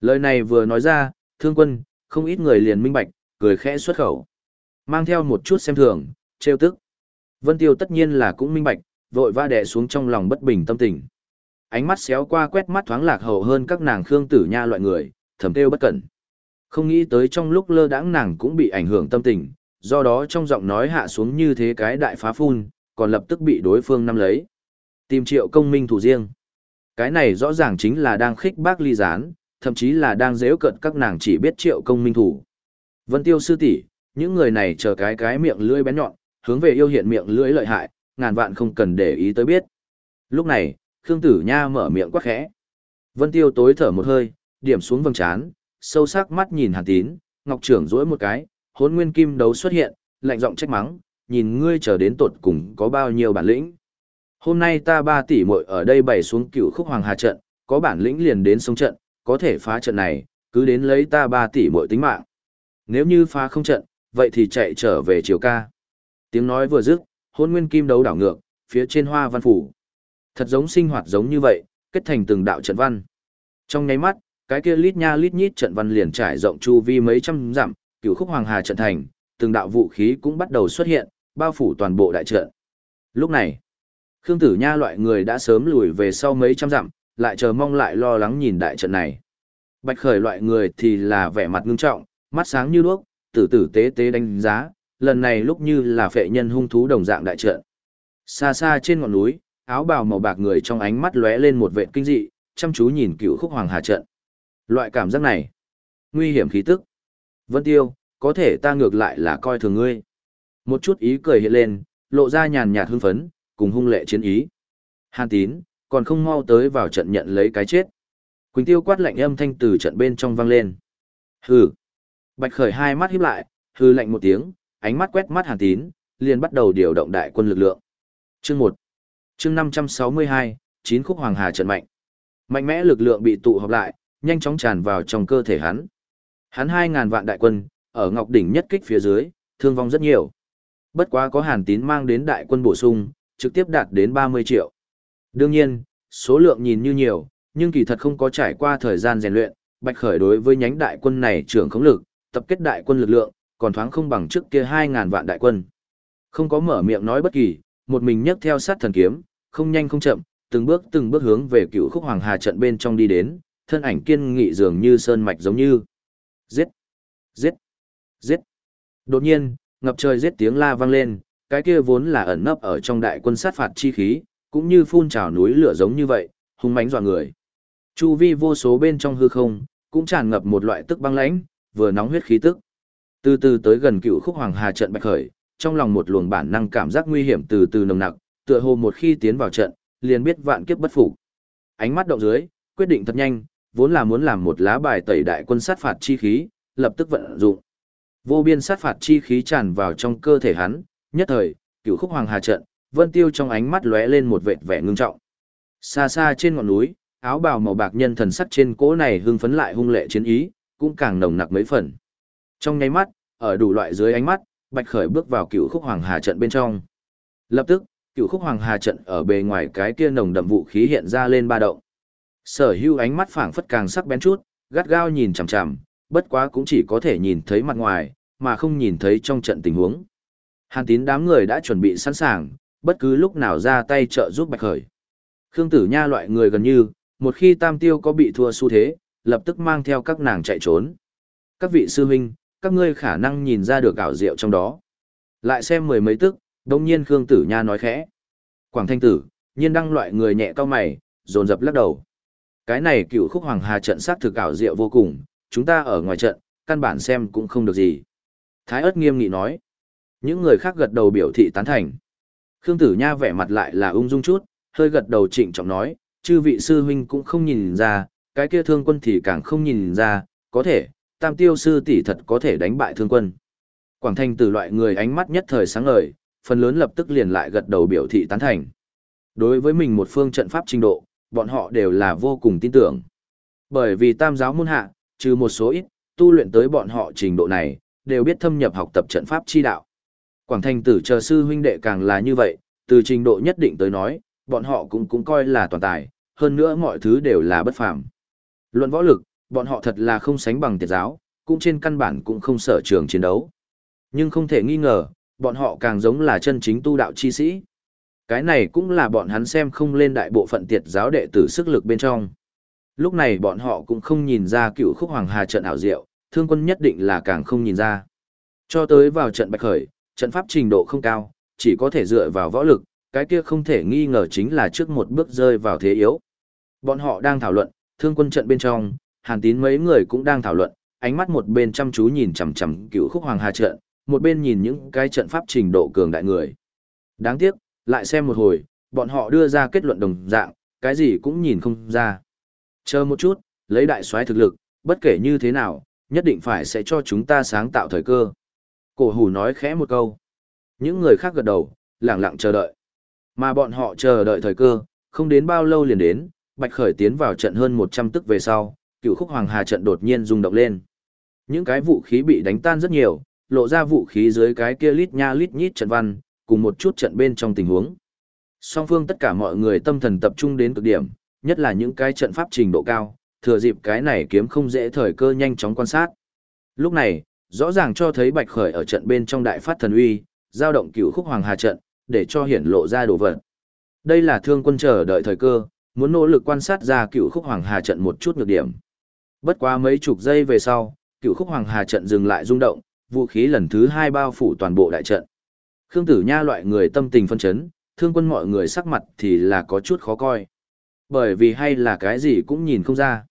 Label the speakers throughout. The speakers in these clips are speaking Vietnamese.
Speaker 1: Lời này vừa nói ra, thương quân, không ít người liền minh bạch, cười khẽ xuất khẩu. Mang theo một chút xem thường, trêu tức. Vân Tiêu tất nhiên là cũng minh bạch, vội va đè xuống trong lòng bất bình tâm tình. Ánh mắt xéo qua quét mắt thoáng lạc hậu hơn các nàng khương tử nha loại người, thầm kêu bất cẩn. Không nghĩ tới trong lúc lơ đãng nàng cũng bị ảnh hưởng tâm tình, do đó trong giọng nói hạ xuống như thế cái đại phá phun, còn lập tức bị đối phương nắm lấy. Tìm triệu công minh thủ riêng. Cái này rõ ràng chính là đang khích bác ly gián, thậm chí là đang dễ cận các nàng chỉ biết triệu công minh thủ. Vân tiêu sư tỷ những người này chờ cái cái miệng lưỡi bén nhọn, hướng về yêu hiện miệng lưỡi lợi hại, ngàn vạn không cần để ý tới biết. Lúc này, Khương Tử Nha mở miệng quát khẽ. Vân Tiêu tối thở một hơi, điểm xuống vầng trán, sâu sắc mắt nhìn Hàn Tín, Ngọc Trưởng duỗi một cái, hốn nguyên kim đấu xuất hiện, lạnh giọng trách mắng, nhìn ngươi chờ đến tột cùng có bao nhiêu bản lĩnh. Hôm nay ta ba tỷ muội ở đây bày xuống cựu khúc hoàng hà trận, có bản lĩnh liền đến sông trận, có thể phá trận này, cứ đến lấy ta ba tỷ muội tính mạng. Nếu như phá không trận, vậy thì chạy trở về chiều ca. Tiếng nói vừa dứt, hôn nguyên kim đấu đảo ngược, phía trên hoa văn phủ. Thật giống sinh hoạt giống như vậy, kết thành từng đạo trận văn. Trong nháy mắt, cái kia lít nha lít nhít trận văn liền trải rộng chu vi mấy trăm dặm, cửu khúc hoàng hà trận thành, từng đạo vũ khí cũng bắt đầu xuất hiện, bao phủ toàn bộ đại trận. Lúc này, Khương Tử Nha loại người đã sớm lùi về sau mấy trăm dặm, lại chờ mong lại lo lắng nhìn đại trận này. Bạch Khởi loại người thì là vẻ mặt ngưng trọng, mắt sáng như đuốc, tử tử tế tế đánh giá, lần này lúc như là phệ nhân hung thú đồng dạng đại trận. Xa xa trên ngọn núi, áo bào màu bạc người trong ánh mắt lóe lên một vệ kinh dị, chăm chú nhìn cựu khúc hoàng hà trận. Loại cảm giác này, nguy hiểm khí tức. Vân Tiêu, có thể ta ngược lại là coi thường ngươi. Một chút ý cười hiện lên, lộ ra nhàn nhạt hưng phấn, cùng hung lệ chiến ý. Hàn tín, còn không mau tới vào trận nhận lấy cái chết. Quỳnh Tiêu quát lạnh âm thanh từ trận bên trong vang lên. Hừ. Bạch Khởi hai mắt híp lại, hừ lạnh một tiếng, ánh mắt quét mắt Hàn Tín, liền bắt đầu điều động đại quân lực lượng. Chương 1. Chương 562, chín khúc hoàng hà trận mạnh. Mạnh mẽ lực lượng bị tụ họp lại, nhanh chóng tràn vào trong cơ thể hắn. Hắn 2000 vạn đại quân, ở Ngọc đỉnh nhất kích phía dưới, thương vong rất nhiều. Bất quá có Hàn Tín mang đến đại quân bổ sung, trực tiếp đạt đến 30 triệu. Đương nhiên, số lượng nhìn như nhiều, nhưng kỳ thật không có trải qua thời gian rèn luyện, Bạch Khởi đối với nhánh đại quân này trưởng khống lực, tập kết đại quân lực lượng, còn thoáng không bằng trước kia 2000 vạn đại quân. Không có mở miệng nói bất kỳ, một mình nhấc theo sát thần kiếm, không nhanh không chậm, từng bước từng bước hướng về cựu khúc hoàng hà trận bên trong đi đến, thân ảnh kiên nghị dường như sơn mạch giống như. Giết! Giết! Giết! Đột nhiên, ngập trời giết tiếng la vang lên, cái kia vốn là ẩn nấp ở trong đại quân sát phạt chi khí, cũng như phun trào núi lửa giống như vậy, hung mãnh dọa người. Chu vi vô số bên trong hư không, cũng tràn ngập một loại tức băng lãnh, vừa nóng huyết khí tức. Từ từ tới gần cựu khúc hoàng hà trận bạch khởi, trong lòng một luồng bản năng cảm giác nguy hiểm từ từ nồng nặc, tựa hồ một khi tiến vào trận, liền biết vạn kiếp bất phục. Ánh mắt động dưới, quyết định thật nhanh, vốn là muốn làm một lá bài tẩy đại quân sát phạt chi khí, lập tức vận dụng. Vô biên sát phạt chi khí tràn vào trong cơ thể hắn, nhất thời, cựu khúc hoàng hà trận, Vân Tiêu trong ánh mắt lóe lên một vệt vẻ ngưng trọng. Xa xa trên ngọn núi, áo bào màu bạc nhân thần sắc trên cỗ này hưng phấn lại hung lệ chiến ý, cũng càng nồng nặc mấy phần. Trong nháy mắt, ở đủ loại dưới ánh mắt, Bạch Khởi bước vào cựu khúc hoàng hà trận bên trong. Lập tức, cựu khúc hoàng hà trận ở bề ngoài cái kia nồng đậm vũ khí hiện ra lên ba động. Sở hưu ánh mắt phảng phất càng sắc bén chút, gắt gao nhìn chằm chằm, bất quá cũng chỉ có thể nhìn thấy mặt ngoài, mà không nhìn thấy trong trận tình huống. Hàn tín đám người đã chuẩn bị sẵn sàng, bất cứ lúc nào ra tay trợ giúp Bạch Khởi. Khương Tử Nha loại người gần như, một khi Tam Tiêu có bị thua xu thế, lập tức mang theo các nàng chạy trốn. Các vị sư huynh, các ngươi khả năng nhìn ra được ảo diệu trong đó. Lại xem mười mấy tức, đông nhiên Khương Tử Nha nói khẽ. Quảng Thanh Tử, nhiên đăng loại người nhẹ cao mày, dồn dập lắc đầu. Cái này cựu khúc hoàng hà trận sát thực ảo diệu vô cùng, chúng ta ở ngoài trận, căn bản xem cũng không được gì. Thái ớt nghiêm nghị nói. Những người khác gật đầu biểu thị tán thành. Khương Tử Nha vẻ mặt lại là ung dung chút, hơi gật đầu trịnh trọng nói, chư vị sư huynh cũng không nhìn ra, cái kia thương quân thì càng không nhìn ra, có thể, tam tiêu sư tỷ thật có thể đánh bại thương quân. Quảng Thanh từ loại người ánh mắt nhất thời sáng ngời, phần lớn lập tức liền lại gật đầu biểu thị tán thành. Đối với mình một phương trận pháp trình độ, bọn họ đều là vô cùng tin tưởng. Bởi vì tam giáo môn hạ, trừ một số ít, tu luyện tới bọn họ trình độ này, đều biết thâm nhập học tập trận pháp chi đạo. Quảng Thanh tử chờ sư huynh đệ càng là như vậy, từ trình độ nhất định tới nói, bọn họ cũng cũng coi là toàn tài, hơn nữa mọi thứ đều là bất phàm. Luận võ lực, bọn họ thật là không sánh bằng tiệt giáo, cũng trên căn bản cũng không sở trường chiến đấu. Nhưng không thể nghi ngờ, bọn họ càng giống là chân chính tu đạo chi sĩ. Cái này cũng là bọn hắn xem không lên đại bộ phận tiệt giáo đệ tử sức lực bên trong. Lúc này bọn họ cũng không nhìn ra cựu khúc hoàng hà trận ảo diệu, thương quân nhất định là càng không nhìn ra. Cho tới vào trận bạch khởi, trận pháp trình độ không cao, chỉ có thể dựa vào võ lực, cái kia không thể nghi ngờ chính là trước một bước rơi vào thế yếu. Bọn họ đang thảo luận, thương quân trận bên trong, hàn tín mấy người cũng đang thảo luận, ánh mắt một bên chăm chú nhìn chằm chằm cựu khúc hoàng hà trận, một bên nhìn những cái trận pháp trình độ cường đại người. Đáng tiếc, lại xem một hồi, bọn họ đưa ra kết luận đồng dạng, cái gì cũng nhìn không ra. Chờ một chút, lấy đại soái thực lực, bất kể như thế nào, nhất định phải sẽ cho chúng ta sáng tạo thời cơ. Cổ hủ nói khẽ một câu. Những người khác gật đầu, lặng lặng chờ đợi. Mà bọn họ chờ đợi thời cơ, không đến bao lâu liền đến, Bạch Khởi tiến vào trận hơn 100 tức về sau, cựu khúc hoàng hà trận đột nhiên rung động lên. Những cái vũ khí bị đánh tan rất nhiều, lộ ra vũ khí dưới cái kia lít nha lít nhít trận văn, cùng một chút trận bên trong tình huống. Song phương tất cả mọi người tâm thần tập trung đến cực điểm, nhất là những cái trận pháp trình độ cao, thừa dịp cái này kiếm không dễ thời cơ nhanh chóng quan sát. Lúc này, rõ ràng cho thấy Bạch Khởi ở trận bên trong đại phát thần uy, giao động cửu khúc hoàng hà trận, để cho hiển lộ ra đồ vật. Đây là thương quân chờ đợi thời cơ, muốn nỗ lực quan sát ra cửu khúc hoàng hà trận một chút nhược điểm. Bất quá mấy chục giây về sau, cửu khúc hoàng hà trận dừng lại rung động, vũ khí lần thứ hai bao phủ toàn bộ đại trận. Khương Tử Nha loại người tâm tình phân chấn, thương quân mọi người sắc mặt thì là có chút khó coi. Bởi vì hay là cái gì cũng nhìn không ra.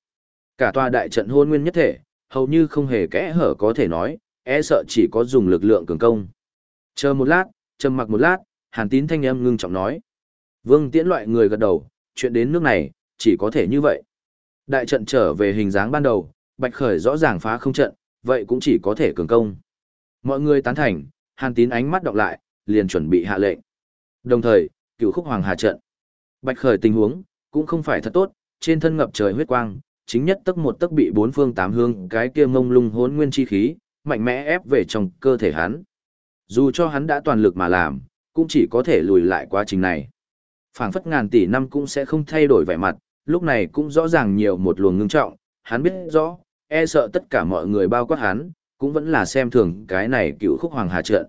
Speaker 1: Cả tòa đại trận hôn nguyên nhất thể, hầu như không hề kẽ hở có thể nói, e sợ chỉ có dùng lực lượng cường công. Chờ một lát, trầm mặc một lát, hàn tín thanh âm ngưng trọng nói. Vương tiễn loại người gật đầu, chuyện đến nước này, chỉ có thể như vậy. Đại trận trở về hình dáng ban đầu, bạch khởi rõ ràng phá không trận, vậy cũng chỉ có thể cường công. Mọi người tán thành, hàn tín ánh mắt đọc lại, liền chuẩn bị hạ lệnh. Đồng thời, cựu khúc hoàng hà trận. Bạch khởi tình huống, cũng không phải thật tốt, trên thân ngập trời huyết quang, chính nhất tức một tức bị bốn phương tám hương cái kia mông lung hỗn nguyên chi khí, mạnh mẽ ép về trong cơ thể hắn. Dù cho hắn đã toàn lực mà làm, cũng chỉ có thể lùi lại quá trình này. phảng phất ngàn tỷ năm cũng sẽ không thay đổi vẻ mặt, lúc này cũng rõ ràng nhiều một luồng ngưng trọng, hắn biết rõ, e sợ tất cả mọi người bao quát hắn, cũng vẫn là xem thường cái này cựu khúc hoàng hà trận.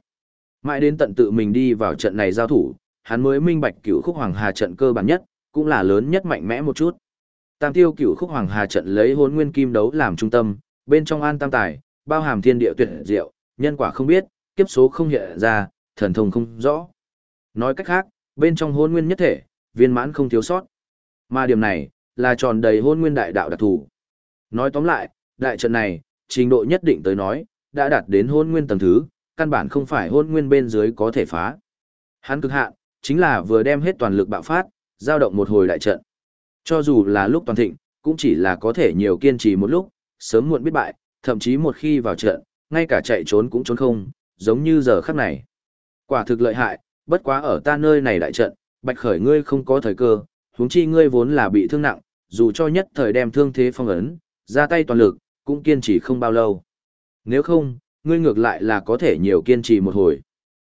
Speaker 1: Mãi đến tận tự mình đi vào trận này giao thủ, hắn mới minh bạch cựu khúc hoàng hà trận cơ bản nhất, cũng là lớn nhất mạnh mẽ một chút. Tam tiêu cửu khúc hoàng hà trận lấy hôn nguyên kim đấu làm trung tâm, bên trong an tam tài, bao hàm thiên địa tuyệt diệu, nhân quả không biết, kiếp số không hiện ra, thần thông không rõ. Nói cách khác, bên trong hôn nguyên nhất thể, viên mãn không thiếu sót. Mà điểm này, là tròn đầy hôn nguyên đại đạo đặc thù. Nói tóm lại, đại trận này, trình độ nhất định tới nói, đã đạt đến hôn nguyên tầng thứ, căn bản không phải hôn nguyên bên dưới có thể phá. Hắn cực hạn, chính là vừa đem hết toàn lực bạo phát, giao động một hồi đại trận. Cho dù là lúc toàn thịnh, cũng chỉ là có thể nhiều kiên trì một lúc, sớm muộn biết bại, thậm chí một khi vào trận, ngay cả chạy trốn cũng trốn không, giống như giờ khắc này. Quả thực lợi hại, bất quá ở ta nơi này đại trận, bạch khởi ngươi không có thời cơ, huống chi ngươi vốn là bị thương nặng, dù cho nhất thời đem thương thế phong ấn, ra tay toàn lực, cũng kiên trì không bao lâu. Nếu không, ngươi ngược lại là có thể nhiều kiên trì một hồi.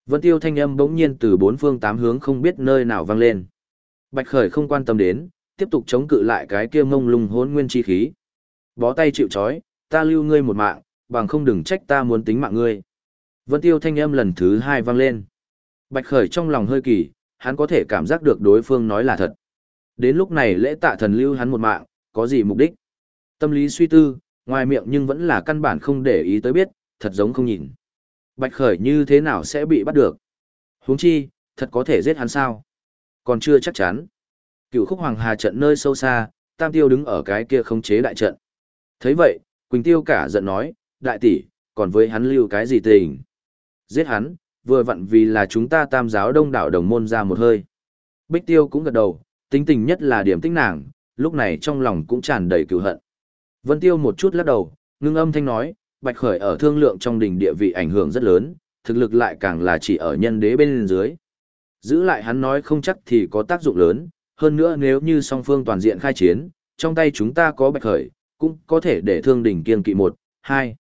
Speaker 1: Vân tiêu thanh âm bỗng nhiên từ bốn phương tám hướng không biết nơi nào vang lên. Bạch khởi không quan tâm đến, tiếp tục chống cự lại cái kia mông lung hỗn nguyên chi khí. Bó tay chịu trói, ta lưu ngươi một mạng, bằng không đừng trách ta muốn tính mạng ngươi. Vân tiêu thanh âm lần thứ hai vang lên. Bạch khởi trong lòng hơi kỳ, hắn có thể cảm giác được đối phương nói là thật. Đến lúc này lễ tạ thần lưu hắn một mạng, có gì mục đích? Tâm lý suy tư, ngoài miệng nhưng vẫn là căn bản không để ý tới biết, thật giống không nhìn. Bạch khởi như thế nào sẽ bị bắt được? huống chi, thật có thể giết hắn sao? Còn chưa chắc chắn. Cựu khúc hoàng hà trận nơi sâu xa, tam tiêu đứng ở cái kia không chế đại trận. thấy vậy, Quỳnh tiêu cả giận nói, đại tỷ, còn với hắn lưu cái gì tình? Giết hắn, vừa vặn vì là chúng ta tam giáo đông đảo đồng môn ra một hơi. Bích tiêu cũng gật đầu, tính tình nhất là điểm tích nàng, lúc này trong lòng cũng tràn đầy cựu hận. Vân tiêu một chút lắc đầu, ngưng âm thanh nói, bạch khởi ở thương lượng trong đình địa vị ảnh hưởng rất lớn, thực lực lại càng là chỉ ở nhân đế bên dưới. Giữ lại hắn nói không chắc thì có tác dụng lớn, hơn nữa nếu như song phương toàn diện khai chiến, trong tay chúng ta có bạch khởi, cũng có thể để thương đỉnh kiên kỵ một, hai.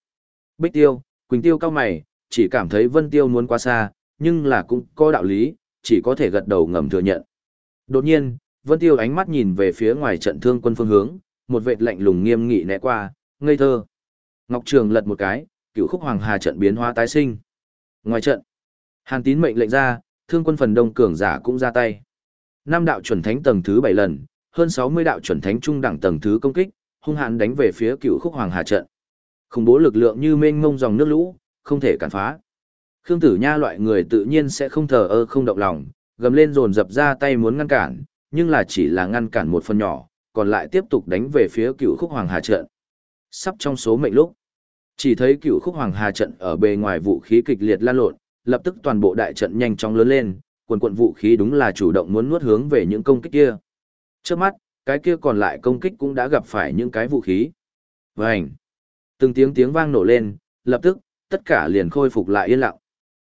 Speaker 1: Bích tiêu, Quỳnh tiêu cao mày, chỉ cảm thấy vân tiêu muốn qua xa, nhưng là cũng có đạo lý, chỉ có thể gật đầu ngầm thừa nhận. Đột nhiên, vân tiêu ánh mắt nhìn về phía ngoài trận thương quân phương hướng, một vệt lạnh lùng nghiêm nghị né qua, ngây thơ. Ngọc Trường lật một cái, cựu khúc hoàng hà trận biến hóa tái sinh. Ngoài trận, Hàn Tín mệnh lệnh ra, thương quân phần đông cường giả cũng ra tay. Năm đạo chuẩn thánh tầng thứ 7 lần, hơn 60 đạo chuẩn thánh trung đẳng tầng thứ công kích, hung hãn đánh về phía cựu khúc hoàng hà trận. Khủng bố lực lượng như mênh mông dòng nước lũ, không thể cản phá. Khương Tử Nha loại người tự nhiên sẽ không thờ ơ không động lòng, gầm lên dồn dập ra tay muốn ngăn cản, nhưng là chỉ là ngăn cản một phần nhỏ, còn lại tiếp tục đánh về phía cựu khúc hoàng hà trận. Sắp trong số mệnh lúc, chỉ thấy cựu khúc hoàng hà trận ở bề ngoài vũ khí kịch liệt lan lộn, lập tức toàn bộ đại trận nhanh chóng lớn lên, quần quận vũ khí đúng là chủ động muốn nuốt hướng về những công kích kia. Trước mắt, cái kia còn lại công kích cũng đã gặp phải những cái vũ khí. Vành! Từng tiếng tiếng vang nổ lên, lập tức, tất cả liền khôi phục lại yên lặng.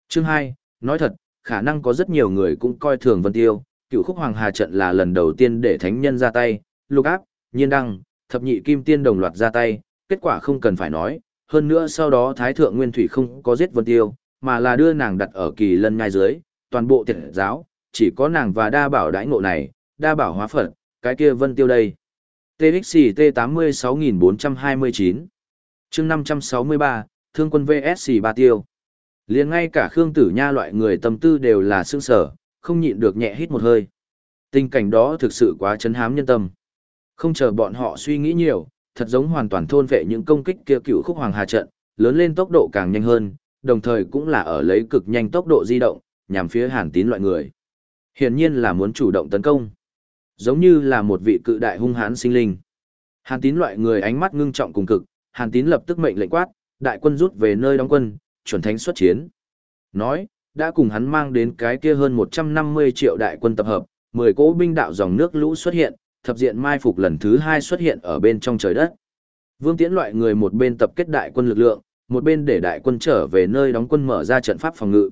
Speaker 1: Chương 2, nói thật, khả năng có rất nhiều người cũng coi thường Vân Tiêu, cựu khúc hoàng hà trận là lần đầu tiên để thánh nhân ra tay, lục áp, nhiên đăng, thập nhị kim tiên đồng loạt ra tay, kết quả không cần phải nói, hơn nữa sau đó Thái Thượng Nguyên Thủy không có giết Vân Tiêu, mà là đưa nàng đặt ở kỳ lân ngai dưới, toàn bộ tiệt giáo, chỉ có nàng và đa bảo đãi ngộ này, đa bảo hóa phật, cái kia Vân Tiêu đây. TXT 86429 chương 563, Thương quân VSC Ba Tiêu. liền ngay cả Khương Tử Nha loại người tâm tư đều là sương sở, không nhịn được nhẹ hít một hơi. Tình cảnh đó thực sự quá chấn hám nhân tâm. Không chờ bọn họ suy nghĩ nhiều, thật giống hoàn toàn thôn vệ những công kích kia cựu khúc hoàng hà trận, lớn lên tốc độ càng nhanh hơn, đồng thời cũng là ở lấy cực nhanh tốc độ di động, nhằm phía hàn tín loại người. Hiển nhiên là muốn chủ động tấn công. Giống như là một vị cự đại hung hãn sinh linh. Hàn tín loại người ánh mắt ngưng trọng cùng cực, hàn tín lập tức mệnh lệnh quát, đại quân rút về nơi đóng quân, chuẩn thánh xuất chiến. Nói, đã cùng hắn mang đến cái kia hơn 150 triệu đại quân tập hợp, 10 cỗ binh đạo dòng nước lũ xuất hiện, thập diện mai phục lần thứ hai xuất hiện ở bên trong trời đất. Vương Tiễn loại người một bên tập kết đại quân lực lượng, một bên để đại quân trở về nơi đóng quân mở ra trận pháp phòng ngự.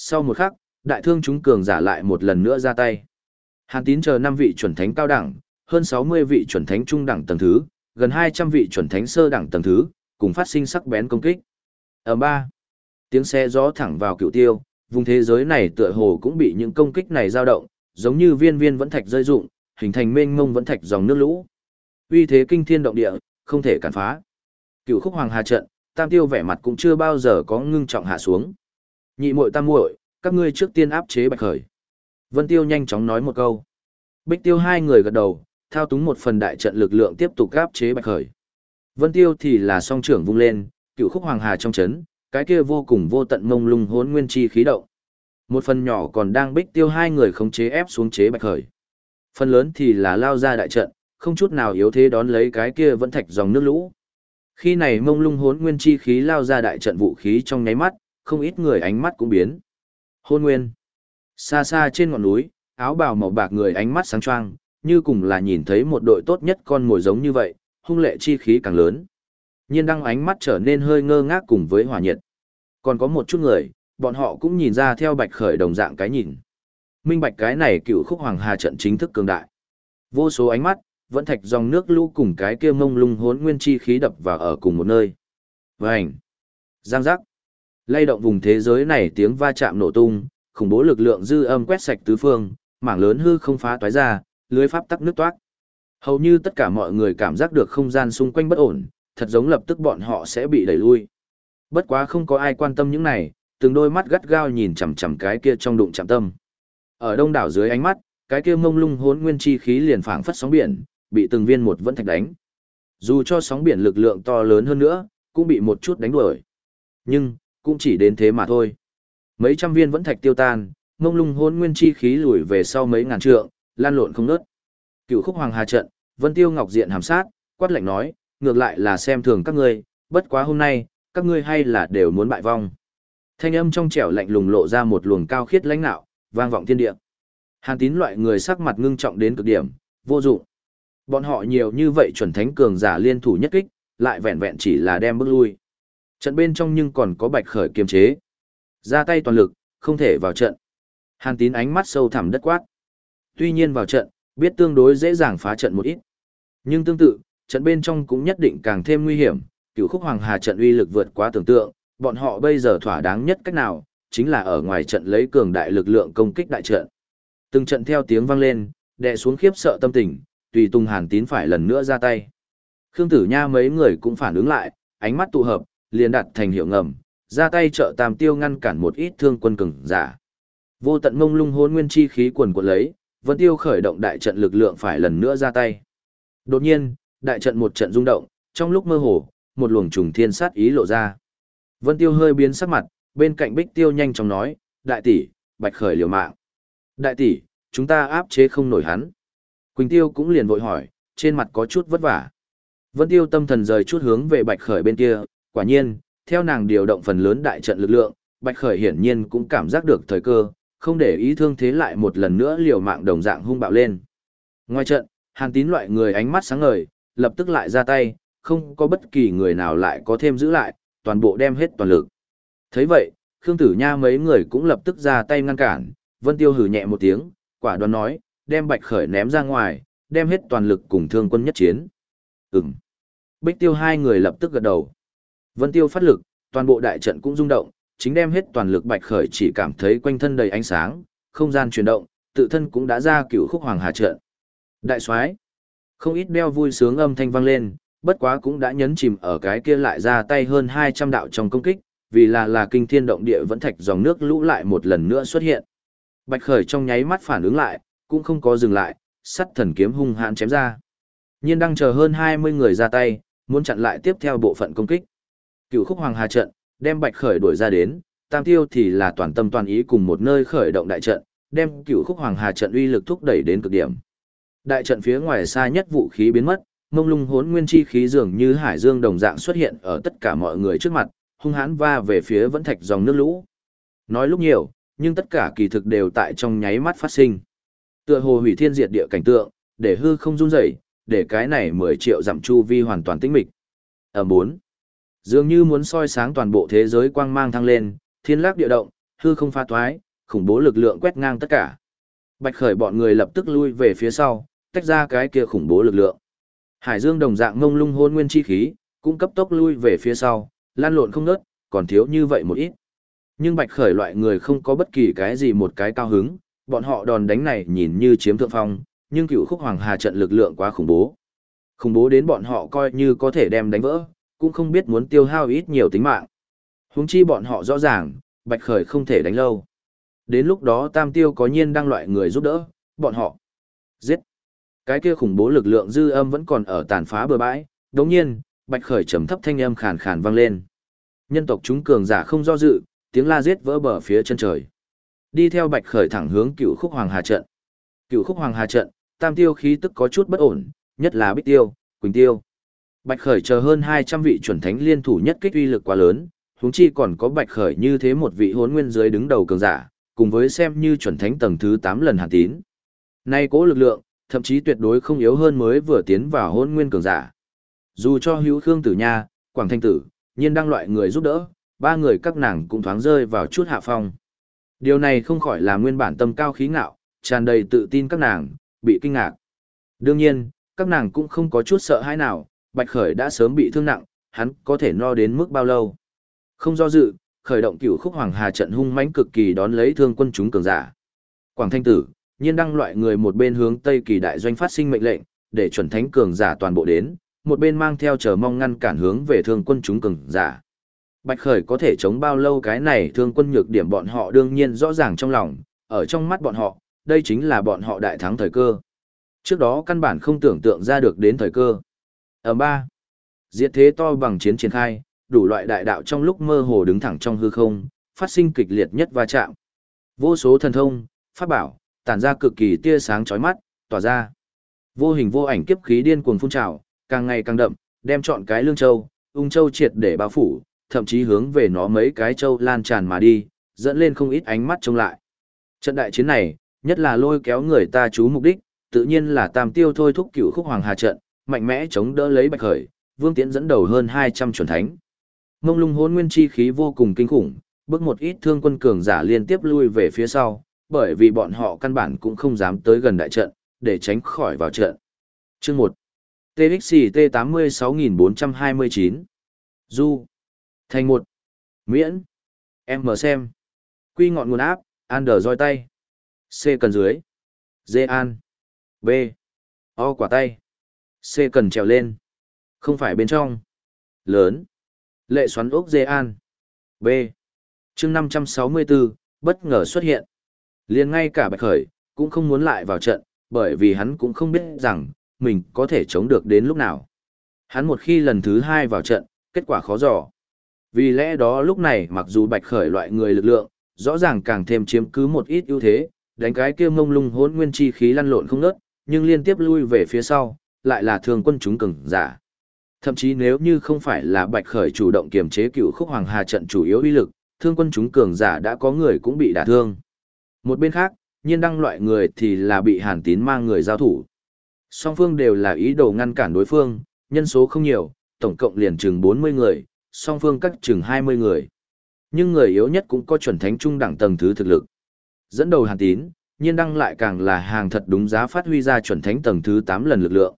Speaker 1: Sau một khắc, đại thương chúng cường giả lại một lần nữa ra tay. Hàn Tín chờ 5 vị chuẩn thánh cao đẳng, hơn 60 vị chuẩn thánh trung đẳng tầng thứ, gần 200 vị chuẩn thánh sơ đẳng tầng thứ, cùng phát sinh sắc bén công kích. Ở ba, tiếng xe gió thẳng vào cựu tiêu, vùng thế giới này tựa hồ cũng bị những công kích này dao động, giống như viên viên vẫn thạch rơi rụng, hình thành mênh mông vẫn thạch dòng nước lũ. Uy thế kinh thiên động địa, không thể cản phá. Cựu khúc hoàng hà trận, tam tiêu vẻ mặt cũng chưa bao giờ có ngưng trọng hạ xuống. Nhị muội tam muội, các ngươi trước tiên áp chế bạch khởi. Vân tiêu nhanh chóng nói một câu. Bích tiêu hai người gật đầu, thao túng một phần đại trận lực lượng tiếp tục áp chế bạch khởi. Vân tiêu thì là song trưởng vung lên, cựu khúc hoàng hà trong chấn, cái kia vô cùng vô tận mông lung hốn nguyên chi khí động. Một phần nhỏ còn đang bích tiêu hai người khống chế ép xuống chế bạch khởi. Phần lớn thì là lao ra đại trận, không chút nào yếu thế đón lấy cái kia vẫn thạch dòng nước lũ. Khi này mông lung hốn nguyên chi khí lao ra đại trận vũ khí trong nháy mắt, không ít người ánh mắt cũng biến. Hôn nguyên. Xa xa trên ngọn núi, áo bào màu bạc người ánh mắt sáng choang, như cùng là nhìn thấy một đội tốt nhất con ngồi giống như vậy, hung lệ chi khí càng lớn. Nhiên đăng ánh mắt trở nên hơi ngơ ngác cùng với hỏa nhiệt. Còn có một chút người, bọn họ cũng nhìn ra theo bạch khởi đồng dạng cái nhìn. Minh bạch cái này cựu khúc hoàng hà trận chính thức cường đại. Vô số ánh mắt, vẫn thạch dòng nước lũ cùng cái kia mông lung hốn nguyên chi khí đập vào ở cùng một nơi. Vành! Giang giác! Lay động vùng thế giới này tiếng va chạm nổ tung, khủng bố lực lượng dư âm quét sạch tứ phương, mảng lớn hư không phá toái ra, lưới pháp tắc nước toát. Hầu như tất cả mọi người cảm giác được không gian xung quanh bất ổn, thật giống lập tức bọn họ sẽ bị đẩy lui. Bất quá không có ai quan tâm những này, từng đôi mắt gắt gao nhìn chằm chằm cái kia trong đụng chạm tâm. Ở đông đảo dưới ánh mắt, cái kia mông lung hỗn nguyên chi khí liền phảng phất sóng biển, bị từng viên một vẫn thạch đánh. Dù cho sóng biển lực lượng to lớn hơn nữa, cũng bị một chút đánh đuổi. Nhưng, cũng chỉ đến thế mà thôi. Mấy trăm viên vẫn thạch tiêu tan, ngông lung hôn nguyên chi khí lùi về sau mấy ngàn trượng, lan lộn không ngớt. Cựu khúc hoàng hà trận, Vân Tiêu Ngọc diện hàm sát, quát lạnh nói, ngược lại là xem thường các ngươi, bất quá hôm nay, các ngươi hay là đều muốn bại vong. Thanh âm trong trẻo lạnh lùng lộ ra một luồng cao khiết lãnh nạo, vang vọng thiên địa. Hàn Tín loại người sắc mặt ngưng trọng đến cực điểm, vô dụng. Bọn họ nhiều như vậy chuẩn thánh cường giả liên thủ nhất kích, lại vẹn vẹn chỉ là đem bước lui. Trận bên trong nhưng còn có Bạch Khởi kiềm chế. Ra tay toàn lực, không thể vào trận. Hàn Tín ánh mắt sâu thẳm đất quát. Tuy nhiên vào trận, biết tương đối dễ dàng phá trận một ít. Nhưng tương tự, trận bên trong cũng nhất định càng thêm nguy hiểm, cựu khúc hoàng hà trận uy lực vượt quá tưởng tượng, bọn họ bây giờ thỏa đáng nhất cách nào, chính là ở ngoài trận lấy cường đại lực lượng công kích đại trận. Từng trận theo tiếng vang lên, đè xuống khiếp sợ tâm tình, tùy tung hàn tín phải lần nữa ra tay. Khương Tử Nha mấy người cũng phản ứng lại, ánh mắt tụ hợp, liền đặt thành hiệu ngầm, ra tay trợ tam tiêu ngăn cản một ít thương quân cường giả. Vô tận mông lung hôn nguyên chi khí quần quật lấy, Vân Tiêu khởi động đại trận lực lượng phải lần nữa ra tay. Đột nhiên, đại trận một trận rung động, trong lúc mơ hồ, một luồng trùng thiên sát ý lộ ra. Vân Tiêu hơi biến sắc mặt, bên cạnh Bích Tiêu nhanh chóng nói, đại tỷ, Bạch Khởi liều mạng. Đại tỷ, chúng ta áp chế không nổi hắn. Quỳnh Tiêu cũng liền vội hỏi, trên mặt có chút vất vả. Vân Tiêu tâm thần rời chút hướng về Bạch Khởi bên kia, quả nhiên, theo nàng điều động phần lớn đại trận lực lượng, Bạch Khởi hiển nhiên cũng cảm giác được thời cơ, không để ý thương thế lại một lần nữa liều mạng đồng dạng hung bạo lên. Ngoài trận, Hàn Tín loại người ánh mắt sáng ngời, lập tức lại ra tay, không có bất kỳ người nào lại có thêm giữ lại, toàn bộ đem hết toàn lực. Thấy vậy, Khương Tử Nha mấy người cũng lập tức ra tay ngăn cản, Vân Tiêu hừ nhẹ một tiếng, quả đoán nói, đem Bạch Khởi ném ra ngoài, đem hết toàn lực cùng thương quân nhất chiến. Ừm. Bích Tiêu hai người lập tức gật đầu. Vân Tiêu phát lực, toàn bộ đại trận cũng rung động, chính đem hết toàn lực Bạch Khởi chỉ cảm thấy quanh thân đầy ánh sáng, không gian chuyển động, tự thân cũng đã ra cửu khúc hoàng hà trận. Đại soái, không ít đeo vui sướng âm thanh vang lên, bất quá cũng đã nhấn chìm ở cái kia lại ra tay hơn 200 đạo trong công kích, vì là là kinh thiên động địa vẫn thạch dòng nước lũ lại một lần nữa xuất hiện. Bạch Khởi trong nháy mắt phản ứng lại, cũng không có dừng lại, sắt thần kiếm hung hãn chém ra. Nhiên đang chờ hơn 20 người ra tay, muốn chặn lại tiếp theo bộ phận công kích. Cựu khúc hoàng hà trận, đem Bạch Khởi đuổi ra đến, Tam Tiêu thì là toàn tâm toàn ý cùng một nơi khởi động đại trận, đem cựu khúc hoàng hà trận uy lực thúc đẩy đến cực điểm. Đại trận phía ngoài xa nhất vũ khí biến mất, mông lung hốn nguyên chi khí dường như hải dương đồng dạng xuất hiện ở tất cả mọi người trước mặt, hung hãn va về phía vẫn thạch dòng nước lũ. Nói lúc nhiều, nhưng tất cả kỳ thực đều tại trong nháy mắt phát sinh. Tựa hồ hủy thiên diệt địa cảnh tượng, để hư không run rẩy, để cái này 10 triệu giảm chu vi hoàn toàn tĩnh mịch. Ở 4. Dường như muốn soi sáng toàn bộ thế giới quang mang thăng lên, thiên lác địa động, hư không pha toái, khủng bố lực lượng quét ngang tất cả. Bạch khởi bọn người lập tức lui về phía sau, tách ra cái kia khủng bố lực lượng. Hải dương đồng dạng ngông lung hôn nguyên chi khí, cũng cấp tốc lui về phía sau, lan lộn không nớt, còn thiếu như vậy một ít. Nhưng bạch khởi loại người không có bất kỳ cái gì một cái cao hứng, bọn họ đòn đánh này nhìn như chiếm thượng phong, nhưng cựu khúc hoàng hà trận lực lượng quá khủng bố. Khủng bố đến bọn họ coi như có thể đem đánh vỡ, cũng không biết muốn tiêu hao ít nhiều tính mạng. Huống chi bọn họ rõ ràng, bạch khởi không thể đánh lâu. Đến lúc đó tam tiêu có nhiên đang loại người giúp đỡ, bọn họ giết. Cái kia khủng bố lực lượng dư âm vẫn còn ở tàn phá bờ bãi, đồng nhiên, bạch khởi trầm thấp thanh âm khàn khàn vang lên. Nhân tộc chúng cường giả không do dự, tiếng la giết vỡ bờ phía chân trời. Đi theo bạch khởi thẳng hướng cựu khúc hoàng hà trận. Cựu khúc hoàng hà trận, tam tiêu khí tức có chút bất ổn, nhất là bích tiêu, quỳnh tiêu. Bạch khởi chờ hơn 200 vị chuẩn thánh liên thủ nhất kích uy lực quá lớn, huống chi còn có bạch khởi như thế một vị hốn nguyên dưới đứng đầu cường giả, cùng với xem như chuẩn thánh tầng thứ 8 lần hàn tín. Nay cố lực lượng, thậm chí tuyệt đối không yếu hơn mới vừa tiến vào hôn nguyên cường giả. Dù cho hữu khương tử nha, quảng thanh tử, nhiên đang loại người giúp đỡ, ba người các nàng cũng thoáng rơi vào chút hạ phong. Điều này không khỏi là nguyên bản tâm cao khí ngạo, tràn đầy tự tin các nàng, bị kinh ngạc. Đương nhiên, các nàng cũng không có chút sợ hãi nào, Bạch Khởi đã sớm bị thương nặng, hắn có thể no đến mức bao lâu. Không do dự, khởi động cửu khúc hoàng hà trận hung mãnh cực kỳ đón lấy thương quân chúng cường giả. Quảng Thanh Tử, nhiên đăng loại người một bên hướng Tây Kỳ đại doanh phát sinh mệnh lệnh, để chuẩn thánh cường giả toàn bộ đến, một bên mang theo chờ mong ngăn cản hướng về thương quân chúng cường giả. Bạch Khởi có thể chống bao lâu cái này thương quân nhược điểm bọn họ đương nhiên rõ ràng trong lòng, ở trong mắt bọn họ, đây chính là bọn họ đại thắng thời cơ. Trước đó căn bản không tưởng tượng ra được đến thời cơ. Ở ba, diệt thế to bằng chiến triển khai, đủ loại đại đạo trong lúc mơ hồ đứng thẳng trong hư không, phát sinh kịch liệt nhất va chạm. Vô số thần thông, pháp bảo, tản ra cực kỳ tia sáng chói mắt, tỏa ra. Vô hình vô ảnh kiếp khí điên cuồng phun trào, càng ngày càng đậm, đem chọn cái lương châu, ung châu triệt để bao phủ, thậm chí hướng về nó mấy cái châu lan tràn mà đi, dẫn lên không ít ánh mắt trông lại. Trận đại chiến này, nhất là lôi kéo người ta chú mục đích, tự nhiên là tam tiêu thôi thúc cửu khúc hoàng hà trận, mạnh mẽ chống đỡ lấy bạch khởi, vương tiễn dẫn đầu hơn 200 chuẩn thánh. Mông lung hôn nguyên chi khí vô cùng kinh khủng, bước một ít thương quân cường giả liên tiếp lui về phía sau, bởi vì bọn họ căn bản cũng không dám tới gần đại trận, để tránh khỏi vào trận. Chương 1 TXT 86429 Du. Thành 1 Miễn. Em mở xem. Quy ngọn nguồn áp, Ander roi tay. C cần dưới. D an. B. O quả tay. C cần trèo lên Không phải bên trong. Lớn. Lệ xoắn ốc dê an. B. chương 564, bất ngờ xuất hiện. liền ngay cả Bạch Khởi, cũng không muốn lại vào trận, bởi vì hắn cũng không biết rằng, mình có thể chống được đến lúc nào. Hắn một khi lần thứ hai vào trận, kết quả khó dò. Vì lẽ đó lúc này mặc dù Bạch Khởi loại người lực lượng, rõ ràng càng thêm chiếm cứ một ít ưu thế, đánh cái kia mông lung hỗn nguyên chi khí lăn lộn không ngớt, nhưng liên tiếp lui về phía sau, lại là thương quân chúng cường giả. Thậm chí nếu như không phải là Bạch Khởi chủ động kiềm chế cựu khúc hoàng hà trận chủ yếu uy lực, thương quân chúng cường giả đã có người cũng bị đả thương. Một bên khác, nhiên đăng loại người thì là bị hàn tín mang người giao thủ. Song phương đều là ý đồ ngăn cản đối phương, nhân số không nhiều, tổng cộng liền chừng 40 người, song phương cắt chừng 20 người. Nhưng người yếu nhất cũng có chuẩn thánh trung đẳng tầng thứ thực lực. Dẫn đầu hàn tín, nhiên đăng lại càng là hàng thật đúng giá phát huy ra chuẩn thánh tầng thứ 8 lần lực lượng.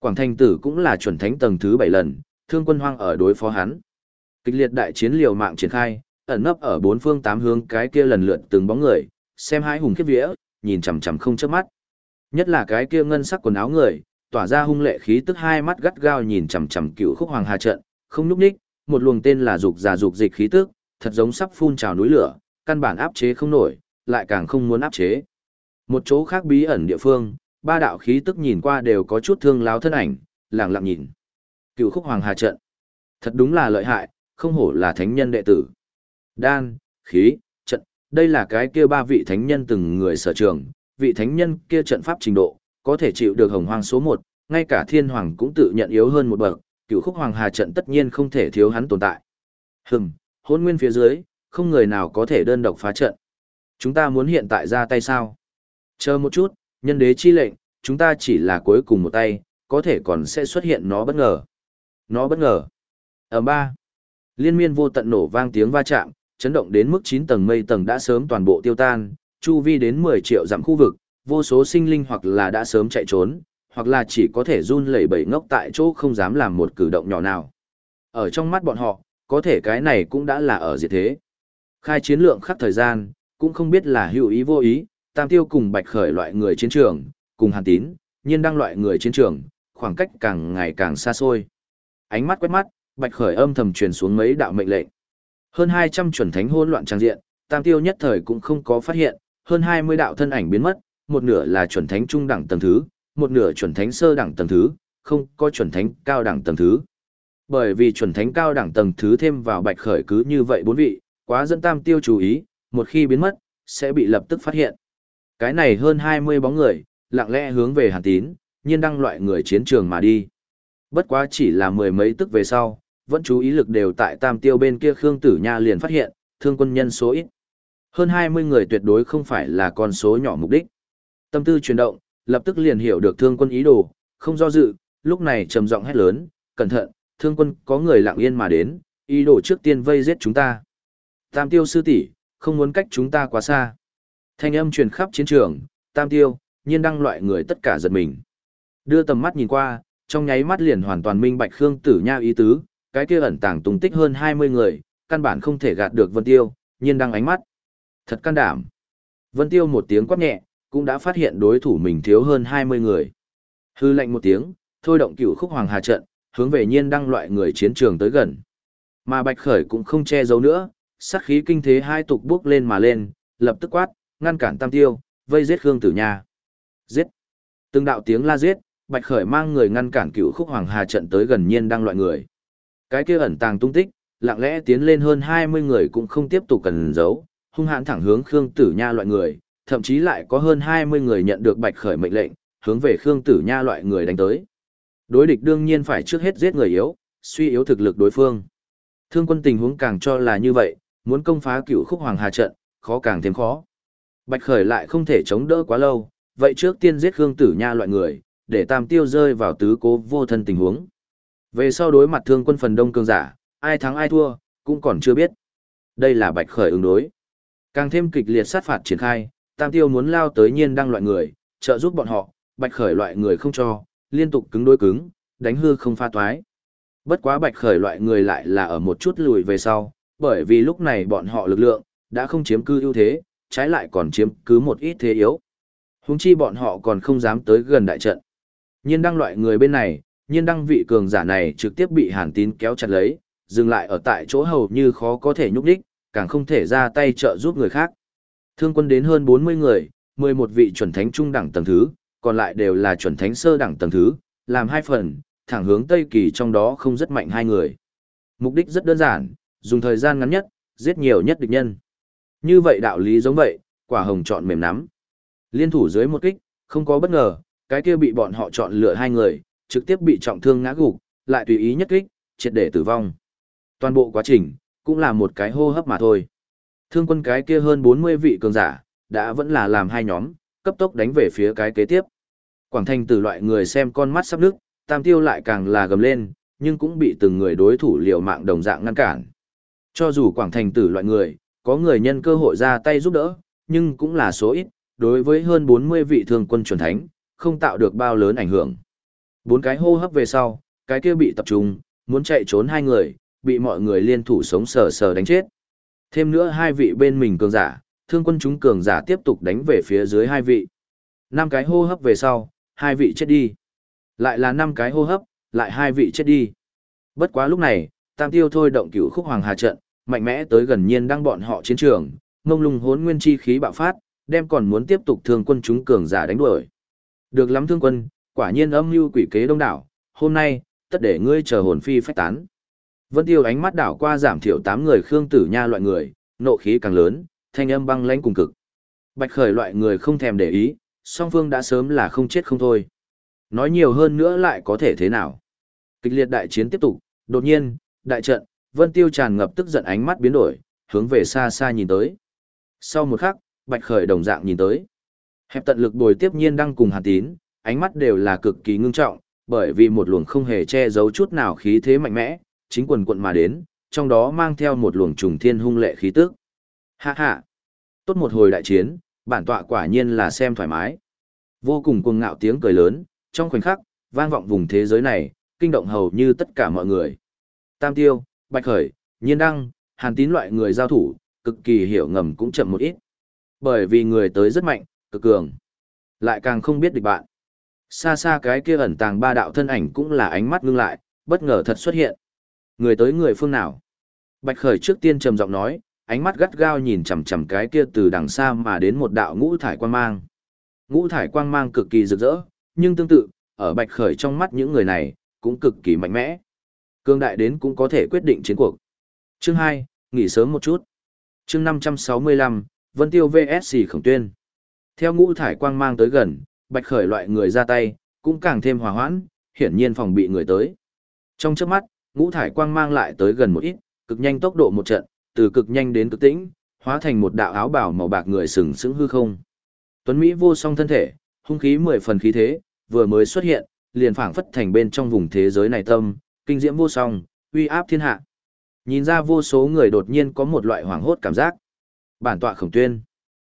Speaker 1: Quảng Thành Tử cũng là chuẩn thánh tầng thứ 7 lần, thương quân hoang ở đối phó hắn. Kịch liệt đại chiến liều mạng triển khai, ẩn nấp ở bốn phương tám hướng cái kia lần lượt từng bóng người, xem hai hùng khiếp vía, nhìn chằm chằm không chớp mắt. Nhất là cái kia ngân sắc quần áo người, tỏa ra hung lệ khí tức hai mắt gắt gao nhìn chằm chằm cựu khúc hoàng hà trận, không nhúc nhích, một luồng tên là dục già dục dịch khí tức, thật giống sắp phun trào núi lửa, căn bản áp chế không nổi, lại càng không muốn áp chế. Một chỗ khác bí ẩn địa phương, ba đạo khí tức nhìn qua đều có chút thương láo thân ảnh, lẳng lặng nhìn. Cựu khúc hoàng hà trận. Thật đúng là lợi hại, không hổ là thánh nhân đệ tử. Đan, khí, trận, đây là cái kia ba vị thánh nhân từng người sở trường, vị thánh nhân kia trận pháp trình độ, có thể chịu được hồng hoang số một, ngay cả thiên hoàng cũng tự nhận yếu hơn một bậc, cựu khúc hoàng hà trận tất nhiên không thể thiếu hắn tồn tại. Hừm, hôn nguyên phía dưới, không người nào có thể đơn độc phá trận. Chúng ta muốn hiện tại ra tay sao? Chờ một chút, nhân đế chi lệnh, chúng ta chỉ là cuối cùng một tay, có thể còn sẽ xuất hiện nó bất ngờ. Nó bất ngờ. Ở ba, liên miên vô tận nổ vang tiếng va chạm, chấn động đến mức 9 tầng mây tầng đã sớm toàn bộ tiêu tan, chu vi đến 10 triệu dặm khu vực, vô số sinh linh hoặc là đã sớm chạy trốn, hoặc là chỉ có thể run lẩy bẩy ngốc tại chỗ không dám làm một cử động nhỏ nào. Ở trong mắt bọn họ, có thể cái này cũng đã là ở diệt thế. Khai chiến lượng khắc thời gian, cũng không biết là hữu ý vô ý, tam tiêu cùng bạch khởi loại người chiến trường, cùng hàn tín, nhiên đăng loại người chiến trường, khoảng cách càng ngày càng xa xôi. Ánh mắt quét mắt, bạch khởi âm thầm truyền xuống mấy đạo mệnh lệnh. Hơn 200 chuẩn thánh hỗn loạn trang diện, tam tiêu nhất thời cũng không có phát hiện, hơn 20 đạo thân ảnh biến mất, một nửa là chuẩn thánh trung đẳng tầng thứ, một nửa chuẩn thánh sơ đẳng tầng thứ, không có chuẩn thánh cao đẳng tầng thứ. Bởi vì chuẩn thánh cao đẳng tầng thứ thêm vào bạch khởi cứ như vậy bốn vị, quá dẫn tam tiêu chú ý, một khi biến mất, sẽ bị lập tức phát hiện. Cái này hơn 20 bóng người, lặng lẽ hướng về hàn tín, nhiên đăng loại người chiến trường mà đi. Bất quá chỉ là mười mấy tức về sau, vẫn chú ý lực đều tại tam tiêu bên kia Khương Tử Nha liền phát hiện, thương quân nhân số ít. Hơn 20 người tuyệt đối không phải là con số nhỏ mục đích. Tâm tư chuyển động, lập tức liền hiểu được thương quân ý đồ, không do dự, lúc này trầm giọng hét lớn, cẩn thận, thương quân có người lặng yên mà đến, ý đồ trước tiên vây giết chúng ta. Tam tiêu sư tỷ không muốn cách chúng ta quá xa. Thanh âm truyền khắp chiến trường, tam tiêu, nhiên đăng loại người tất cả giật mình. Đưa tầm mắt nhìn qua, trong nháy mắt liền hoàn toàn minh bạch Khương Tử Nha ý tứ, cái kia ẩn tàng tung tích hơn 20 người, căn bản không thể gạt được Vân Tiêu, nhiên đăng ánh mắt. Thật can đảm. Vân Tiêu một tiếng quát nhẹ, cũng đã phát hiện đối thủ mình thiếu hơn 20 người. Hư lệnh một tiếng, thôi động cửu khúc hoàng hà trận, hướng về nhiên đăng loại người chiến trường tới gần. Mà Bạch Khởi cũng không che giấu nữa, sát khí kinh thế hai tục bước lên mà lên, lập tức quát, ngăn cản Tam Tiêu, vây giết Khương Tử Nha. Giết! Từng đạo tiếng la giết, Bạch Khởi mang người ngăn cản cựu khúc hoàng hà trận tới gần nhiên đang loại người. Cái kia ẩn tàng tung tích, lặng lẽ tiến lên hơn 20 người cũng không tiếp tục cần giấu, hung hãn thẳng hướng Khương Tử Nha loại người, thậm chí lại có hơn 20 người nhận được Bạch Khởi mệnh lệnh, hướng về Khương Tử Nha loại người đánh tới. Đối địch đương nhiên phải trước hết giết người yếu, suy yếu thực lực đối phương. Thương quân tình huống càng cho là như vậy, muốn công phá cựu khúc hoàng hà trận, khó càng thêm khó. Bạch Khởi lại không thể chống đỡ quá lâu, vậy trước tiên giết Khương Tử Nha loại người, để Tam Tiêu rơi vào tứ cố vô thân tình huống. Về sau đối mặt thương quân phần đông cường giả, ai thắng ai thua, cũng còn chưa biết. Đây là Bạch Khởi ứng đối. Càng thêm kịch liệt sát phạt triển khai, Tam Tiêu muốn lao tới nhiên đăng loại người, trợ giúp bọn họ, Bạch Khởi loại người không cho, liên tục cứng đối cứng, đánh hư không pha toái. Bất quá Bạch Khởi loại người lại là ở một chút lùi về sau, bởi vì lúc này bọn họ lực lượng đã không chiếm cư ưu thế, trái lại còn chiếm cứ một ít thế yếu. Huống chi bọn họ còn không dám tới gần đại trận. Nhiên đăng loại người bên này, nhiên đăng vị cường giả này trực tiếp bị hàn tín kéo chặt lấy, dừng lại ở tại chỗ hầu như khó có thể nhúc đích, càng không thể ra tay trợ giúp người khác. Thương quân đến hơn 40 người, 11 vị chuẩn thánh trung đẳng tầng thứ, còn lại đều là chuẩn thánh sơ đẳng tầng thứ, làm hai phần, thẳng hướng Tây Kỳ trong đó không rất mạnh hai người. Mục đích rất đơn giản, dùng thời gian ngắn nhất, giết nhiều nhất địch nhân. Như vậy đạo lý giống vậy, quả hồng chọn mềm nắm. Liên thủ dưới một kích, không có bất ngờ, cái kia bị bọn họ chọn lựa hai người, trực tiếp bị trọng thương ngã gục, lại tùy ý nhất kích, triệt để tử vong. Toàn bộ quá trình, cũng là một cái hô hấp mà thôi. Thương quân cái kia hơn 40 vị cường giả, đã vẫn là làm hai nhóm, cấp tốc đánh về phía cái kế tiếp. Quảng thành từ loại người xem con mắt sắp nước, tam tiêu lại càng là gầm lên, nhưng cũng bị từng người đối thủ liều mạng đồng dạng ngăn cản. Cho dù quảng thành tử loại người, có người nhân cơ hội ra tay giúp đỡ, nhưng cũng là số ít, đối với hơn 40 vị thương quân chuẩn thánh, không tạo được bao lớn ảnh hưởng. Bốn cái hô hấp về sau, cái kia bị tập trung, muốn chạy trốn hai người, bị mọi người liên thủ sống sờ sờ đánh chết. Thêm nữa hai vị bên mình cường giả, thương quân chúng cường giả tiếp tục đánh về phía dưới hai vị. Năm cái hô hấp về sau, hai vị chết đi. Lại là năm cái hô hấp, lại hai vị chết đi. Bất quá lúc này, tam tiêu thôi động cửu khúc hoàng hà trận, mạnh mẽ tới gần nhiên đang bọn họ chiến trường, ngông lung hốn nguyên chi khí bạo phát, đem còn muốn tiếp tục thương quân chúng cường giả đánh đuổi. Được lắm thương quân, quả nhiên âm mưu quỷ kế đông đảo, hôm nay, tất để ngươi chờ hồn phi phách tán. Vân Tiêu ánh mắt đảo qua giảm thiểu 8 người Khương Tử Nha loại người, nộ khí càng lớn, thanh âm băng lãnh cùng cực. Bạch Khởi loại người không thèm để ý, song phương đã sớm là không chết không thôi. Nói nhiều hơn nữa lại có thể thế nào? Kịch liệt đại chiến tiếp tục, đột nhiên, đại trận, Vân Tiêu tràn ngập tức giận ánh mắt biến đổi, hướng về xa xa nhìn tới. Sau một khắc, Bạch Khởi đồng dạng nhìn tới. Hẹp tận lực bồi tiếp nhiên đang cùng Hàn Tín, ánh mắt đều là cực kỳ ngưng trọng, bởi vì một luồng không hề che giấu chút nào khí thế mạnh mẽ, chính quần quận mà đến, trong đó mang theo một luồng trùng thiên hung lệ khí tức. Hạ hạ! Tốt một hồi đại chiến, bản tọa quả nhiên là xem thoải mái. Vô cùng cuồng ngạo tiếng cười lớn, trong khoảnh khắc, vang vọng vùng thế giới này, kinh động hầu như tất cả mọi người. Tam tiêu, bạch khởi, nhiên đăng, hàn tín loại người giao thủ, cực kỳ hiểu ngầm cũng chậm một ít. Bởi vì người tới rất mạnh, cực cường. Lại càng không biết địch bạn. Xa xa cái kia ẩn tàng ba đạo thân ảnh cũng là ánh mắt ngưng lại, bất ngờ thật xuất hiện. Người tới người phương nào? Bạch Khởi trước tiên trầm giọng nói, ánh mắt gắt gao nhìn chằm chằm cái kia từ đằng xa mà đến một đạo ngũ thải quang mang. Ngũ thải quang mang cực kỳ rực rỡ, nhưng tương tự, ở Bạch Khởi trong mắt những người này, cũng cực kỳ mạnh mẽ. Cương đại đến cũng có thể quyết định chiến cuộc. Chương 2, nghỉ sớm một chút. Chương 565, Vân Tiêu VS Khổng Tuyên. Theo ngũ thải quang mang tới gần, Bạch Khởi loại người ra tay, cũng càng thêm hòa hoãn, hiển nhiên phòng bị người tới. Trong chớp mắt, ngũ thải quang mang lại tới gần một ít, cực nhanh tốc độ một trận, từ cực nhanh đến cực tĩnh, hóa thành một đạo áo bào màu bạc người sừng sững hư không. Tuấn Mỹ vô song thân thể, hung khí mười phần khí thế, vừa mới xuất hiện, liền phảng phất thành bên trong vùng thế giới này tâm, kinh diễm vô song, uy áp thiên hạ. Nhìn ra vô số người đột nhiên có một loại hoảng hốt cảm giác. Bản tọa khổng tuyên.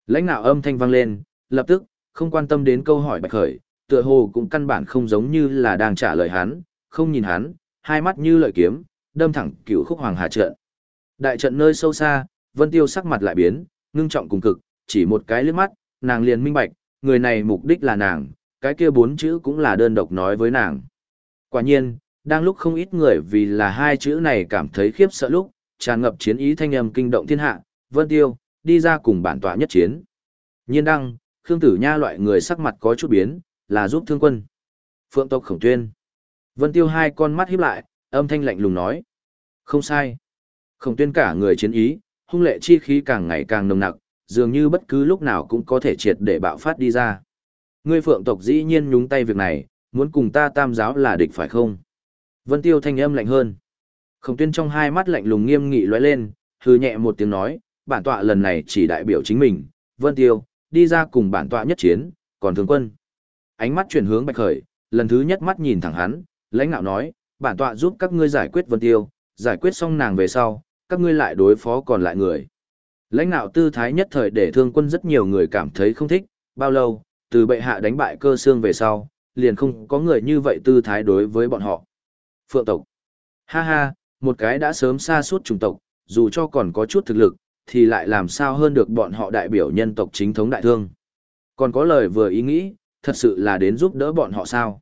Speaker 1: Lãnh nạo âm thanh vang lên, lập tức, không quan tâm đến câu hỏi bạch khởi, tựa hồ cũng căn bản không giống như là đang trả lời hắn, không nhìn hắn, hai mắt như lợi kiếm, đâm thẳng cửu khúc hoàng hà trận. Đại trận nơi sâu xa, Vân Tiêu sắc mặt lại biến, ngưng trọng cùng cực, chỉ một cái liếc mắt, nàng liền minh bạch, người này mục đích là nàng, cái kia bốn chữ cũng là đơn độc nói với nàng. Quả nhiên, đang lúc không ít người vì là hai chữ này cảm thấy khiếp sợ lúc, tràn ngập chiến ý thanh âm kinh động thiên hạ, Vân Tiêu, đi ra cùng bản tọa nhất chiến. Nhiên đăng, Khương Tử Nha loại người sắc mặt có chút biến, là giúp thương quân. Phượng tộc khổng tuyên. Vân Tiêu hai con mắt híp lại, âm thanh lạnh lùng nói. Không sai. Khổng tuyên cả người chiến ý, hung lệ chi khí càng ngày càng nồng nặc, dường như bất cứ lúc nào cũng có thể triệt để bạo phát đi ra. Ngươi phượng tộc dĩ nhiên nhúng tay việc này, muốn cùng ta tam giáo là địch phải không? Vân Tiêu thanh âm lạnh hơn. Khổng tuyên trong hai mắt lạnh lùng nghiêm nghị lóe lên, hừ nhẹ một tiếng nói, bản tọa lần này chỉ đại biểu chính mình, Vân Tiêu, đi ra cùng bản tọa nhất chiến, còn thường quân. Ánh mắt chuyển hướng Bạch Khởi, lần thứ nhất mắt nhìn thẳng hắn, lãnh ngạo nói, bản tọa giúp các ngươi giải quyết Vân Tiêu, giải quyết xong nàng về sau, các ngươi lại đối phó còn lại người. Lãnh ngạo tư thái nhất thời để thương quân rất nhiều người cảm thấy không thích, bao lâu, từ bệ hạ đánh bại cơ xương về sau, liền không có người như vậy tư thái đối với bọn họ. Phượng tộc. Ha ha, một cái đã sớm xa suốt chủng tộc, dù cho còn có chút thực lực, thì lại làm sao hơn được bọn họ đại biểu nhân tộc chính thống đại thương. Còn có lời vừa ý nghĩ, thật sự là đến giúp đỡ bọn họ sao.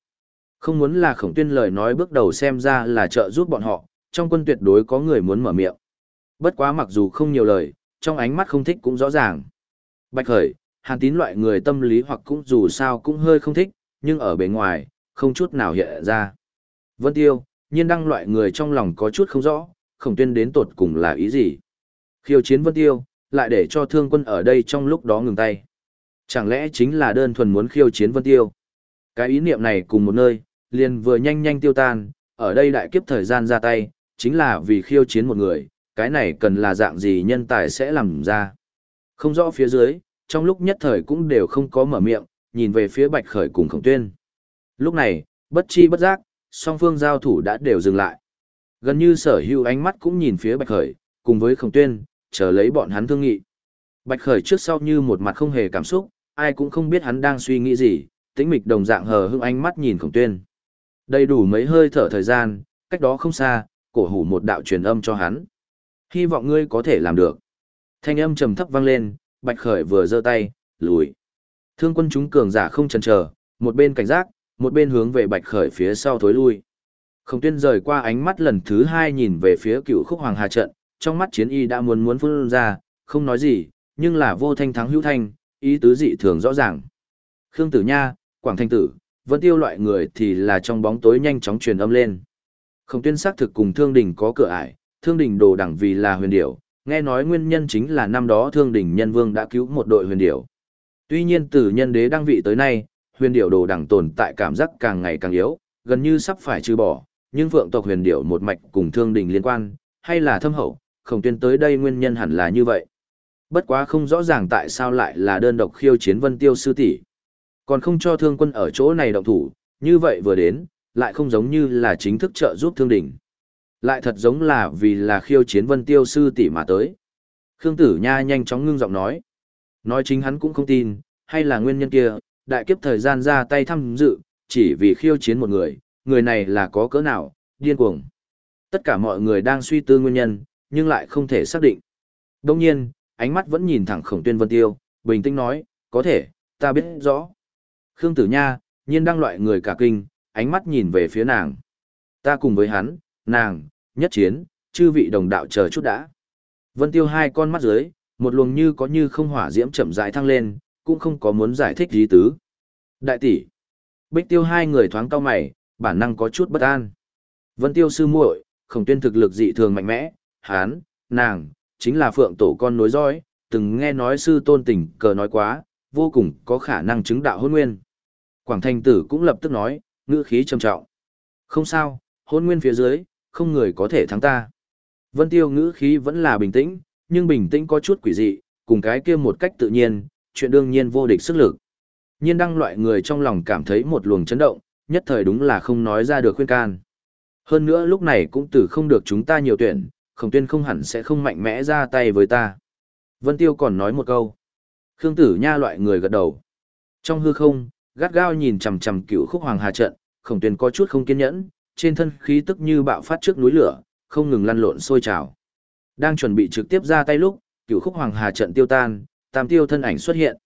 Speaker 1: Không muốn là khổng tuyên lời nói bước đầu xem ra là trợ giúp bọn họ, trong quân tuyệt đối có người muốn mở miệng. Bất quá mặc dù không nhiều lời, trong ánh mắt không thích cũng rõ ràng. Bạch Khởi, hàn tín loại người tâm lý hoặc cũng dù sao cũng hơi không thích, nhưng ở bề ngoài, không chút nào hiện ra. Vân Tiêu, nhiên đăng loại người trong lòng có chút không rõ, khổng tuyên đến tột cùng là ý gì. Khiêu chiến Vân Tiêu, lại để cho thương quân ở đây trong lúc đó ngừng tay. Chẳng lẽ chính là đơn thuần muốn khiêu chiến Vân Tiêu? Cái ý niệm này cùng một nơi, liền vừa nhanh nhanh tiêu tan, ở đây đại kiếp thời gian ra tay, chính là vì khiêu chiến một người, cái này cần là dạng gì nhân tài sẽ làm ra. Không rõ phía dưới, trong lúc nhất thời cũng đều không có mở miệng, nhìn về phía Bạch Khởi cùng Khổng Tuyên. Lúc này, bất chi bất giác, song phương giao thủ đã đều dừng lại. Gần như sở hữu ánh mắt cũng nhìn phía Bạch Khởi, cùng với Khổng Tuyên, chờ lấy bọn hắn thương nghị. Bạch Khởi trước sau như một mặt không hề cảm xúc, ai cũng không biết hắn đang suy nghĩ gì, tĩnh mịch đồng dạng hờ hững ánh mắt nhìn Khổng Tuyên. Đầy đủ mấy hơi thở thời gian, cách đó không xa, cổ hủ một đạo truyền âm cho hắn. Hy vọng ngươi có thể làm được. Thanh âm trầm thấp vang lên, Bạch Khởi vừa giơ tay, lùi. Thương quân chúng cường giả không chần chờ, một bên cảnh giác, một bên hướng về Bạch Khởi phía sau thối lui. Không tuyên rời qua ánh mắt lần thứ hai nhìn về phía cựu khúc hoàng hà trận, trong mắt chiến y đã muốn muốn phun ra, không nói gì, nhưng là vô thanh thắng hữu thanh, ý tứ dị thường rõ ràng. Khương Tử Nha, Quảng Thanh Tử, vẫn Tiêu loại người thì là trong bóng tối nhanh chóng truyền âm lên. Không tuyên xác thực cùng Thương Đình có cửa ải, Thương Đình đồ đẳng vì là huyền điểu, nghe nói nguyên nhân chính là năm đó Thương Đình Nhân Vương đã cứu một đội huyền điểu. Tuy nhiên từ nhân đế đăng vị tới nay, huyền điệu đồ đẳng tồn tại cảm giác càng ngày càng yếu, gần như sắp phải trừ bỏ, nhưng vượng tộc huyền điệu một mạch cùng Thương Đình liên quan, hay là thâm hậu, Khổng Tuyên tới đây nguyên nhân hẳn là như vậy. Bất quá không rõ ràng tại sao lại là đơn độc khiêu chiến Vân Tiêu sư tỷ. Còn không cho thương quân ở chỗ này động thủ, như vậy vừa đến, lại không giống như là chính thức trợ giúp thương Đình, Lại thật giống là vì là khiêu chiến Vân Tiêu sư tỷ mà tới. Khương Tử Nha nhanh chóng ngưng giọng nói. Nói chính hắn cũng không tin, hay là nguyên nhân kia, đại kiếp thời gian ra tay thăm dự, chỉ vì khiêu chiến một người, người này là có cỡ nào, điên cuồng. Tất cả mọi người đang suy tư nguyên nhân, nhưng lại không thể xác định. Đông nhiên, ánh mắt vẫn nhìn thẳng khổng tuyên vân tiêu, bình tĩnh nói, có thể, ta biết rõ. Khương Tử Nha, nhiên đang loại người cả kinh, ánh mắt nhìn về phía nàng. Ta cùng với hắn, nàng, nhất chiến, chư vị đồng đạo chờ chút đã. Vân tiêu hai con mắt dưới, một luồng như có như không hỏa diễm chậm rãi thăng lên, cũng không có muốn giải thích gì tứ. Đại tỷ, bích tiêu hai người thoáng cao mày, bản năng có chút bất an. Vân tiêu sư muội, khổng tuyên thực lực dị thường mạnh mẽ, hán, nàng, chính là phượng tổ con nối dõi, từng nghe nói sư tôn tình cờ nói quá, vô cùng có khả năng chứng đạo hôn nguyên. Quảng Thành Tử cũng lập tức nói, ngữ khí trầm trọng. Không sao, hôn nguyên phía dưới, không người có thể thắng ta. Vân Tiêu ngữ khí vẫn là bình tĩnh, nhưng bình tĩnh có chút quỷ dị, cùng cái kia một cách tự nhiên, chuyện đương nhiên vô địch sức lực. Nhiên đăng loại người trong lòng cảm thấy một luồng chấn động, nhất thời đúng là không nói ra được khuyên can. Hơn nữa lúc này cũng từ không được chúng ta nhiều tuyển, khổng tuyên không hẳn sẽ không mạnh mẽ ra tay với ta. Vân Tiêu còn nói một câu. Khương Tử Nha loại người gật đầu. Trong hư không, gắt gao nhìn chằm chằm cựu khúc hoàng hà trận, khổng tuyên có chút không kiên nhẫn, trên thân khí tức như bạo phát trước núi lửa, không ngừng lăn lộn sôi trào. Đang chuẩn bị trực tiếp ra tay lúc, cựu khúc hoàng hà trận tiêu tan, tam tiêu thân ảnh xuất hiện.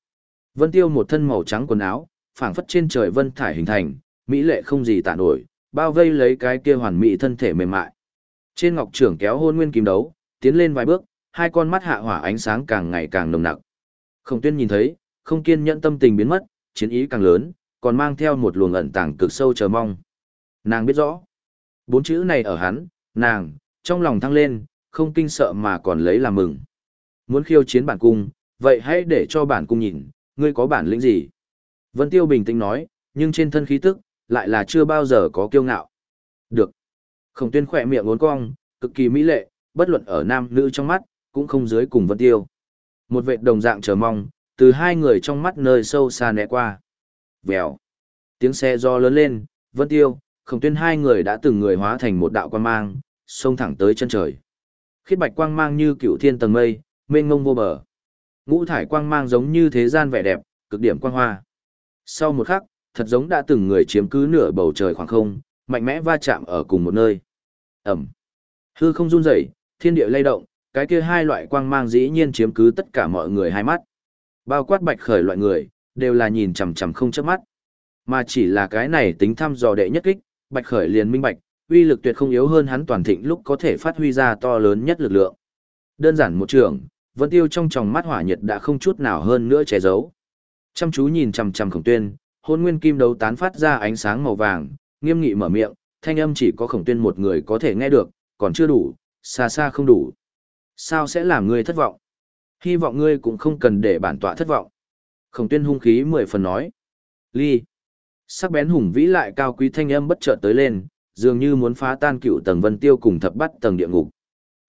Speaker 1: Vân Tiêu một thân màu trắng quần áo, phảng phất trên trời vân thải hình thành, mỹ lệ không gì tả nổi, bao vây lấy cái kia hoàn mỹ thân thể mềm mại. Trên ngọc trưởng kéo hôn nguyên kim đấu, tiến lên vài bước, hai con mắt hạ hỏa ánh sáng càng ngày càng nồng nặc. Khổng tuyên nhìn thấy, không kiên nhẫn tâm tình biến mất, chiến ý càng lớn, còn mang theo một luồng ẩn tàng cực sâu chờ mong. Nàng biết rõ. Bốn chữ này ở hắn, nàng, trong lòng thăng lên, không kinh sợ mà còn lấy làm mừng. Muốn khiêu chiến bản cung, vậy hãy để cho bản cung nhìn, ngươi có bản lĩnh gì? Vân Tiêu bình tĩnh nói, nhưng trên thân khí tức, lại là chưa bao giờ có kiêu ngạo. Được. Khổng tuyên khỏe miệng uốn cong, cực kỳ mỹ lệ, bất luận ở nam nữ trong mắt, cũng không dưới cùng Vân Tiêu. Một vệ đồng dạng chờ mong, từ hai người trong mắt nơi sâu xa né qua. Vèo. Tiếng xe do lớn lên, Vân Tiêu, Khổng tuyên hai người đã từng người hóa thành một đạo quang mang, xông thẳng tới chân trời. Khiết bạch quang mang như cựu thiên tầng mây, mênh ngông vô bờ. Ngũ thải quang mang giống như thế gian vẻ đẹp, cực điểm quang hoa. Sau một khắc, thật giống đã từng người chiếm cứ nửa bầu trời khoảng không, mạnh mẽ va chạm ở cùng một nơi. Ẩm. Hư không run rẩy, thiên địa lay động, cái kia hai loại quang mang dĩ nhiên chiếm cứ tất cả mọi người hai mắt. Bao quát bạch khởi loại người, đều là nhìn chằm chằm không chớp mắt. Mà chỉ là cái này tính thăm dò đệ nhất kích, Bạch Khởi liền minh bạch, uy lực tuyệt không yếu hơn hắn toàn thịnh lúc có thể phát huy ra to lớn nhất lực lượng. Đơn giản một trường, Vân Tiêu trong tròng mắt hỏa nhiệt đã không chút nào hơn nữa che giấu. Chăm chú nhìn chằm chằm Khổng Tuyên, Hôn Nguyên Kim đấu tán phát ra ánh sáng màu vàng, nghiêm nghị mở miệng, thanh âm chỉ có Khổng Tuyên một người có thể nghe được, còn chưa đủ, xa xa không đủ. Sao sẽ làm ngươi thất vọng? Hy vọng ngươi cũng không cần để bản tọa thất vọng. Khổng Tuyên hung khí mười phần nói. Ly. Sắc bén hùng vĩ lại cao quý thanh âm bất chợt tới lên, dường như muốn phá tan cựu tầng vân tiêu cùng thập bắt tầng địa ngục.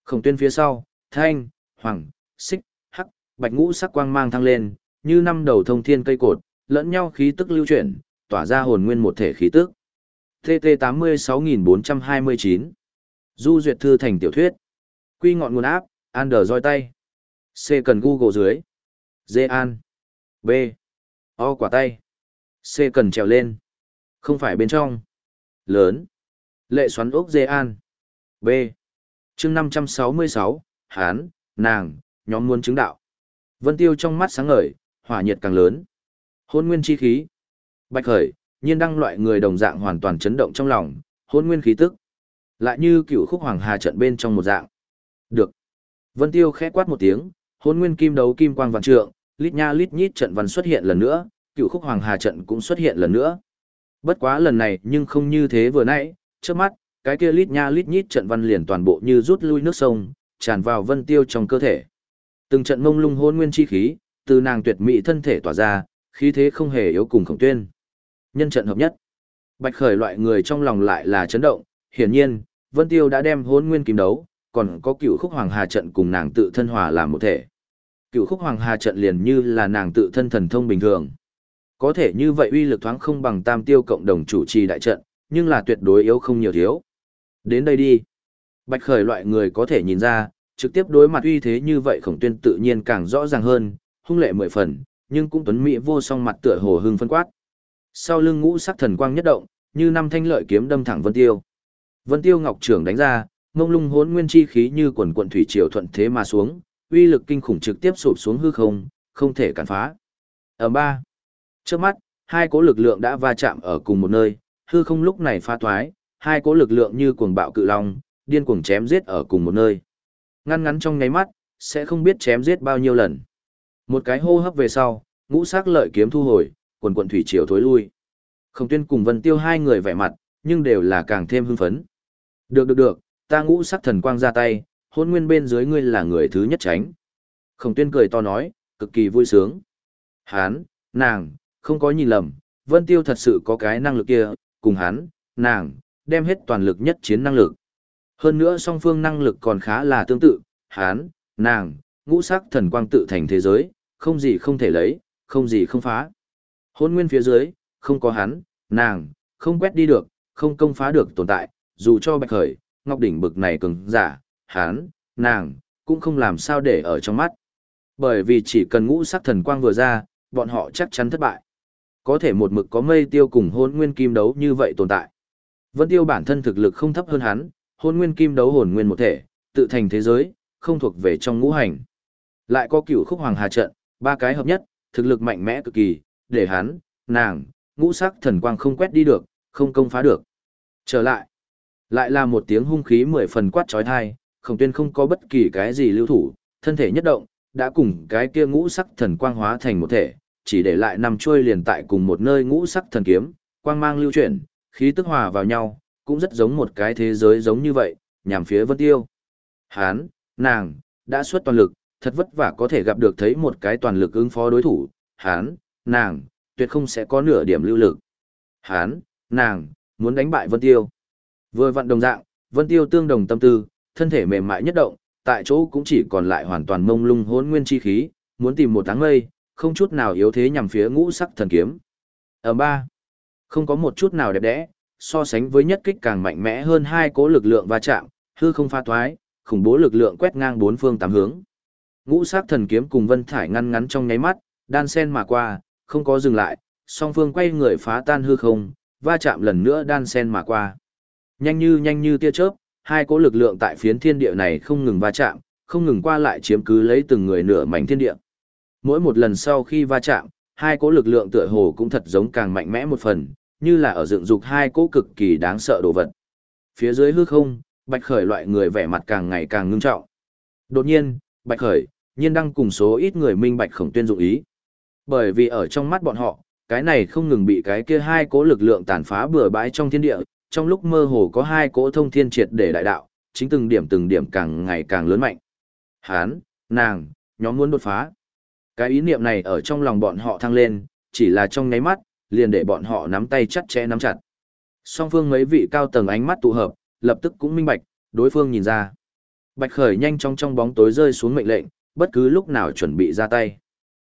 Speaker 1: Khổng Tuyên phía sau, thanh, hoàng, xích, hắc, bạch ngũ sắc quang mang thăng lên, như năm đầu thông thiên cây cột, lẫn nhau khí tức lưu chuyển, tỏa ra hồn nguyên một thể khí tức. TT 86429 Du duyệt thư thành tiểu thuyết. Quy ngọn nguồn áp, Ander roi tay. C cần Google dưới. D an. B. O quả tay. C cần trèo lên. Không phải bên trong. Lớn. Lệ xoắn ốc D an. B. chương 566, Hán, nàng, nhóm muốn chứng đạo. Vân Tiêu trong mắt sáng ngời, hỏa nhiệt càng lớn. Hôn nguyên chi khí. Bạch khởi, nhiên đăng loại người đồng dạng hoàn toàn chấn động trong lòng, hôn nguyên khí tức. Lại như cựu khúc hoàng hà trận bên trong một dạng. Được. Vân Tiêu khẽ quát một tiếng, hôn nguyên kim đấu kim quang vạn trượng, lít nha lít nhít trận văn xuất hiện lần nữa, cựu khúc hoàng hà trận cũng xuất hiện lần nữa. Bất quá lần này nhưng không như thế vừa nãy, trước mắt, cái kia lít nha lít nhít trận văn liền toàn bộ như rút lui nước sông, tràn vào Vân Tiêu trong cơ thể. Từng trận mông lung hôn nguyên chi khí, từ nàng tuyệt mỹ thân thể tỏa ra, khí thế không hề yếu cùng khổng tuyên. Nhân trận hợp nhất. Bạch khởi loại người trong lòng lại là chấn động, hiển nhiên, Vân Tiêu đã đem hôn nguyên kiếm đấu, còn có cựu khúc hoàng hà trận cùng nàng tự thân hòa làm một thể. Cựu khúc hoàng hà trận liền như là nàng tự thân thần thông bình thường. Có thể như vậy uy lực thoáng không bằng tam tiêu cộng đồng chủ trì đại trận, nhưng là tuyệt đối yếu không nhiều thiếu. Đến đây đi. Bạch khởi loại người có thể nhìn ra, trực tiếp đối mặt uy thế như vậy khổng tuyên tự nhiên càng rõ ràng hơn, hung lệ mười phần, nhưng cũng tuấn mỹ vô song mặt tựa hồ hưng phân quát. Sau lưng ngũ sắc thần quang nhất động, như năm thanh lợi kiếm đâm thẳng Vân Tiêu. Vân Tiêu ngọc trưởng đánh ra, mông lung hỗn nguyên chi khí như quần quần thủy triều thuận thế mà xuống, uy lực kinh khủng trực tiếp sụp xuống hư không, không thể cản phá. Ở ba, trước mắt, hai cỗ lực lượng đã va chạm ở cùng một nơi, hư không lúc này pha thoái, hai cỗ lực lượng như cuồng bạo cự long, điên cuồng chém giết ở cùng một nơi. Ngăn ngắn trong nháy mắt, sẽ không biết chém giết bao nhiêu lần. Một cái hô hấp về sau, ngũ sắc lợi kiếm thu hồi, quần quần thủy triều thối lui. Không tuyên cùng Vân Tiêu hai người vẻ mặt, nhưng đều là càng thêm hưng phấn. Được được được, ta ngũ sắc thần quang ra tay, hôn nguyên bên dưới ngươi là người thứ nhất tránh. Khổng tuyên cười to nói, cực kỳ vui sướng. Hán, nàng, không có nhìn lầm, Vân Tiêu thật sự có cái năng lực kia, cùng hắn, nàng, đem hết toàn lực nhất chiến năng lực. Hơn nữa song phương năng lực còn khá là tương tự, hán, nàng, ngũ sắc thần quang tự thành thế giới, không gì không thể lấy, không gì không phá. Hôn nguyên phía dưới, không có hắn, nàng, không quét đi được, không công phá được tồn tại, dù cho bạch khởi, ngọc đỉnh bực này cứng giả, hắn, nàng, cũng không làm sao để ở trong mắt. Bởi vì chỉ cần ngũ sắc thần quang vừa ra, bọn họ chắc chắn thất bại. Có thể một mực có mây tiêu cùng hôn nguyên kim đấu như vậy tồn tại. Vân tiêu bản thân thực lực không thấp hơn hắn, hôn nguyên kim đấu hồn nguyên một thể, tự thành thế giới, không thuộc về trong ngũ hành. Lại có cửu khúc hoàng hà trận, ba cái hợp nhất, thực lực mạnh mẽ cực kỳ, để hắn, nàng, ngũ sắc thần quang không quét đi được, không công phá được. Trở lại, lại là một tiếng hung khí mười phần quát trói thai, khổng tuyên không có bất kỳ cái gì lưu thủ, thân thể nhất động, đã cùng cái kia ngũ sắc thần quang hóa thành một thể, chỉ để lại nằm trôi liền tại cùng một nơi ngũ sắc thần kiếm, quang mang lưu chuyển, khí tức hòa vào nhau, cũng rất giống một cái thế giới giống như vậy, nhằm phía Vân Tiêu. Hán, nàng, đã xuất toàn lực, thật vất vả có thể gặp được thấy một cái toàn lực ứng phó đối thủ, hán, nàng, tuyệt không sẽ có nửa điểm lưu lực. Hán, nàng, muốn đánh bại Vân Tiêu. Vừa vận đồng dạng, Vân Tiêu tương đồng tâm tư, thân thể mềm mại nhất động, tại chỗ cũng chỉ còn lại hoàn toàn mông lung hỗn nguyên chi khí, muốn tìm một tháng mây, không chút nào yếu thế nhằm phía ngũ sắc thần kiếm. Ở ba, không có một chút nào đẹp đẽ, so sánh với nhất kích càng mạnh mẽ hơn hai cố lực lượng va chạm, hư không pha thoái, khủng bố lực lượng quét ngang bốn phương tám hướng. Ngũ sắc thần kiếm cùng Vân Thải ngăn ngắn trong nháy mắt, đan sen mà qua, không có dừng lại, song phương quay người phá tan hư không, va chạm lần nữa đan sen mà qua. Nhanh như nhanh như tia chớp, hai cỗ lực lượng tại phiến thiên địa này không ngừng va chạm, không ngừng qua lại chiếm cứ lấy từng người nửa mảnh thiên địa. Mỗi một lần sau khi va chạm, hai cỗ lực lượng tựa hồ cũng thật giống càng mạnh mẽ một phần, như là ở dựng dục hai cỗ cực kỳ đáng sợ đồ vật. Phía dưới hư không, Bạch Khởi loại người vẻ mặt càng ngày càng ngưng trọng. Đột nhiên, Bạch Khởi, nhiên đăng cùng số ít người minh bạch khổng tuyên dụng ý. Bởi vì ở trong mắt bọn họ, cái này không ngừng bị cái kia hai cỗ lực lượng tàn phá bừa bãi trong thiên địa, trong lúc mơ hồ có hai cỗ thông thiên triệt để đại đạo, chính từng điểm từng điểm càng ngày càng lớn mạnh. Hán, nàng, nhóm muốn đột phá. Cái ý niệm này ở trong lòng bọn họ thăng lên, chỉ là trong nháy mắt, liền để bọn họ nắm tay chặt chẽ nắm chặt. Song phương mấy vị cao tầng ánh mắt tụ hợp, lập tức cũng minh bạch, đối phương nhìn ra. Bạch Khởi nhanh chóng trong bóng tối rơi xuống mệnh lệnh, bất cứ lúc nào chuẩn bị ra tay.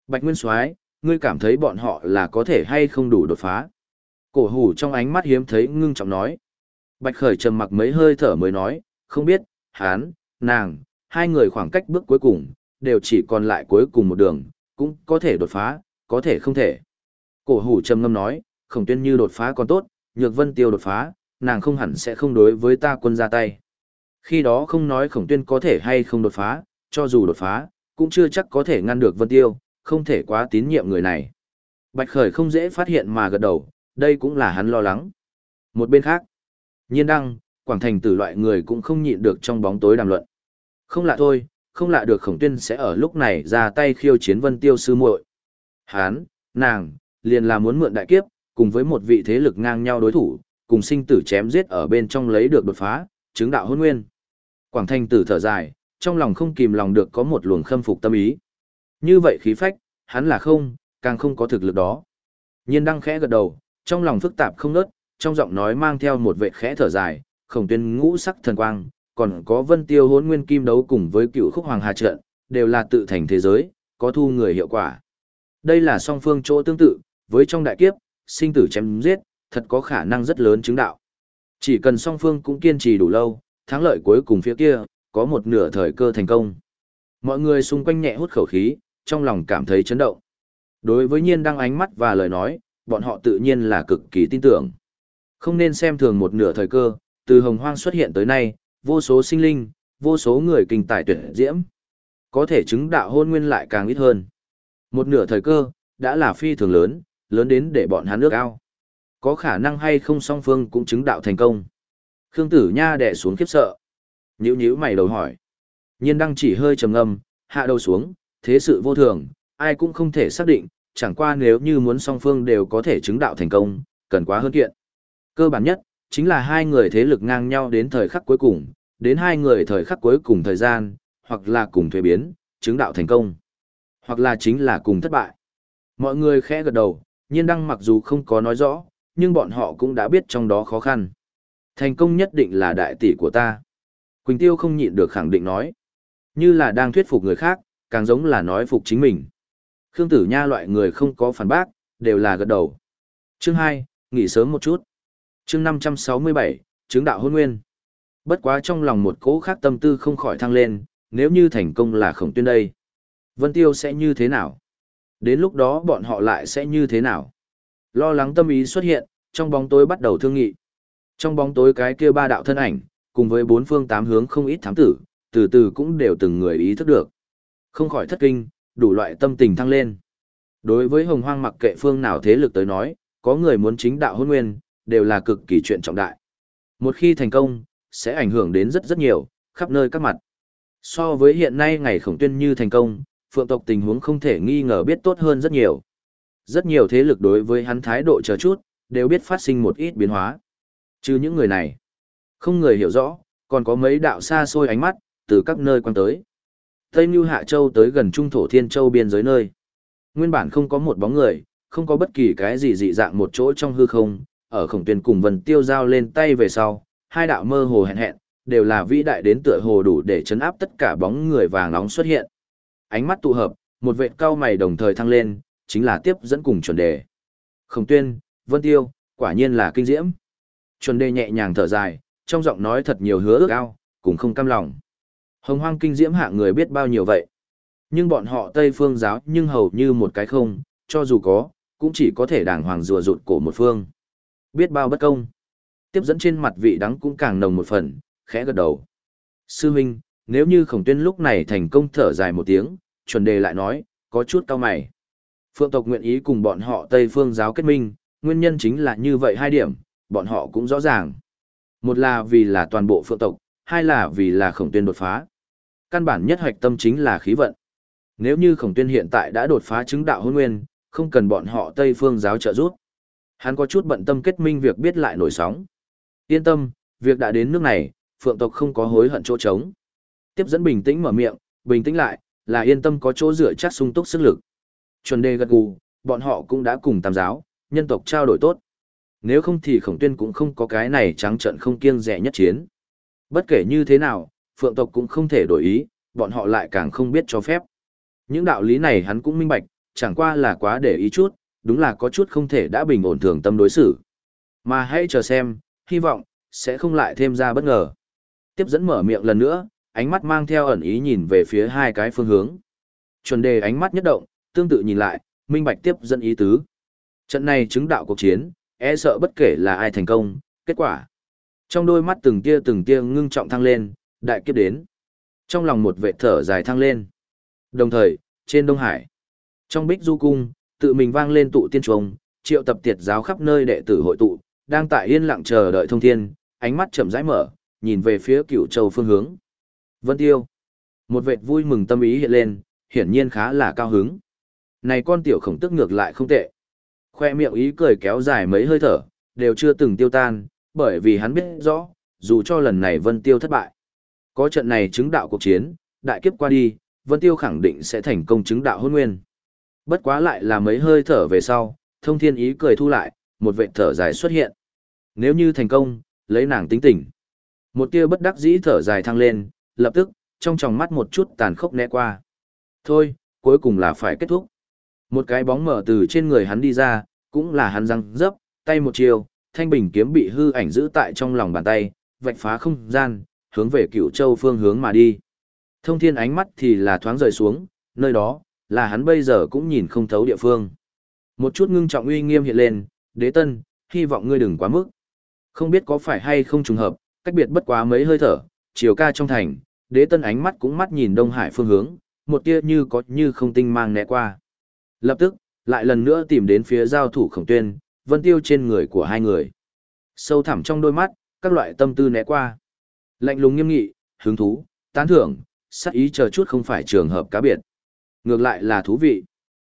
Speaker 1: Bạch Nguyên Soái, ngươi cảm thấy bọn họ là có thể hay không đủ đột phá? Cổ hủ trong ánh mắt hiếm thấy ngưng trọng nói. Bạch Khởi trầm mặc mấy hơi thở mới nói, không biết, hán, nàng, hai người khoảng cách bước cuối cùng, đều chỉ còn lại cuối cùng một đường, cũng có thể đột phá, có thể không thể. Cổ hủ trầm ngâm nói, khổng tuyên như đột phá còn tốt, nhược vân tiêu đột phá, nàng không hẳn sẽ không đối với ta quân ra tay. Khi đó không nói khổng tuyên có thể hay không đột phá, cho dù đột phá, cũng chưa chắc có thể ngăn được vân tiêu, không thể quá tín nhiệm người này. Bạch Khởi không dễ phát hiện mà gật đầu, đây cũng là hắn lo lắng. Một bên khác, nhiên đăng, Quảng Thành tử loại người cũng không nhịn được trong bóng tối đàm luận. Không lạ thôi, không lạ được khổng tuyên sẽ ở lúc này ra tay khiêu chiến vân tiêu sư muội. Hán, nàng, liền là muốn mượn đại kiếp, cùng với một vị thế lực ngang nhau đối thủ, cùng sinh tử chém giết ở bên trong lấy được đột phá, chứng đạo hôn nguyên. Quảng Thanh tử thở dài, trong lòng không kìm lòng được có một luồng khâm phục tâm ý. Như vậy khí phách, hắn là không, càng không có thực lực đó. Nhiên đăng khẽ gật đầu, trong lòng phức tạp không nớt, trong giọng nói mang theo một vệ khẽ thở dài, khổng tuyên ngũ sắc thần quang, còn có vân tiêu hốn nguyên kim đấu cùng với cựu khúc hoàng hà trận, đều là tự thành thế giới, có thu người hiệu quả. Đây là song phương chỗ tương tự, với trong đại kiếp, sinh tử chém giết, thật có khả năng rất lớn chứng đạo. Chỉ cần song phương cũng kiên trì đủ lâu, thắng lợi cuối cùng phía kia, có một nửa thời cơ thành công. Mọi người xung quanh nhẹ hút khẩu khí, trong lòng cảm thấy chấn động. Đối với nhiên đang ánh mắt và lời nói, bọn họ tự nhiên là cực kỳ tin tưởng. Không nên xem thường một nửa thời cơ, từ hồng hoang xuất hiện tới nay, vô số sinh linh, vô số người kinh tài tuyệt diễm. Có thể chứng đạo hôn nguyên lại càng ít hơn. Một nửa thời cơ, đã là phi thường lớn, lớn đến để bọn hắn nước ao. Có khả năng hay không song phương cũng chứng đạo thành công. Khương Tử Nha đè xuống khiếp sợ. Nhữ nhữ mày đầu hỏi. Nhiên đăng chỉ hơi trầm ngâm, hạ đầu xuống, thế sự vô thường, ai cũng không thể xác định, chẳng qua nếu như muốn song phương đều có thể chứng đạo thành công, cần quá hơn kiện. Cơ bản nhất, chính là hai người thế lực ngang nhau đến thời khắc cuối cùng, đến hai người thời khắc cuối cùng thời gian, hoặc là cùng thuế biến, chứng đạo thành công, hoặc là chính là cùng thất bại. Mọi người khẽ gật đầu, nhiên đăng mặc dù không có nói rõ, nhưng bọn họ cũng đã biết trong đó khó khăn. Thành công nhất định là đại tỷ của ta. Quỳnh Tiêu không nhịn được khẳng định nói. Như là đang thuyết phục người khác, càng giống là nói phục chính mình. Khương Tử Nha loại người không có phản bác, đều là gật đầu. Chương 2, nghỉ sớm một chút. Chương 567, chứng đạo hôn nguyên. Bất quá trong lòng một cố khác tâm tư không khỏi thăng lên, nếu như thành công là khổng tuyên đây. Vân Tiêu sẽ như thế nào? Đến lúc đó bọn họ lại sẽ như thế nào? Lo lắng tâm ý xuất hiện, trong bóng tối bắt đầu thương nghị. Trong bóng tối cái kia ba đạo thân ảnh, cùng với bốn phương tám hướng không ít thám tử, từ từ cũng đều từng người ý thức được. Không khỏi thất kinh, đủ loại tâm tình thăng lên. Đối với hồng hoang mặc kệ phương nào thế lực tới nói, có người muốn chính đạo hôn nguyên, đều là cực kỳ chuyện trọng đại. Một khi thành công, sẽ ảnh hưởng đến rất rất nhiều, khắp nơi các mặt. So với hiện nay ngày khổng tuyên như thành công, phượng tộc tình huống không thể nghi ngờ biết tốt hơn rất nhiều. Rất nhiều thế lực đối với hắn thái độ chờ chút, đều biết phát sinh một ít biến hóa. Trừ những người này, không người hiểu rõ, còn có mấy đạo xa xôi ánh mắt, từ các nơi quan tới. Tây Như Hạ Châu tới gần Trung Thổ Thiên Châu biên giới nơi. Nguyên bản không có một bóng người, không có bất kỳ cái gì dị dạng một chỗ trong hư không, ở khổng tuyên cùng vần tiêu giao lên tay về sau, hai đạo mơ hồ hẹn hẹn, đều là vĩ đại đến tựa hồ đủ để chấn áp tất cả bóng người vàng nóng xuất hiện. Ánh mắt tụ hợp, một vệt cao mày đồng thời thăng lên, chính là tiếp dẫn cùng chuẩn đề. Khổng tuyên, vân tiêu, quả nhiên là kinh diễm. Chuẩn đề nhẹ nhàng thở dài, trong giọng nói thật nhiều hứa ước ao, cũng không cam lòng. Hồng hoang kinh diễm hạ người biết bao nhiêu vậy. Nhưng bọn họ Tây phương giáo nhưng hầu như một cái không, cho dù có, cũng chỉ có thể đàng hoàng rùa rụt cổ một phương. Biết bao bất công. Tiếp dẫn trên mặt vị đắng cũng càng nồng một phần, khẽ gật đầu. Sư huynh, nếu như khổng tuyên lúc này thành công thở dài một tiếng, chuẩn đề lại nói, có chút cao mày. Phượng tộc nguyện ý cùng bọn họ Tây Phương giáo kết minh, nguyên nhân chính là như vậy hai điểm, bọn họ cũng rõ ràng. Một là vì là toàn bộ phượng tộc, hai là vì là khổng tuyên đột phá. Căn bản nhất hoạch tâm chính là khí vận. Nếu như khổng tuyên hiện tại đã đột phá chứng đạo hôn nguyên, không cần bọn họ Tây Phương giáo trợ giúp. Hắn có chút bận tâm kết minh việc biết lại nổi sóng. Yên tâm, việc đã đến nước này, phượng tộc không có hối hận chỗ trống. Tiếp dẫn bình tĩnh mở miệng, bình tĩnh lại, là yên tâm có chỗ dựa chắc sung túc sức lực. Chuẩn đề gật gù, bọn họ cũng đã cùng tam giáo, nhân tộc trao đổi tốt. Nếu không thì khổng tuyên cũng không có cái này trắng trận không kiêng rẻ nhất chiến. Bất kể như thế nào, phượng tộc cũng không thể đổi ý, bọn họ lại càng không biết cho phép. Những đạo lý này hắn cũng minh bạch, chẳng qua là quá để ý chút, đúng là có chút không thể đã bình ổn thường tâm đối xử. Mà hãy chờ xem, hy vọng, sẽ không lại thêm ra bất ngờ. Tiếp dẫn mở miệng lần nữa, ánh mắt mang theo ẩn ý nhìn về phía hai cái phương hướng. Chuẩn đề ánh mắt nhất động, tương tự nhìn lại, minh bạch tiếp dẫn ý tứ. Trận này chứng đạo cuộc chiến, e sợ bất kể là ai thành công, kết quả. Trong đôi mắt từng tia từng tia ngưng trọng thăng lên, đại kiếp đến. Trong lòng một vệ thở dài thăng lên. Đồng thời, trên Đông Hải, trong bích du cung, tự mình vang lên tụ tiên trùng, triệu tập tiệt giáo khắp nơi đệ tử hội tụ, đang tại yên lặng chờ đợi thông thiên, ánh mắt chậm rãi mở, nhìn về phía cựu châu phương hướng. Vân Tiêu. Một vệt vui mừng tâm ý hiện lên, hiển nhiên khá là cao hứng. Này con tiểu khổng tức ngược lại không tệ. Khoe miệng ý cười kéo dài mấy hơi thở, đều chưa từng tiêu tan, bởi vì hắn biết rõ, dù cho lần này Vân Tiêu thất bại. Có trận này chứng đạo cuộc chiến, đại kiếp qua đi, Vân Tiêu khẳng định sẽ thành công chứng đạo hôn nguyên. Bất quá lại là mấy hơi thở về sau, thông thiên ý cười thu lại, một vệ thở dài xuất hiện. Nếu như thành công, lấy nàng tính tỉnh. Một tia bất đắc dĩ thở dài thăng lên, lập tức, trong tròng mắt một chút tàn khốc né qua. Thôi, cuối cùng là phải kết thúc. Một cái bóng mở từ trên người hắn đi ra, cũng là hắn răng dấp, tay một chiều, thanh bình kiếm bị hư ảnh giữ tại trong lòng bàn tay, vạch phá không gian, hướng về cựu châu phương hướng mà đi. Thông thiên ánh mắt thì là thoáng rời xuống, nơi đó, là hắn bây giờ cũng nhìn không thấu địa phương. Một chút ngưng trọng uy nghiêm hiện lên, đế tân, hy vọng ngươi đừng quá mức. Không biết có phải hay không trùng hợp, cách biệt bất quá mấy hơi thở, chiều ca trong thành, đế tân ánh mắt cũng mắt nhìn Đông Hải phương hướng, một tia như có như không tinh mang né qua. Lập tức, lại lần nữa tìm đến phía giao thủ khổng tuyên, vân tiêu trên người của hai người. Sâu thẳm trong đôi mắt, các loại tâm tư né qua. Lạnh lùng nghiêm nghị, hứng thú, tán thưởng, sắc ý chờ chút không phải trường hợp cá biệt. Ngược lại là thú vị.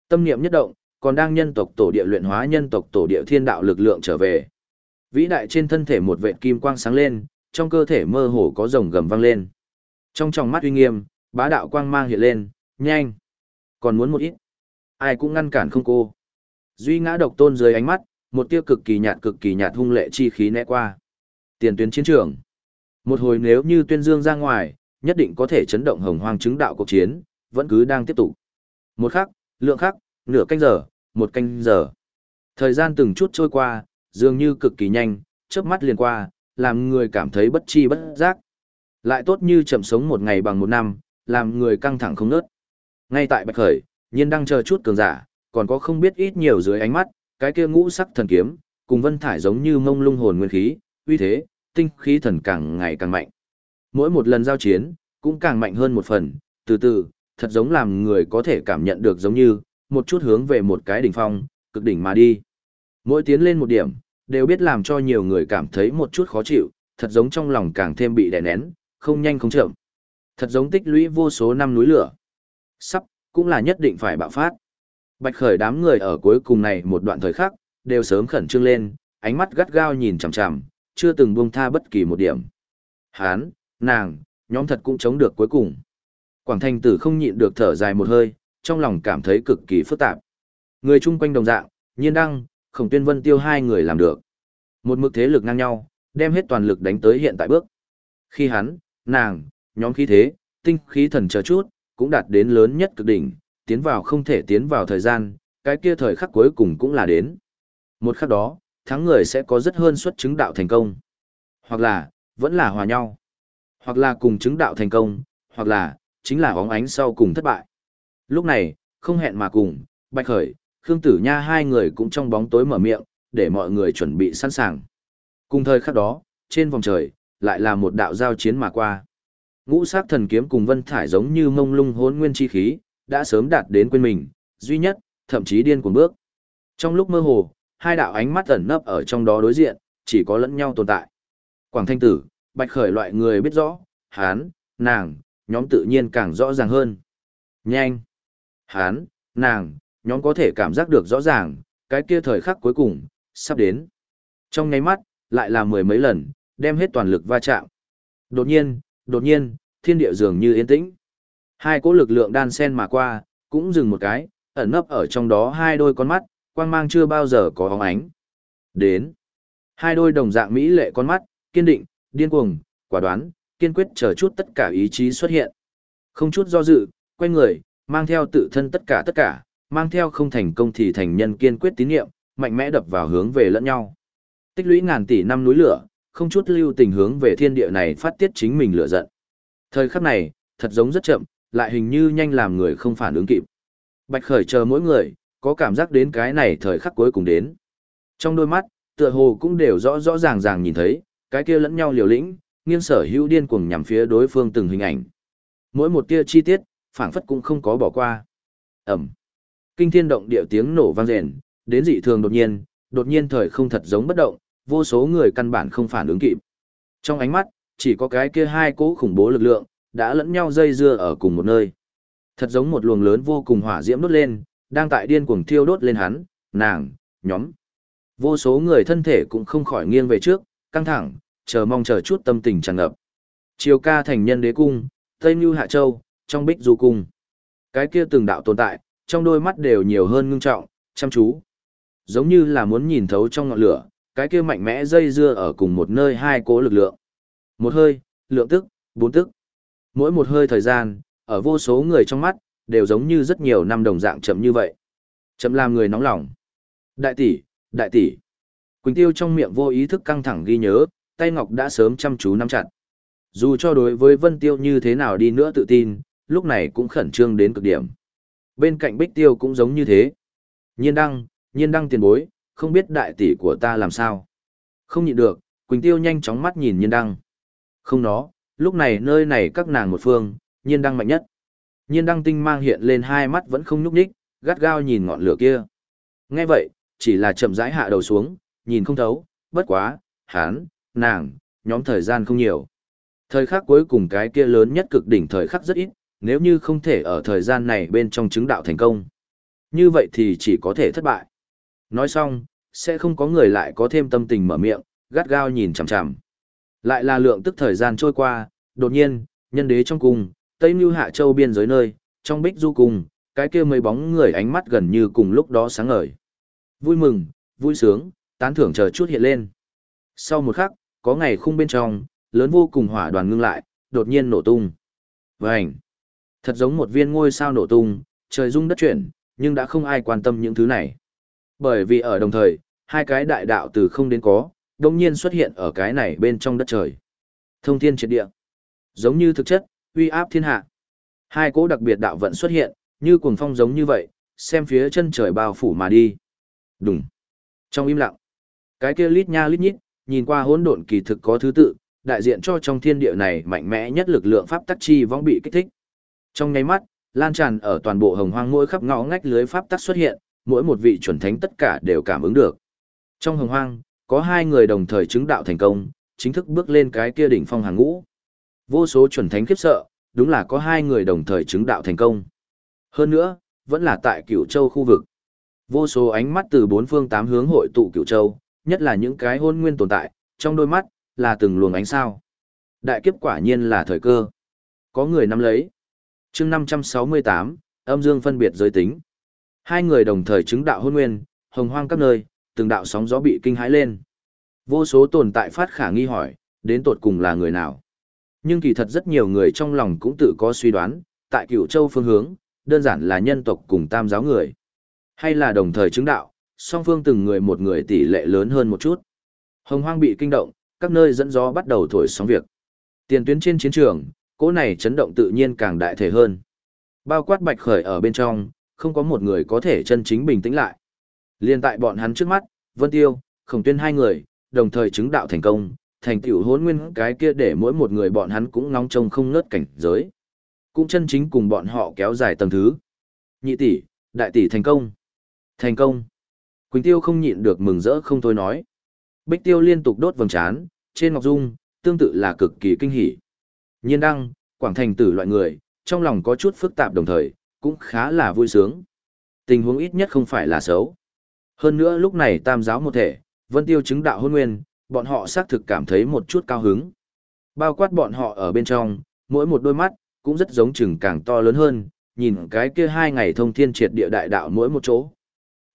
Speaker 1: Tâm niệm nhất động, còn đang nhân tộc tổ địa luyện hóa nhân tộc tổ địa thiên đạo lực lượng trở về. Vĩ đại trên thân thể một vệt kim quang sáng lên, trong cơ thể mơ hồ có rồng gầm vang lên. Trong tròng mắt uy nghiêm, bá đạo quang mang hiện lên, nhanh. Còn muốn một ít. Ai cũng ngăn cản không cô. Duy ngã độc tôn dưới ánh mắt, một tia cực kỳ nhạt cực kỳ nhạt hung lệ chi khí né qua. Tiền tuyến chiến trường. Một hồi nếu như tuyên dương ra ngoài, nhất định có thể chấn động hồng hoang chứng đạo cuộc chiến, vẫn cứ đang tiếp tục. Một khắc, lượng khắc, nửa canh giờ, một canh giờ. Thời gian từng chút trôi qua, dường như cực kỳ nhanh, chớp mắt liền qua, làm người cảm thấy bất chi bất giác. Lại tốt như chậm sống một ngày bằng một năm, làm người căng thẳng không nớt. Ngay tại bạch khởi, nhiên đang chờ chút cường giả, còn có không biết ít nhiều dưới ánh mắt, cái kia ngũ sắc thần kiếm, cùng vân thải giống như mông lung hồn nguyên khí, uy thế, tinh khí thần càng ngày càng mạnh. Mỗi một lần giao chiến, cũng càng mạnh hơn một phần, từ từ, thật giống làm người có thể cảm nhận được giống như, một chút hướng về một cái đỉnh phong, cực đỉnh mà đi. Mỗi tiến lên một điểm, đều biết làm cho nhiều người cảm thấy một chút khó chịu, thật giống trong lòng càng thêm bị đè nén, không nhanh không chậm. Thật giống tích lũy vô số năm núi lửa. Sắp, cũng là nhất định phải bạo phát. Bạch khởi đám người ở cuối cùng này một đoạn thời khắc, đều sớm khẩn trương lên, ánh mắt gắt gao nhìn chằm chằm, chưa từng buông tha bất kỳ một điểm. Hán, nàng, nhóm thật cũng chống được cuối cùng. Quảng thành tử không nhịn được thở dài một hơi, trong lòng cảm thấy cực kỳ phức tạp. Người chung quanh đồng dạng, nhiên đăng, khổng tuyên vân tiêu hai người làm được. Một mực thế lực ngang nhau, đem hết toàn lực đánh tới hiện tại bước. Khi hắn, nàng, nhóm khí thế, tinh khí thần chờ chút, cũng đạt đến lớn nhất cực đỉnh, tiến vào không thể tiến vào thời gian, cái kia thời khắc cuối cùng cũng là đến. Một khắc đó, thắng người sẽ có rất hơn suất chứng đạo thành công. Hoặc là, vẫn là hòa nhau. Hoặc là cùng chứng đạo thành công, hoặc là, chính là óng ánh sau cùng thất bại. Lúc này, không hẹn mà cùng, Bạch Khởi, Khương Tử Nha hai người cũng trong bóng tối mở miệng, để mọi người chuẩn bị sẵn sàng. Cùng thời khắc đó, trên vòng trời, lại là một đạo giao chiến mà qua. Ngũ sắc thần kiếm cùng Vân Thải giống như mông lung hỗn nguyên chi khí, đã sớm đạt đến quên mình, duy nhất, thậm chí điên cuồng bước. Trong lúc mơ hồ, hai đạo ánh mắt ẩn nấp ở trong đó đối diện, chỉ có lẫn nhau tồn tại. Quảng Thanh Tử, Bạch Khởi loại người biết rõ, hán, nàng, nhóm tự nhiên càng rõ ràng hơn. Nhanh! Hán, nàng, nhóm có thể cảm giác được rõ ràng, cái kia thời khắc cuối cùng, sắp đến. Trong nháy mắt, lại là mười mấy lần, đem hết toàn lực va chạm. Đột nhiên, đột nhiên, thiên địa dường như yên tĩnh. Hai cỗ lực lượng đan sen mà qua, cũng dừng một cái, ẩn nấp ở trong đó hai đôi con mắt, quang mang chưa bao giờ có hóng ánh. Đến. Hai đôi đồng dạng mỹ lệ con mắt, kiên định, điên cuồng, quả đoán, kiên quyết chờ chút tất cả ý chí xuất hiện. Không chút do dự, quay người, mang theo tự thân tất cả tất cả, mang theo không thành công thì thành nhân kiên quyết tín nhiệm, mạnh mẽ đập vào hướng về lẫn nhau. Tích lũy ngàn tỷ năm núi lửa, không chút lưu tình hướng về thiên địa này phát tiết chính mình lửa giận. Thời khắc này, thật giống rất chậm, lại hình như nhanh làm người không phản ứng kịp. Bạch Khởi chờ mỗi người, có cảm giác đến cái này thời khắc cuối cùng đến. Trong đôi mắt, tựa hồ cũng đều rõ rõ ràng ràng nhìn thấy, cái kia lẫn nhau liều lĩnh, nghiêng sở hữu điên cuồng nhằm phía đối phương từng hình ảnh. Mỗi một tia chi tiết, phảng phất cũng không có bỏ qua. Ẩm. Kinh thiên động địa tiếng nổ vang rền, đến dị thường đột nhiên, đột nhiên thời không thật giống bất động, vô số người căn bản không phản ứng kịp. Trong ánh mắt, chỉ có cái kia hai cỗ khủng bố lực lượng, đã lẫn nhau dây dưa ở cùng một nơi. Thật giống một luồng lớn vô cùng hỏa diễm đốt lên, đang tại điên cuồng thiêu đốt lên hắn, nàng, nhóm. Vô số người thân thể cũng không khỏi nghiêng về trước, căng thẳng, chờ mong chờ chút tâm tình tràn ngập. Triều ca thành nhân đế cung, Tây Nhu Hạ Châu, trong bích du cung. Cái kia từng đạo tồn tại, trong đôi mắt đều nhiều hơn ngưng trọng, chăm chú. Giống như là muốn nhìn thấu trong ngọn lửa, cái kia mạnh mẽ dây dưa ở cùng một nơi hai cố lực lượng. Một hơi, lượng tức, bốn tức. Mỗi một hơi thời gian, ở vô số người trong mắt, đều giống như rất nhiều năm đồng dạng chậm như vậy. Chậm làm người nóng lòng. Đại tỷ, đại tỷ. Quỳnh Tiêu trong miệng vô ý thức căng thẳng ghi nhớ, tay ngọc đã sớm chăm chú nắm chặt. Dù cho đối với Vân Tiêu như thế nào đi nữa tự tin, lúc này cũng khẩn trương đến cực điểm. Bên cạnh Bích Tiêu cũng giống như thế. Nhiên đăng, nhiên đăng tiền bối, không biết đại tỷ của ta làm sao. Không nhịn được, Quỳnh Tiêu nhanh chóng mắt nhìn nhiên đăng. Không nó, lúc này nơi này các nàng một phương, nhiên đăng mạnh nhất. Nhiên đăng tinh mang hiện lên hai mắt vẫn không nhúc nhích, gắt gao nhìn ngọn lửa kia. Nghe vậy, chỉ là chậm rãi hạ đầu xuống, nhìn không thấu, bất quá, hán, nàng, nhóm thời gian không nhiều. Thời khắc cuối cùng cái kia lớn nhất cực đỉnh thời khắc rất ít, nếu như không thể ở thời gian này bên trong chứng đạo thành công. Như vậy thì chỉ có thể thất bại. Nói xong, sẽ không có người lại có thêm tâm tình mở miệng, gắt gao nhìn chằm chằm. Lại là lượng tức thời gian trôi qua, đột nhiên, nhân đế trong cung, Tây Nưu Hạ Châu biên giới nơi, trong bích du cung, cái kia mấy bóng người ánh mắt gần như cùng lúc đó sáng ngời. Vui mừng, vui sướng, tán thưởng chờ chút hiện lên. Sau một khắc, có ngày khung bên trong, lớn vô cùng hỏa đoàn ngưng lại, đột nhiên nổ tung. Vành! Thật giống một viên ngôi sao nổ tung, trời rung đất chuyển, nhưng đã không ai quan tâm những thứ này. Bởi vì ở đồng thời, hai cái đại đạo từ không đến có, đồng nhiên xuất hiện ở cái này bên trong đất trời. Thông thiên triệt địa. Giống như thực chất, uy áp thiên hạ. Hai cỗ đặc biệt đạo vận xuất hiện, như cuồng phong giống như vậy, xem phía chân trời bao phủ mà đi. Đùng. Trong im lặng, cái kia lít nha lít nhít, nhìn qua hỗn độn kỳ thực có thứ tự, đại diện cho trong thiên địa này mạnh mẽ nhất lực lượng pháp tắc chi vong bị kích thích. Trong nháy mắt, lan tràn ở toàn bộ hồng hoang mỗi khắp ngõ ngách lưới pháp tắc xuất hiện, mỗi một vị chuẩn thánh tất cả đều cảm ứng được. Trong hồng hoang, có hai người đồng thời chứng đạo thành công, chính thức bước lên cái kia đỉnh phong hàng ngũ. Vô số chuẩn thánh khiếp sợ, đúng là có hai người đồng thời chứng đạo thành công. Hơn nữa, vẫn là tại cửu châu khu vực. Vô số ánh mắt từ bốn phương tám hướng hội tụ cửu châu, nhất là những cái hôn nguyên tồn tại, trong đôi mắt, là từng luồng ánh sao. Đại kiếp quả nhiên là thời cơ. Có người nắm lấy. chương 568, âm dương phân biệt giới tính. Hai người đồng thời chứng đạo hôn nguyên, hồng hoang các nơi, từng đạo sóng gió bị kinh hãi lên. Vô số tồn tại phát khả nghi hỏi, đến tột cùng là người nào. Nhưng kỳ thật rất nhiều người trong lòng cũng tự có suy đoán, tại cửu châu phương hướng, đơn giản là nhân tộc cùng tam giáo người. Hay là đồng thời chứng đạo, song phương từng người một người tỷ lệ lớn hơn một chút. Hồng hoang bị kinh động, các nơi dẫn gió bắt đầu thổi sóng việc. Tiền tuyến trên chiến trường, cỗ này chấn động tự nhiên càng đại thể hơn. Bao quát bạch khởi ở bên trong, không có một người có thể chân chính bình tĩnh lại. Liên tại bọn hắn trước mắt, Vân Tiêu, Khổng Tuyên hai người, đồng thời chứng đạo thành công, thành tựu hốn nguyên cái kia để mỗi một người bọn hắn cũng ngóng trông không ngớt cảnh giới. Cũng chân chính cùng bọn họ kéo dài tầng thứ. Nhị tỷ, đại tỷ thành công. Thành công. Quỳnh Tiêu không nhịn được mừng rỡ không thôi nói. Bích Tiêu liên tục đốt vầng trán, trên Ngọc Dung, tương tự là cực kỳ kinh hỉ. Nhiên đăng, Quảng Thành tử loại người, trong lòng có chút phức tạp đồng thời, cũng khá là vui sướng. Tình huống ít nhất không phải là xấu. Hơn nữa lúc này tam giáo một thể, vân tiêu chứng đạo hôn nguyên, bọn họ xác thực cảm thấy một chút cao hứng. Bao quát bọn họ ở bên trong, mỗi một đôi mắt, cũng rất giống chừng càng to lớn hơn, nhìn cái kia hai ngày thông thiên triệt địa đại đạo mỗi một chỗ.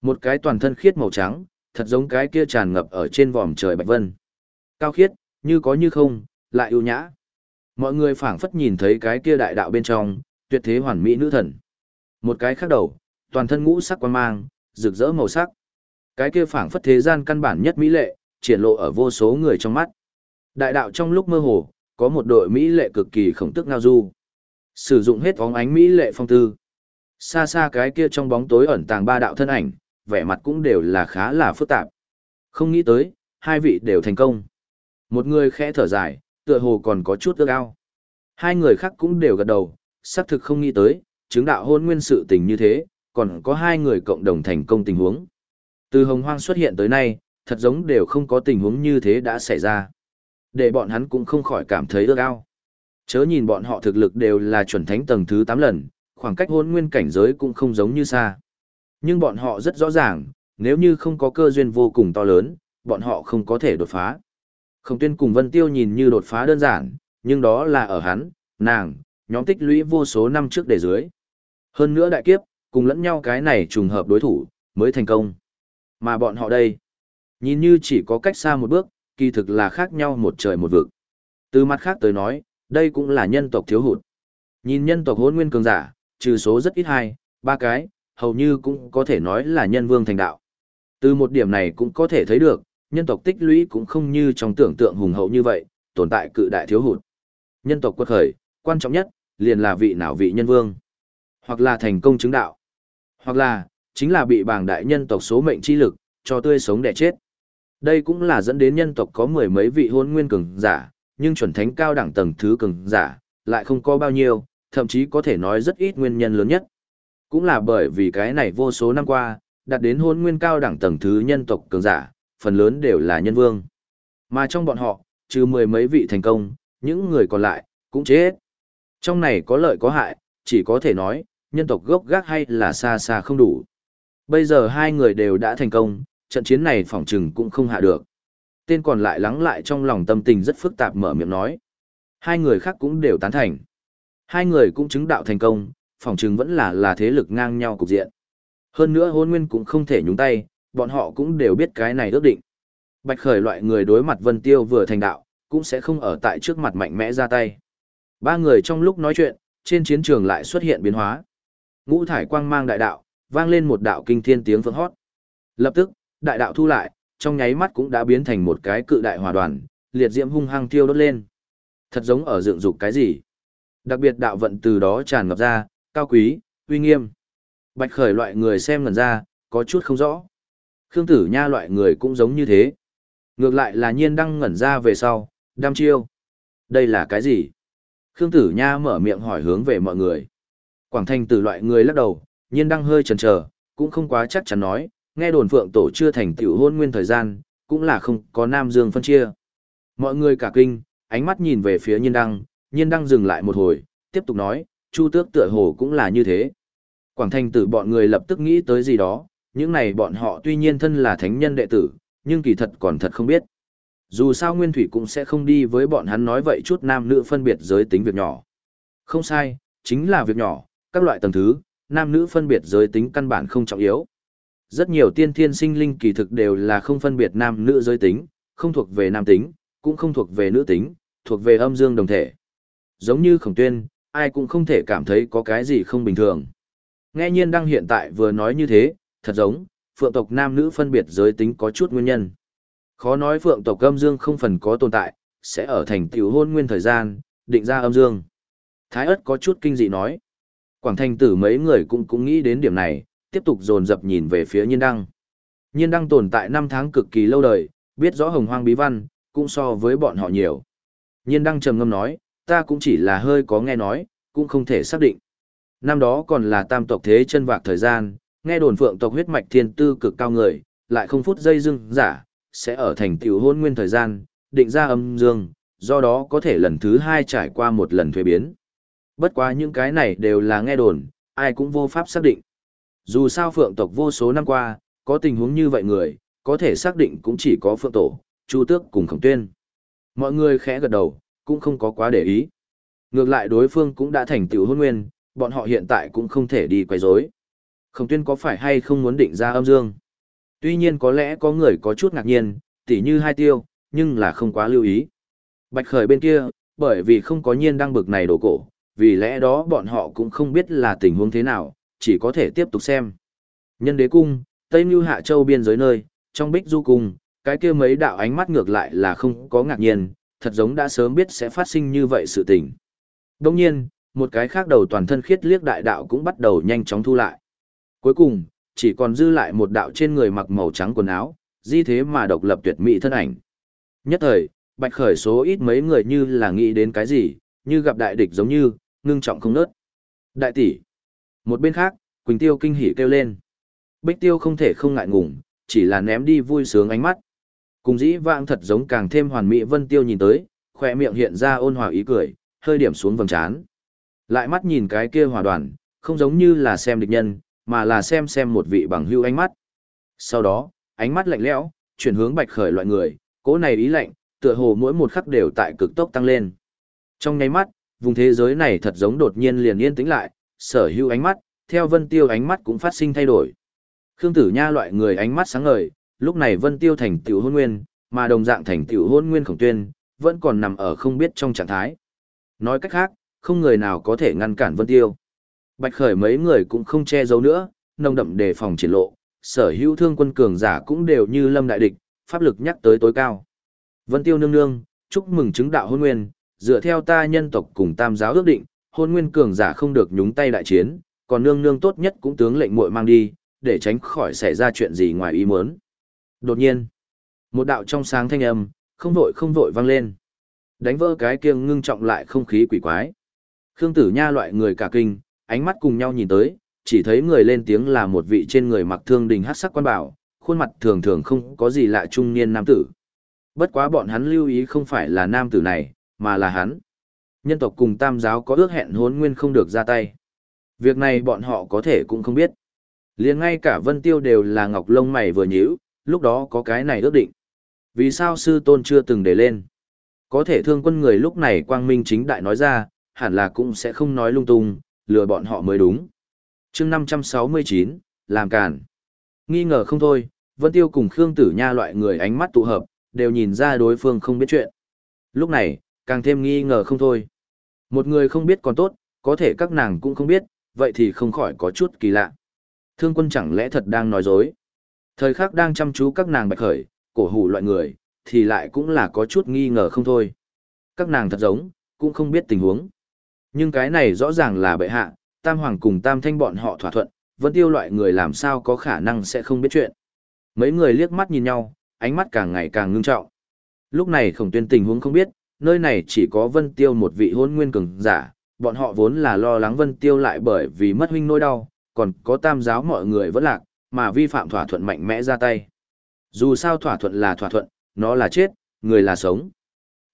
Speaker 1: Một cái toàn thân khiết màu trắng, thật giống cái kia tràn ngập ở trên vòm trời bạch vân. Cao khiết, như có như không, lại ưu nhã. Mọi người phảng phất nhìn thấy cái kia đại đạo bên trong, tuyệt thế hoàn mỹ nữ thần. Một cái khác đầu, toàn thân ngũ sắc quan mang, rực rỡ màu sắc. Cái kia phảng phất thế gian căn bản nhất mỹ lệ, triển lộ ở vô số người trong mắt. Đại đạo trong lúc mơ hồ, có một đội mỹ lệ cực kỳ khổng tức ngao du. Sử dụng hết bóng ánh mỹ lệ phong tư. Xa xa cái kia trong bóng tối ẩn tàng ba đạo thân ảnh, vẻ mặt cũng đều là khá là phức tạp. Không nghĩ tới, hai vị đều thành công. Một người khẽ thở dài, tựa hồ còn có chút ước ao. Hai người khác cũng đều gật đầu, xác thực không nghĩ tới, chứng đạo hôn nguyên sự tình như thế, còn có hai người cộng đồng thành công tình huống. Từ hồng hoang xuất hiện tới nay, thật giống đều không có tình huống như thế đã xảy ra. Để bọn hắn cũng không khỏi cảm thấy ước ao. Chớ nhìn bọn họ thực lực đều là chuẩn thánh tầng thứ 8 lần, khoảng cách hôn nguyên cảnh giới cũng không giống như xa. Nhưng bọn họ rất rõ ràng, nếu như không có cơ duyên vô cùng to lớn, bọn họ không có thể đột phá. Khổng tuyên cùng Vân Tiêu nhìn như đột phá đơn giản, nhưng đó là ở hắn, nàng, nhóm tích lũy vô số năm trước để dưới. Hơn nữa đại kiếp, cùng lẫn nhau cái này trùng hợp đối thủ, mới thành công. Mà bọn họ đây, nhìn như chỉ có cách xa một bước, kỳ thực là khác nhau một trời một vực. Từ mặt khác tới nói, đây cũng là nhân tộc thiếu hụt. Nhìn nhân tộc hôn nguyên cường giả, trừ số rất ít hai, ba cái, hầu như cũng có thể nói là nhân vương thành đạo. Từ một điểm này cũng có thể thấy được, nhân tộc tích lũy cũng không như trong tưởng tượng hùng hậu như vậy, tồn tại cự đại thiếu hụt. Nhân tộc quật khởi, quan trọng nhất, liền là vị nào vị nhân vương, hoặc là thành công chứng đạo, hoặc là, chính là bị bảng đại nhân tộc số mệnh chi lực, cho tươi sống đẻ chết. Đây cũng là dẫn đến nhân tộc có mười mấy vị hôn nguyên cường giả, nhưng chuẩn thánh cao đẳng tầng thứ cường giả, lại không có bao nhiêu, thậm chí có thể nói rất ít nguyên nhân lớn nhất. Cũng là bởi vì cái này vô số năm qua, đạt đến hôn nguyên cao đẳng tầng thứ nhân tộc cường giả, phần lớn đều là nhân vương. Mà trong bọn họ, trừ mười mấy vị thành công, những người còn lại, cũng chết. Trong này có lợi có hại, chỉ có thể nói, nhân tộc gốc gác hay là xa xa không đủ. Bây giờ hai người đều đã thành công, trận chiến này phỏng chừng cũng không hạ được. Tên còn lại lắng lại trong lòng tâm tình rất phức tạp mở miệng nói. Hai người khác cũng đều tán thành. Hai người cũng chứng đạo thành công, phỏng chừng vẫn là là thế lực ngang nhau cục diện. Hơn nữa hôn nguyên cũng không thể nhúng tay, bọn họ cũng đều biết cái này ước định. Bạch khởi loại người đối mặt Vân Tiêu vừa thành đạo, cũng sẽ không ở tại trước mặt mạnh mẽ ra tay. Ba người trong lúc nói chuyện, trên chiến trường lại xuất hiện biến hóa. Ngũ thải quang mang đại đạo, vang lên một đạo kinh thiên tiếng vượng hót. Lập tức, đại đạo thu lại, trong nháy mắt cũng đã biến thành một cái cự đại hỏa đoàn, liệt diễm hung hăng tiêu đốt lên. Thật giống ở dựng dục cái gì. Đặc biệt đạo vận từ đó tràn ngập ra, cao quý, uy nghiêm. Bạch khởi loại người xem ngần ra, có chút không rõ. Khương tử nha loại người cũng giống như thế. Ngược lại là nhiên đăng ngẩn ra về sau, đam chiêu. Đây là cái gì? Khương tử nha mở miệng hỏi hướng về mọi người. Quảng thành tử loại người lắc đầu, nhiên đăng hơi chần chờ, cũng không quá chắc chắn nói, nghe đồn phượng tổ chưa thành tiểu hôn nguyên thời gian, cũng là không có nam dương phân chia. Mọi người cả kinh, ánh mắt nhìn về phía nhiên đăng, nhiên đăng dừng lại một hồi, tiếp tục nói, chu tước tựa hồ cũng là như thế. Quảng thành tử bọn người lập tức nghĩ tới gì đó, những này bọn họ tuy nhiên thân là thánh nhân đệ tử, nhưng kỳ thật còn thật không biết. Dù sao Nguyên Thủy cũng sẽ không đi với bọn hắn nói vậy chút nam nữ phân biệt giới tính việc nhỏ. Không sai, chính là việc nhỏ, các loại tầng thứ, nam nữ phân biệt giới tính căn bản không trọng yếu. Rất nhiều tiên thiên sinh linh kỳ thực đều là không phân biệt nam nữ giới tính, không thuộc về nam tính, cũng không thuộc về nữ tính, thuộc về âm dương đồng thể. Giống như khổng tuyên, ai cũng không thể cảm thấy có cái gì không bình thường. Nghe nhiên đăng hiện tại vừa nói như thế, thật giống, phượng tộc nam nữ phân biệt giới tính có chút nguyên nhân. Khó nói phượng tộc âm dương không phần có tồn tại, sẽ ở thành tiểu hôn nguyên thời gian, định ra âm dương. Thái ất có chút kinh dị nói. Quảng thành tử mấy người cũng cũng nghĩ đến điểm này, tiếp tục dồn dập nhìn về phía nhiên đăng. Nhiên đăng tồn tại năm tháng cực kỳ lâu đời, biết rõ hồng hoang bí văn, cũng so với bọn họ nhiều. Nhiên đăng trầm ngâm nói, ta cũng chỉ là hơi có nghe nói, cũng không thể xác định. Năm đó còn là tam tộc thế chân vạc thời gian, Nghe đồn phượng tộc huyết mạch thiên tư cực cao người, lại không phút giây dưng giả, sẽ ở thành tiểu hôn nguyên thời gian, định ra âm dương, do đó có thể lần thứ hai trải qua một lần thuế biến. Bất quá những cái này đều là nghe đồn, ai cũng vô pháp xác định. Dù sao phượng tộc vô số năm qua, có tình huống như vậy người, có thể xác định cũng chỉ có phượng tổ, chu tước cùng khổng tuyên. Mọi người khẽ gật đầu, cũng không có quá để ý. Ngược lại đối phương cũng đã thành tựu hôn nguyên, bọn họ hiện tại cũng không thể đi quay rối. Khổng tuyên có phải hay không muốn định ra âm dương? Tuy nhiên có lẽ có người có chút ngạc nhiên, tỉ như hai tiêu, nhưng là không quá lưu ý. Bạch khởi bên kia, bởi vì không có nhiên đăng bực này đổ cổ, vì lẽ đó bọn họ cũng không biết là tình huống thế nào, chỉ có thể tiếp tục xem. Nhân đế cung, Tây Như Hạ Châu biên giới nơi, trong bích du cung, cái kia mấy đạo ánh mắt ngược lại là không có ngạc nhiên, thật giống đã sớm biết sẽ phát sinh như vậy sự tình. Đồng nhiên, một cái khác đầu toàn thân khiết liếc đại đạo cũng bắt đầu nhanh chóng thu lại. Cuối cùng, chỉ còn dư lại một đạo trên người mặc màu trắng quần áo, di thế mà độc lập tuyệt mỹ thân ảnh. Nhất thời, bạch khởi số ít mấy người như là nghĩ đến cái gì, như gặp đại địch giống như, ngưng trọng không nớt. Đại tỷ. Một bên khác, Quỳnh Tiêu kinh hỉ kêu lên. Bích Tiêu không thể không ngại ngùng, chỉ là ném đi vui sướng ánh mắt. Cùng dĩ vãng thật giống càng thêm hoàn mỹ Vân Tiêu nhìn tới, khỏe miệng hiện ra ôn hòa ý cười, hơi điểm xuống vầng trán. Lại mắt nhìn cái kia hòa đoàn, không giống như là xem địch nhân, mà là xem xem một vị bằng hưu ánh mắt. Sau đó, ánh mắt lạnh lẽo, chuyển hướng bạch khởi loại người, cố này ý lạnh, tựa hồ mỗi một khắc đều tại cực tốc tăng lên. Trong nháy mắt, vùng thế giới này thật giống đột nhiên liền yên tĩnh lại, sở hữu ánh mắt, theo Vân Tiêu ánh mắt cũng phát sinh thay đổi. Khương Tử Nha loại người ánh mắt sáng ngời, lúc này Vân Tiêu thành tiểu hôn nguyên, mà đồng dạng thành tiểu hôn nguyên khổng tuyên, vẫn còn nằm ở không biết trong trạng thái. Nói cách khác, không người nào có thể ngăn cản Vân Tiêu. Bạch Khởi mấy người cũng không che giấu nữa, nồng đậm đề phòng triển lộ, sở hữu thương quân cường giả cũng đều như lâm đại địch, pháp lực nhắc tới tối cao. Vân Tiêu nương nương, chúc mừng chứng đạo hôn nguyên, dựa theo ta nhân tộc cùng tam giáo ước định, hôn nguyên cường giả không được nhúng tay đại chiến, còn nương nương tốt nhất cũng tướng lệnh muội mang đi, để tránh khỏi xảy ra chuyện gì ngoài ý muốn. Đột nhiên, một đạo trong sáng thanh âm, không vội không vội vang lên. Đánh vỡ cái kia ngưng trọng lại không khí quỷ quái. Khương Tử Nha loại người cả kinh, ánh mắt cùng nhau nhìn tới, chỉ thấy người lên tiếng là một vị trên người mặc thương đình hát sắc quan bảo, khuôn mặt thường thường không có gì lạ trung niên nam tử. Bất quá bọn hắn lưu ý không phải là nam tử này, mà là hắn. Nhân tộc cùng tam giáo có ước hẹn hốn nguyên không được ra tay. Việc này bọn họ có thể cũng không biết. liền ngay cả Vân Tiêu đều là ngọc lông mày vừa nhíu, lúc đó có cái này ước định. Vì sao sư tôn chưa từng để lên? Có thể thương quân người lúc này quang minh chính đại nói ra, hẳn là cũng sẽ không nói lung tung, lừa bọn họ mới đúng. chương 569, làm càn. Nghi ngờ không thôi, Vân Tiêu cùng Khương Tử Nha loại người ánh mắt tụ hợp, đều nhìn ra đối phương không biết chuyện. Lúc này, càng thêm nghi ngờ không thôi. Một người không biết còn tốt, có thể các nàng cũng không biết, vậy thì không khỏi có chút kỳ lạ. Thương quân chẳng lẽ thật đang nói dối. Thời khắc đang chăm chú các nàng bạch khởi, cổ hủ loại người, thì lại cũng là có chút nghi ngờ không thôi. Các nàng thật giống, cũng không biết tình huống. Nhưng cái này rõ ràng là bệ hạ, tam hoàng cùng tam thanh bọn họ thỏa thuận, vẫn tiêu loại người làm sao có khả năng sẽ không biết chuyện. Mấy người liếc mắt nhìn nhau, ánh mắt càng ngày càng ngưng trọng. Lúc này khổng tuyên tình huống không biết, nơi này chỉ có vân tiêu một vị hôn nguyên cường giả, bọn họ vốn là lo lắng vân tiêu lại bởi vì mất huynh nỗi đau, còn có tam giáo mọi người vẫn lạc, mà vi phạm thỏa thuận mạnh mẽ ra tay. Dù sao thỏa thuận là thỏa thuận, nó là chết, người là sống.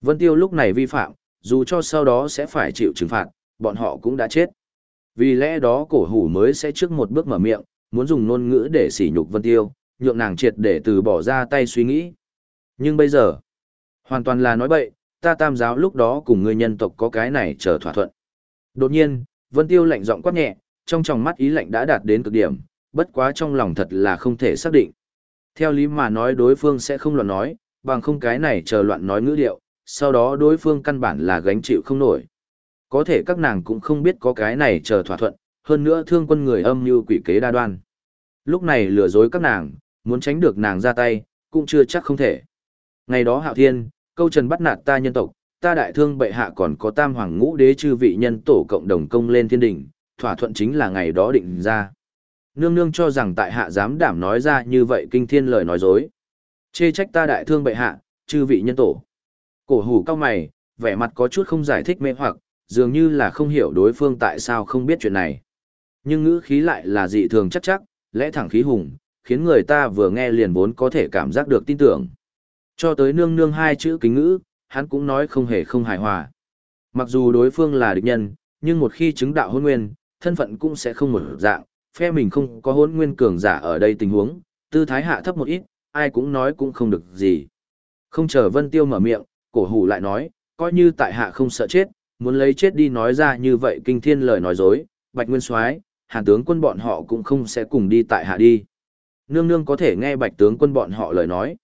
Speaker 1: Vân tiêu lúc này vi phạm, dù cho sau đó sẽ phải chịu trừng phạt, bọn họ cũng đã chết. Vì lẽ đó cổ hủ mới sẽ trước một bước mở miệng, muốn dùng ngôn ngữ để sỉ nhục Vân Tiêu, nhượng nàng triệt để từ bỏ ra tay suy nghĩ. Nhưng bây giờ, hoàn toàn là nói bậy, ta tam giáo lúc đó cùng người nhân tộc có cái này chờ thỏa thuận. Đột nhiên, Vân Tiêu lạnh giọng quát nhẹ, trong tròng mắt ý lạnh đã đạt đến cực điểm, bất quá trong lòng thật là không thể xác định. Theo lý mà nói đối phương sẽ không loạn nói, bằng không cái này chờ loạn nói ngữ điệu, sau đó đối phương căn bản là gánh chịu không nổi. Có thể các nàng cũng không biết có cái này chờ thỏa thuận, hơn nữa thương quân người âm như quỷ kế đa đoan. Lúc này lừa dối các nàng, muốn tránh được nàng ra tay, cũng chưa chắc không thể. Ngày đó hạo thiên, câu trần bắt nạt ta nhân tộc, ta đại thương bệ hạ còn có tam hoàng ngũ đế chư vị nhân tổ cộng đồng công lên thiên đỉnh, thỏa thuận chính là ngày đó định ra. Nương nương cho rằng tại hạ dám đảm nói ra như vậy kinh thiên lời nói dối. Chê trách ta đại thương bệ hạ, chư vị nhân tổ. Cổ hủ cao mày, vẻ mặt có chút không giải thích mê hoặc, dường như là không hiểu đối phương tại sao không biết chuyện này. Nhưng ngữ khí lại là dị thường chắc chắc, lẽ thẳng khí hùng, khiến người ta vừa nghe liền vốn có thể cảm giác được tin tưởng. Cho tới nương nương hai chữ kính ngữ, hắn cũng nói không hề không hài hòa. Mặc dù đối phương là địch nhân, nhưng một khi chứng đạo hôn nguyên, thân phận cũng sẽ không một dạng, phe mình không có hôn nguyên cường giả ở đây tình huống, tư thái hạ thấp một ít, ai cũng nói cũng không được gì. Không chờ Vân Tiêu mở miệng, cổ hủ lại nói, coi như tại hạ không sợ chết, muốn lấy chết đi nói ra như vậy kinh thiên lời nói dối, Bạch Nguyên Soái, Hàn tướng quân bọn họ cũng không sẽ cùng đi tại hạ đi. Nương nương có thể nghe Bạch tướng quân bọn họ lời nói.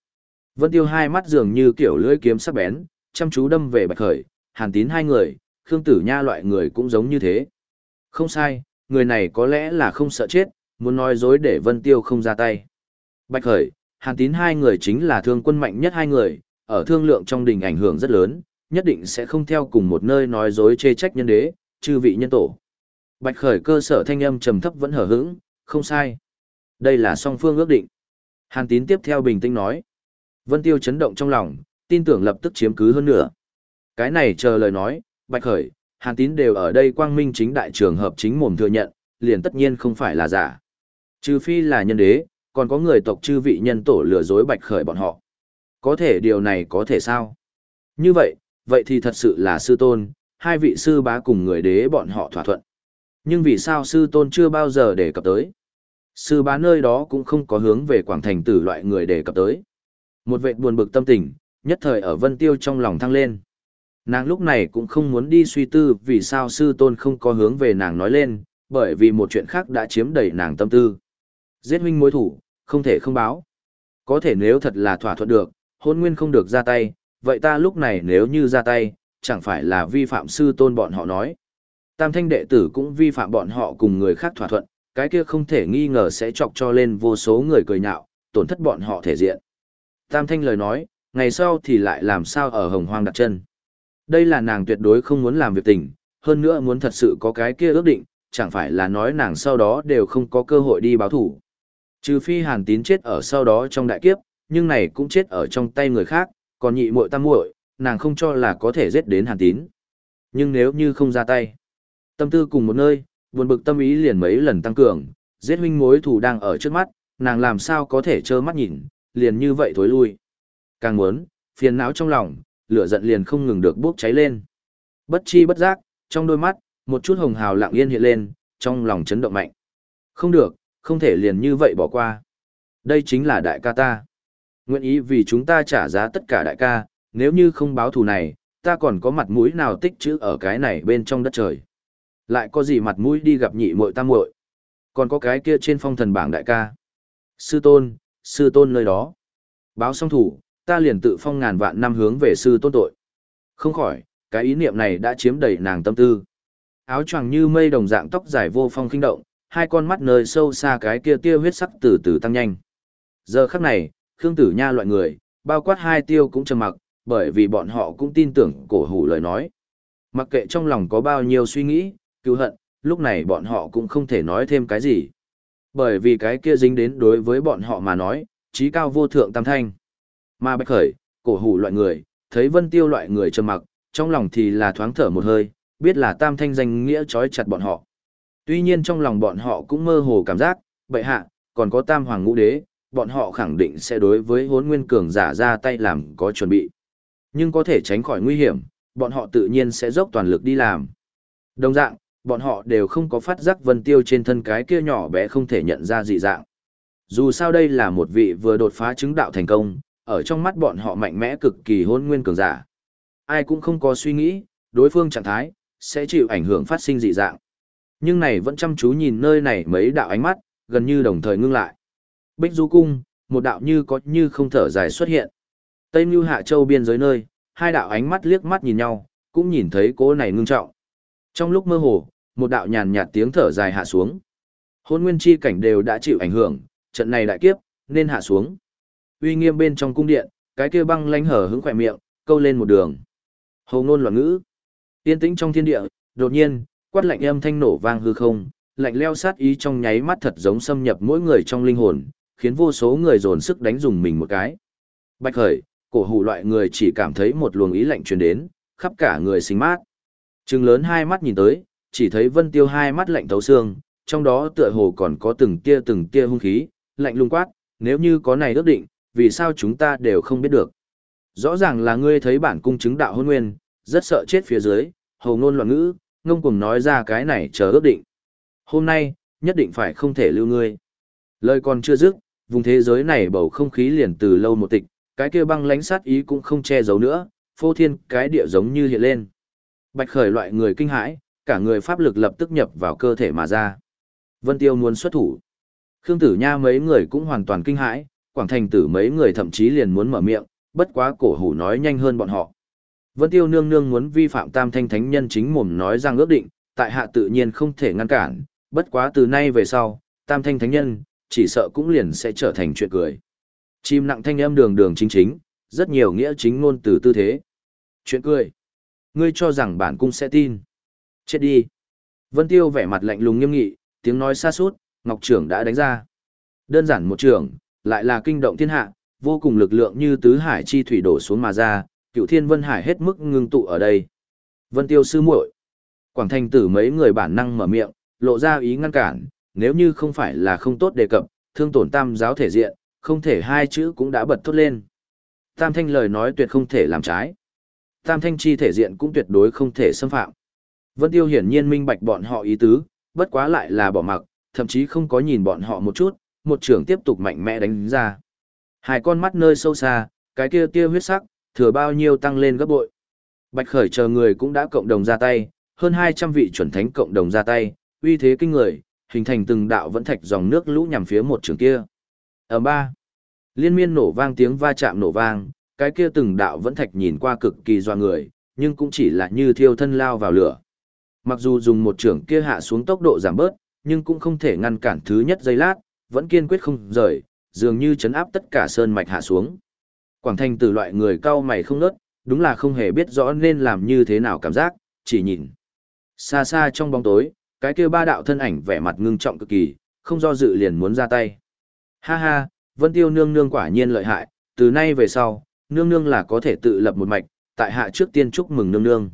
Speaker 1: Vân Tiêu hai mắt dường như kiểu lưỡi kiếm sắc bén, chăm chú đâm về Bạch Khởi, Hàn Tín hai người, Khương Tử Nha loại người cũng giống như thế. Không sai, người này có lẽ là không sợ chết, muốn nói dối để Vân Tiêu không ra tay. Bạch Khởi, Hàn Tín hai người chính là thương quân mạnh nhất hai người, ở thương lượng trong đình ảnh hưởng rất lớn, nhất định sẽ không theo cùng một nơi nói dối chê trách nhân đế, chư vị nhân tổ. Bạch Khởi cơ sở thanh âm trầm thấp vẫn hở hững, không sai. Đây là song phương ước định. Hàn Tín tiếp theo bình tĩnh nói. Vân Tiêu chấn động trong lòng, tin tưởng lập tức chiếm cứ hơn nữa. Cái này chờ lời nói, Bạch Khởi, Hàn Tín đều ở đây quang minh chính đại trường hợp chính mồm thừa nhận, liền tất nhiên không phải là giả. Trừ phi là nhân đế, còn có người tộc chư vị nhân tổ lừa dối Bạch Khởi bọn họ. Có thể điều này có thể sao? Như vậy, vậy thì thật sự là sư tôn, hai vị sư bá cùng người đế bọn họ thỏa thuận. Nhưng vì sao sư tôn chưa bao giờ đề cập tới? Sư bá nơi đó cũng không có hướng về quảng thành tử loại người đề cập tới. Một vệ buồn bực tâm tình, nhất thời ở Vân Tiêu trong lòng thăng lên. Nàng lúc này cũng không muốn đi suy tư vì sao sư tôn không có hướng về nàng nói lên, bởi vì một chuyện khác đã chiếm đầy nàng tâm tư. Giết huynh mối thủ, không thể không báo. Có thể nếu thật là thỏa thuận được, hôn nguyên không được ra tay, vậy ta lúc này nếu như ra tay, chẳng phải là vi phạm sư tôn bọn họ nói. Tam thanh đệ tử cũng vi phạm bọn họ cùng người khác thỏa thuận, cái kia không thể nghi ngờ sẽ chọc cho lên vô số người cười nhạo, tổn thất bọn họ thể diện. Tam thanh lời nói, ngày sau thì lại làm sao ở hồng hoang đặt chân. Đây là nàng tuyệt đối không muốn làm việc tình, hơn nữa muốn thật sự có cái kia ước định, chẳng phải là nói nàng sau đó đều không có cơ hội đi báo thủ. Trừ phi hàn tín chết ở sau đó trong đại kiếp, nhưng này cũng chết ở trong tay người khác, còn nhị muội tam muội, nàng không cho là có thể giết đến hàn tín. Nhưng nếu như không ra tay, tâm tư cùng một nơi, buồn bực tâm ý liền mấy lần tăng cường, giết huynh mối thù đang ở trước mắt, nàng làm sao có thể trơ mắt nhìn, liền như vậy thối lui. Càng muốn, phiền não trong lòng, lửa giận liền không ngừng được bốc cháy lên. Bất chi bất giác, trong đôi mắt, một chút hồng hào lặng yên hiện lên, trong lòng chấn động mạnh. Không được, không thể liền như vậy bỏ qua. Đây chính là đại ca ta. Nguyện ý vì chúng ta trả giá tất cả đại ca, nếu như không báo thù này, ta còn có mặt mũi nào tích chữ ở cái này bên trong đất trời. Lại có gì mặt mũi đi gặp nhị muội tam muội Còn có cái kia trên phong thần bảng đại ca. Sư tôn, sư tôn nơi đó. Báo xong thủ, ta liền tự phong ngàn vạn năm hướng về sư tôn tội. Không khỏi, cái ý niệm này đã chiếm đầy nàng tâm tư. Áo choàng như mây đồng dạng tóc dài vô phong kinh động, hai con mắt nơi sâu xa cái kia tia huyết sắc từ từ tăng nhanh. Giờ khắc này, Khương Tử Nha loại người, bao quát hai tiêu cũng trầm mặc, bởi vì bọn họ cũng tin tưởng cổ hủ lời nói. Mặc kệ trong lòng có bao nhiêu suy nghĩ, cứu hận, lúc này bọn họ cũng không thể nói thêm cái gì. Bởi vì cái kia dính đến đối với bọn họ mà nói, trí cao vô thượng tam thanh. Mà bạch khởi, cổ hủ loại người, thấy vân tiêu loại người trầm mặc, trong lòng thì là thoáng thở một hơi, biết là tam thanh danh nghĩa trói chặt bọn họ. Tuy nhiên trong lòng bọn họ cũng mơ hồ cảm giác, bệ hạ, còn có tam hoàng ngũ đế, bọn họ khẳng định sẽ đối với hốn nguyên cường giả ra tay làm có chuẩn bị. Nhưng có thể tránh khỏi nguy hiểm, bọn họ tự nhiên sẽ dốc toàn lực đi làm. Đồng dạng, bọn họ đều không có phát giác vân tiêu trên thân cái kia nhỏ bé không thể nhận ra dị dạng. Dù sao đây là một vị vừa đột phá chứng đạo thành công, ở trong mắt bọn họ mạnh mẽ cực kỳ hôn nguyên cường giả. Ai cũng không có suy nghĩ, đối phương trạng thái, sẽ chịu ảnh hưởng phát sinh dị dạng. Nhưng này vẫn chăm chú nhìn nơi này mấy đạo ánh mắt, gần như đồng thời ngưng lại. Bích Du Cung, một đạo như có như không thở dài xuất hiện. Tây Mưu Hạ Châu biên giới nơi, hai đạo ánh mắt liếc mắt nhìn nhau, cũng nhìn thấy cố này ngưng trọng. Trong lúc mơ hồ, một đạo nhàn nhạt tiếng thở dài hạ xuống. Hôn nguyên chi cảnh đều đã chịu ảnh hưởng, trận này đại kiếp, nên hạ xuống. Uy nghiêm bên trong cung điện, cái kia băng lánh hở hứng khỏe miệng, câu lên một đường. Hồ ngôn loạn ngữ. Tiên tĩnh trong thiên địa, đột nhiên, quát lạnh âm thanh nổ vang hư không, lạnh leo sát ý trong nháy mắt thật giống xâm nhập mỗi người trong linh hồn, khiến vô số người dồn sức đánh dùng mình một cái. Bạch khởi, cổ hủ loại người chỉ cảm thấy một luồng ý lạnh truyền đến, khắp cả người sinh mát. Trừng lớn hai mắt nhìn tới, chỉ thấy vân tiêu hai mắt lạnh thấu xương, trong đó tựa hồ còn có từng tia từng tia hung khí, lạnh lùng quát, nếu như có này ước định, vì sao chúng ta đều không biết được. Rõ ràng là ngươi thấy bản cung chứng đạo hôn nguyên, rất sợ chết phía dưới, hầu ngôn loạn ngữ, ngông cuồng nói ra cái này chờ ước định. Hôm nay, nhất định phải không thể lưu ngươi. Lời còn chưa dứt, vùng thế giới này bầu không khí liền từ lâu một tịch, cái kia băng lãnh sát ý cũng không che giấu nữa, phô thiên cái địa giống như hiện lên. Bạch khởi loại người kinh hãi, cả người pháp lực lập tức nhập vào cơ thể mà ra. Vân Tiêu muốn xuất thủ. Khương Tử Nha mấy người cũng hoàn toàn kinh hãi, Quảng Thành Tử mấy người thậm chí liền muốn mở miệng, bất quá cổ hủ nói nhanh hơn bọn họ. Vân Tiêu nương nương muốn vi phạm Tam Thanh Thánh Nhân chính mồm nói rằng ước định, tại hạ tự nhiên không thể ngăn cản, bất quá từ nay về sau, Tam Thanh Thánh Nhân, chỉ sợ cũng liền sẽ trở thành chuyện cười. Chim nặng thanh âm đường đường chính chính, rất nhiều nghĩa chính ngôn từ tư thế. Chuyện cười. Ngươi cho rằng bản cung sẽ tin. Chết đi. Vân Tiêu vẻ mặt lạnh lùng nghiêm nghị, tiếng nói xa suốt, Ngọc Trưởng đã đánh ra. Đơn giản một trưởng, lại là kinh động thiên hạ, vô cùng lực lượng như tứ hải chi thủy đổ xuống mà ra, cựu thiên vân hải hết mức ngưng tụ ở đây. Vân Tiêu sư muội, Quảng Thành tử mấy người bản năng mở miệng, lộ ra ý ngăn cản, nếu như không phải là không tốt đề cập, thương tổn tam giáo thể diện, không thể hai chữ cũng đã bật thốt lên. Tam thanh lời nói tuyệt không thể làm trái. Tam thanh chi thể diện cũng tuyệt đối không thể xâm phạm. Vân Tiêu hiển nhiên minh bạch bọn họ ý tứ, bất quá lại là bỏ mặc, thậm chí không có nhìn bọn họ một chút, một trưởng tiếp tục mạnh mẽ đánh ra. Hai con mắt nơi sâu xa, cái kia tia huyết sắc, thừa bao nhiêu tăng lên gấp bội. Bạch Khởi chờ người cũng đã cộng đồng ra tay, hơn 200 vị chuẩn thánh cộng đồng ra tay, uy thế kinh người, hình thành từng đạo vẫn thạch dòng nước lũ nhằm phía một trường kia. Ở ba, liên miên nổ vang tiếng va chạm nổ vang, cái kia từng đạo vẫn thạch nhìn qua cực kỳ doa người, nhưng cũng chỉ là như thiêu thân lao vào lửa. Mặc dù dùng một trưởng kia hạ xuống tốc độ giảm bớt, nhưng cũng không thể ngăn cản thứ nhất giây lát, vẫn kiên quyết không rời, dường như chấn áp tất cả sơn mạch hạ xuống. Quảng Thành từ loại người cao mày không nớt, đúng là không hề biết rõ nên làm như thế nào cảm giác, chỉ nhìn. Xa xa trong bóng tối, cái kia ba đạo thân ảnh vẻ mặt ngưng trọng cực kỳ, không do dự liền muốn ra tay. Ha ha, Vân Tiêu nương nương quả nhiên lợi hại, từ nay về sau, nương nương là có thể tự lập một mạch, tại hạ trước tiên chúc mừng nương nương.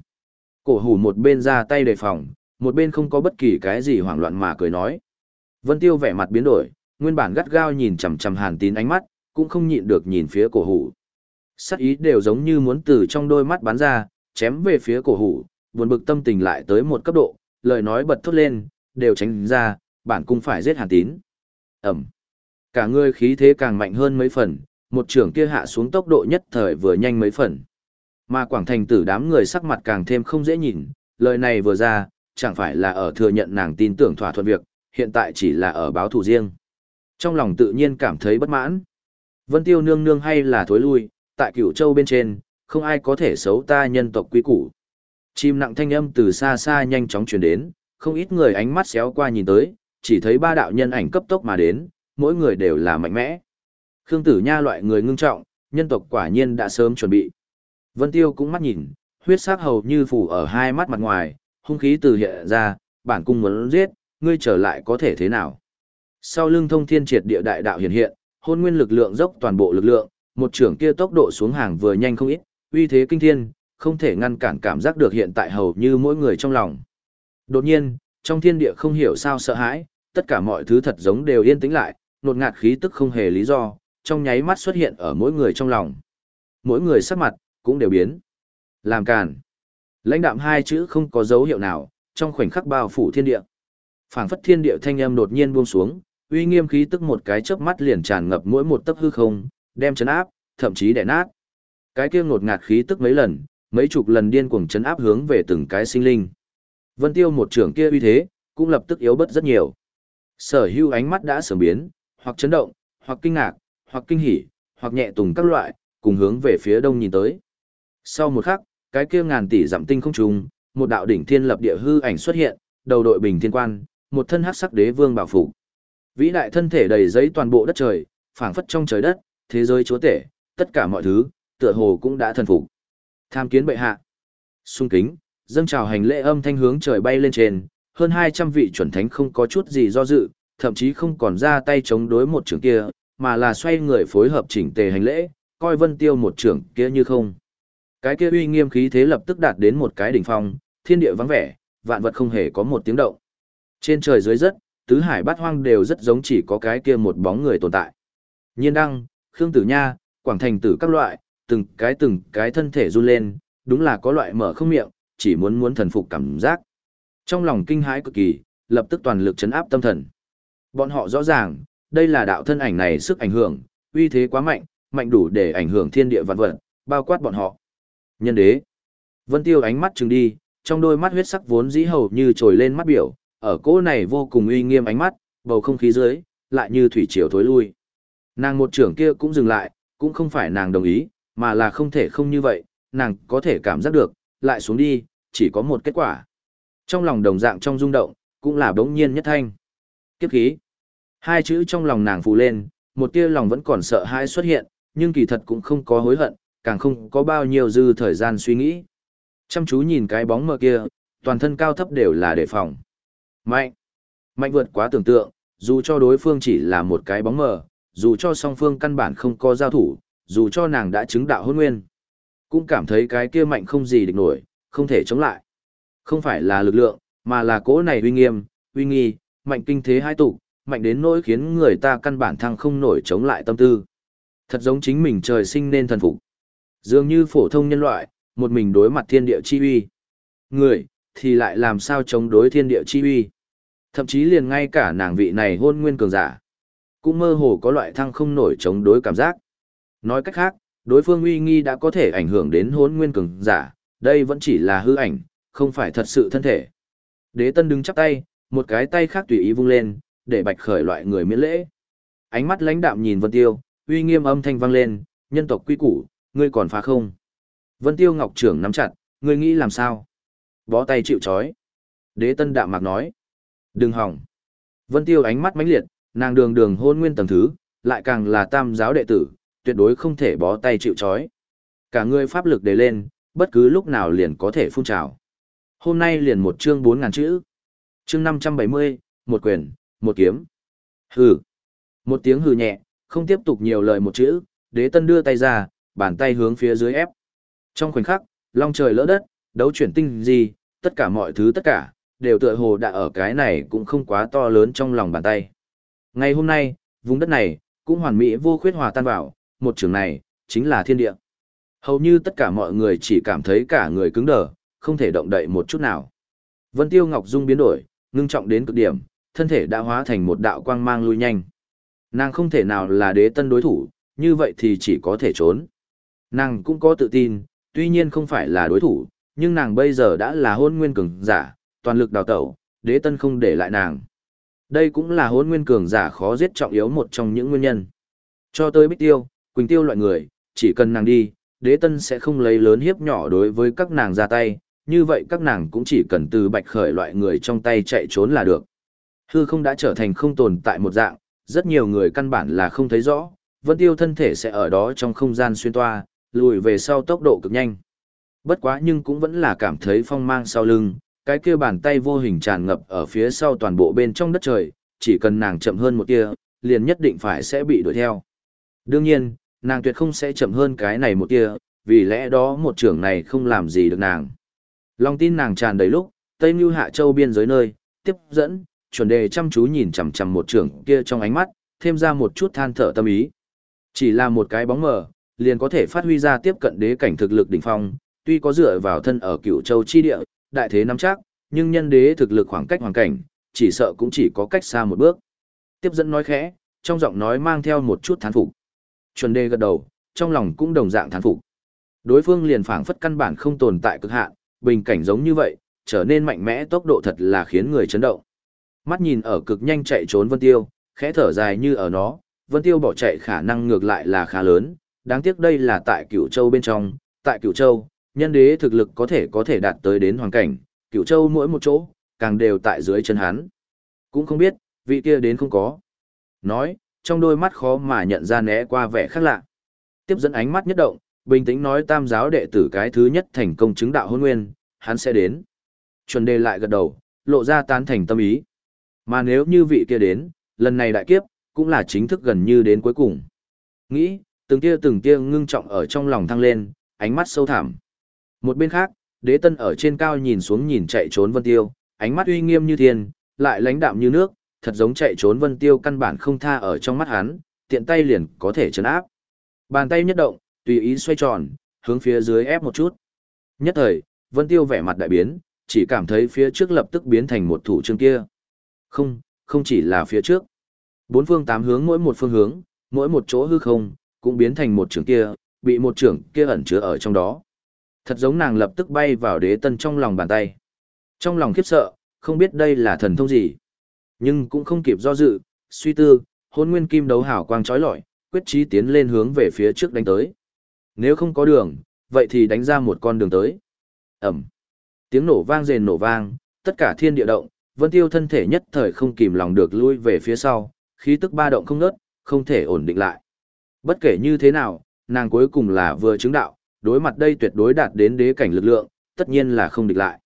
Speaker 1: Cổ hủ một bên ra tay đề phòng, một bên không có bất kỳ cái gì hoảng loạn mà cười nói. Vân Tiêu vẻ mặt biến đổi, nguyên bản gắt gao nhìn chằm chằm Hàn Tín ánh mắt, cũng không nhịn được nhìn phía cổ hủ. Sắc ý đều giống như muốn từ trong đôi mắt bắn ra, chém về phía cổ hủ, buồn bực tâm tình lại tới một cấp độ, lời nói bật thốt lên, đều tránh ra, bản cung phải giết Hàn Tín. Ẩm. Cả người khí thế càng mạnh hơn mấy phần, một trưởng kia hạ xuống tốc độ nhất thời vừa nhanh mấy phần. Mà Quảng Thành tử đám người sắc mặt càng thêm không dễ nhìn, lời này vừa ra, chẳng phải là ở thừa nhận nàng tin tưởng thỏa thuận việc, hiện tại chỉ là ở báo thù riêng. Trong lòng tự nhiên cảm thấy bất mãn. Vân Tiêu nương nương hay là thối lui, tại cửu châu bên trên, không ai có thể xấu ta nhân tộc quý củ. Chim nặng thanh âm từ xa xa nhanh chóng truyền đến, không ít người ánh mắt xéo qua nhìn tới, chỉ thấy ba đạo nhân ảnh cấp tốc mà đến, mỗi người đều là mạnh mẽ. Khương Tử Nha loại người ngưng trọng, nhân tộc quả nhiên đã sớm chuẩn bị. Vân Tiêu cũng mắt nhìn, huyết sắc hầu như phủ ở hai mắt mặt ngoài, hung khí từ hiện ra, bản cung muốn giết, ngươi trở lại có thể thế nào? Sau lưng thông thiên triệt địa đại đạo hiện hiện, hôn nguyên lực lượng dốc toàn bộ lực lượng, một trưởng kia tốc độ xuống hàng vừa nhanh không ít, uy thế kinh thiên, không thể ngăn cản cảm giác được hiện tại hầu như mỗi người trong lòng. Đột nhiên, trong thiên địa không hiểu sao sợ hãi, tất cả mọi thứ thật giống đều yên tĩnh lại, nột ngạt khí tức không hề lý do, trong nháy mắt xuất hiện ở mỗi người trong lòng. Mỗi người sắc mặt, cũng đều biến. Làm càn. Lãnh đạm hai chữ không có dấu hiệu nào, trong khoảnh khắc bao phủ thiên địa. Phảng phất thiên địa thanh âm đột nhiên buông xuống, uy nghiêm khí tức một cái chớp mắt liền tràn ngập mỗi một tấc hư không, đem chấn áp, thậm chí đè nát. Cái kia ngột ngạt khí tức mấy lần, mấy chục lần điên cuồng chấn áp hướng về từng cái sinh linh. Vân Tiêu một trưởng kia uy thế, cũng lập tức yếu bớt rất nhiều. Sở Hưu ánh mắt đã sớm biến, hoặc chấn động, hoặc kinh ngạc, hoặc kinh hỉ, hoặc nhẹ tùng các loại, cùng hướng về phía đông nhìn tới. Sau một khắc, cái kia ngàn tỷ giảm tinh không trùng, một đạo đỉnh thiên lập địa hư ảnh xuất hiện, đầu đội bình thiên quan, một thân hắc sắc đế vương bảo phục. Vĩ đại thân thể đầy giấy toàn bộ đất trời, phảng phất trong trời đất, thế giới chúa tể, tất cả mọi thứ, tựa hồ cũng đã thần phục. Tham kiến bệ hạ. Xung kính, dâng chào hành lễ âm thanh hướng trời bay lên trên, hơn 200 vị chuẩn thánh không có chút gì do dự, thậm chí không còn ra tay chống đối một trường kia, mà là xoay người phối hợp chỉnh tề hành lễ, coi Vân Tiêu một trưởng kia như không. Cái kia uy nghiêm khí thế lập tức đạt đến một cái đỉnh phong, thiên địa vắng vẻ, vạn vật không hề có một tiếng động. Trên trời dưới đất, tứ hải bát hoang đều rất giống chỉ có cái kia một bóng người tồn tại. Nhiên đăng, Khương Tử Nha, Quảng Thành Tử các loại, từng cái từng cái thân thể run lên, đúng là có loại mở không miệng, chỉ muốn muốn thần phục cảm giác. Trong lòng kinh hãi cực kỳ, lập tức toàn lực chấn áp tâm thần. Bọn họ rõ ràng, đây là đạo thân ảnh này sức ảnh hưởng, uy thế quá mạnh, mạnh đủ để ảnh hưởng thiên địa vạn vật, bao quát bọn họ. Nhân đế. Vân Tiêu ánh mắt trừng đi, trong đôi mắt huyết sắc vốn dĩ hầu như trồi lên mắt biểu, ở cỗ này vô cùng uy nghiêm ánh mắt, bầu không khí dưới, lại như thủy triều thối lui. Nàng một trưởng kia cũng dừng lại, cũng không phải nàng đồng ý, mà là không thể không như vậy, nàng có thể cảm giác được, lại xuống đi, chỉ có một kết quả. Trong lòng đồng dạng trong rung động, cũng là bỗng nhiên nhất thanh. Kiếp khí. Hai chữ trong lòng nàng phù lên, một tia lòng vẫn còn sợ hãi xuất hiện, nhưng kỳ thật cũng không có hối hận, càng không có bao nhiêu dư thời gian suy nghĩ. Chăm chú nhìn cái bóng mờ kia, toàn thân cao thấp đều là đề phòng. Mạnh. Mạnh vượt quá tưởng tượng, dù cho đối phương chỉ là một cái bóng mờ, dù cho song phương căn bản không có giao thủ, dù cho nàng đã chứng đạo hôn nguyên. Cũng cảm thấy cái kia mạnh không gì địch nổi, không thể chống lại. Không phải là lực lượng, mà là cỗ này uy nghiêm, uy nghi, mạnh kinh thế hai tụ, mạnh đến nỗi khiến người ta căn bản thăng không nổi chống lại tâm tư. Thật giống chính mình trời sinh nên thần phục. Dường như phổ thông nhân loại, một mình đối mặt thiên địa chi uy. Người, thì lại làm sao chống đối thiên địa chi uy. Thậm chí liền ngay cả nàng vị này hôn nguyên cường giả. Cũng mơ hồ có loại thăng không nổi chống đối cảm giác. Nói cách khác, đối phương uy nghi đã có thể ảnh hưởng đến hôn nguyên cường giả, đây vẫn chỉ là hư ảnh, không phải thật sự thân thể. Đế tân đứng chắp tay, một cái tay khác tùy ý vung lên, để bạch khởi loại người miễn lễ. Ánh mắt lãnh đạm nhìn Vân Tiêu, uy nghiêm âm thanh vang lên, nhân tộc quy củ, ngươi còn phá không? Vân Tiêu Ngọc trưởng nắm chặt, ngươi nghĩ làm sao? Bó tay chịu chói. Đế Tân đạm mạc nói, đừng hỏng. Vân Tiêu ánh mắt mãnh liệt, nàng đường đường hôn nguyên tầng thứ, lại càng là tam giáo đệ tử, tuyệt đối không thể bó tay chịu chói. Cả ngươi pháp lực đề lên, bất cứ lúc nào liền có thể phun trào. Hôm nay liền một chương 4000 chữ. Chương 570, một quyền, một kiếm. Hừ. Một tiếng hừ nhẹ, không tiếp tục nhiều lời một chữ, đế tân đưa tay ra, bàn tay hướng phía dưới ép. Trong khoảnh khắc, long trời lỡ đất, đấu chuyển tinh gì, tất cả mọi thứ tất cả, đều tựa hồ đã ở cái này cũng không quá to lớn trong lòng bàn tay. Ngày hôm nay, vùng đất này, cũng hoàn mỹ vô khuyết hòa tan vào, một trường này, chính là thiên địa. Hầu như tất cả mọi người chỉ cảm thấy cả người cứng đờ, không thể động đậy một chút nào. Vân Tiêu Ngọc Dung biến đổi, ngưng trọng đến cực điểm, thân thể đã hóa thành một đạo quang mang lui nhanh. Nàng không thể nào là đế tân đối thủ, như vậy thì chỉ có thể trốn. Nàng cũng có tự tin, tuy nhiên không phải là đối thủ, nhưng nàng bây giờ đã là hôn nguyên cường giả, toàn lực đào tẩu, đế tân không để lại nàng. Đây cũng là hôn nguyên cường giả khó giết trọng yếu một trong những nguyên nhân. Cho tới bích tiêu, quỳnh tiêu loại người, chỉ cần nàng đi, đế tân sẽ không lấy lớn hiếp nhỏ đối với các nàng ra tay, như vậy các nàng cũng chỉ cần từ bạch khởi loại người trong tay chạy trốn là được. Hư không đã trở thành không tồn tại một dạng, rất nhiều người căn bản là không thấy rõ, vân tiêu thân thể sẽ ở đó trong không gian xuyên toa, lùi về sau tốc độ cực nhanh. Bất quá nhưng cũng vẫn là cảm thấy phong mang sau lưng, cái kia bàn tay vô hình tràn ngập ở phía sau toàn bộ bên trong đất trời, chỉ cần nàng chậm hơn một tia, liền nhất định phải sẽ bị đuổi theo. Đương nhiên, nàng tuyệt không sẽ chậm hơn cái này một tia, vì lẽ đó một trưởng này không làm gì được nàng. Long tin nàng tràn đầy lúc, Tây Như Hạ Châu biên giới nơi, tiếp dẫn, chuẩn đề chăm chú nhìn chằm chằm một trưởng kia trong ánh mắt, thêm ra một chút than thở tâm ý. Chỉ là một cái bóng mờ, liền có thể phát huy ra tiếp cận đế cảnh thực lực đỉnh phong, tuy có dựa vào thân ở cựu châu chi địa, đại thế nắm chắc, nhưng nhân đế thực lực khoảng cách hoàn cảnh, chỉ sợ cũng chỉ có cách xa một bước. Tiếp dẫn nói khẽ, trong giọng nói mang theo một chút thán phục. Chuẩn đề gật đầu, trong lòng cũng đồng dạng thán phục. Đối phương liền phảng phất căn bản không tồn tại cực hạn, bình cảnh giống như vậy, trở nên mạnh mẽ tốc độ thật là khiến người chấn động. Mắt nhìn ở cực nhanh chạy trốn Vân Tiêu, khẽ thở dài như ở nó, Vân Tiêu bỏ chạy khả năng ngược lại là khá lớn, đáng tiếc đây là tại Cửu Châu bên trong, tại Cửu Châu, nhân đế thực lực có thể có thể đạt tới đến hoàn cảnh, Cửu Châu mỗi một chỗ, càng đều tại dưới chân hắn. Cũng không biết, vị kia đến không có. Nói, trong đôi mắt khó mà nhận ra né qua vẻ khác lạ. Tiếp dẫn ánh mắt nhất động, bình tĩnh nói tam giáo đệ tử cái thứ nhất thành công chứng đạo hôn nguyên, hắn sẽ đến. Chuẩn đề lại gật đầu, lộ ra tán thành tâm ý. Mà nếu như vị kia đến, lần này đại kiếp, cũng là chính thức gần như đến cuối cùng. Nghĩ, từng tia từng tia ngưng trọng ở trong lòng thăng lên, ánh mắt sâu thẳm. Một bên khác, đế tân ở trên cao nhìn xuống nhìn chạy trốn vân tiêu, ánh mắt uy nghiêm như thiên, lại lãnh đạm như nước, thật giống chạy trốn Vân Tiêu căn bản không tha ở trong mắt hắn, tiện tay liền có thể chấn áp. Bàn tay nhất động, tùy ý xoay tròn, hướng phía dưới ép một chút. Nhất thời, Vân Tiêu vẻ mặt đại biến, chỉ cảm thấy phía trước lập tức biến thành một thủ trương kia. Không, không chỉ là phía trước. Bốn phương tám hướng mỗi một phương hướng, mỗi một chỗ hư không, cũng biến thành một trường kia, bị một trường kia ẩn chứa ở trong đó. Thật giống nàng lập tức bay vào đế tân trong lòng bàn tay. Trong lòng khiếp sợ, không biết đây là thần thông gì. Nhưng cũng không kịp do dự, suy tư, hôn nguyên kim đấu hảo quang trói lọi, quyết chí tiến lên hướng về phía trước đánh tới. Nếu không có đường, vậy thì đánh ra một con đường tới. Ẩm. Tiếng nổ vang rền nổ vang, tất cả thiên địa động, vân tiêu thân thể nhất thời không kìm lòng được lui về phía sau, khí tức ba động không ngớt, không thể ổn định lại. Bất kể như thế nào, nàng cuối cùng là vừa chứng đạo, đối mặt đây tuyệt đối đạt đến đế cảnh lực lượng, tất nhiên là không địch lại.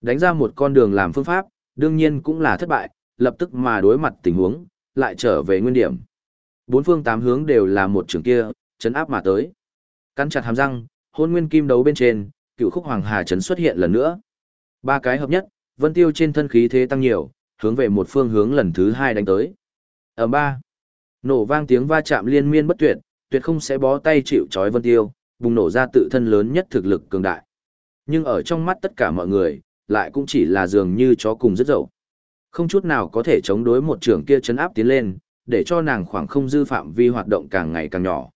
Speaker 1: Đánh ra một con đường làm phương pháp, đương nhiên cũng là thất bại, lập tức mà đối mặt tình huống, lại trở về nguyên điểm. Bốn phương tám hướng đều là một trường kia, chấn áp mà tới. Cắn chặt hàm răng, hôn nguyên kim đấu bên trên, cựu khúc hoàng hà chấn xuất hiện lần nữa. Ba cái hợp nhất, vân tiêu trên thân khí thế tăng nhiều, hướng về một phương hướng lần thứ hai đánh tới. Ở ba, nổ vang tiếng va chạm liên miên bất tuyệt, tuyệt không sẽ bó tay chịu trói vân tiêu, bùng nổ ra tự thân lớn nhất thực lực cường đại. Nhưng ở trong mắt tất cả mọi người, lại cũng chỉ là dường như chó cùng rất dậu. Không chút nào có thể chống đối một trưởng kia chấn áp tiến lên, để cho nàng khoảng không dư phạm vi hoạt động càng ngày càng nhỏ.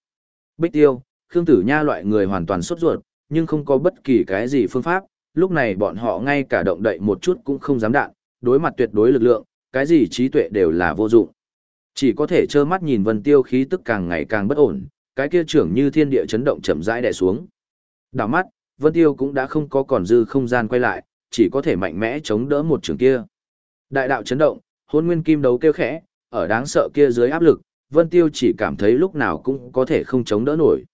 Speaker 1: Bích tiêu, Khương Tử Nha loại người hoàn toàn sốt ruột, nhưng không có bất kỳ cái gì phương pháp, lúc này bọn họ ngay cả động đậy một chút cũng không dám đạn, đối mặt tuyệt đối lực lượng, cái gì trí tuệ đều là vô dụng. Chỉ có thể trơ mắt nhìn Vân Tiêu khí tức càng ngày càng bất ổn, cái kia trưởng như thiên địa chấn động chậm rãi đè xuống. Đảo mắt, Vân Tiêu cũng đã không có còn dư không gian quay lại, chỉ có thể mạnh mẽ chống đỡ một trường kia. Đại đạo chấn động, hôn nguyên kim đấu kêu khẽ, ở đáng sợ kia dưới áp lực, Vân Tiêu chỉ cảm thấy lúc nào cũng có thể không chống đỡ nổi.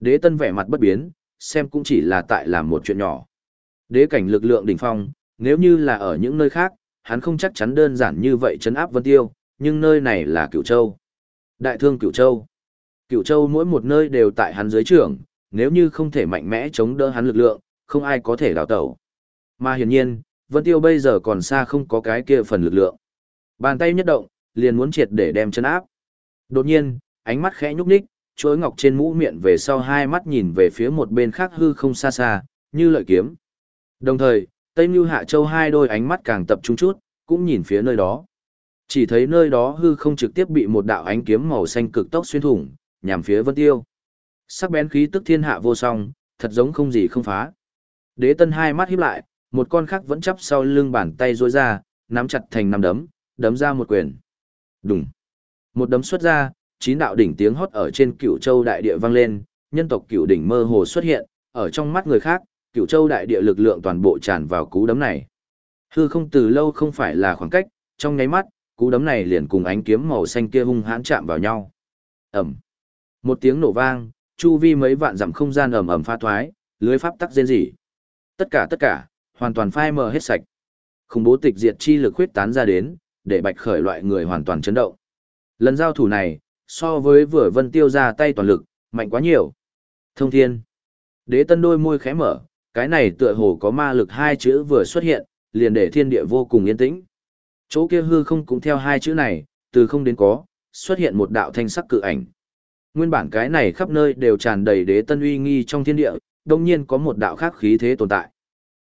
Speaker 1: Đế tân vẻ mặt bất biến, xem cũng chỉ là tại làm một chuyện nhỏ. Đế cảnh lực lượng đỉnh phong, nếu như là ở những nơi khác, hắn không chắc chắn đơn giản như vậy chấn áp Vân Tiêu, nhưng nơi này là Cửu Châu. Đại thương Cửu Châu. Cửu Châu mỗi một nơi đều tại hắn dưới trưởng, nếu như không thể mạnh mẽ chống đỡ hắn lực lượng, không ai có thể đào tẩu. Mà hiển nhiên, Vân Tiêu bây giờ còn xa không có cái kia phần lực lượng. Bàn tay nhất động, liền muốn triệt để đem chân áp. Đột nhiên, ánh mắt khẽ nhúc nhích, chuối ngọc trên mũ miệng về sau hai mắt nhìn về phía một bên khác hư không xa xa, như lợi kiếm. Đồng thời, Tây Nhu Hạ Châu hai đôi ánh mắt càng tập trung chút, cũng nhìn phía nơi đó. Chỉ thấy nơi đó hư không trực tiếp bị một đạo ánh kiếm màu xanh cực tốc xuyên thủng, nhằm phía Vân Tiêu. Sắc bén khí tức thiên hạ vô song, thật giống không gì không phá. Đế Tân hai mắt híp lại, một con khác vẫn chắp sau lưng bàn tay duỗi ra, nắm chặt thành năm đấm, đấm ra một quyền. Đùng. Một đấm xuất ra, chín đạo đỉnh tiếng hót ở trên Cửu Châu đại địa vang lên, nhân tộc Cửu đỉnh mơ hồ xuất hiện, ở trong mắt người khác, Cửu Châu đại địa lực lượng toàn bộ tràn vào cú đấm này. Hư không từ lâu không phải là khoảng cách, trong nháy mắt, cú đấm này liền cùng ánh kiếm màu xanh kia hung hãn chạm vào nhau. Ầm. Một tiếng nổ vang, chu vi mấy vạn dặm không gian ầm ầm pha thoái, lưới pháp tắc rên rỉ. Tất cả tất cả, hoàn toàn phai mờ hết sạch. Khủng bố tịch diệt chi lực huyết tán ra đến, để bạch khởi loại người hoàn toàn chấn động. Lần giao thủ này, so với vừa vân tiêu ra tay toàn lực, mạnh quá nhiều. Thông thiên. Đế tân đôi môi khẽ mở, cái này tựa hồ có ma lực hai chữ vừa xuất hiện, liền để thiên địa vô cùng yên tĩnh. Chỗ kia hư không cũng theo hai chữ này, từ không đến có, xuất hiện một đạo thanh sắc cự ảnh. Nguyên bản cái này khắp nơi đều tràn đầy đế tân uy nghi trong thiên địa, đồng nhiên có một đạo khác khí thế tồn tại.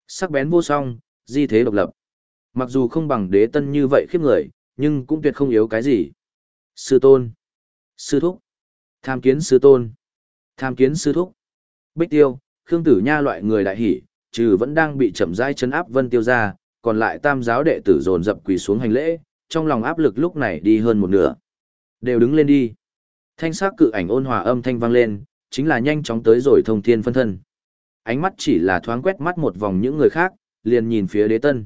Speaker 1: Sắc bén vô song, di thế độc lập. Mặc dù không bằng đế tân như vậy khiếp người, nhưng cũng tuyệt không yếu cái gì. Sư tôn. Sư thúc. Tham kiến sư tôn. Tham kiến sư thúc. Bích tiêu, Khương Tử Nha loại người đại hỉ, trừ vẫn đang bị chậm rãi chấn áp vân tiêu ra, còn lại tam giáo đệ tử dồn dập quỳ xuống hành lễ, trong lòng áp lực lúc này đi hơn một nửa. Đều đứng lên đi. Thanh sắc cự ảnh ôn hòa âm thanh vang lên, chính là nhanh chóng tới rồi thông thiên phân thân. Ánh mắt chỉ là thoáng quét mắt một vòng những người khác, liền nhìn phía đế tân.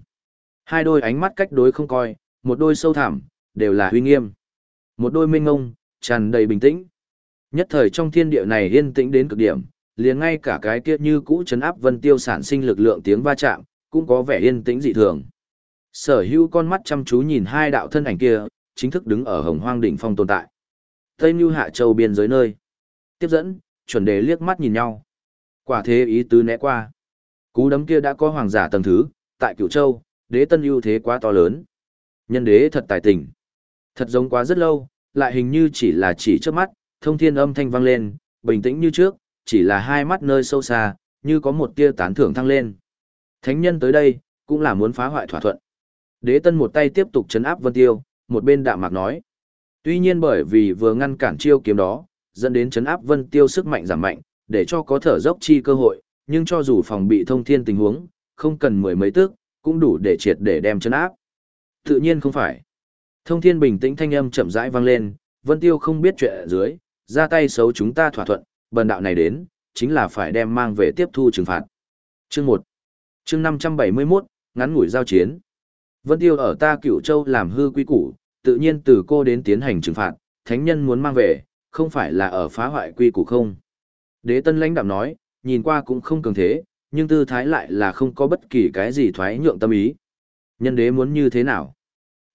Speaker 1: Hai đôi ánh mắt cách đối không coi, một đôi sâu thẳm, đều là huy nghiêm. Một đôi minh ngông, tràn đầy bình tĩnh. Nhất thời trong thiên địa này yên tĩnh đến cực điểm, liền ngay cả cái kia như cũ chấn áp vân tiêu sản sinh lực lượng tiếng va chạm, cũng có vẻ yên tĩnh dị thường. Sở hữu con mắt chăm chú nhìn hai đạo thân ảnh kia, chính thức đứng ở hồng hoang đỉnh phong tồn tại. Tây Như Hạ Châu biên giới nơi. Tiếp dẫn, chuẩn đề liếc mắt nhìn nhau. Quả thế ý tứ né qua. Cú đấm kia đã có hoàng giả tầng thứ, tại Cửu Châu, đế tân ưu thế quá to lớn. Nhân đế thật tài tình. Thật giống quá rất lâu, lại hình như chỉ là chỉ trước mắt, thông thiên âm thanh vang lên, bình tĩnh như trước, chỉ là hai mắt nơi sâu xa, như có một tia tán thưởng thăng lên. Thánh nhân tới đây, cũng là muốn phá hoại thỏa thuận. Đế tân một tay tiếp tục chấn áp Vân Tiêu, một bên đạm mạc nói. Tuy nhiên bởi vì vừa ngăn cản chiêu kiếm đó, dẫn đến chấn áp Vân Tiêu sức mạnh giảm mạnh, để cho có thở dốc chi cơ hội, nhưng cho dù phòng bị thông thiên tình huống, không cần mười mấy tức, cũng đủ để triệt để đem chấn áp. Tự nhiên không phải. Thông thiên bình tĩnh thanh âm chậm rãi vang lên, Vân Tiêu không biết chuyện ở dưới, ra tay xấu chúng ta thỏa thuận, bần đạo này đến, chính là phải đem mang về tiếp thu trừng phạt. Chương 1 Chương 571, ngắn ngủi giao chiến. Vân Tiêu ở ta cửu châu làm hư quy củ, tự nhiên từ cô đến tiến hành trừng phạt, thánh nhân muốn mang về, không phải là ở phá hoại quy củ không. Đế tân lãnh đạm nói, nhìn qua cũng không cường thế, nhưng tư thái lại là không có bất kỳ cái gì thoái nhượng tâm ý. Nhân đế muốn như thế nào?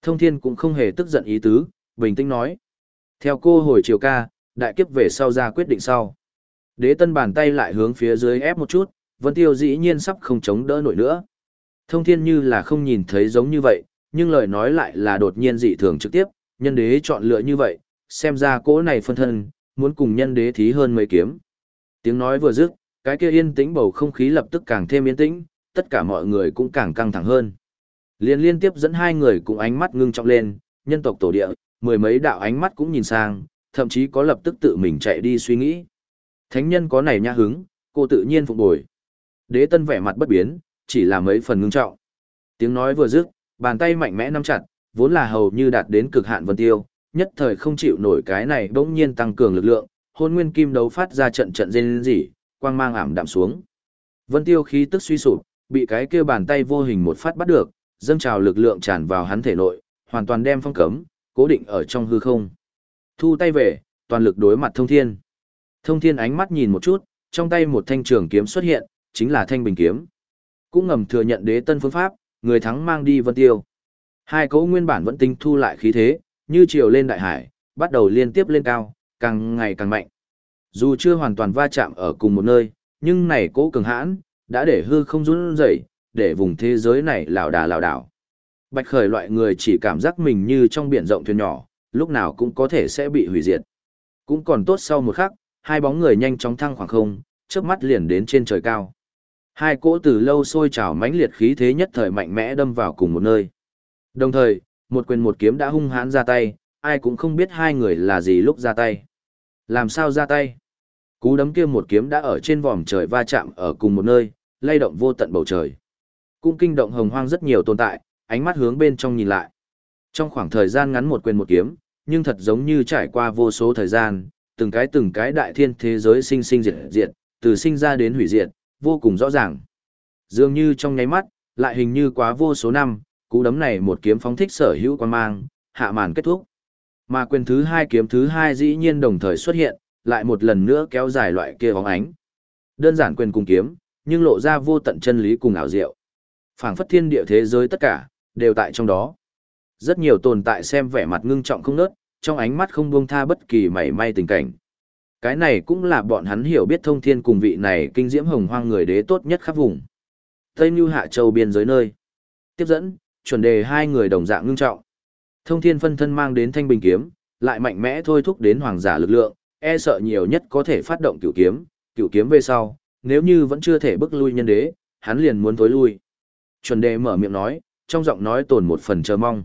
Speaker 1: Thông thiên cũng không hề tức giận ý tứ, bình tĩnh nói. Theo cô hồi chiều ca, đại kiếp về sau ra quyết định sau. Đế tân bàn tay lại hướng phía dưới ép một chút, vân tiêu dĩ nhiên sắp không chống đỡ nổi nữa. Thông thiên như là không nhìn thấy giống như vậy, nhưng lời nói lại là đột nhiên dị thường trực tiếp, nhân đế chọn lựa như vậy, xem ra cỗ này phân thân, muốn cùng nhân đế thí hơn mấy kiếm. Tiếng nói vừa dứt, cái kia yên tĩnh bầu không khí lập tức càng thêm yên tĩnh, tất cả mọi người cũng càng căng thẳng hơn. Liên liên tiếp dẫn hai người cùng ánh mắt ngưng trọng lên, nhân tộc tổ địa, mười mấy đạo ánh mắt cũng nhìn sang, thậm chí có lập tức tự mình chạy đi suy nghĩ. Thánh nhân có này nhã hứng, cô tự nhiên phục bồi. Đế tân vẻ mặt bất biến, chỉ là mấy phần ngưng trọng. Tiếng nói vừa dứt, bàn tay mạnh mẽ nắm chặt, vốn là hầu như đạt đến cực hạn vân tiêu, nhất thời không chịu nổi cái này bỗng nhiên tăng cường lực lượng, hôn nguyên kim đấu phát ra trận trận rên rỉ, quang mang ảm đạm xuống. Vân tiêu khí tức suy sụp, bị cái kia bàn tay vô hình một phát bắt được, dâng trào lực lượng tràn vào hắn thể nội, hoàn toàn đem phong cấm, cố định ở trong hư không. Thu tay về, toàn lực đối mặt thông thiên. Thông thiên ánh mắt nhìn một chút, trong tay một thanh trường kiếm xuất hiện, chính là thanh bình kiếm. Cũng ngầm thừa nhận đế tân phương pháp, người thắng mang đi vân tiêu. Hai cấu nguyên bản vẫn tinh thu lại khí thế, như chiều lên đại hải, bắt đầu liên tiếp lên cao, càng ngày càng mạnh. Dù chưa hoàn toàn va chạm ở cùng một nơi, nhưng này cố cường hãn, đã để hư không run rẩy, để vùng thế giới này lảo đà lảo đảo. Bạch khởi loại người chỉ cảm giác mình như trong biển rộng thuyền nhỏ, lúc nào cũng có thể sẽ bị hủy diệt. Cũng còn tốt sau một khắc, hai bóng người nhanh chóng thăng khoảng không, chớp mắt liền đến trên trời cao. Hai cỗ từ lâu sôi trào mãnh liệt khí thế nhất thời mạnh mẽ đâm vào cùng một nơi. Đồng thời, một quyền một kiếm đã hung hãn ra tay, ai cũng không biết hai người là gì lúc ra tay. Làm sao ra tay? Cú đấm kia một kiếm đã ở trên vòm trời va chạm ở cùng một nơi, lay động vô tận bầu trời. Cũng kinh động hồng hoang rất nhiều tồn tại, ánh mắt hướng bên trong nhìn lại. Trong khoảng thời gian ngắn một quyền một kiếm, nhưng thật giống như trải qua vô số thời gian, từng cái từng cái đại thiên thế giới sinh sinh diệt diệt, từ sinh ra đến hủy diệt, vô cùng rõ ràng. Dường như trong nháy mắt, lại hình như quá vô số năm, cú đấm này một kiếm phóng thích sở hữu quan mang, hạ màn kết thúc. Mà quyền thứ hai kiếm thứ hai dĩ nhiên đồng thời xuất hiện, lại một lần nữa kéo dài loại kia bóng ánh. Đơn giản quyền cùng kiếm, nhưng lộ ra vô tận chân lý cùng ảo diệu. Phảng phất thiên địa thế giới tất cả, đều tại trong đó. Rất nhiều tồn tại xem vẻ mặt ngưng trọng không nớt, trong ánh mắt không buông tha bất kỳ mảy may tình cảnh. Cái này cũng là bọn hắn hiểu biết thông thiên cùng vị này kinh diễm hồng hoang người đế tốt nhất khắp vùng. Tây Như Hạ Châu biên giới nơi. Tiếp dẫn, chuẩn đề hai người đồng dạng ngưng trọng. Thông thiên phân thân mang đến thanh bình kiếm, lại mạnh mẽ thôi thúc đến hoàng giả lực lượng, e sợ nhiều nhất có thể phát động cửu kiếm, cửu kiếm về sau, nếu như vẫn chưa thể bức lui nhân đế, hắn liền muốn tối lui. Chuẩn đề mở miệng nói, trong giọng nói tồn một phần chờ mong.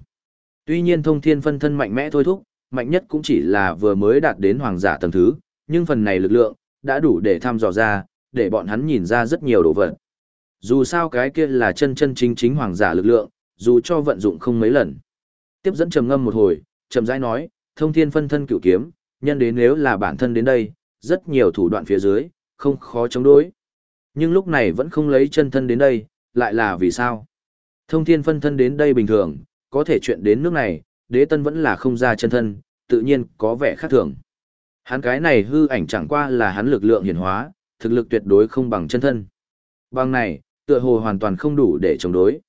Speaker 1: Tuy nhiên thông thiên phân thân mạnh mẽ thôi thúc, mạnh nhất cũng chỉ là vừa mới đạt đến hoàng giả tầng thứ, nhưng phần này lực lượng, đã đủ để thăm dò ra, để bọn hắn nhìn ra rất nhiều đồ vật. Dù sao cái kia là chân chân chính chính hoàng giả lực lượng, dù cho vận dụng không mấy lần. Tiếp dẫn trầm ngâm một hồi, trầm rãi nói, thông thiên phân thân cửu kiếm, nhân đến nếu là bản thân đến đây, rất nhiều thủ đoạn phía dưới, không khó chống đối. Nhưng lúc này vẫn không lấy chân thân đến đây, lại là vì sao? Thông thiên phân thân đến đây bình thường, có thể chuyện đến nước này, đế tân vẫn là không ra chân thân, tự nhiên có vẻ khác thường. Hắn cái này hư ảnh chẳng qua là hắn lực lượng hiển hóa, thực lực tuyệt đối không bằng chân thân. Bằng này, tựa hồ hoàn toàn không đủ để chống đối.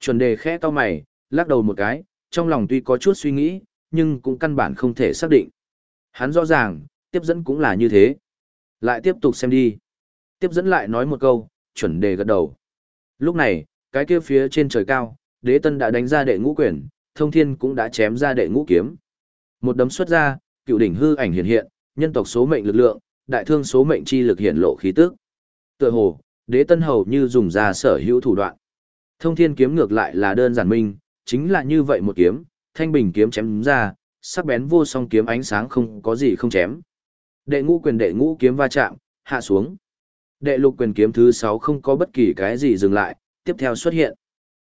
Speaker 1: Chuẩn đề khẽ to mày, lắc đầu một cái, trong lòng tuy có chút suy nghĩ, nhưng cũng căn bản không thể xác định. Hắn rõ ràng, tiếp dẫn cũng là như thế. Lại tiếp tục xem đi. Tiếp dẫn lại nói một câu, chuẩn đề gật đầu. Lúc này, cái kia phía trên trời cao, đế tân đã đánh ra đệ ngũ quyền, thông thiên cũng đã chém ra đệ ngũ kiếm, Một đấm xuất ra, cựu đỉnh hư ảnh hiện hiện, nhân tộc số mệnh lực lượng, đại thương số mệnh chi lực hiện lộ khí tức. Tựa hồ, đế tân hầu như dùng ra sở hữu thủ đoạn. Thông thiên kiếm ngược lại là đơn giản minh, chính là như vậy một kiếm, thanh bình kiếm chém ra, sắc bén vô song kiếm ánh sáng không có gì không chém. Đệ ngũ quyền đệ ngũ kiếm va chạm, hạ xuống. Đệ lục quyền kiếm thứ 6 không có bất kỳ cái gì dừng lại, tiếp theo xuất hiện.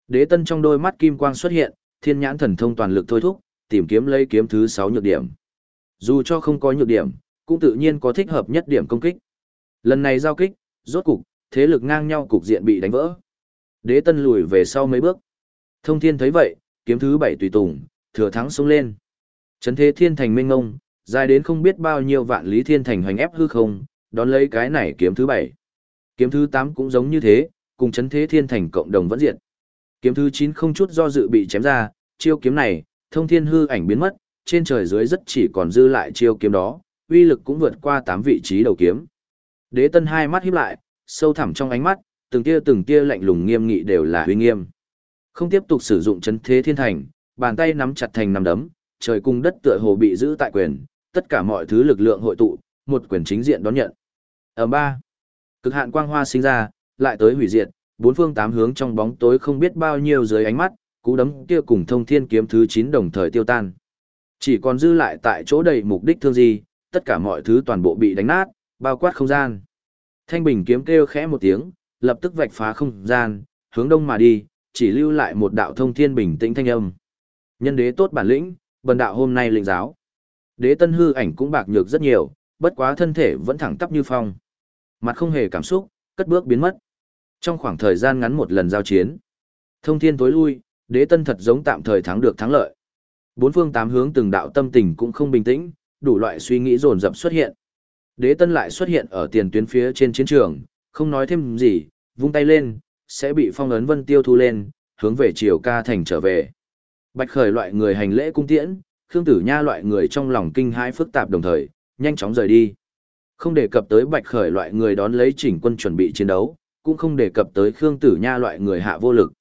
Speaker 1: Đế tân trong đôi mắt kim quang xuất hiện, thiên nhãn thần thông toàn lực thôi thúc, tìm kiếm lấy kiếm thứ 6 nhược điểm. Dù cho không có nhược điểm, cũng tự nhiên có thích hợp nhất điểm công kích. Lần này giao kích, rốt cục, thế lực ngang nhau cục diện bị đánh vỡ. Đế tân lùi về sau mấy bước. Thông thiên thấy vậy, kiếm thứ 7 tùy tùng, thừa thắng xông lên. Chấn thế thiên thành minh ngông, dài đến không biết bao nhiêu vạn lý thiên thành hoành ép hư không, đón lấy cái này kiếm thứ 7. Kiếm thứ 8 cũng giống như thế, cùng chấn thế thiên thành cộng đồng vẫn diện. Kiếm thứ 9 không chút do dự bị chém ra, chiêu kiếm này, thông thiên hư ảnh biến mất, trên trời dưới rất chỉ còn dư lại chiêu kiếm đó, uy lực cũng vượt qua 8 vị trí đầu kiếm. Đế Tân hai mắt híp lại, sâu thẳm trong ánh mắt, từng tia từng tia lạnh lùng nghiêm nghị đều là uy nghiêm. Không tiếp tục sử dụng chấn thế thiên thành, bàn tay nắm chặt thành nắm đấm, trời cung đất tựa hồ bị giữ tại quyền, tất cả mọi thứ lực lượng hội tụ, một quyền chính diện đón nhận. Ở ba, cực hạn quang hoa sinh ra, lại tới hủy diệt, bốn phương tám hướng trong bóng tối không biết bao nhiêu dưới ánh mắt, cú đấm kia cùng thông thiên kiếm thứ 9 đồng thời tiêu tan. Chỉ còn dư lại tại chỗ đầy mục đích thương gì, tất cả mọi thứ toàn bộ bị đánh nát, bao quát không gian. Thanh bình kiếm kêu khẽ một tiếng, lập tức vạch phá không gian, hướng đông mà đi, chỉ lưu lại một đạo thông thiên bình tĩnh thanh âm. Nhân đế tốt bản lĩnh, bần đạo hôm nay lĩnh giáo. Đế tân hư ảnh cũng bạc nhược rất nhiều, bất quá thân thể vẫn thẳng tắp như phong. Mặt không hề cảm xúc, cất bước biến mất. Trong khoảng thời gian ngắn một lần giao chiến, thông thiên tối lui, đế tân thật giống tạm thời thắng được thắng lợi. Bốn phương tám hướng từng đạo tâm tình cũng không bình tĩnh, đủ loại suy nghĩ dồn dập xuất hiện. Đế tân lại xuất hiện ở tiền tuyến phía trên chiến trường, không nói thêm gì, vung tay lên, sẽ bị phong ấn vân tiêu thu lên, hướng về triều ca thành trở về. Bạch khởi loại người hành lễ cung tiễn, Khương Tử Nha loại người trong lòng kinh hãi phức tạp đồng thời, nhanh chóng rời đi. Không đề cập tới Bạch khởi loại người đón lấy chỉnh quân chuẩn bị chiến đấu, cũng không đề cập tới Khương Tử Nha loại người hạ vô lực.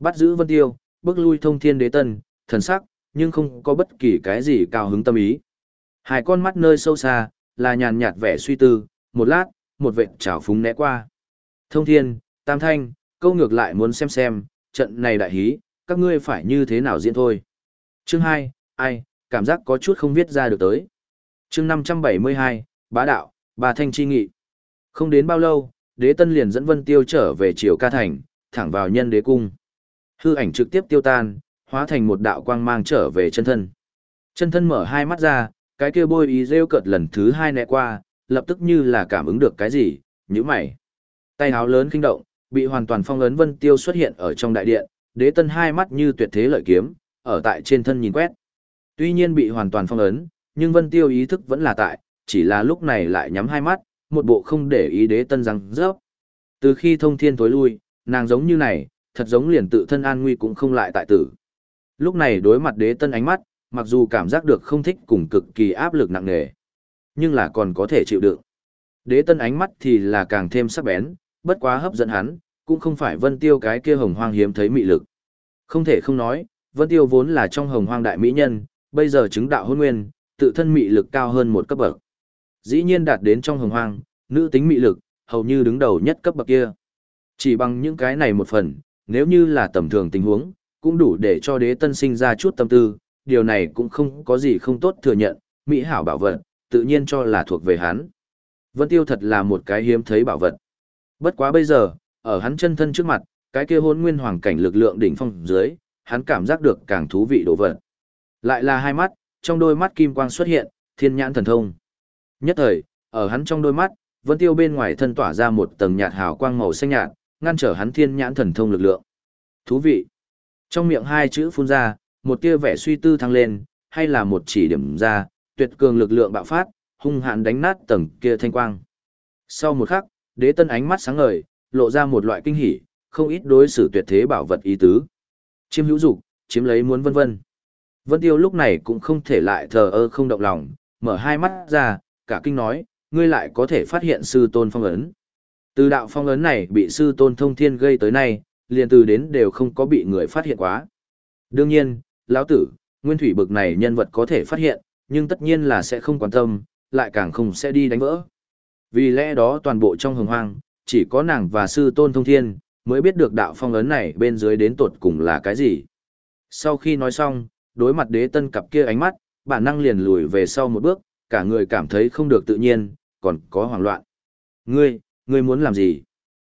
Speaker 1: Bắt giữ Vân Tiêu, bước lui thông thiên đế tân, thần sắc, nhưng không có bất kỳ cái gì cao hứng tâm ý. Hai con mắt nơi sâu xa, là nhàn nhạt vẻ suy tư, một lát, một vệt trào phúng né qua. Thông thiên, tam thanh, câu ngược lại muốn xem xem, trận này đại hí, các ngươi phải như thế nào diễn thôi. Chương 2, ai, cảm giác có chút không viết ra được tới. Chương 572, bá đạo, bà thanh chi nghị. Không đến bao lâu, đế tân liền dẫn Vân Tiêu trở về triều ca thành, thẳng vào nhân đế cung. Hư ảnh trực tiếp tiêu tan, hóa thành một đạo quang mang trở về chân thân. Chân thân mở hai mắt ra, cái kia bôi ý rêu cợt lần thứ hai né qua, lập tức như là cảm ứng được cái gì, nhữ mày. Tay áo lớn kinh động, bị hoàn toàn phong ấn Vân Tiêu xuất hiện ở trong đại điện, đế tân hai mắt như tuyệt thế lợi kiếm, ở tại trên thân nhìn quét. Tuy nhiên bị hoàn toàn phong ấn, nhưng Vân Tiêu ý thức vẫn là tại, chỉ là lúc này lại nhắm hai mắt, một bộ không để ý đế tân răng rớp. Từ khi thông thiên tối lui, nàng giống như này, thật giống liền tự thân an nguy cũng không lại tại tử. Lúc này đối mặt đế tân ánh mắt, mặc dù cảm giác được không thích cùng cực kỳ áp lực nặng nề, nhưng là còn có thể chịu đựng. Đế tân ánh mắt thì là càng thêm sắc bén, bất quá hấp dẫn hắn, cũng không phải vân tiêu cái kia hồng hoang hiếm thấy mị lực. Không thể không nói, vân tiêu vốn là trong hồng hoang đại mỹ nhân, bây giờ chứng đạo hôn nguyên, tự thân mị lực cao hơn một cấp bậc. Dĩ nhiên đạt đến trong hồng hoang, nữ tính mị lực, hầu như đứng đầu nhất cấp bậc kia. Chỉ bằng những cái này một phần, nếu như là tầm thường tình huống, cũng đủ để cho đế tân sinh ra chút tâm tư, điều này cũng không có gì không tốt thừa nhận, mỹ hảo bảo vật, tự nhiên cho là thuộc về hắn. Vân Tiêu thật là một cái hiếm thấy bảo vật. Bất quá bây giờ, ở hắn chân thân trước mặt, cái kia hôn nguyên hoàng cảnh lực lượng đỉnh phong dưới, hắn cảm giác được càng thú vị đồ vật. Lại là hai mắt, trong đôi mắt kim quang xuất hiện, thiên nhãn thần thông. Nhất thời, ở hắn trong đôi mắt, Vân Tiêu bên ngoài thân tỏa ra một tầng nhạt hào quang màu xanh nhạt, ngăn trở hắn thiên nhãn thần thông lực lượng. Thú vị. Trong miệng hai chữ phun ra, một tia vẻ suy tư thăng lên, hay là một chỉ điểm ra, tuyệt cường lực lượng bạo phát, hung hãn đánh nát tầng kia thanh quang. Sau một khắc, đế tân ánh mắt sáng ngời, lộ ra một loại kinh hỉ, không ít đối xử tuyệt thế bảo vật ý tứ. Chiếm hữu dục, chiếm lấy muốn vân vân. Vân Tiêu lúc này cũng không thể lại thờ ơ không động lòng, mở hai mắt ra, cả kinh nói, ngươi lại có thể phát hiện sư tôn phong ấn. Từ đạo phong ấn này bị sư tôn thông thiên gây tới nay, liền từ đến đều không có bị người phát hiện quá. Đương nhiên, lão tử, nguyên thủy bực này nhân vật có thể phát hiện, nhưng tất nhiên là sẽ không quan tâm, lại càng không sẽ đi đánh vỡ. Vì lẽ đó toàn bộ trong hồng hoang, chỉ có nàng và sư tôn thông thiên, mới biết được đạo phong ấn này bên dưới đến tột cùng là cái gì. Sau khi nói xong, đối mặt đế tân cặp kia ánh mắt, bản năng liền lùi về sau một bước, cả người cảm thấy không được tự nhiên, còn có hoảng loạn. Ngươi, ngươi muốn làm gì?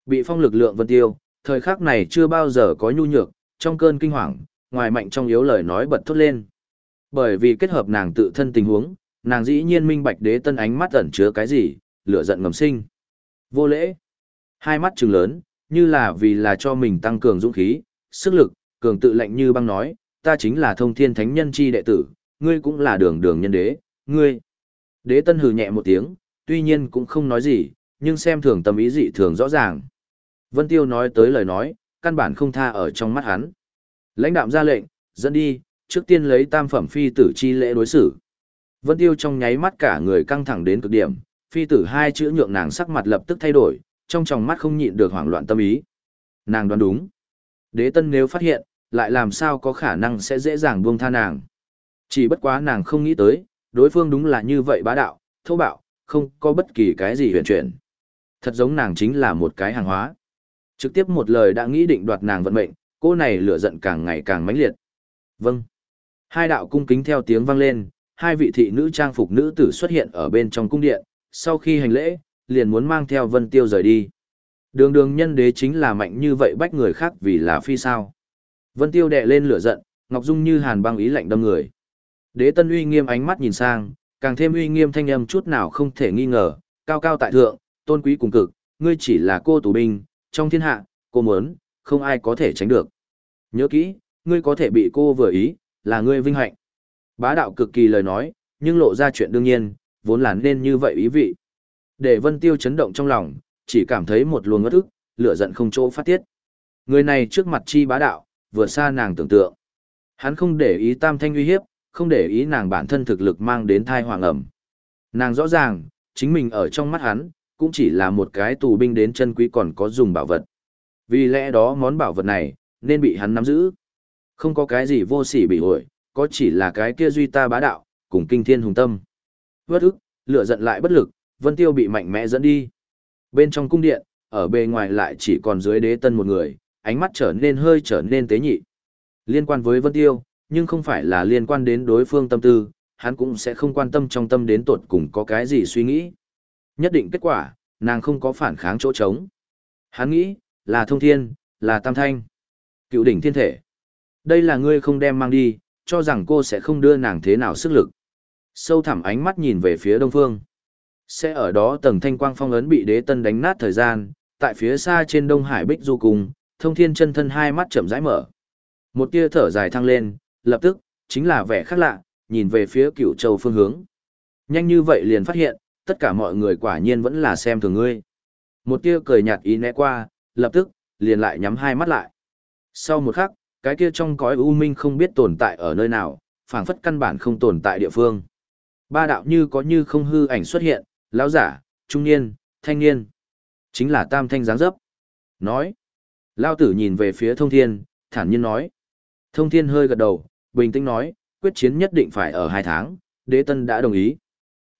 Speaker 1: Bị phong lực lượng vân tiêu, thời khắc này chưa bao giờ có nhu nhược, trong cơn kinh hoàng, ngoài mạnh trong yếu lời nói bật thốt lên. Bởi vì kết hợp nàng tự thân tình huống, nàng dĩ nhiên minh bạch đế tân ánh mắt ẩn chứa cái gì, lửa giận ngầm sinh. Vô lễ. Hai mắt trừng lớn, như là vì là cho mình tăng cường dũng khí, sức lực, cường tự lệnh như băng nói, ta chính là thông thiên thánh nhân chi đệ tử, ngươi cũng là đường đường nhân đế, ngươi. Đế tân hừ nhẹ một tiếng, tuy nhiên cũng không nói gì, nhưng xem thường tâm ý dị thường rõ ràng. Vân Tiêu nói tới lời nói, căn bản không tha ở trong mắt hắn. Lãnh đạm ra lệnh, dẫn đi, trước tiên lấy tam phẩm phi tử chi lễ đối xử. Vân Tiêu trong nháy mắt cả người căng thẳng đến cực điểm, phi tử hai chữ nhượng nàng sắc mặt lập tức thay đổi, trong tròng mắt không nhịn được hoảng loạn tâm ý. Nàng đoán đúng. Đế tân nếu phát hiện, lại làm sao có khả năng sẽ dễ dàng buông tha nàng. Chỉ bất quá nàng không nghĩ tới, đối phương đúng là như vậy bá đạo, thô bạo, không có bất kỳ cái gì huyền chuyển. Thật giống nàng chính là một cái hàng hóa. Trực tiếp một lời đã nghĩ định đoạt nàng vận mệnh, cô này lửa giận càng ngày càng mãnh liệt. Vâng. Hai đạo cung kính theo tiếng vang lên, hai vị thị nữ trang phục nữ tử xuất hiện ở bên trong cung điện, sau khi hành lễ, liền muốn mang theo Vân Tiêu rời đi. Đường đường nhân đế chính là mạnh như vậy bách người khác vì là phi sao. Vân Tiêu đè lên lửa giận, Ngọc Dung như hàn băng ý lạnh đâm người. Đế Tân uy nghiêm ánh mắt nhìn sang, càng thêm uy nghiêm thanh âm chút nào không thể nghi ngờ, cao cao tại thượng, tôn quý cùng cực, ngươi chỉ là cô tù binh, trong thiên hạ, cô muốn, không ai có thể tránh được. Nhớ kỹ, ngươi có thể bị cô vừa ý, là ngươi vinh hạnh. Bá đạo cực kỳ lời nói, nhưng lộ ra chuyện đương nhiên, vốn là nên như vậy ý vị. Để Vân Tiêu chấn động trong lòng, chỉ cảm thấy một luồng ngất ức, lửa giận không chỗ phát tiết. Người này trước mặt chi bá đạo, vừa xa nàng tưởng tượng. Hắn không để ý tam thanh uy hiếp, không để ý nàng bản thân thực lực mang đến thai hoàng ẩm. Nàng rõ ràng, chính mình ở trong mắt hắn, cũng chỉ là một cái tù binh đến chân quý còn có dùng bảo vật. Vì lẽ đó món bảo vật này, nên bị hắn nắm giữ. Không có cái gì vô sỉ bị hội, có chỉ là cái kia duy ta bá đạo, cùng kinh thiên hùng tâm. Vất ức, lửa giận lại bất lực, Vân Tiêu bị mạnh mẽ dẫn đi. Bên trong cung điện, ở bề ngoài lại chỉ còn dưới đế tân một người, ánh mắt trở nên hơi trở nên tế nhị. Liên quan với Vân Tiêu, nhưng không phải là liên quan đến đối phương tâm tư, hắn cũng sẽ không quan tâm trong tâm đến tột cùng có cái gì suy nghĩ. Nhất định kết quả, nàng không có phản kháng chỗ trống. Hắn nghĩ, là thông thiên, là tam thanh. Cựu đỉnh thiên thể. Đây là ngươi không đem mang đi, cho rằng cô sẽ không đưa nàng thế nào sức lực. Sâu thẳm ánh mắt nhìn về phía đông phương. Sẽ ở đó tầng thanh quang phong ấn bị đế tân đánh nát thời gian, tại phía xa trên đông hải bích du cùng, thông thiên chân thân hai mắt chậm rãi mở. Một tia thở dài thăng lên, lập tức, chính là vẻ khác lạ, nhìn về phía cựu châu phương hướng. Nhanh như vậy liền phát hiện, tất cả mọi người quả nhiên vẫn là xem thường ngươi. Một tia cười nhạt ý né qua, lập tức, liền lại nhắm hai mắt lại. Sau một khắc, cái kia trong cõi u minh không biết tồn tại ở nơi nào, phảng phất căn bản không tồn tại địa phương. Ba đạo như có như không hư ảnh xuất hiện, lão giả, trung niên, thanh niên. Chính là tam thanh dáng dấp. Nói. Lao tử nhìn về phía thông thiên, thản nhiên nói. Thông thiên hơi gật đầu, bình tĩnh nói, quyết chiến nhất định phải ở hai tháng, đế tân đã đồng ý.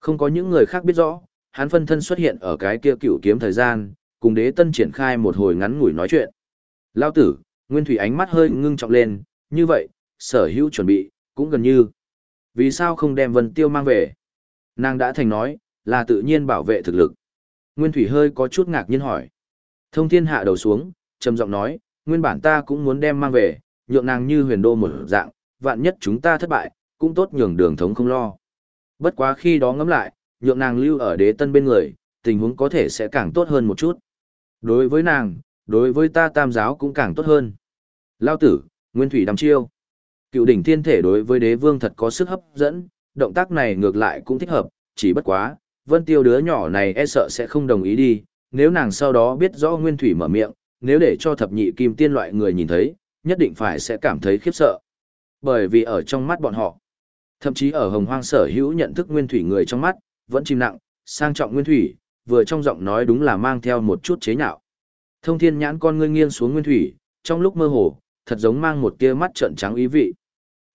Speaker 1: Không có những người khác biết rõ, hắn phân thân xuất hiện ở cái kia cựu kiếm thời gian, cùng đế tân triển khai một hồi ngắn ngủi nói chuyện. Lao tử, Nguyên Thủy ánh mắt hơi ngưng trọng lên, như vậy, sở hữu chuẩn bị, cũng gần như. Vì sao không đem Vân Tiêu mang về? Nàng đã thành nói, là tự nhiên bảo vệ thực lực. Nguyên Thủy hơi có chút ngạc nhiên hỏi. Thông thiên hạ đầu xuống, trầm giọng nói, nguyên bản ta cũng muốn đem mang về, nhượng nàng như huyền đô một dạng, vạn nhất chúng ta thất bại, cũng tốt nhường đường thống không lo. Bất quá khi đó ngẫm lại, nhượng nàng lưu ở đế tân bên người, tình huống có thể sẽ càng tốt hơn một chút. Đối với nàng, đối với ta tam giáo cũng càng tốt hơn. Lao tử, nguyên thủy đắm chiêu. Cựu đỉnh thiên thể đối với đế vương thật có sức hấp dẫn, động tác này ngược lại cũng thích hợp, chỉ bất quá, vân tiêu đứa nhỏ này e sợ sẽ không đồng ý đi, nếu nàng sau đó biết rõ nguyên thủy mở miệng, nếu để cho thập nhị kim tiên loại người nhìn thấy, nhất định phải sẽ cảm thấy khiếp sợ. Bởi vì ở trong mắt bọn họ, thậm chí ở hồng hoang sở hữu nhận thức nguyên thủy người trong mắt, vẫn chìm nặng, sang trọng nguyên thủy, vừa trong giọng nói đúng là mang theo một chút chế nhạo. Thông thiên nhãn con ngươi nghiêng xuống nguyên thủy, trong lúc mơ hồ, thật giống mang một tia mắt trợn trắng ý vị.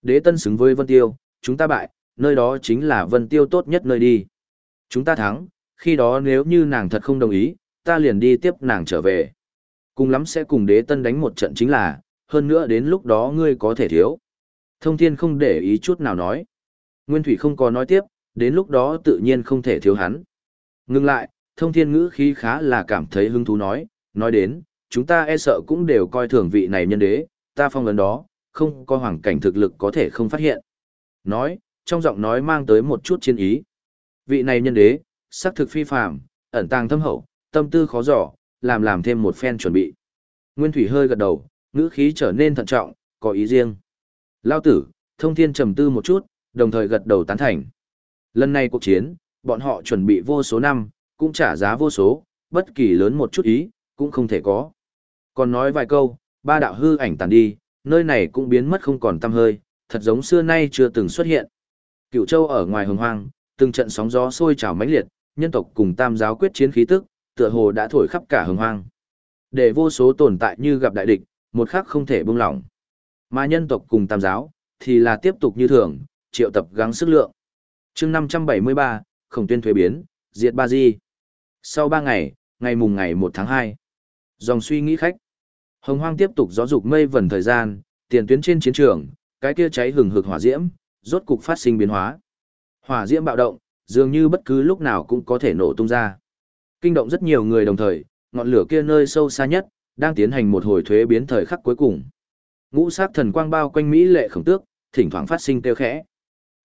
Speaker 1: Đế tân xứng với vân tiêu, chúng ta bại, nơi đó chính là Vân Tiêu tốt nhất nơi đi. Chúng ta thắng, khi đó nếu như nàng thật không đồng ý, ta liền đi tiếp nàng trở về. Cùng lắm sẽ cùng đế tân đánh một trận chính là, hơn nữa đến lúc đó ngươi có thể thiếu. Thông thiên không để ý chút nào nói. Nguyên Thủy không có nói tiếp, đến lúc đó tự nhiên không thể thiếu hắn. Ngưng lại, thông thiên ngữ khí khá là cảm thấy hứng thú nói, nói đến, chúng ta e sợ cũng đều coi thường vị này nhân đế, ta phong lớn đó, không có hoàng cảnh thực lực có thể không phát hiện. Nói, trong giọng nói mang tới một chút chiến ý. Vị này nhân đế, sắc thực phi phàm, ẩn tàng thâm hậu, tâm tư khó dò, làm làm thêm một phen chuẩn bị. Nguyên Thủy hơi gật đầu, ngữ khí trở nên thận trọng, có ý riêng. Lao tử, thông thiên trầm tư một chút, đồng thời gật đầu tán thành. Lần này cuộc chiến, bọn họ chuẩn bị vô số năm, cũng trả giá vô số, bất kỳ lớn một chút ý, cũng không thể có. Còn nói vài câu, ba đạo hư ảnh tàn đi, nơi này cũng biến mất không còn tăm hơi, thật giống xưa nay chưa từng xuất hiện. Cựu châu ở ngoài hồng hoang, từng trận sóng gió sôi trào mãnh liệt, nhân tộc cùng tam giáo quyết chiến khí tức, tựa hồ đã thổi khắp cả hồng hoang. Để vô số tồn tại như gặp đại địch, một khắc không thể buông lỏng. Mà nhân tộc cùng tam giáo, thì là tiếp tục như thường, triệu tập gắng sức lượng. chương 573, khổng tuyên thuế biến, diệt ba di. Sau ba ngày, ngày mùng ngày 1 tháng 2, dòng suy nghĩ khách. Hồng hoang tiếp tục gió dục mây vần thời gian, tiền tuyến trên chiến trường, cái kia cháy hừng hực hỏa diễm, rốt cục phát sinh biến hóa. Hỏa diễm bạo động, dường như bất cứ lúc nào cũng có thể nổ tung ra. Kinh động rất nhiều người đồng thời, ngọn lửa kia nơi sâu xa nhất, đang tiến hành một hồi thuế biến thời khắc cuối cùng. Ngũ sắc thần quang bao quanh Mỹ lệ khổng tước, thỉnh thoảng phát sinh tiêu khẽ.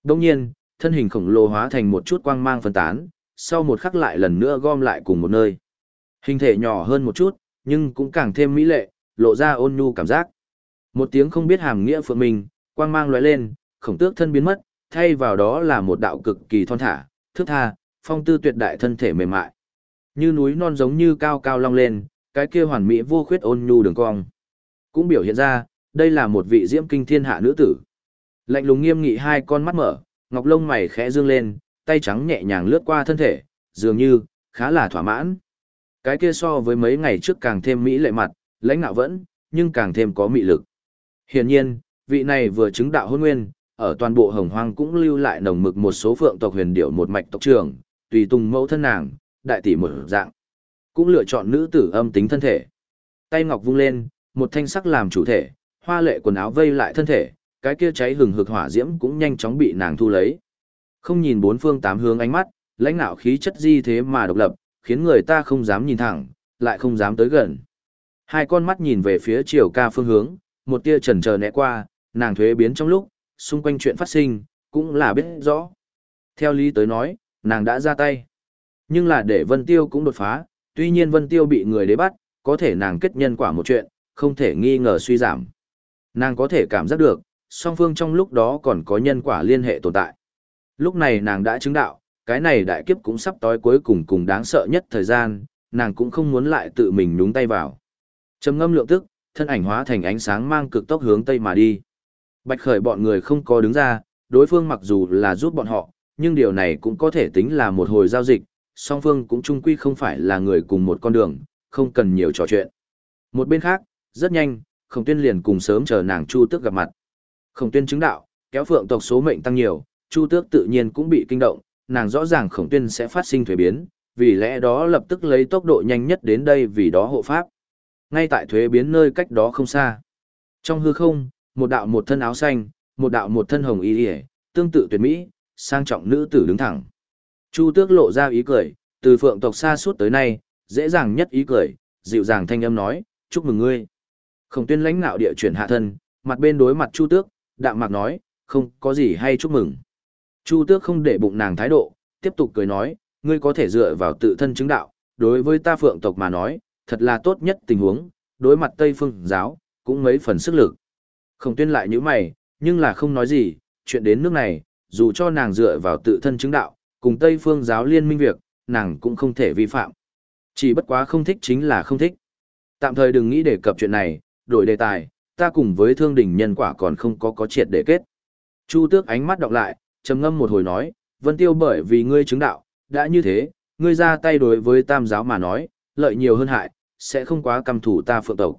Speaker 1: Đồng nhiên, thân hình khổng lồ hóa thành một chút quang mang phân tán, sau một khắc lại lần nữa gom lại cùng một nơi. Hình thể nhỏ hơn một chút, nhưng cũng càng thêm mỹ lệ, lộ ra ôn nhu cảm giác. Một tiếng không biết hàm nghĩa phượng mình, quang mang lóe lên, khổng tước thân biến mất, thay vào đó là một đạo cực kỳ thon thả, thước tha, phong tư tuyệt đại thân thể mềm mại. Như núi non giống như cao cao long lên, cái kia hoàn mỹ vô khuyết ôn nhu đường cong. Cũng biểu hiện ra, đây là một vị diễm kinh thiên hạ nữ tử. Lạnh lùng nghiêm nghị hai con mắt mở, ngọc lông mày khẽ dương lên, tay trắng nhẹ nhàng lướt qua thân thể, dường như, khá là thỏa mãn. Cái kia so với mấy ngày trước càng thêm mỹ lệ mặt, lãnh nạo vẫn, nhưng càng thêm có mị lực. Hiển nhiên, vị này vừa chứng đạo hôn nguyên, ở toàn bộ hồng hoang cũng lưu lại nồng mực một số phượng tộc huyền điệu một mạch tộc trưởng, tùy tùng mẫu thân nàng, đại tỷ một dạng. Cũng lựa chọn nữ tử âm tính thân thể. Tay ngọc vung lên, một thanh sắc làm chủ thể, hoa lệ quần áo vây lại thân thể, cái kia cháy hừng hực hỏa diễm cũng nhanh chóng bị nàng thu lấy. Không nhìn bốn phương tám hướng ánh mắt, lãnh nạo khí chất di thế mà độc lập, khiến người ta không dám nhìn thẳng, lại không dám tới gần. Hai con mắt nhìn về phía chiều ca phương hướng, một tia trần chờ né qua, nàng thuế biến trong lúc, xung quanh chuyện phát sinh, cũng là biết rõ. Theo lý tới nói, nàng đã ra tay. Nhưng là để Vân Tiêu cũng đột phá, tuy nhiên Vân Tiêu bị người đế bắt, có thể nàng kết nhân quả một chuyện, không thể nghi ngờ suy giảm. Nàng có thể cảm giác được, song phương trong lúc đó còn có nhân quả liên hệ tồn tại. Lúc này nàng đã chứng đạo, cái này đại kiếp cũng sắp tối cuối cùng cùng đáng sợ nhất thời gian, nàng cũng không muốn lại tự mình nhúng tay vào. Trầm ngâm lượng tức, thân ảnh hóa thành ánh sáng mang cực tốc hướng tây mà đi. Bạch khởi bọn người không có đứng ra, đối phương mặc dù là giúp bọn họ, nhưng điều này cũng có thể tính là một hồi giao dịch, song phương cũng chung quy không phải là người cùng một con đường, không cần nhiều trò chuyện. Một bên khác, rất nhanh, khổng tuyên liền cùng sớm chờ nàng Chu Tước gặp mặt. Khổng tuyên chứng đạo, kéo phượng tộc số mệnh tăng nhiều, Chu Tước tự nhiên cũng bị kinh động, nàng rõ ràng khổng tuyên sẽ phát sinh thuế biến, vì lẽ đó lập tức lấy tốc độ nhanh nhất đến đây vì đó hộ pháp. Ngay tại thuế biến nơi cách đó không xa. Trong hư không, một đạo một thân áo xanh, một đạo một thân hồng y ỉa tương tự tuyệt mỹ, sang trọng nữ tử đứng thẳng. Chu tước lộ ra ý cười, từ phượng tộc xa suốt tới nay, dễ dàng nhất ý cười, dịu dàng thanh âm nói, chúc mừng ngươi. Khổng tuyên lãnh nạo địa chuyển hạ thân, mặt bên đối mặt chu tước, đạm mạc nói, không có gì hay chúc mừng. Chu tước không để bụng nàng thái độ, tiếp tục cười nói, ngươi có thể dựa vào tự thân chứng đạo, đối với ta phượng tộc mà nói, thật là tốt nhất tình huống, đối mặt Tây Phương giáo, cũng mấy phần sức lực. Khổng tuyên lại như mày, nhưng là không nói gì, chuyện đến nước này, dù cho nàng dựa vào tự thân chứng đạo, cùng Tây Phương giáo liên minh việc, nàng cũng không thể vi phạm. Chỉ bất quá không thích chính là không thích. Tạm thời đừng nghĩ đề cập chuyện này, đổi đề tài, ta cùng với thương đình nhân quả còn không có có triệt để kết. Chu tước ánh mắt đọc lại, trầm ngâm một hồi nói, Vân Tiêu bởi vì ngươi chứng đạo, đã như thế, ngươi ra tay đối với tam giáo mà nói, lợi nhiều hơn hại, sẽ không quá căm thủ ta phượng tộc.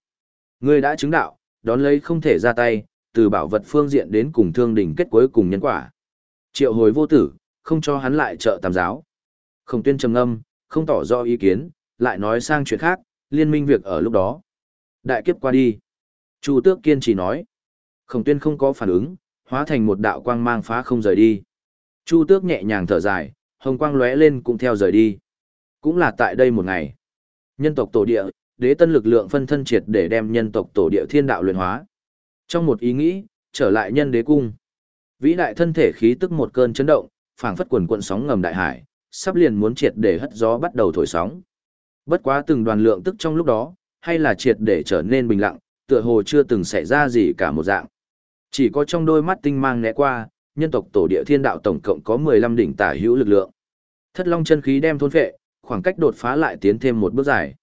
Speaker 1: Ngươi đã chứng đạo, đón lấy không thể ra tay, từ bảo vật phương diện đến cùng thương đỉnh kết cuối cùng nhân quả. Triệu hồi vô tử, không cho hắn lại trợ tam giáo. Khổng tuyên trầm ngâm, không tỏ rõ ý kiến, lại nói sang chuyện khác, liên minh việc ở lúc đó. Đại kiếp qua đi. Chu tước kiên trì nói. Khổng tuyên không có phản ứng, hóa thành một đạo quang mang phá không rời đi. Chu tước nhẹ nhàng thở dài, hồng quang lóe lên cũng theo rời đi. Cũng là tại đây một ngày. Nhân tộc tổ địa, đế tân lực lượng phân thân triệt để đem nhân tộc tổ địa thiên đạo luyện hóa. Trong một ý nghĩ, trở lại nhân đế cung. Vĩ đại thân thể khí tức một cơn chấn động, phảng phất quần cuộn sóng ngầm đại hải, sắp liền muốn triệt để hất gió bắt đầu thổi sóng. Bất quá từng đoàn lượng tức trong lúc đó, hay là triệt để trở nên bình lặng, tựa hồ chưa từng xảy ra gì cả một dạng. Chỉ có trong đôi mắt tinh mang né qua, nhân tộc tổ địa thiên đạo tổng cộng có 15 đỉnh tả hữu lực lượng. Thất long chân khí đem thôn phệ, khoảng cách đột phá lại tiến thêm một bước dài.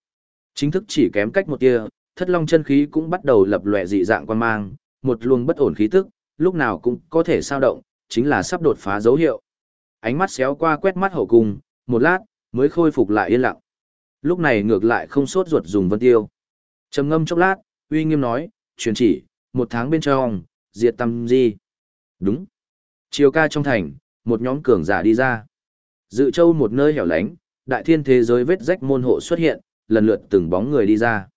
Speaker 1: Chính thức chỉ kém cách một tia, thất long chân khí cũng bắt đầu lập lòe dị dạng quan mang, một luồng bất ổn khí tức, lúc nào cũng có thể sao động, chính là sắp đột phá dấu hiệu. Ánh mắt xéo qua quét mắt hậu cung, một lát, mới khôi phục lại yên lặng. Lúc này ngược lại không sốt ruột dùng vân tiêu. trầm ngâm chốc lát, uy nghiêm nói, truyền chỉ, một tháng bên trong, diệt tâm di. Đúng. Chiều ca trong thành, một nhóm cường giả đi ra. Dự châu một nơi hẻo lánh, đại thiên thế giới vết rách môn hộ xuất hiện, lần lượt từng bóng người đi ra.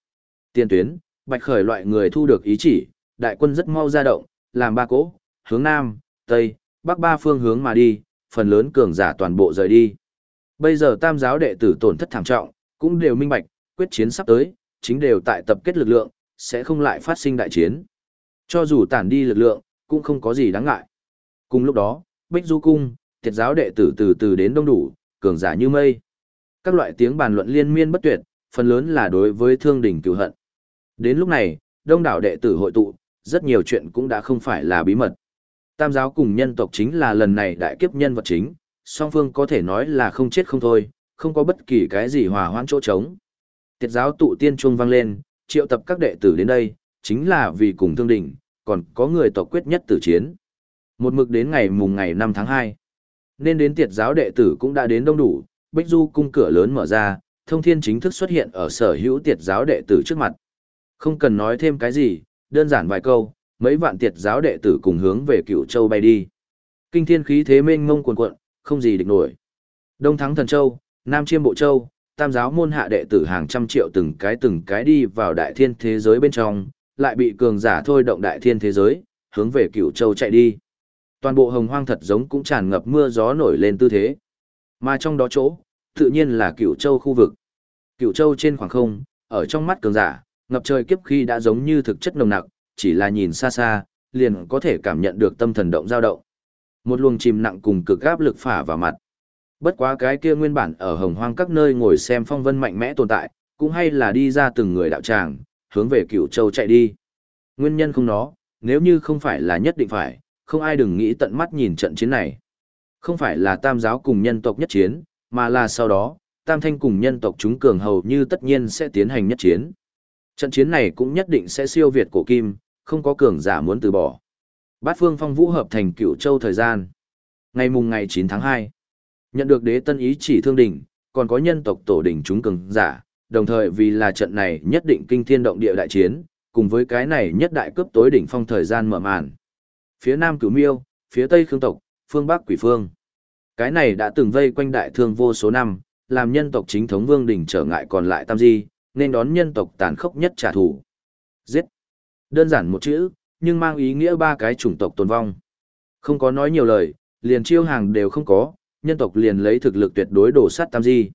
Speaker 1: Tiên tuyến, bạch khởi loại người thu được ý chỉ, đại quân rất mau ra động, làm ba cỗ, hướng nam, tây, bắc ba phương hướng mà đi, phần lớn cường giả toàn bộ rời đi. Bây giờ tam giáo đệ tử tổn thất thảm trọng, cũng đều minh bạch, quyết chiến sắp tới, chính đều tại tập kết lực lượng, sẽ không lại phát sinh đại chiến. Cho dù tản đi lực lượng, cũng không có gì đáng ngại. Cùng lúc đó, Bích Du Cung, thiệt giáo đệ tử từ từ đến đông đủ, cường giả như mây. Các loại tiếng bàn luận liên miên bất tuyệt, phần lớn là đối với thương đỉnh cựu hận. Đến lúc này, đông đảo đệ tử hội tụ, rất nhiều chuyện cũng đã không phải là bí mật. Tam giáo cùng nhân tộc chính là lần này đại kiếp nhân vật chính, song phương có thể nói là không chết không thôi, không có bất kỳ cái gì hòa hoãn chỗ trống. Tiệt giáo tụ tiên trung vang lên, triệu tập các đệ tử đến đây, chính là vì cùng thương đỉnh, còn có người tộc quyết nhất tử chiến. Một mực đến ngày mùng ngày 5 tháng 2. Nên đến tiệt giáo đệ tử cũng đã đến đông đủ, Bích Du cung cửa lớn mở ra, thông thiên chính thức xuất hiện ở sở hữu tiệt giáo đệ tử trước mặt. Không cần nói thêm cái gì, đơn giản vài câu, mấy vạn tiệt giáo đệ tử cùng hướng về cựu châu bay đi. Kinh thiên khí thế mênh mông cuồn cuộn, không gì địch nổi. Đông thắng thần châu, Nam chiêm bộ châu, tam giáo môn hạ đệ tử hàng trăm triệu từng cái từng cái đi vào đại thiên thế giới bên trong, lại bị cường giả thôi động đại thiên thế giới, hướng về cửu châu chạy đi. Toàn bộ hồng hoang thật giống cũng tràn ngập mưa gió nổi lên tư thế. Mà trong đó chỗ, tự nhiên là cửu châu khu vực. Cửu châu trên khoảng không, ở trong mắt cường giả, ngập trời kiếp khi đã giống như thực chất nồng nặc, chỉ là nhìn xa xa, liền có thể cảm nhận được tâm thần động dao động. Một luồng chìm nặng cùng cực áp lực phả vào mặt. Bất quá cái kia nguyên bản ở hồng hoang các nơi ngồi xem phong vân mạnh mẽ tồn tại, cũng hay là đi ra từng người đạo tràng, hướng về cựu châu chạy đi. Nguyên nhân không nó, nếu như không phải là nhất định phải, không ai đừng nghĩ tận mắt nhìn trận chiến này. Không phải là tam giáo cùng nhân tộc nhất chiến, mà là sau đó, tam thanh cùng nhân tộc chúng cường hầu như tất nhiên sẽ tiến hành nhất chiến. Trận chiến này cũng nhất định sẽ siêu việt cổ kim, không có cường giả muốn từ bỏ. Bát phương phong vũ hợp thành cựu châu thời gian. Ngày mùng ngày 9 tháng 2, nhận được đế tân ý chỉ thương đỉnh, còn có nhân tộc tổ đỉnh chúng cường giả, đồng thời vì là trận này nhất định kinh thiên động địa đại chiến, cùng với cái này nhất đại cướp tối đỉnh phong thời gian mở màn. Phía nam cửu miêu, phía tây khương tộc, phương bắc quỷ phương. Cái này đã từng vây quanh đại thương vô số năm, làm nhân tộc chính thống vương đỉnh trở ngại còn lại tam di, nên đón nhân tộc tàn khốc nhất trả thù. Giết. Đơn giản một chữ, nhưng mang ý nghĩa ba cái chủng tộc tồn vong. Không có nói nhiều lời, liền chiêu hàng đều không có, nhân tộc liền lấy thực lực tuyệt đối đổ sát tam di.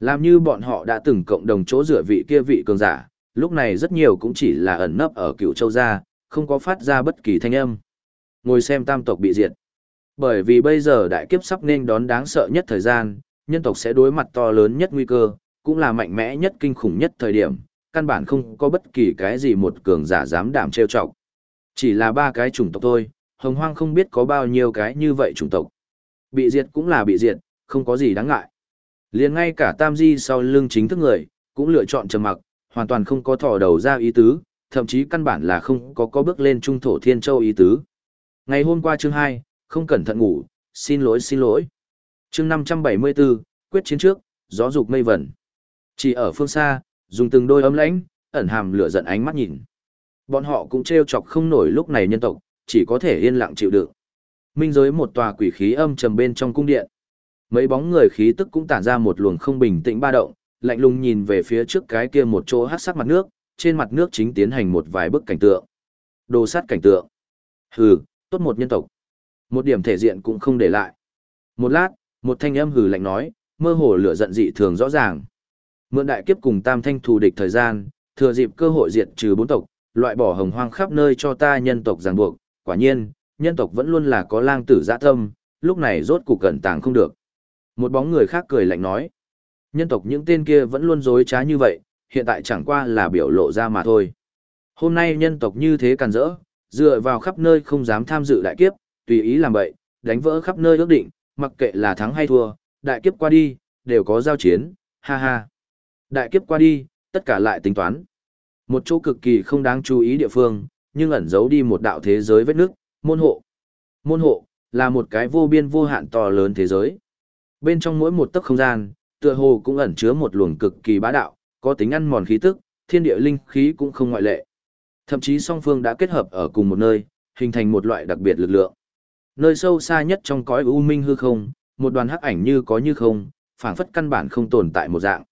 Speaker 1: Làm như bọn họ đã từng cộng đồng chỗ dựa vị kia vị cường giả, lúc này rất nhiều cũng chỉ là ẩn nấp ở cựu châu gia, không có phát ra bất kỳ thanh âm. Ngồi xem tam tộc bị diệt. Bởi vì bây giờ đại kiếp sắp nên đón đáng sợ nhất thời gian, nhân tộc sẽ đối mặt to lớn nhất nguy cơ, cũng là mạnh mẽ nhất kinh khủng nhất thời điểm, căn bản không có bất kỳ cái gì một cường giả dám đảm trêu chọc. Chỉ là ba cái chủng tộc thôi, hồng hoang không biết có bao nhiêu cái như vậy chủng tộc. Bị diệt cũng là bị diệt, không có gì đáng ngại. liền ngay cả tam di sau lưng chính thức người, cũng lựa chọn trầm mặc, hoàn toàn không có thò đầu ra ý tứ, thậm chí căn bản là không có có bước lên trung thổ thiên châu ý tứ. Ngày hôm qua chương 2, không cẩn thận ngủ, xin lỗi xin lỗi. Chương 574, quyết chiến trước, gió dục mây vẩn. Chỉ ở phương xa, dùng từng đôi ấm lãnh, ẩn hàm lửa giận ánh mắt nhìn. Bọn họ cũng trêu chọc không nổi lúc này nhân tộc, chỉ có thể yên lặng chịu đựng. Minh giới một tòa quỷ khí âm trầm bên trong cung điện. Mấy bóng người khí tức cũng tản ra một luồng không bình tĩnh ba động, lạnh lùng nhìn về phía trước cái kia một chỗ hắc sắc mặt nước, trên mặt nước chính tiến hành một vài bức cảnh tượng. Đồ sát cảnh tượng. Hừ, tốt một nhân tộc. Một điểm thể diện cũng không để lại. Một lát, một thanh âm hừ lạnh nói, mơ hồ lửa giận dị thường rõ ràng. Mượn đại kiếp cùng tam thanh thù địch thời gian, thừa dịp cơ hội diệt trừ bốn tộc, loại bỏ hồng hoang khắp nơi cho ta nhân tộc ràng buộc, quả nhiên, nhân tộc vẫn luôn là có lang tử dã tâm, lúc này rốt cục cẩn tàng không được. Một bóng người khác cười lạnh nói, nhân tộc những tên kia vẫn luôn dối trá như vậy, hiện tại chẳng qua là biểu lộ ra mà thôi. Hôm nay nhân tộc như thế càn rỡ, dựa vào khắp nơi không dám tham dự đại kiếp, tùy ý làm vậy, đánh vỡ khắp nơi ước định, mặc kệ là thắng hay thua, đại kiếp qua đi, đều có giao chiến, ha ha. Đại kiếp qua đi, tất cả lại tính toán. Một chỗ cực kỳ không đáng chú ý địa phương, nhưng ẩn giấu đi một đạo thế giới vết nước, môn hộ. Môn hộ, là một cái vô biên vô hạn to lớn thế giới. Bên trong mỗi một tấc không gian, tựa hồ cũng ẩn chứa một luồng cực kỳ bá đạo, có tính ăn mòn khí tức, thiên địa linh khí cũng không ngoại lệ. Thậm chí song phương đã kết hợp ở cùng một nơi, hình thành một loại đặc biệt lực lượng. Nơi sâu xa nhất trong cõi u minh hư không, một đoàn hắc ảnh như có như không, phảng phất căn bản không tồn tại một dạng.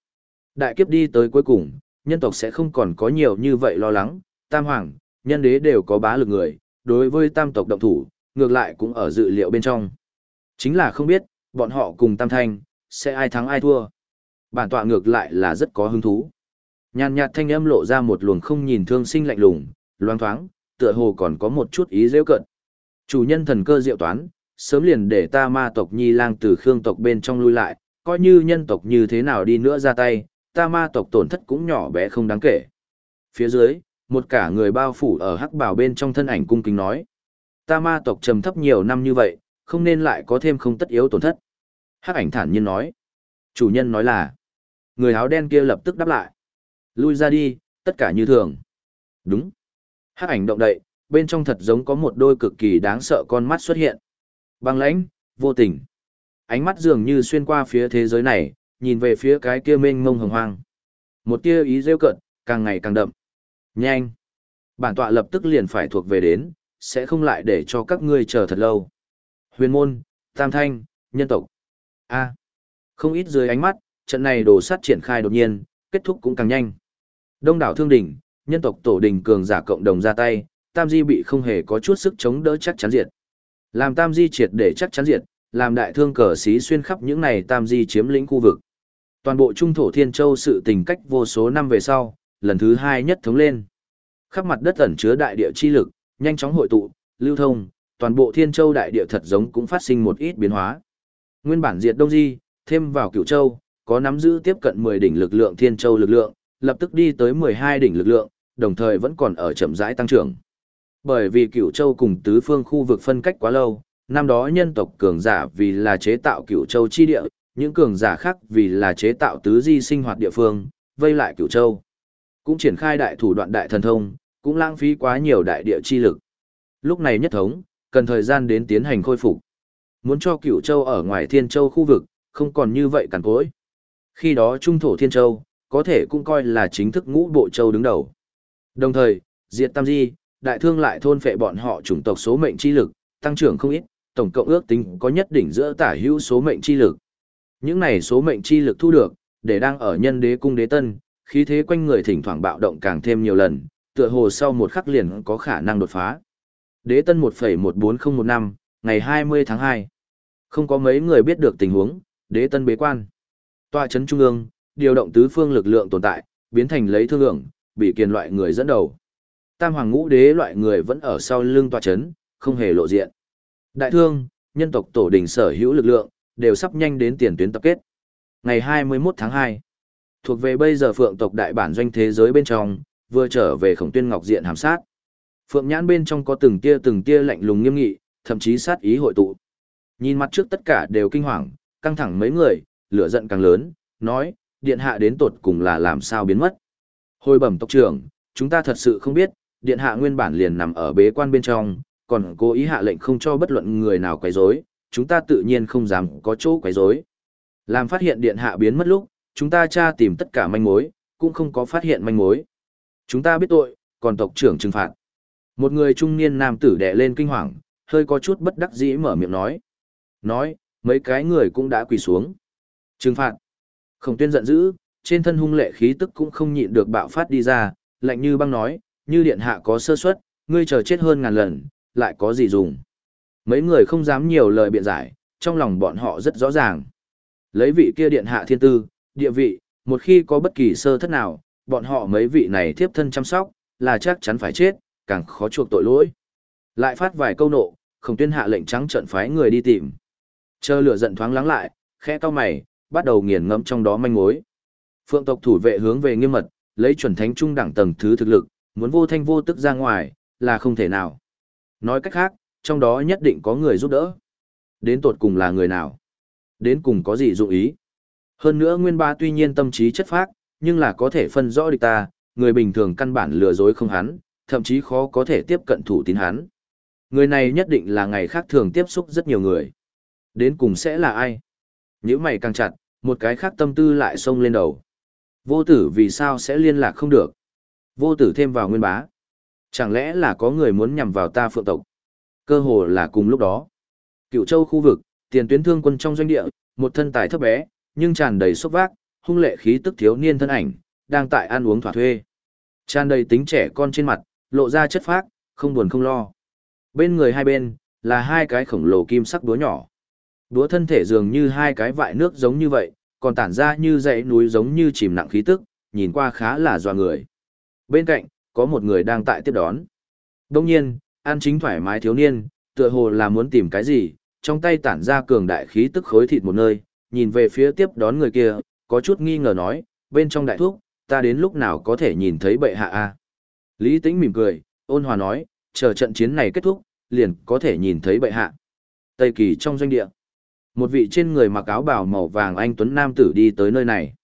Speaker 1: Đại kiếp đi tới cuối cùng, nhân tộc sẽ không còn có nhiều như vậy lo lắng, tam hoàng, nhân đế đều có bá lực người, đối với tam tộc động thủ, ngược lại cũng ở dự liệu bên trong. Chính là không biết, bọn họ cùng tam thanh, sẽ ai thắng ai thua. Bản tọa ngược lại là rất có hứng thú. Nhàn nhạt thanh âm lộ ra một luồng không nhìn thương sinh lạnh lùng, loang thoáng, tựa hồ còn có một chút ý rêu cận. Chủ nhân thần cơ diệu toán, sớm liền để ta ma tộc nhi lang từ khương tộc bên trong lui lại, coi như nhân tộc như thế nào đi nữa ra tay, ta ma tộc tổn thất cũng nhỏ bé không đáng kể. Phía dưới, một cả người bao phủ ở hắc bảo bên trong thân ảnh cung kính nói. Ta ma tộc trầm thấp nhiều năm như vậy, không nên lại có thêm không tất yếu tổn thất. Hắc ảnh thản nhiên nói. Chủ nhân nói là. Người áo đen kia lập tức đáp lại. Lui ra đi, tất cả như thường. Đúng. Hắc ảnh động đậy, bên trong thật giống có một đôi cực kỳ đáng sợ con mắt xuất hiện. Băng lãnh, vô tình. Ánh mắt dường như xuyên qua phía thế giới này, nhìn về phía cái kia mênh mông hồng hoang. Một tia ý rêu cận, càng ngày càng đậm. Nhanh! Bản tọa lập tức liền phải thuộc về đến, sẽ không lại để cho các ngươi chờ thật lâu. Huyền môn, tam thanh, nhân tộc. A. Không ít dưới ánh mắt, trận này đổ sát triển khai đột nhiên, kết thúc cũng càng nhanh. Đông đảo thương đỉnh, nhân tộc tổ đình cường giả cộng đồng ra tay, Tam Di bị không hề có chút sức chống đỡ chắc chắn diệt. Làm Tam Di triệt để chắc chắn diệt, làm đại thương cờ xí xuyên khắp những này Tam Di chiếm lĩnh khu vực. Toàn bộ trung thổ Thiên Châu sự tình cách vô số năm về sau, lần thứ hai nhất thống lên. Khắp mặt đất ẩn chứa đại địa chi lực, nhanh chóng hội tụ, lưu thông, toàn bộ Thiên Châu đại địa thật giống cũng phát sinh một ít biến hóa. Nguyên bản diệt Đông Di, thêm vào Cửu Châu, có nắm giữ tiếp cận 10 đỉnh lực lượng Thiên Châu lực lượng, lập tức đi tới 12 đỉnh lực lượng, đồng thời vẫn còn ở chậm rãi tăng trưởng. Bởi vì Cửu Châu cùng tứ phương khu vực phân cách quá lâu, năm đó nhân tộc cường giả vì là chế tạo Cửu Châu chi địa, những cường giả khác vì là chế tạo tứ di sinh hoạt địa phương, vây lại Cửu Châu. Cũng triển khai đại thủ đoạn đại thần thông, cũng lãng phí quá nhiều đại địa chi lực. Lúc này nhất thống, cần thời gian đến tiến hành khôi phục. Muốn cho Cửu Châu ở ngoài Thiên Châu khu vực, không còn như vậy cằn cỗi. Khi đó Trung thổ Thiên Châu, có thể cũng coi là chính thức ngũ bộ châu đứng đầu. Đồng thời, diệt tam di, đại thương lại thôn phệ bọn họ chủng tộc số mệnh chi lực, tăng trưởng không ít, tổng cộng ước tính có nhất đỉnh giữa tả hữu số mệnh chi lực. Những này số mệnh chi lực thu được, để đang ở nhân đế cung đế tân, khí thế quanh người thỉnh thoảng bạo động càng thêm nhiều lần, tựa hồ sau một khắc liền có khả năng đột phá. Đế tân 1.14015, ngày 20 tháng 2. Không có mấy người biết được tình huống, đế tân bế quan. Tòa chấn trung ương, điều động tứ phương lực lượng tồn tại, biến thành lấy thương lượng, bị kiền loại người dẫn đầu. Tam hoàng ngũ đế loại người vẫn ở sau lưng tòa chấn, không hề lộ diện. Đại thương, nhân tộc tổ đình sở hữu lực lượng, đều sắp nhanh đến tiền tuyến tập kết. Ngày 21 tháng 2, thuộc về bây giờ phượng tộc đại bản doanh thế giới bên trong, vừa trở về khổng tuyên ngọc diện hàm sát. Phượng nhãn bên trong có từng tia từng tia lạnh lùng nghiêm nghị, thậm chí sát ý hội tụ. Nhìn mặt trước tất cả đều kinh hoàng, căng thẳng mấy người, lửa giận càng lớn, nói, điện hạ đến tột cùng là làm sao biến mất. Hồi bẩm tộc trưởng, chúng ta thật sự không biết, điện hạ nguyên bản liền nằm ở bế quan bên trong, còn cố ý hạ lệnh không cho bất luận người nào quấy rối, chúng ta tự nhiên không dám có chỗ quấy rối. Làm phát hiện điện hạ biến mất lúc, chúng ta tra tìm tất cả manh mối, cũng không có phát hiện manh mối. Chúng ta biết tội, còn tộc trưởng trừng phạt. Một người trung niên nam tử đè lên kinh hoàng, hơi có chút bất đắc dĩ mở miệng nói. Nói, mấy cái người cũng đã quỳ xuống. Trừng phạt. Khổng tuyên giận dữ, trên thân hung lệ khí tức cũng không nhịn được bạo phát đi ra, lạnh như băng nói, như điện hạ có sơ suất, ngươi chờ chết hơn ngàn lần, lại có gì dùng. Mấy người không dám nhiều lời biện giải, trong lòng bọn họ rất rõ ràng. Lấy vị kia điện hạ thiên tư, địa vị, một khi có bất kỳ sơ thất nào, bọn họ mấy vị này thiếp thân chăm sóc, là chắc chắn phải chết, càng khó chuộc tội lỗi. Lại phát vài câu nộ, không tuyên hạ lệnh trắng trận phái người đi tìm. Chờ lửa giận thoáng lắng lại, khẽ cao mày, bắt đầu nghiền ngẫm trong đó manh mối. Phượng tộc thủ vệ hướng về nghiêm mật, lấy chuẩn thánh trung đẳng tầng thứ thực lực, muốn vô thanh vô tức ra ngoài, là không thể nào. Nói cách khác, trong đó nhất định có người giúp đỡ. Đến tột cùng là người nào? Đến cùng có gì dụng ý? Hơn nữa nguyên ba tuy nhiên tâm trí chất phác, nhưng là có thể phân rõ địch ta, người bình thường căn bản lừa dối không hắn, thậm chí khó có thể tiếp cận thủ tín hắn. Người này nhất định là ngày khác thường tiếp xúc rất nhiều người. Đến cùng sẽ là ai? Những mày càng chặt, một cái khác tâm tư lại xông lên đầu. Vô tử vì sao sẽ liên lạc không được? Vô tử thêm vào nguyên bá. Chẳng lẽ là có người muốn nhằm vào ta phượng tộc? Cơ hồ là cùng lúc đó. Cựu châu khu vực, tiền tuyến thương quân trong doanh địa, một thân tài thấp bé, nhưng tràn đầy sốc vác, hung lệ khí tức thiếu niên thân ảnh, đang tại ăn uống thỏa thuê. Tràn đầy tính trẻ con trên mặt, lộ ra chất phác, không buồn không lo. Bên người hai bên, là hai cái khổng lồ kim sắc đúa nhỏ. Đúa thân thể dường như hai cái vại nước giống như vậy, còn tản ra như dãy núi giống như chìm nặng khí tức, nhìn qua khá là dọa người. Bên cạnh, có một người đang tại tiếp đón. Đông nhiên, an chính thoải mái thiếu niên, tựa hồ là muốn tìm cái gì, trong tay tản ra cường đại khí tức khối thịt một nơi, nhìn về phía tiếp đón người kia, có chút nghi ngờ nói, bên trong đại thuốc, ta đến lúc nào có thể nhìn thấy bệ hạ a Lý Tĩnh mỉm cười, ôn hòa nói, chờ trận chiến này kết thúc, liền có thể nhìn thấy bệ hạ. Tây kỳ trong doanh địa. Một vị trên người mặc áo bào màu vàng anh Tuấn Nam tử đi tới nơi này.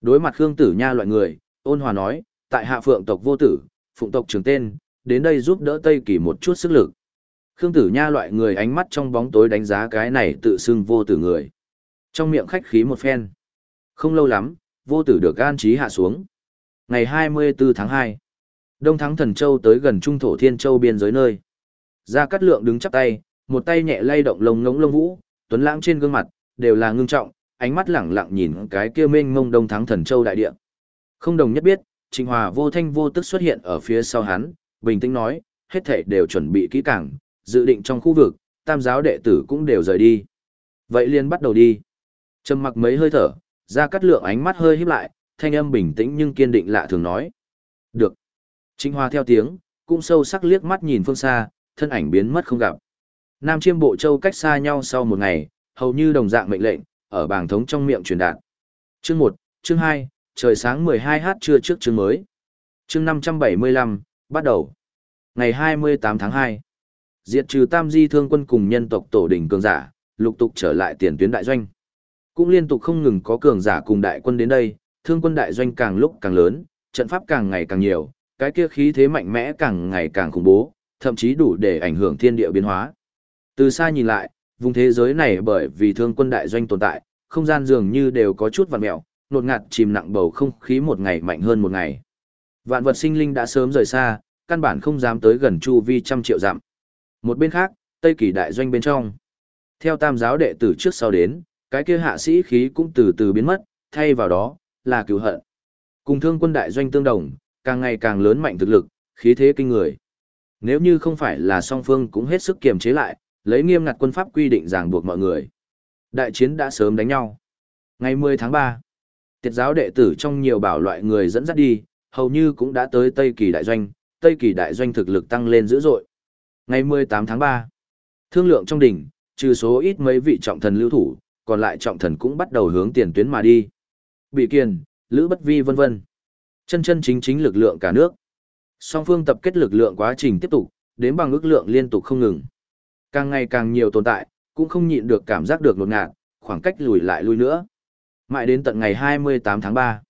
Speaker 1: Đối mặt Khương Tử Nha loại người, ôn hòa nói, tại hạ phượng tộc vô tử, phụng tộc trường tên, đến đây giúp đỡ Tây Kỳ một chút sức lực. Khương Tử Nha loại người ánh mắt trong bóng tối đánh giá cái này tự xưng vô tử người. Trong miệng khách khí một phen. Không lâu lắm, vô tử được an trí hạ xuống. Ngày 24 tháng 2, Đông Thắng Thần Châu tới gần Trung Thổ Thiên Châu biên giới nơi. Gia Cát Lượng đứng chắp tay, một tay nhẹ lay động lông ngỗng lông vũ, tuấn lãng trên gương mặt, đều là ngưng trọng, ánh mắt lẳng lặng nhìn cái kia mênh mông Đông Thắng Thần Châu đại địa. Không đồng nhất biết, Trịnh Hòa vô thanh vô tức xuất hiện ở phía sau hắn, bình tĩnh nói, hết thảy đều chuẩn bị kỹ càng, dự định trong khu vực, tam giáo đệ tử cũng đều rời đi. Vậy liền bắt đầu đi. Trầm mặc mấy hơi thở, ra cắt lượng ánh mắt hơi híp lại, thanh âm bình tĩnh nhưng kiên định lạ thường nói. Được. Trịnh hoa theo tiếng, cũng sâu sắc liếc mắt nhìn phương xa, thân ảnh biến mất không gặp. Nam Chiêm Bộ Châu cách xa nhau sau một ngày, hầu như đồng dạng mệnh lệnh, ở bảng thống trong miệng truyền đạt. Chương một, chương hai, trời sáng 12h trưa trước chương mới. Chương 575, bắt đầu. Ngày 28 tháng hai, Diệt trừ Tam Di Thương quân cùng nhân tộc tổ đình cường giả, lục tục trở lại tiền tuyến đại doanh. Cũng liên tục không ngừng có cường giả cùng đại quân đến đây, thương quân đại doanh càng lúc càng lớn, trận pháp càng ngày càng nhiều, cái kia khí thế mạnh mẽ càng ngày càng khủng bố, thậm chí đủ để ảnh hưởng thiên địa biến hóa. Từ xa nhìn lại, vùng thế giới này bởi vì thương quân đại doanh tồn tại, không gian dường như đều có chút vặn mẹo, nột ngạt chìm nặng bầu không khí một ngày mạnh hơn một ngày. Vạn vật sinh linh đã sớm rời xa, căn bản không dám tới gần chu vi trăm triệu dặm. Một bên khác, Tây Kỳ đại doanh bên trong. Theo tam giáo đệ tử trước sau đến, cái kia hạ sĩ khí cũng từ từ biến mất, thay vào đó, là cứu hận. Cùng thương quân đại doanh tương đồng, càng ngày càng lớn mạnh thực lực, khí thế kinh người. Nếu như không phải là song phương cũng hết sức kiềm chế lại, lấy nghiêm ngặt quân pháp quy định ràng buộc mọi người. Đại chiến đã sớm đánh nhau. Ngày 10 tháng 3, tiệt giáo đệ tử trong nhiều bảo loại người dẫn dắt đi, hầu như cũng đã tới Tây Kỳ đại doanh, Tây Kỳ đại doanh thực lực tăng lên dữ dội. Ngày 18 tháng 3, thương lượng trong đỉnh, trừ số ít mấy vị trọng thần lưu thủ, còn lại trọng thần cũng bắt đầu hướng tiền tuyến mà đi. Bị kiền, Lữ Bất Vi vân vân. Chân chân chính chính lực lượng cả nước. Song phương tập kết lực lượng quá trình tiếp tục, đến bằng ước lượng liên tục không ngừng. Càng ngày càng nhiều tồn tại, cũng không nhịn được cảm giác được nột ngạt, khoảng cách lùi lại lui nữa. Mãi đến tận ngày 28 tháng 3.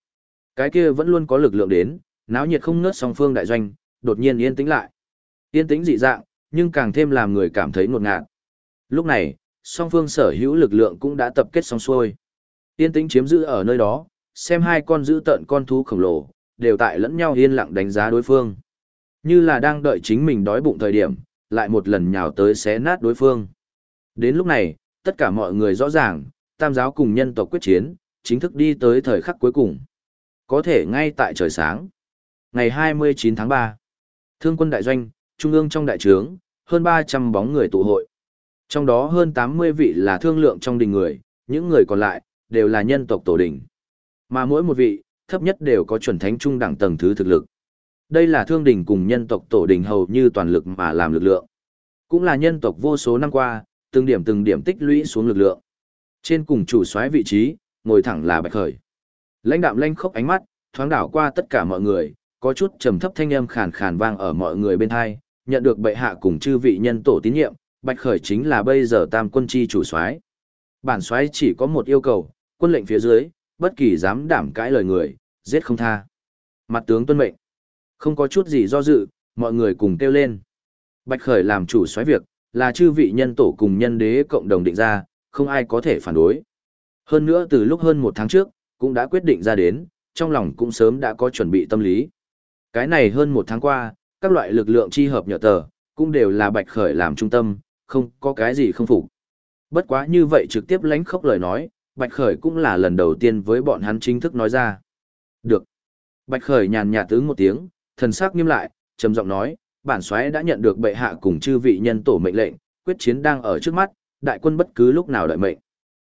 Speaker 1: Cái kia vẫn luôn có lực lượng đến, náo nhiệt không ngớt song phương đại doanh, đột nhiên yên tĩnh lại. Yên tĩnh dị dạng, nhưng càng thêm làm người cảm thấy ngột ngạt. Lúc này, song phương sở hữu lực lượng cũng đã tập kết xong xuôi. Yên tĩnh chiếm giữ ở nơi đó, xem hai con giữ tận con thú khổng lồ, đều tại lẫn nhau yên lặng đánh giá đối phương. Như là đang đợi chính mình đói bụng thời điểm, lại một lần nhào tới xé nát đối phương. Đến lúc này, tất cả mọi người rõ ràng, tam giáo cùng nhân tộc quyết chiến, chính thức đi tới thời khắc cuối cùng. Có thể ngay tại trời sáng. Ngày 29 tháng 3, Thương quân đại doanh, trung ương trong đại trướng, hơn 300 bóng người tụ hội. Trong đó hơn 80 vị là thương lượng trong đình người, những người còn lại, đều là nhân tộc tổ đình. Mà mỗi một vị, thấp nhất đều có chuẩn thánh trung đẳng tầng thứ thực lực. Đây là thương đình cùng nhân tộc tổ đình hầu như toàn lực mà làm lực lượng. Cũng là nhân tộc vô số năm qua, từng điểm từng điểm tích lũy xuống lực lượng. Trên cùng chủ soái vị trí, ngồi thẳng là Bạch Khởi. Lãnh đạm lanh khốc ánh mắt, thoáng đảo qua tất cả mọi người, có chút trầm thấp thanh âm khàn khàn vang ở mọi người bên tai, nhận được bệ hạ cùng chư vị nhân tổ tín nhiệm, Bạch Khởi chính là bây giờ Tam quân chi chủ soái. Bản soái chỉ có một yêu cầu, quân lệnh phía dưới, bất kỳ dám đảm cãi lời người, giết không tha. Mặt tướng tuân mệnh. Không có chút gì do dự, mọi người cùng kêu lên. Bạch Khởi làm chủ soái việc, là chư vị nhân tổ cùng nhân đế cộng đồng định ra, không ai có thể phản đối. Hơn nữa từ lúc hơn một tháng trước, cũng đã quyết định ra đến, trong lòng cũng sớm đã có chuẩn bị tâm lý. Cái này hơn một tháng qua, các loại lực lượng chi hợp nhờ tờ, cũng đều là Bạch Khởi làm trung tâm, không có cái gì không phục. Bất quá như vậy trực tiếp lánh khóc lời nói, Bạch Khởi cũng là lần đầu tiên với bọn hắn chính thức nói ra. Được. Bạch Khởi nhàn nhạt tướng một tiếng, thần sắc nghiêm lại, trầm giọng nói, bản soái đã nhận được bệ hạ cùng chư vị nhân tổ mệnh lệnh, quyết chiến đang ở trước mắt, đại quân bất cứ lúc nào đợi mệnh.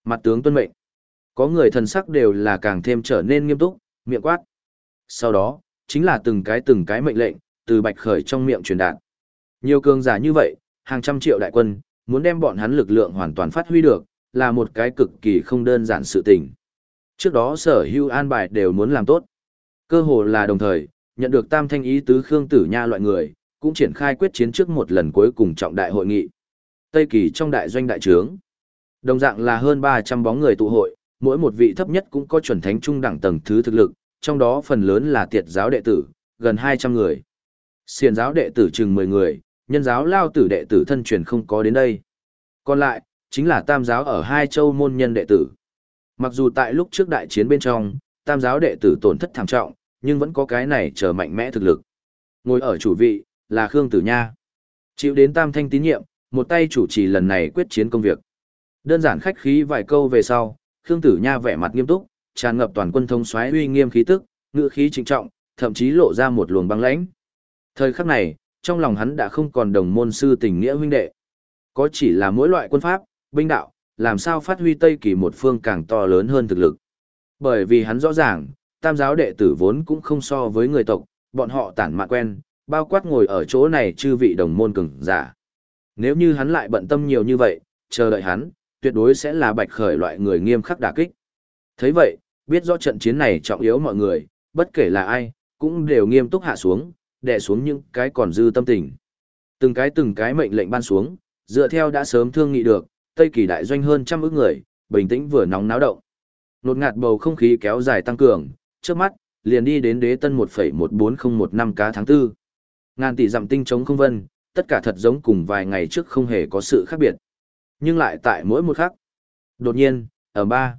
Speaker 1: Mặt tướng tuân mệnh. Có người thần sắc đều là càng thêm trở nên nghiêm túc, miệng quát. Sau đó, chính là từng cái từng cái mệnh lệnh, từ Bạch Khởi trong miệng truyền đạt. Nhiều cường giả như vậy, hàng trăm triệu đại quân, muốn đem bọn hắn lực lượng hoàn toàn phát huy được, là một cái cực kỳ không đơn giản sự tình. Trước đó sở hưu an bài đều muốn làm tốt. Cơ hồ là đồng thời, nhận được tam thanh ý tứ Khương Tử Nha loại người, cũng triển khai quyết chiến trước một lần cuối cùng trọng đại hội nghị. Tây Kỳ trong đại doanh đại trướng. Đồng dạng là hơn 300 bóng người tụ hội, mỗi một vị thấp nhất cũng có chuẩn thánh trung đẳng tầng thứ thực lực, trong đó phần lớn là tiệt giáo đệ tử, gần 200 người. Xiền giáo đệ tử chừng 10 người, nhân giáo lao tử đệ tử thân truyền không có đến đây. Còn lại, chính là tam giáo ở hai châu môn nhân đệ tử. Mặc dù tại lúc trước đại chiến bên trong, tam giáo đệ tử tổn thất thảm trọng, nhưng vẫn có cái này chờ mạnh mẽ thực lực. Ngồi ở chủ vị, là Khương Tử Nha. Chịu đến tam thanh tín nhiệm, một tay chủ trì lần này quyết chiến công việc. Đơn giản khách khí vài câu về sau, Khương Tử Nha vẻ mặt nghiêm túc, tràn ngập toàn quân thông soái uy nghiêm khí tức, ngựa khí trịnh trọng, thậm chí lộ ra một luồng băng lãnh. Thời khắc này, trong lòng hắn đã không còn đồng môn sư tình nghĩa huynh đệ. Có chỉ là mỗi loại quân pháp, binh đạo, làm sao phát huy Tây Kỳ một phương càng to lớn hơn thực lực. Bởi vì hắn rõ ràng, tam giáo đệ tử vốn cũng không so với người tộc, bọn họ tản mạn quen, bao quát ngồi ở chỗ này chư vị đồng môn cường giả. Nếu như hắn lại bận tâm nhiều như vậy, chờ đợi hắn, tuyệt đối sẽ là bạch khởi loại người nghiêm khắc đả kích. thấy vậy, biết rõ trận chiến này trọng yếu mọi người, bất kể là ai, cũng đều nghiêm túc hạ xuống, đè xuống những cái còn dư tâm tình. Từng cái từng cái mệnh lệnh ban xuống, dựa theo đã sớm thương nghị được, Tây Kỳ đại doanh hơn trăm ước người, bình tĩnh vừa nóng náo động. Nột ngạt bầu không khí kéo dài tăng cường, trước mắt, liền đi đến đế tân 1,14015 cá tháng 4. Ngàn tỷ dặm tinh chống không vân, tất cả thật giống cùng vài ngày trước không hề có sự khác biệt. Nhưng lại tại mỗi một khắc. Đột nhiên, ở ba,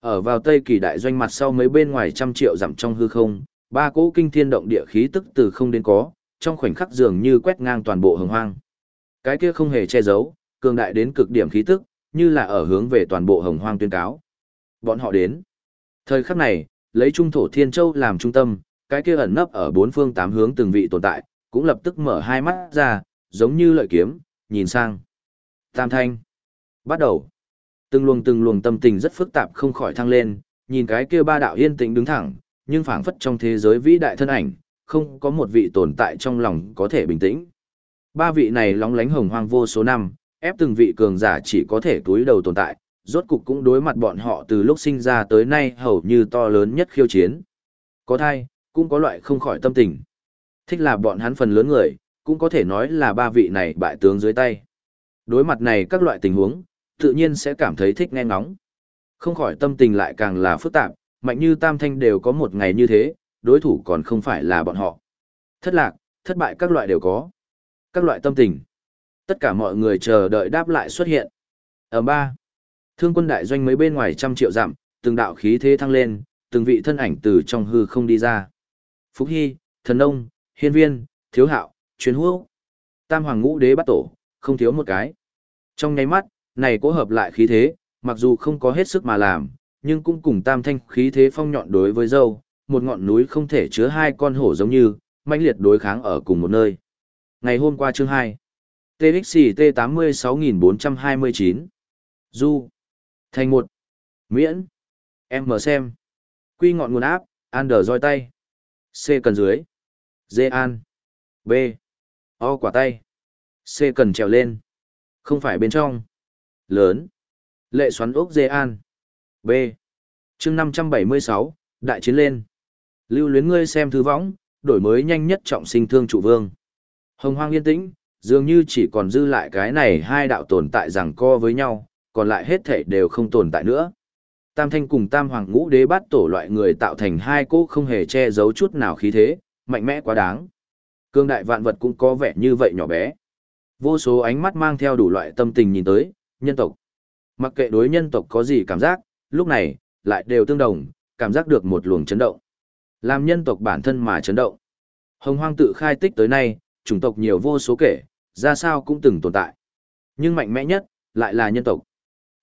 Speaker 1: ở vào Tây Kỳ đại doanh mặt sau mấy bên ngoài trăm triệu dặm trong hư không, ba cỗ kinh thiên động địa khí tức từ không đến có, trong khoảnh khắc dường như quét ngang toàn bộ hồng hoang. Cái kia không hề che giấu, cường đại đến cực điểm khí tức, như là ở hướng về toàn bộ hồng hoang tuyên cáo. Bọn họ đến. Thời khắc này, lấy trung thổ thiên châu làm trung tâm, cái kia ẩn nấp ở bốn phương tám hướng từng vị tồn tại, cũng lập tức mở hai mắt ra, giống như lợi kiếm, nhìn sang. Tam thanh. Bắt đầu. Từng luồng từng luồng tâm tình rất phức tạp không khỏi thăng lên, nhìn cái kia ba đạo yên tĩnh đứng thẳng, nhưng phảng phất trong thế giới vĩ đại thân ảnh, không có một vị tồn tại trong lòng có thể bình tĩnh. Ba vị này lóng lánh hồng hoang vô số năm, ép từng vị cường giả chỉ có thể túi đầu tồn tại, rốt cục cũng đối mặt bọn họ từ lúc sinh ra tới nay hầu như to lớn nhất khiêu chiến. Có thai, cũng có loại không khỏi tâm tình. Thích là bọn hắn phần lớn người, cũng có thể nói là ba vị này bại tướng dưới tay. Đối mặt này các loại tình huống, tự nhiên sẽ cảm thấy thích nghe ngóng. Không khỏi tâm tình lại càng là phức tạp, mạnh như tam thanh đều có một ngày như thế, đối thủ còn không phải là bọn họ. Thất lạc, thất bại các loại đều có. Các loại tâm tình. Tất cả mọi người chờ đợi đáp lại xuất hiện. Ở ba, thương quân đại doanh mấy bên ngoài trăm triệu dặm, từng đạo khí thế thăng lên, từng vị thân ảnh từ trong hư không đi ra. Phúc Hy, Thần Nông, Hiên Viên, Thiếu Hạo, Chuyến Hữu. Tam hoàng ngũ đế bắt tổ, không thiếu một cái. Trong nháy mắt, này cố hợp lại khí thế, mặc dù không có hết sức mà làm, nhưng cũng cùng tam thanh khí thế phong nhọn đối với dâu, một ngọn núi không thể chứa hai con hổ giống như, mãnh liệt đối kháng ở cùng một nơi. Ngày hôm qua chương 2, TXT 86429, Du, Thành một. Miễn, Em mở xem, Quy ngọn nguồn áp, Ander roi tay, C cần dưới, D an, B, O quả tay, C cần trèo lên, không phải bên trong, lớn, lệ xoắn ốc D an, B, chương 576, đại chiến lên, lưu luyến ngươi xem thư võng, đổi mới nhanh nhất trọng sinh thương trụ vương. Hồng hoang yên tĩnh, dường như chỉ còn dư lại cái này hai đạo tồn tại rằng co với nhau, còn lại hết thể đều không tồn tại nữa. Tam thanh cùng tam hoàng ngũ đế bắt tổ loại người tạo thành hai cỗ không hề che giấu chút nào khí thế, mạnh mẽ quá đáng. Cương đại vạn vật cũng có vẻ như vậy nhỏ bé. Vô số ánh mắt mang theo đủ loại tâm tình nhìn tới, nhân tộc. Mặc kệ đối nhân tộc có gì cảm giác, lúc này, lại đều tương đồng, cảm giác được một luồng chấn động. Làm nhân tộc bản thân mà chấn động. Hồng hoang tự khai tích tới nay, chủng tộc nhiều vô số kể, ra sao cũng từng tồn tại. Nhưng mạnh mẽ nhất, lại là nhân tộc.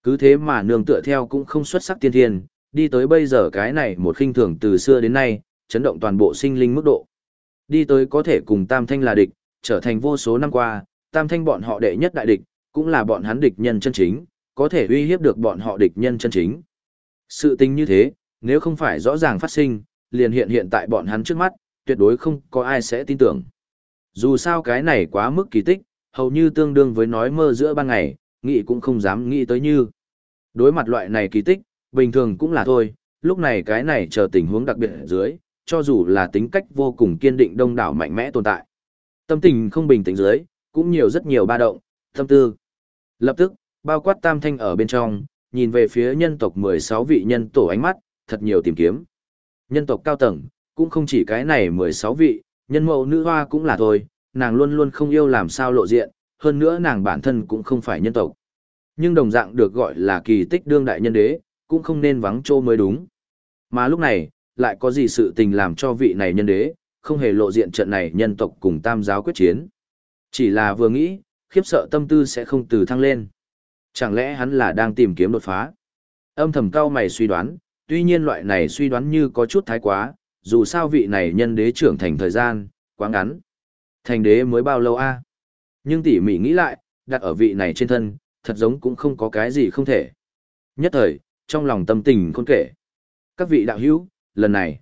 Speaker 1: Cứ thế mà nương tựa theo cũng không xuất sắc tiên thiên, đi tới bây giờ cái này một khinh thường từ xưa đến nay, chấn động toàn bộ sinh linh mức độ. Đi tới có thể cùng Tam Thanh là địch, trở thành vô số năm qua, Tam Thanh bọn họ đệ nhất đại địch, cũng là bọn hắn địch nhân chân chính, có thể uy hiếp được bọn họ địch nhân chân chính. Sự tình như thế, nếu không phải rõ ràng phát sinh, liền hiện hiện tại bọn hắn trước mắt, tuyệt đối không có ai sẽ tin tưởng. Dù sao cái này quá mức kỳ tích, hầu như tương đương với nói mơ giữa ban ngày, nghĩ cũng không dám nghĩ tới như. Đối mặt loại này kỳ tích, bình thường cũng là thôi, lúc này cái này chờ tình huống đặc biệt ở dưới, cho dù là tính cách vô cùng kiên định đông đảo mạnh mẽ tồn tại. Tâm tình không bình tĩnh dưới, cũng nhiều rất nhiều ba động, tâm tư. Lập tức, bao quát tam thanh ở bên trong, nhìn về phía nhân tộc 16 vị nhân tổ ánh mắt, thật nhiều tìm kiếm. Nhân tộc cao tầng, cũng không chỉ cái này 16 vị, nhân mẫu nữ hoa cũng là thôi, nàng luôn luôn không yêu làm sao lộ diện, hơn nữa nàng bản thân cũng không phải nhân tộc. Nhưng đồng dạng được gọi là kỳ tích đương đại nhân đế, cũng không nên vắng trô mới đúng. Mà lúc này, lại có gì sự tình làm cho vị này nhân đế, không hề lộ diện trận này nhân tộc cùng tam giáo quyết chiến. Chỉ là vừa nghĩ, khiếp sợ tâm tư sẽ không từ thăng lên. Chẳng lẽ hắn là đang tìm kiếm đột phá? Âm thầm cao mày suy đoán, tuy nhiên loại này suy đoán như có chút thái quá, dù sao vị này nhân đế trưởng thành thời gian, quá ngắn. Thành đế mới bao lâu a? À? Nhưng tỉ mỉ nghĩ lại, đặt ở vị này trên thân, thật giống cũng không có cái gì không thể. Nhất thời, trong lòng tâm tình khôn kể. Các vị đạo hữu, lần này,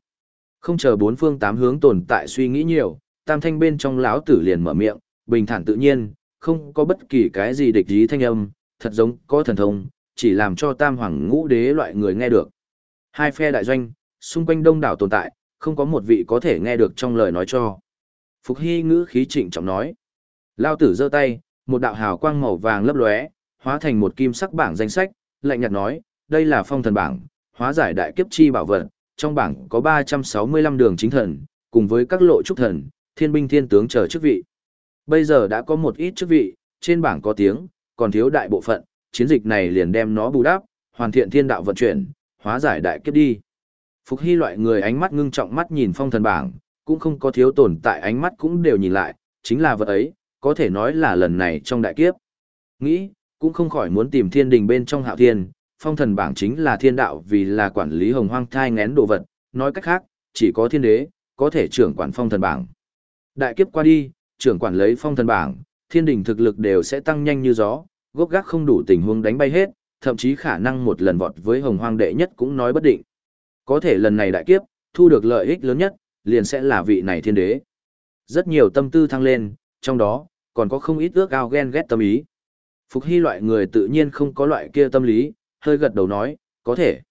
Speaker 1: không chờ bốn phương tám hướng tồn tại suy nghĩ nhiều, tam thanh bên trong lão tử liền mở miệng, bình thản tự nhiên, không có bất kỳ cái gì địch ý thanh âm, thật giống có thần thông, chỉ làm cho tam hoàng ngũ đế loại người nghe được. Hai phe đại doanh, xung quanh đông đảo tồn tại, không có một vị có thể nghe được trong lời nói cho. Phục Hy ngữ khí trịnh trọng nói. Lao tử giơ tay, một đạo hào quang màu vàng lấp lóe, hóa thành một kim sắc bảng danh sách, lạnh nhạt nói, đây là phong thần bảng, hóa giải đại kiếp chi bảo vật, trong bảng có 365 đường chính thần, cùng với các lộ trúc thần, thiên binh thiên tướng chờ chức vị. Bây giờ đã có một ít chức vị, trên bảng có tiếng, còn thiếu đại bộ phận, chiến dịch này liền đem nó bù đắp, hoàn thiện thiên đạo vận chuyển, hóa giải đại kiếp đi. Phục Hy loại người ánh mắt ngưng trọng mắt nhìn phong thần bảng, cũng không có thiếu tồn tại ánh mắt cũng đều nhìn lại, chính là vật ấy, có thể nói là lần này trong đại kiếp. Nghĩ, cũng không khỏi muốn tìm thiên đình bên trong hạo thiên, phong thần bảng chính là thiên đạo vì là quản lý hồng hoang thai ngén đồ vật, nói cách khác, chỉ có thiên đế, có thể trưởng quản phong thần bảng. Đại kiếp qua đi, trưởng quản lấy phong thần bảng, thiên đình thực lực đều sẽ tăng nhanh như gió, gốc gác không đủ tình huống đánh bay hết, thậm chí khả năng một lần vọt với hồng hoang đệ nhất cũng nói bất định. Có thể lần này đại kiếp, thu được lợi ích lớn nhất, liền sẽ là vị này thiên đế. Rất nhiều tâm tư thăng lên, trong đó, còn có không ít ước ao ghen ghét tâm ý. Phục hy loại người tự nhiên không có loại kia tâm lý, hơi gật đầu nói, có thể.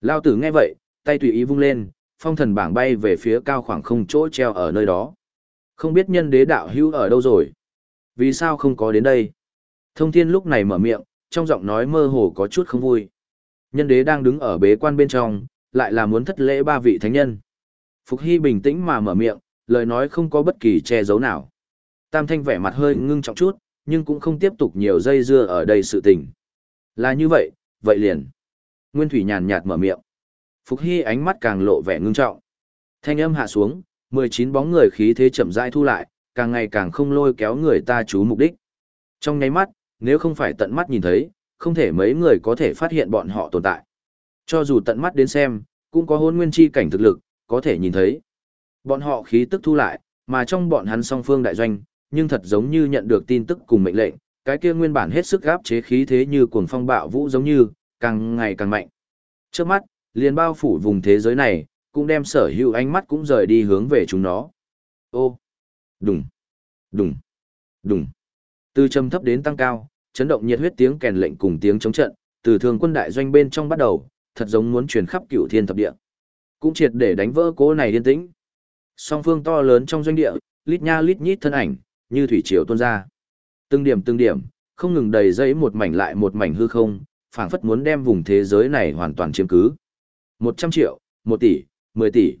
Speaker 1: Lao tử nghe vậy, tay tùy ý vung lên, phong thần bảng bay về phía cao khoảng không chỗ treo ở nơi đó. Không biết nhân đế đạo hữu ở đâu rồi? Vì sao không có đến đây? Thông thiên lúc này mở miệng, trong giọng nói mơ hồ có chút không vui. Nhân đế đang đứng ở bế quan bên trong, lại là muốn thất lễ ba vị thánh nhân. Phục Hy bình tĩnh mà mở miệng, lời nói không có bất kỳ che giấu nào. Tam Thanh vẻ mặt hơi ngưng trọng chút, nhưng cũng không tiếp tục nhiều dây dưa ở đây sự tình. Là như vậy, vậy liền. Nguyên Thủy nhàn nhạt mở miệng. Phục Hy ánh mắt càng lộ vẻ ngưng trọng. Thanh âm hạ xuống, 19 bóng người khí thế chậm rãi thu lại, càng ngày càng không lôi kéo người ta chú mục đích. Trong nháy mắt, nếu không phải tận mắt nhìn thấy, không thể mấy người có thể phát hiện bọn họ tồn tại. Cho dù tận mắt đến xem, cũng có hôn nguyên chi cảnh thực lực, có thể nhìn thấy. Bọn họ khí tức thu lại, mà trong bọn hắn song phương đại doanh, nhưng thật giống như nhận được tin tức cùng mệnh lệnh, cái kia nguyên bản hết sức áp chế khí thế như cuồng phong bạo vũ giống như, càng ngày càng mạnh. Trước mắt, liền bao phủ vùng thế giới này, cũng đem sở hữu ánh mắt cũng rời đi hướng về chúng nó. Ô, đùng, đùng, đùng. Từ trầm thấp đến tăng cao, chấn động nhiệt huyết tiếng kèn lệnh cùng tiếng chống trận, từ thường quân đại doanh bên trong bắt đầu, thật giống muốn truyền khắp cửu thiên thập địa. Cũng triệt để đánh vỡ cố này yên tĩnh. Song phương to lớn trong doanh địa, lít nha lít nhít thân ảnh, như thủy triều tuôn ra. Từng điểm từng điểm, không ngừng đầy dây một mảnh lại một mảnh hư không, phảng phất muốn đem vùng thế giới này hoàn toàn chiếm cứ. 100 triệu, 1 tỷ, 10 tỷ.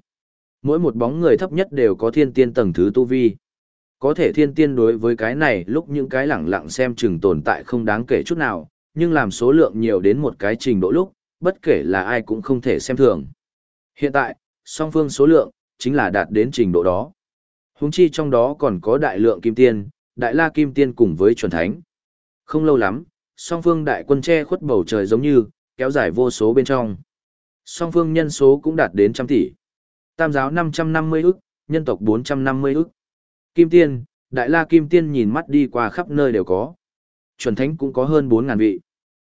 Speaker 1: Mỗi một bóng người thấp nhất đều có thiên tiên tầng thứ tu vi. Có thể thiên tiên đối với cái này lúc những cái lẳng lặng xem chừng tồn tại không đáng kể chút nào, nhưng làm số lượng nhiều đến một cái trình độ lúc, bất kể là ai cũng không thể xem thường. Hiện tại, song phương số lượng, chính là đạt đến trình độ đó. Húng chi trong đó còn có đại lượng kim tiên, đại la kim tiên cùng với chuẩn thánh. Không lâu lắm, song phương đại quân che khuất bầu trời giống như, kéo dài vô số bên trong. Song phương nhân số cũng đạt đến trăm tỷ. Tam giáo 550 ức, nhân tộc 450 ức. Kim tiên, đại la kim tiên nhìn mắt đi qua khắp nơi đều có. Chuẩn thánh cũng có hơn 4.000 vị.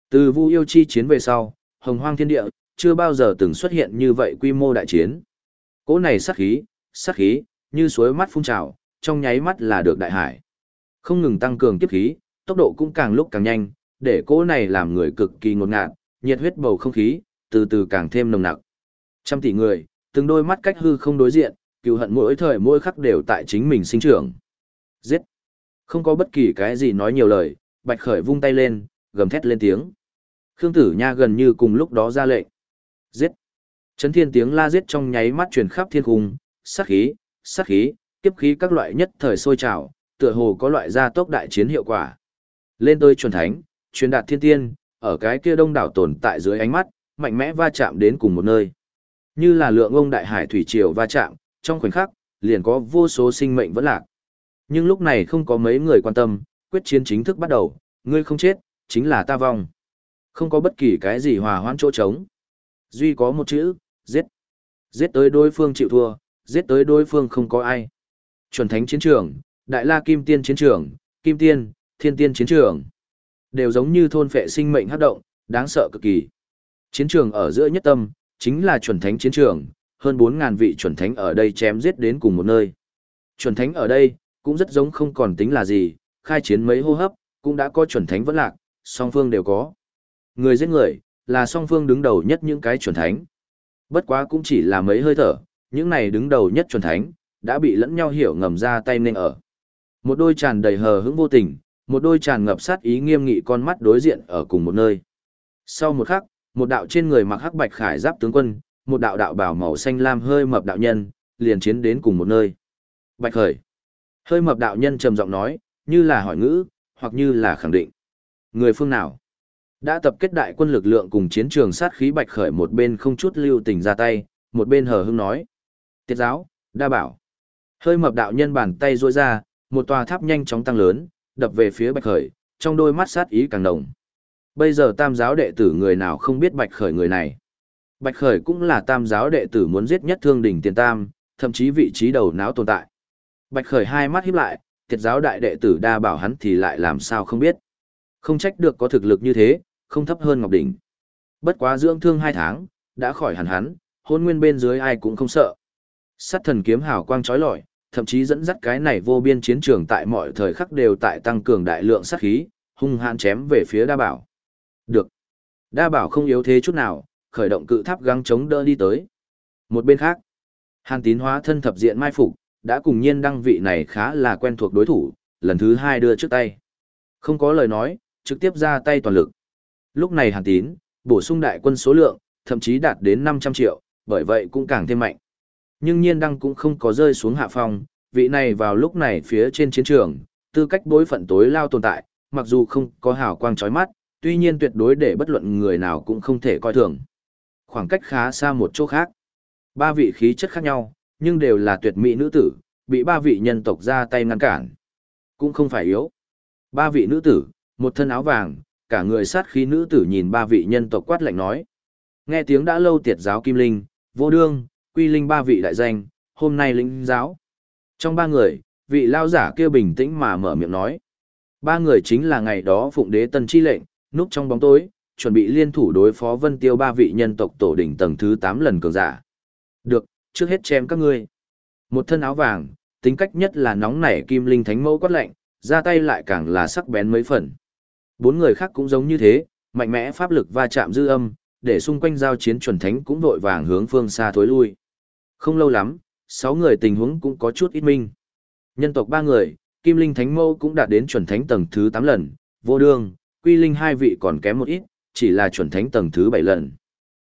Speaker 1: Từ vu yêu chi chiến về sau, hồng hoang thiên địa, chưa bao giờ từng xuất hiện như vậy quy mô đại chiến. Cỗ này sát khí, sát khí, như suối mắt phun trào, trong nháy mắt là được đại hải. Không ngừng tăng cường kiếp khí, tốc độ cũng càng lúc càng nhanh, để cỗ này làm người cực kỳ ngột ngạt, nhiệt huyết bầu không khí, từ từ càng thêm nồng nặc. Trăm tỷ người, từng đôi mắt cách hư không đối diện, cựu hận mỗi thời mỗi khắc đều tại chính mình sinh trưởng. Giết! Không có bất kỳ cái gì nói nhiều lời, Bạch Khởi vung tay lên, gầm thét lên tiếng. Khương Tử Nha gần như cùng lúc đó ra lệnh. Giết! Chấn thiên tiếng la giết trong nháy mắt truyền khắp thiên cung, sát khí, sát khí, tiếp khí các loại nhất thời sôi trào, tựa hồ có loại gia tốc đại chiến hiệu quả. Lên tới chuẩn thánh, truyền đạt thiên tiên, ở cái kia đông đảo tồn tại dưới ánh mắt, mạnh mẽ va chạm đến cùng một nơi. Như là lượng ông đại hải thủy triều va chạm, trong khoảnh khắc, liền có vô số sinh mệnh vẫn lạc. Nhưng lúc này không có mấy người quan tâm, quyết chiến chính thức bắt đầu, ngươi không chết, chính là ta vong. Không có bất kỳ cái gì hòa hoãn chỗ trống. Duy có một chữ, giết. Giết tới đối phương chịu thua, giết tới đối phương không có ai. Chuẩn thánh chiến trường, đại la kim tiên chiến trường, kim tiên, thiên tiên chiến trường. Đều giống như thôn phệ sinh mệnh hấp động, đáng sợ cực kỳ. Chiến trường ở giữa nhất tâm, chính là chuẩn thánh chiến trường, hơn 4.000 vị chuẩn thánh ở đây chém giết đến cùng một nơi. Chuẩn thánh ở đây, cũng rất giống không còn tính là gì, khai chiến mấy hô hấp, cũng đã có chuẩn thánh vẫn lạc, song phương đều có. Người giết người, là song phương đứng đầu nhất những cái chuẩn thánh. Bất quá cũng chỉ là mấy hơi thở, những này đứng đầu nhất chuẩn thánh, đã bị lẫn nhau hiểu ngầm ra tay nên ở. Một đôi tràn đầy hờ hững vô tình, một đôi tràn ngập sát ý nghiêm nghị con mắt đối diện ở cùng một nơi. Sau một khắc, một đạo trên người mặc hắc bạch khải giáp tướng quân, một đạo đạo bảo màu xanh lam hơi mập đạo nhân, liền chiến đến cùng một nơi. Bạch khởi. Hơi mập đạo nhân trầm giọng nói, như là hỏi ngữ, hoặc như là khẳng định. Người phương nào? Đã tập kết đại quân lực lượng cùng chiến trường sát khí bạch khởi một bên không chút lưu tình ra tay, một bên hờ hững nói. Tiết giáo, đa bảo. Hơi mập đạo nhân bàn tay rôi ra, một tòa tháp nhanh chóng tăng lớn, đập về phía bạch khởi, trong đôi mắt sát ý càng đồng. Bây giờ tam giáo đệ tử người nào không biết bạch khởi người này. Bạch khởi cũng là tam giáo đệ tử muốn giết nhất thương đỉnh tiền tam, thậm chí vị trí đầu não tồn tại. Bạch khởi hai mắt híp lại, tiệt giáo đại đệ tử đa bảo hắn thì lại làm sao không biết. Không trách được có thực lực như thế, không thấp hơn Ngọc Đỉnh. Bất quá dưỡng thương hai tháng, đã khỏi hẳn hắn, hôn nguyên bên dưới ai cũng không sợ. Sát thần kiếm hào quang chói lọi, thậm chí dẫn dắt cái này vô biên chiến trường tại mọi thời khắc đều tại tăng cường đại lượng sát khí, hung hãn chém về phía đa bảo. Được. Đa bảo không yếu thế chút nào, khởi động cự tháp găng chống đỡ đi tới. Một bên khác, Hàn Tín hóa thân thập diện mai phục, đã cùng nhiên đăng vị này khá là quen thuộc đối thủ, lần thứ hai đưa trước tay. Không có lời nói, trực tiếp ra tay toàn lực. Lúc này Hàn Tín, bổ sung đại quân số lượng, thậm chí đạt đến 500 triệu, bởi vậy cũng càng thêm mạnh. Nhưng nhiên đăng cũng không có rơi xuống hạ phong, vị này vào lúc này phía trên chiến trường, tư cách bối phận tối lao tồn tại, mặc dù không có hào quang chói mắt, tuy nhiên tuyệt đối để bất luận người nào cũng không thể coi thường. Khoảng cách khá xa một chỗ khác. Ba vị khí chất khác nhau, nhưng đều là tuyệt mỹ nữ tử, bị ba vị nhân tộc ra tay ngăn cản. Cũng không phải yếu. Ba vị nữ tử, một thân áo vàng, cả người sát khí nữ tử nhìn ba vị nhân tộc quát lạnh nói. Nghe tiếng đã lâu tiệt giáo Kim Linh, vô đương, quy linh ba vị đại danh, hôm nay lĩnh giáo. Trong ba người, vị lao giả kia bình tĩnh mà mở miệng nói. Ba người chính là ngày đó phụng đế tân chi lệnh, núp trong bóng tối, chuẩn bị liên thủ đối phó vân tiêu ba vị nhân tộc tổ đỉnh tầng thứ 8 lần cường giả. Được, trước hết chém các ngươi. Một thân áo vàng, tính cách nhất là nóng nảy kim linh thánh mẫu quát lệnh, ra tay lại càng là sắc bén mấy phần. Bốn người khác cũng giống như thế, mạnh mẽ pháp lực va chạm dư âm, để xung quanh giao chiến chuẩn thánh cũng vội vàng hướng phương xa thối lui. Không lâu lắm, sáu người tình huống cũng có chút ít minh. Nhân tộc ba người, Kim Linh Thánh Mâu cũng đạt đến chuẩn thánh tầng thứ 8 lần, vô đương, Quy Linh hai vị còn kém một ít, chỉ là chuẩn thánh tầng thứ bảy lần.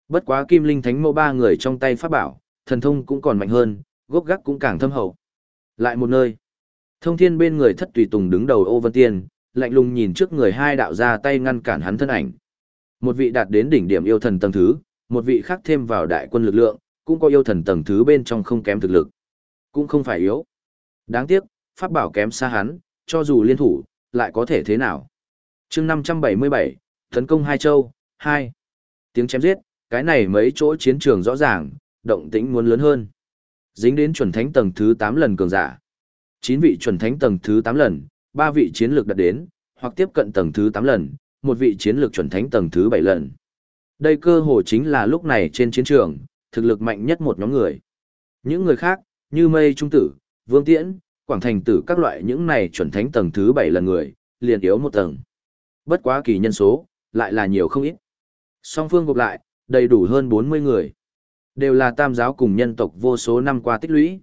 Speaker 1: Bất quá Kim Linh Thánh mẫu ba người trong tay pháp bảo, thần thông cũng còn mạnh hơn, gốc gác cũng càng thâm hậu. Lại một nơi, thông thiên bên người thất tùy tùng đứng đầu ô vân tiên, lạnh lùng nhìn trước người hai đạo ra tay ngăn cản hắn thân ảnh. Một vị đạt đến đỉnh điểm yêu thần tầng thứ, một vị khác thêm vào đại quân lực lượng, cũng có yêu thần tầng thứ bên trong không kém thực lực. Cũng không phải yếu. Đáng tiếc, pháp bảo kém xa hắn, cho dù liên thủ, lại có thể thế nào. chương 577, tấn công hai châu, hai Tiếng chém giết, cái này mấy chỗ chiến trường rõ ràng, động tĩnh muốn lớn hơn. Dính đến chuẩn thánh tầng thứ 8 lần cường giả. 9 vị chuẩn thánh tầng thứ 8 lần, 3 vị chiến lược đạt đến, hoặc tiếp cận tầng thứ 8 lần, một vị chiến lược chuẩn thánh tầng thứ 7 lần. Đây cơ hồ chính là lúc này trên chiến trường, thực lực mạnh nhất một nhóm người. Những người khác, như Mây Trung Tử, Vương Tiễn, Quảng Thành Tử các loại những này chuẩn thánh tầng thứ 7 lần người, liền yếu một tầng. Bất quá kỳ nhân số, lại là nhiều không ít. Song phương gộp lại, đầy đủ hơn 40 người. Đều là tam giáo cùng nhân tộc vô số năm qua tích lũy.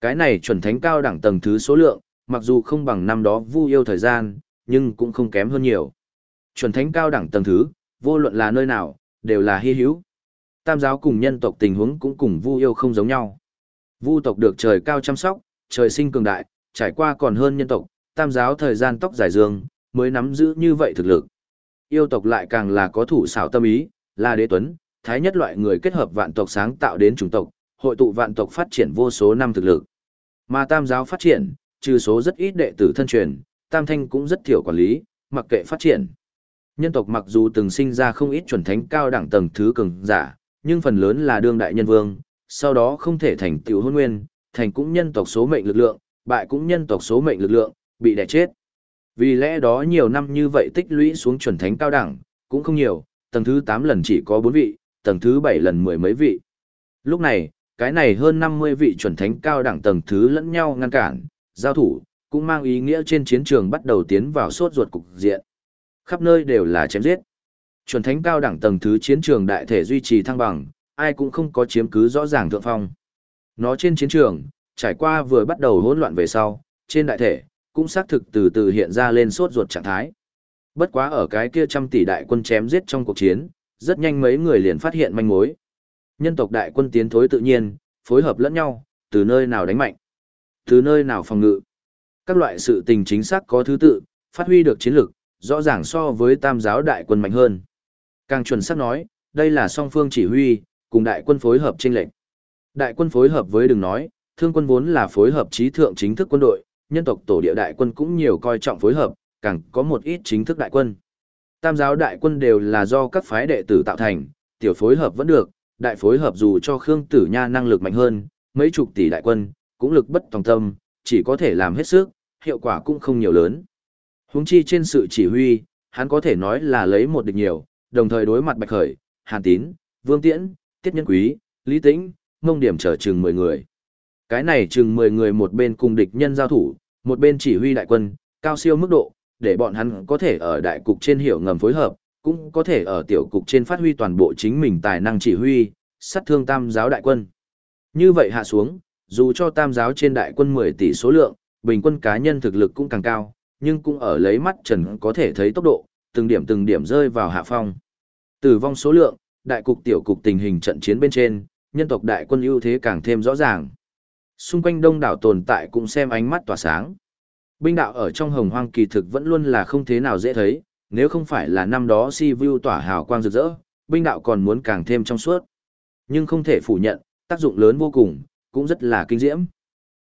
Speaker 1: Cái này chuẩn thánh cao đẳng tầng thứ số lượng, mặc dù không bằng năm đó vu yêu thời gian, nhưng cũng không kém hơn nhiều. Chuẩn thánh cao đẳng tầng thứ, vô luận là nơi nào, đều là hy hữu. Tam giáo cùng nhân tộc tình huống cũng cùng vu yêu không giống nhau. Vu tộc được trời cao chăm sóc, trời sinh cường đại, trải qua còn hơn nhân tộc, tam giáo thời gian tóc dài dương, mới nắm giữ như vậy thực lực. Yêu tộc lại càng là có thủ xảo tâm ý, là đế tuấn, thái nhất loại người kết hợp vạn tộc sáng tạo đến chủng tộc, hội tụ vạn tộc phát triển vô số năm thực lực. Mà tam giáo phát triển, trừ số rất ít đệ tử thân truyền, tam thanh cũng rất thiểu quản lý, mặc kệ phát triển. Nhân tộc mặc dù từng sinh ra không ít chuẩn thánh cao đẳng tầng thứ cường giả, nhưng phần lớn là đương đại nhân vương, sau đó không thể thành tiểu hôn nguyên, thành cũng nhân tộc số mệnh lực lượng, bại cũng nhân tộc số mệnh lực lượng, bị đè chết. Vì lẽ đó nhiều năm như vậy tích lũy xuống chuẩn thánh cao đẳng, cũng không nhiều, tầng thứ 8 lần chỉ có 4 vị, tầng thứ 7 lần mười mấy vị. Lúc này, cái này hơn 50 vị chuẩn thánh cao đẳng tầng thứ lẫn nhau ngăn cản, giao thủ, cũng mang ý nghĩa trên chiến trường bắt đầu tiến vào sốt ruột cục diện. Khắp nơi đều là chém giết. Chuẩn thánh cao đẳng tầng thứ chiến trường đại thể duy trì thăng bằng, ai cũng không có chiếm cứ rõ ràng thượng phong. Nó trên chiến trường, trải qua vừa bắt đầu hỗn loạn về sau, trên đại thể, cũng xác thực từ từ hiện ra lên sốt ruột trạng thái. Bất quá ở cái kia trăm tỷ đại quân chém giết trong cuộc chiến, rất nhanh mấy người liền phát hiện manh mối. Nhân tộc đại quân tiến thối tự nhiên, phối hợp lẫn nhau, từ nơi nào đánh mạnh, từ nơi nào phòng ngự. Các loại sự tình chính xác có thứ tự, phát huy được chiến lực, rõ ràng so với tam giáo đại quân mạnh hơn. Càng chuẩn xác nói, đây là song phương chỉ huy, cùng đại quân phối hợp trên lệnh. Đại quân phối hợp với đừng nói, thương quân vốn là phối hợp trí thượng chính thức quân đội, nhân tộc tổ địa đại quân cũng nhiều coi trọng phối hợp, càng có một ít chính thức đại quân. Tam giáo đại quân đều là do các phái đệ tử tạo thành, tiểu phối hợp vẫn được, đại phối hợp dù cho Khương Tử Nha năng lực mạnh hơn, mấy chục tỷ đại quân, cũng lực bất tòng tâm, chỉ có thể làm hết sức, hiệu quả cũng không nhiều lớn. Huống chi trên sự chỉ huy, hắn có thể nói là lấy một địch nhiều, đồng thời đối mặt Bạch Khởi, Hàn Tín, Vương Tiễn, Tiết Nhân Quý, Lý Tĩnh, mông điểm trở chừng 10 người. Cái này chừng 10 người một bên cùng địch nhân giao thủ, một bên chỉ huy đại quân, cao siêu mức độ, để bọn hắn có thể ở đại cục trên hiểu ngầm phối hợp, cũng có thể ở tiểu cục trên phát huy toàn bộ chính mình tài năng chỉ huy, sát thương tam giáo đại quân. Như vậy hạ xuống, dù cho tam giáo trên đại quân 10 tỷ số lượng, bình quân cá nhân thực lực cũng càng cao, nhưng cũng ở lấy mắt trần có thể thấy tốc độ, từng điểm từng điểm rơi vào hạ phong. Tử vong số lượng, đại cục tiểu cục tình hình trận chiến bên trên, nhân tộc đại quân ưu thế càng thêm rõ ràng. Xung quanh đông đảo tồn tại cũng xem ánh mắt tỏa sáng. Binh đạo ở trong hồng hoang kỳ thực vẫn luôn là không thế nào dễ thấy, nếu không phải là năm đó si vu tỏa hào quang rực rỡ, binh đạo còn muốn càng thêm trong suốt. Nhưng không thể phủ nhận, tác dụng lớn vô cùng, cũng rất là kinh diễm.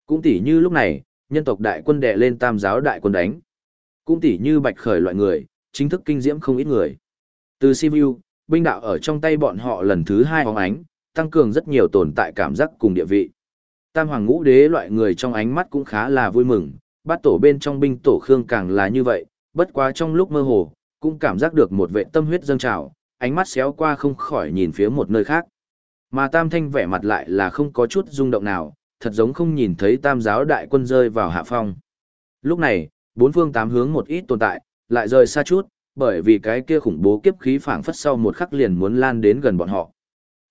Speaker 1: Cũng tỉ như lúc này, nhân tộc đại quân đè lên tam giáo đại quân đánh. Cũng tỉ như bạch khởi loại người, chính thức kinh diễm không ít người. Từ Sivu, binh đạo ở trong tay bọn họ lần thứ hai hóng ánh, tăng cường rất nhiều tồn tại cảm giác cùng địa vị. Tam hoàng ngũ đế loại người trong ánh mắt cũng khá là vui mừng, bát tổ bên trong binh tổ khương càng là như vậy, bất quá trong lúc mơ hồ, cũng cảm giác được một vệ tâm huyết dâng trào, ánh mắt xéo qua không khỏi nhìn phía một nơi khác. Mà tam thanh vẻ mặt lại là không có chút rung động nào, thật giống không nhìn thấy tam giáo đại quân rơi vào hạ phong. Lúc này, bốn phương tám hướng một ít tồn tại, lại rời xa chút, bởi vì cái kia khủng bố kiếp khí phảng phất sau một khắc liền muốn lan đến gần bọn họ.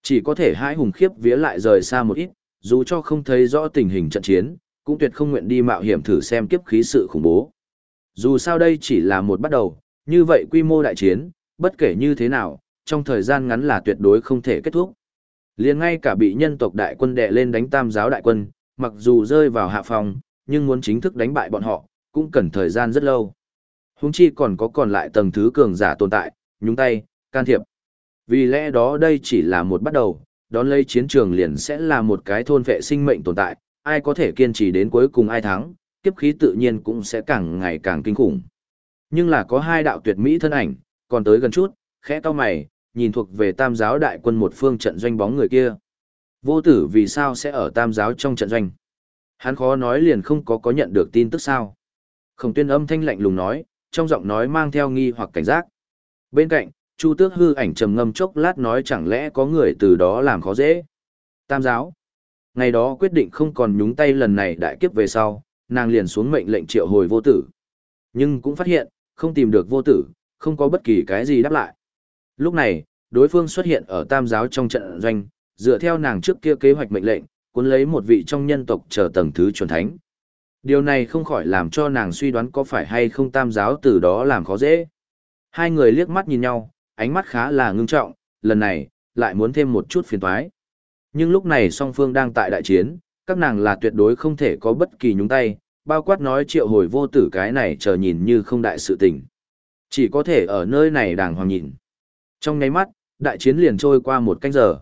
Speaker 1: Chỉ có thể hai hùng khiếp vía lại rời xa một ít, dù cho không thấy rõ tình hình trận chiến, cũng tuyệt không nguyện đi mạo hiểm thử xem kiếp khí sự khủng bố. Dù sao đây chỉ là một bắt đầu, như vậy quy mô đại chiến, bất kể như thế nào, trong thời gian ngắn là tuyệt đối không thể kết thúc. Liền ngay cả bị nhân tộc đại quân đè lên đánh tam giáo đại quân, mặc dù rơi vào hạ phòng, nhưng muốn chính thức đánh bại bọn họ, cũng cần thời gian rất lâu. Húng chi còn có còn lại tầng thứ cường giả tồn tại, nhúng tay, can thiệp. Vì lẽ đó đây chỉ là một bắt đầu, đón lấy chiến trường liền sẽ là một cái thôn vệ sinh mệnh tồn tại, ai có thể kiên trì đến cuối cùng ai thắng, kiếp khí tự nhiên cũng sẽ càng ngày càng kinh khủng. Nhưng là có hai đạo tuyệt mỹ thân ảnh, còn tới gần chút, khẽ to mày, nhìn thuộc về tam giáo đại quân một phương trận doanh bóng người kia. Vô tử vì sao sẽ ở tam giáo trong trận doanh? Hắn khó nói liền không có có nhận được tin tức sao. Khổng tuyên âm thanh lạnh lùng nói, trong giọng nói mang theo nghi hoặc cảnh giác. Bên cạnh, Chu Tước hư ảnh trầm ngâm chốc lát nói chẳng lẽ có người từ đó làm khó dễ. Tam giáo. Ngày đó quyết định không còn nhúng tay lần này đại kiếp về sau, nàng liền xuống mệnh lệnh triệu hồi vô tử. Nhưng cũng phát hiện, không tìm được vô tử, không có bất kỳ cái gì đáp lại. Lúc này, đối phương xuất hiện ở tam giáo trong trận doanh, dựa theo nàng trước kia kế hoạch mệnh lệnh, cuốn lấy một vị trong nhân tộc chờ tầng thứ chuẩn thánh. Điều này không khỏi làm cho nàng suy đoán có phải hay không tam giáo từ đó làm khó dễ. Hai người liếc mắt nhìn nhau, ánh mắt khá là ngưng trọng, lần này, lại muốn thêm một chút phiền toái. Nhưng lúc này song phương đang tại đại chiến, các nàng là tuyệt đối không thể có bất kỳ nhúng tay, bao quát nói triệu hồi vô tử cái này chờ nhìn như không đại sự tình. Chỉ có thể ở nơi này đàng hoàng nhìn. Trong nháy mắt, đại chiến liền trôi qua một canh giờ.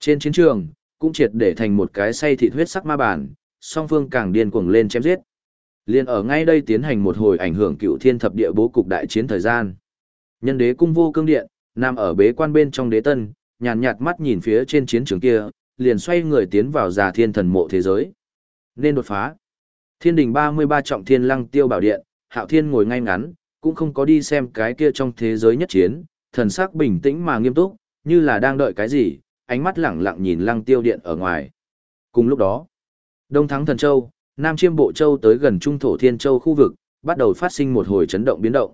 Speaker 1: Trên chiến trường, cũng triệt để thành một cái say thịt huyết sắc ma bản, song phương càng điên cuồng lên chém giết. Liên ở ngay đây tiến hành một hồi ảnh hưởng cựu thiên thập địa bố cục đại chiến thời gian. Nhân đế cung vô cương điện, nằm ở bế quan bên trong đế tân, nhàn nhạt mắt nhìn phía trên chiến trường kia, liền xoay người tiến vào già thiên thần mộ thế giới. Nên đột phá. Thiên đình 33 trọng thiên lăng tiêu bảo điện, hạo thiên ngồi ngay ngắn, cũng không có đi xem cái kia trong thế giới nhất chiến, thần sắc bình tĩnh mà nghiêm túc, như là đang đợi cái gì, ánh mắt lẳng lặng nhìn lăng tiêu điện ở ngoài. Cùng lúc đó, Đông Thắng Thần Châu, Nam Chiêm Bộ Châu tới gần Trung Thổ Thiên Châu khu vực, bắt đầu phát sinh một hồi chấn động biến động.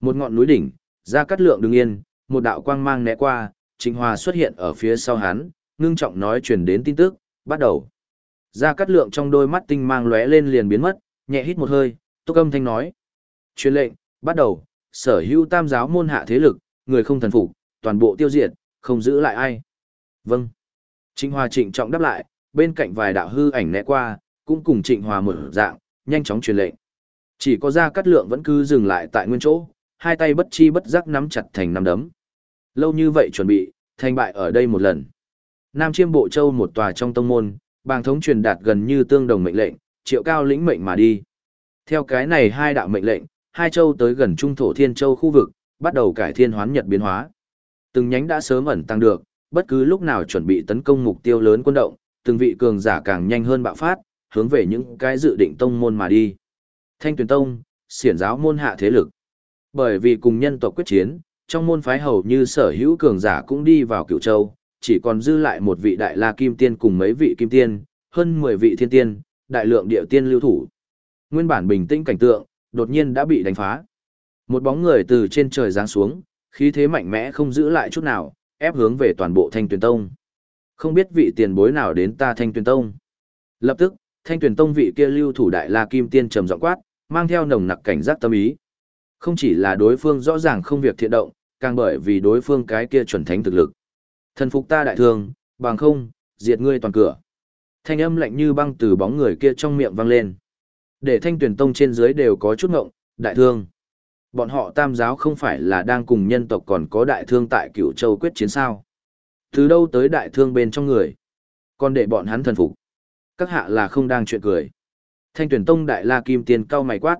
Speaker 1: Một ngọn núi đỉnh, ra cắt lượng đứng yên, một đạo quang mang né qua, Trịnh Hòa xuất hiện ở phía sau hắn, ngưng trọng nói truyền đến tin tức, bắt đầu. Ra cắt lượng trong đôi mắt tinh mang lóe lên liền biến mất, nhẹ hít một hơi, túc âm thanh nói. Truyền lệnh, bắt đầu, sở hữu tam giáo môn hạ thế lực, người không thần phục, toàn bộ tiêu diệt, không giữ lại ai. Vâng. Trịnh Hòa trịnh trọng đáp lại, bên cạnh vài đạo hư ảnh né qua, cũng cùng Trịnh Hòa mở dạng, nhanh chóng truyền lệnh. Chỉ có ra cắt lượng vẫn cứ dừng lại tại nguyên chỗ, hai tay bất chi bất giác nắm chặt thành nắm đấm. Lâu như vậy chuẩn bị, thành bại ở đây một lần. Nam Chiêm Bộ Châu một tòa trong tông môn, bàng thống truyền đạt gần như tương đồng mệnh lệnh, triệu cao lĩnh mệnh mà đi. Theo cái này hai đạo mệnh lệnh, hai châu tới gần trung thổ thiên châu khu vực, bắt đầu cải thiên hoán nhật biến hóa. Từng nhánh đã sớm ẩn tăng được, bất cứ lúc nào chuẩn bị tấn công mục tiêu lớn quân động, từng vị cường giả càng nhanh hơn bạo phát, hướng về những cái dự định tông môn mà đi. Thanh Tuyền Tông, xiển giáo môn hạ thế lực. Bởi vì cùng nhân tộc quyết chiến, trong môn phái hầu như sở hữu cường giả cũng đi vào cựu châu, chỉ còn dư lại một vị đại la kim tiên cùng mấy vị kim tiên, hơn 10 vị thiên tiên, đại lượng địa tiên lưu thủ. Nguyên bản bình tĩnh cảnh tượng, đột nhiên đã bị đánh phá. Một bóng người từ trên trời giáng xuống, khí thế mạnh mẽ không giữ lại chút nào, ép hướng về toàn bộ Thanh Tuyền Tông. Không biết vị tiền bối nào đến ta Thanh Tuyền Tông. Lập tức, Thanh Tuyền Tông vị kia lưu thủ đại la kim tiên trầm giọng quát, mang theo nồng nặc cảnh giác tâm ý. Không chỉ là đối phương rõ ràng không việc thiện động, càng bởi vì đối phương cái kia chuẩn thánh thực lực. Thần phục ta đại thương, bằng không, diệt ngươi toàn cửa. Thanh âm lạnh như băng từ bóng người kia trong miệng vang lên. Để thanh tuyển tông trên dưới đều có chút ngộng, đại thương. Bọn họ tam giáo không phải là đang cùng nhân tộc còn có đại thương tại cửu châu quyết chiến sao. Từ đâu tới đại thương bên trong người. Còn để bọn hắn thần phục. Các hạ là không đang chuyện cười. Thanh tuyển tông đại la kim tiền cao mày quát.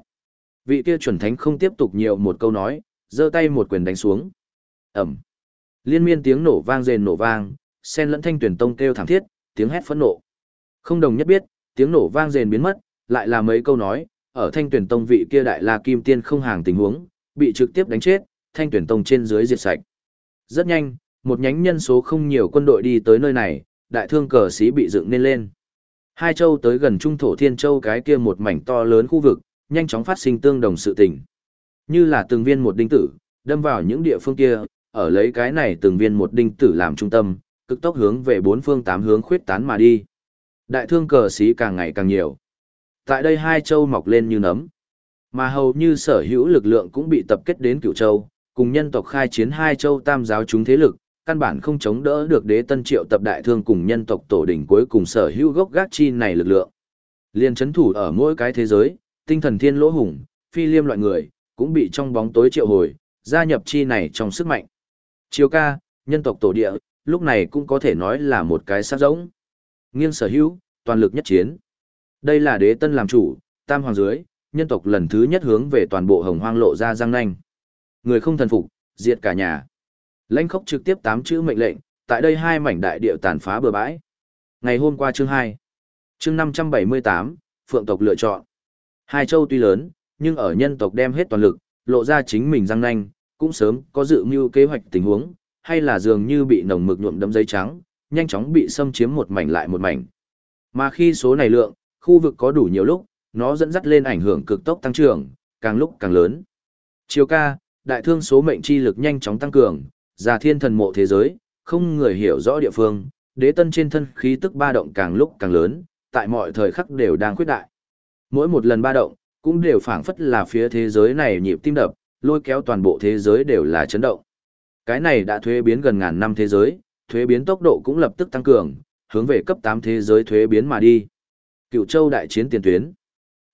Speaker 1: Vị kia chuẩn thánh không tiếp tục nhiều một câu nói, giơ tay một quyền đánh xuống. Ẩm. Liên miên tiếng nổ vang rền nổ vang, sen lẫn thanh tuyển tông kêu thảm thiết, tiếng hét phẫn nộ. Không đồng nhất biết, tiếng nổ vang rền biến mất, lại là mấy câu nói, ở thanh tuyển tông vị kia đại la kim tiên không hàng tình huống, bị trực tiếp đánh chết, thanh tuyển tông trên dưới diệt sạch. Rất nhanh, một nhánh nhân số không nhiều quân đội đi tới nơi này, đại thương cờ sĩ bị dựng nên lên. Hai châu tới gần trung thổ thiên châu cái kia một mảnh to lớn khu vực, nhanh chóng phát sinh tương đồng sự tình. Như là từng viên một đinh tử, đâm vào những địa phương kia, ở lấy cái này từng viên một đinh tử làm trung tâm, cực tốc hướng về bốn phương tám hướng khuyết tán mà đi. Đại thương cờ sĩ càng ngày càng nhiều. Tại đây hai châu mọc lên như nấm. Mà hầu như sở hữu lực lượng cũng bị tập kết đến cửu châu, cùng nhân tộc khai chiến hai châu tam giáo chúng thế lực, căn bản không chống đỡ được đế tân triệu tập đại thương cùng nhân tộc tổ đỉnh cuối cùng sở hữu gốc gác chi này lực lượng. Liên chấn thủ ở mỗi cái thế giới, tinh thần thiên lỗ hùng, phi liêm loại người, cũng bị trong bóng tối triệu hồi, gia nhập chi này trong sức mạnh. Chiều ca, nhân tộc tổ địa, lúc này cũng có thể nói là một cái sát giống. Nghiêng sở hữu, toàn lực nhất chiến. Đây là đế tân làm chủ, tam hoàng dưới, nhân tộc lần thứ nhất hướng về toàn bộ hồng hoang lộ ra giang nanh. Người không thần phục, diệt cả nhà. Lãnh khốc trực tiếp tám chữ mệnh lệnh, tại đây hai mảnh đại địa tàn phá bừa bãi. Ngày hôm qua chương 2. Chương 578, Phượng tộc lựa chọn. Hai châu tuy lớn, nhưng ở nhân tộc đem hết toàn lực, lộ ra chính mình răng nanh, cũng sớm có dự mưu kế hoạch tình huống, hay là dường như bị nồng mực nhuộm đấm giấy trắng, nhanh chóng bị xâm chiếm một mảnh lại một mảnh. Mà khi số này lượng, khu vực có đủ nhiều lúc, nó dẫn dắt lên ảnh hưởng cực tốc tăng trưởng, càng lúc càng lớn. Chiều ca, đại thương số mệnh chi lực nhanh chóng tăng cường, già thiên thần mộ thế giới, không người hiểu rõ địa phương, đế tân trên thân khí tức ba động càng lúc càng lớn, tại mọi thời khắc đều đang khuyết đại. Mỗi một lần ba động, cũng đều phảng phất là phía thế giới này nhịp tim đập, lôi kéo toàn bộ thế giới đều là chấn động. Cái này đã thuế biến gần ngàn năm thế giới, thuế biến tốc độ cũng lập tức tăng cường, hướng về cấp 8 thế giới thuế biến mà đi. Cựu châu đại chiến tiền tuyến.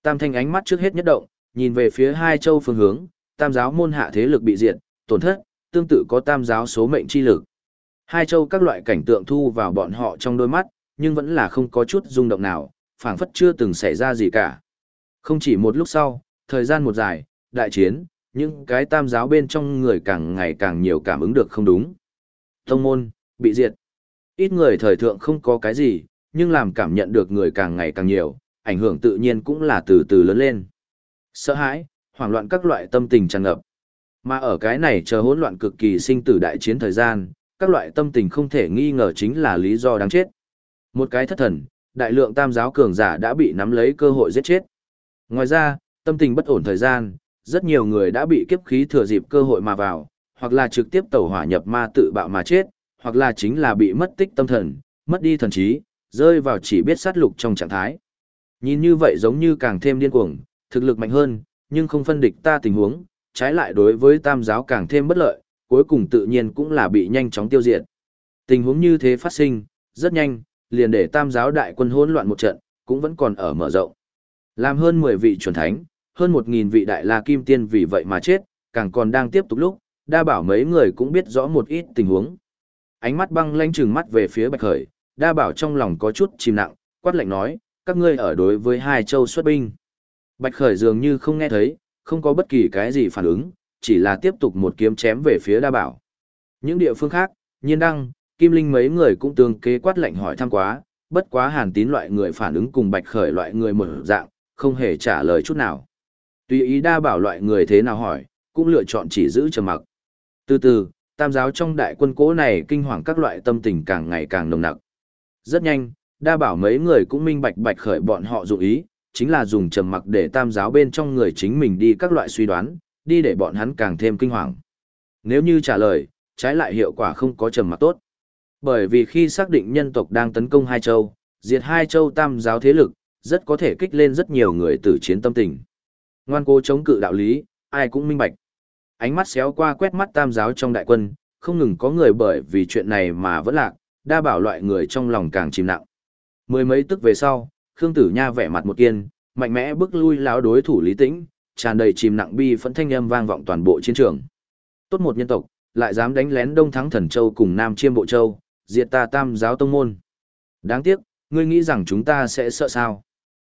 Speaker 1: Tam thanh ánh mắt trước hết nhất động, nhìn về phía hai châu phương hướng, tam giáo môn hạ thế lực bị diệt, tổn thất, tương tự có tam giáo số mệnh chi lực. Hai châu các loại cảnh tượng thu vào bọn họ trong đôi mắt, nhưng vẫn là không có chút rung động nào, phảng phất chưa từng xảy ra gì cả. Không chỉ một lúc sau, thời gian một dài, đại chiến, những cái tam giáo bên trong người càng ngày càng nhiều cảm ứng được không đúng. Tông môn, bị diệt. Ít người thời thượng không có cái gì, nhưng làm cảm nhận được người càng ngày càng nhiều, ảnh hưởng tự nhiên cũng là từ từ lớn lên. Sợ hãi, hoảng loạn các loại tâm tình tràn ngập. Mà ở cái này chờ hỗn loạn cực kỳ sinh tử đại chiến thời gian, các loại tâm tình không thể nghi ngờ chính là lý do đáng chết. Một cái thất thần, đại lượng tam giáo cường giả đã bị nắm lấy cơ hội giết chết. Ngoài ra, tâm tình bất ổn thời gian, rất nhiều người đã bị kiếp khí thừa dịp cơ hội mà vào, hoặc là trực tiếp tẩu hỏa nhập ma tự bạo mà chết, hoặc là chính là bị mất tích tâm thần, mất đi thần trí, rơi vào chỉ biết sát lục trong trạng thái. Nhìn như vậy giống như càng thêm điên cuồng, thực lực mạnh hơn, nhưng không phân địch ta tình huống, trái lại đối với tam giáo càng thêm bất lợi, cuối cùng tự nhiên cũng là bị nhanh chóng tiêu diệt. Tình huống như thế phát sinh, rất nhanh, liền để tam giáo đại quân hỗn loạn một trận, cũng vẫn còn ở mở rộng. Làm hơn 10 vị chuẩn thánh, hơn 1.000 vị đại la kim tiên vì vậy mà chết, càng còn đang tiếp tục lúc, đa bảo mấy người cũng biết rõ một ít tình huống. Ánh mắt băng lanh trừng mắt về phía bạch khởi, đa bảo trong lòng có chút chìm nặng, quát lạnh nói, các ngươi ở đối với hai châu xuất binh. Bạch khởi dường như không nghe thấy, không có bất kỳ cái gì phản ứng, chỉ là tiếp tục một kiếm chém về phía đa bảo. Những địa phương khác, nhiên đăng, kim linh mấy người cũng tương kế quát lạnh hỏi thăm quá, bất quá hàn tín loại người phản ứng cùng bạch khởi loại người mở dạng, không hề trả lời chút nào. Tùy ý đa bảo loại người thế nào hỏi, cũng lựa chọn chỉ giữ trầm mặc. Từ từ, tam giáo trong đại quân cố này kinh hoàng các loại tâm tình càng ngày càng nồng nặc. Rất nhanh, đa bảo mấy người cũng minh bạch bạch khởi bọn họ dụng ý, chính là dùng trầm mặc để tam giáo bên trong người chính mình đi các loại suy đoán, đi để bọn hắn càng thêm kinh hoàng. Nếu như trả lời, trái lại hiệu quả không có trầm mặc tốt. Bởi vì khi xác định nhân tộc đang tấn công hai châu, diệt hai châu tam giáo thế lực, rất có thể kích lên rất nhiều người tử chiến tâm tình. Ngoan cố chống cự đạo lý, ai cũng minh bạch. Ánh mắt xéo qua quét mắt tam giáo trong đại quân, không ngừng có người bởi vì chuyện này mà vẫn lạc, đa bảo loại người trong lòng càng chìm nặng. Mười mấy tức về sau, Khương Tử Nha vẻ mặt một kiên, mạnh mẽ bước lui lão đối thủ Lý Tĩnh, tràn đầy chìm nặng bi phẫn thanh âm vang vọng toàn bộ chiến trường. Tốt một nhân tộc, lại dám đánh lén Đông Thắng Thần Châu cùng Nam Chiêm Bộ Châu, diệt ta Tam giáo tông môn. Đáng tiếc, ngươi nghĩ rằng chúng ta sẽ sợ sao?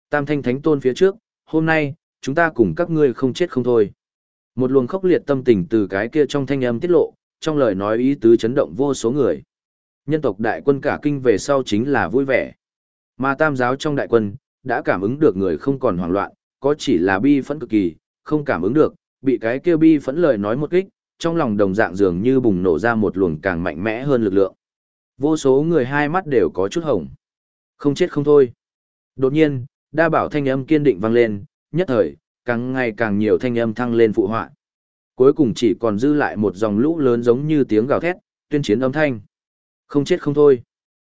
Speaker 1: Tam thanh thánh tôn phía trước, hôm nay, chúng ta cùng các ngươi không chết không thôi. Một luồng khốc liệt tâm tình từ cái kia trong thanh âm tiết lộ, trong lời nói ý tứ chấn động vô số người. Nhân tộc đại quân cả kinh về sau chính là vui vẻ. Mà tam giáo trong đại quân, đã cảm ứng được người không còn hoảng loạn, có chỉ là bi phẫn cực kỳ, không cảm ứng được, bị cái kia bi phẫn lời nói một kích, trong lòng đồng dạng dường như bùng nổ ra một luồng càng mạnh mẽ hơn lực lượng. Vô số người hai mắt đều có chút hồng. Không chết không thôi. Đột nhiên, đa bảo thanh âm kiên định vang lên, nhất thời, càng ngày càng nhiều thanh âm thăng lên phụ họa. Cuối cùng chỉ còn dư lại một dòng lũ lớn giống như tiếng gào thét, tuyên chiến âm thanh. Không chết không thôi.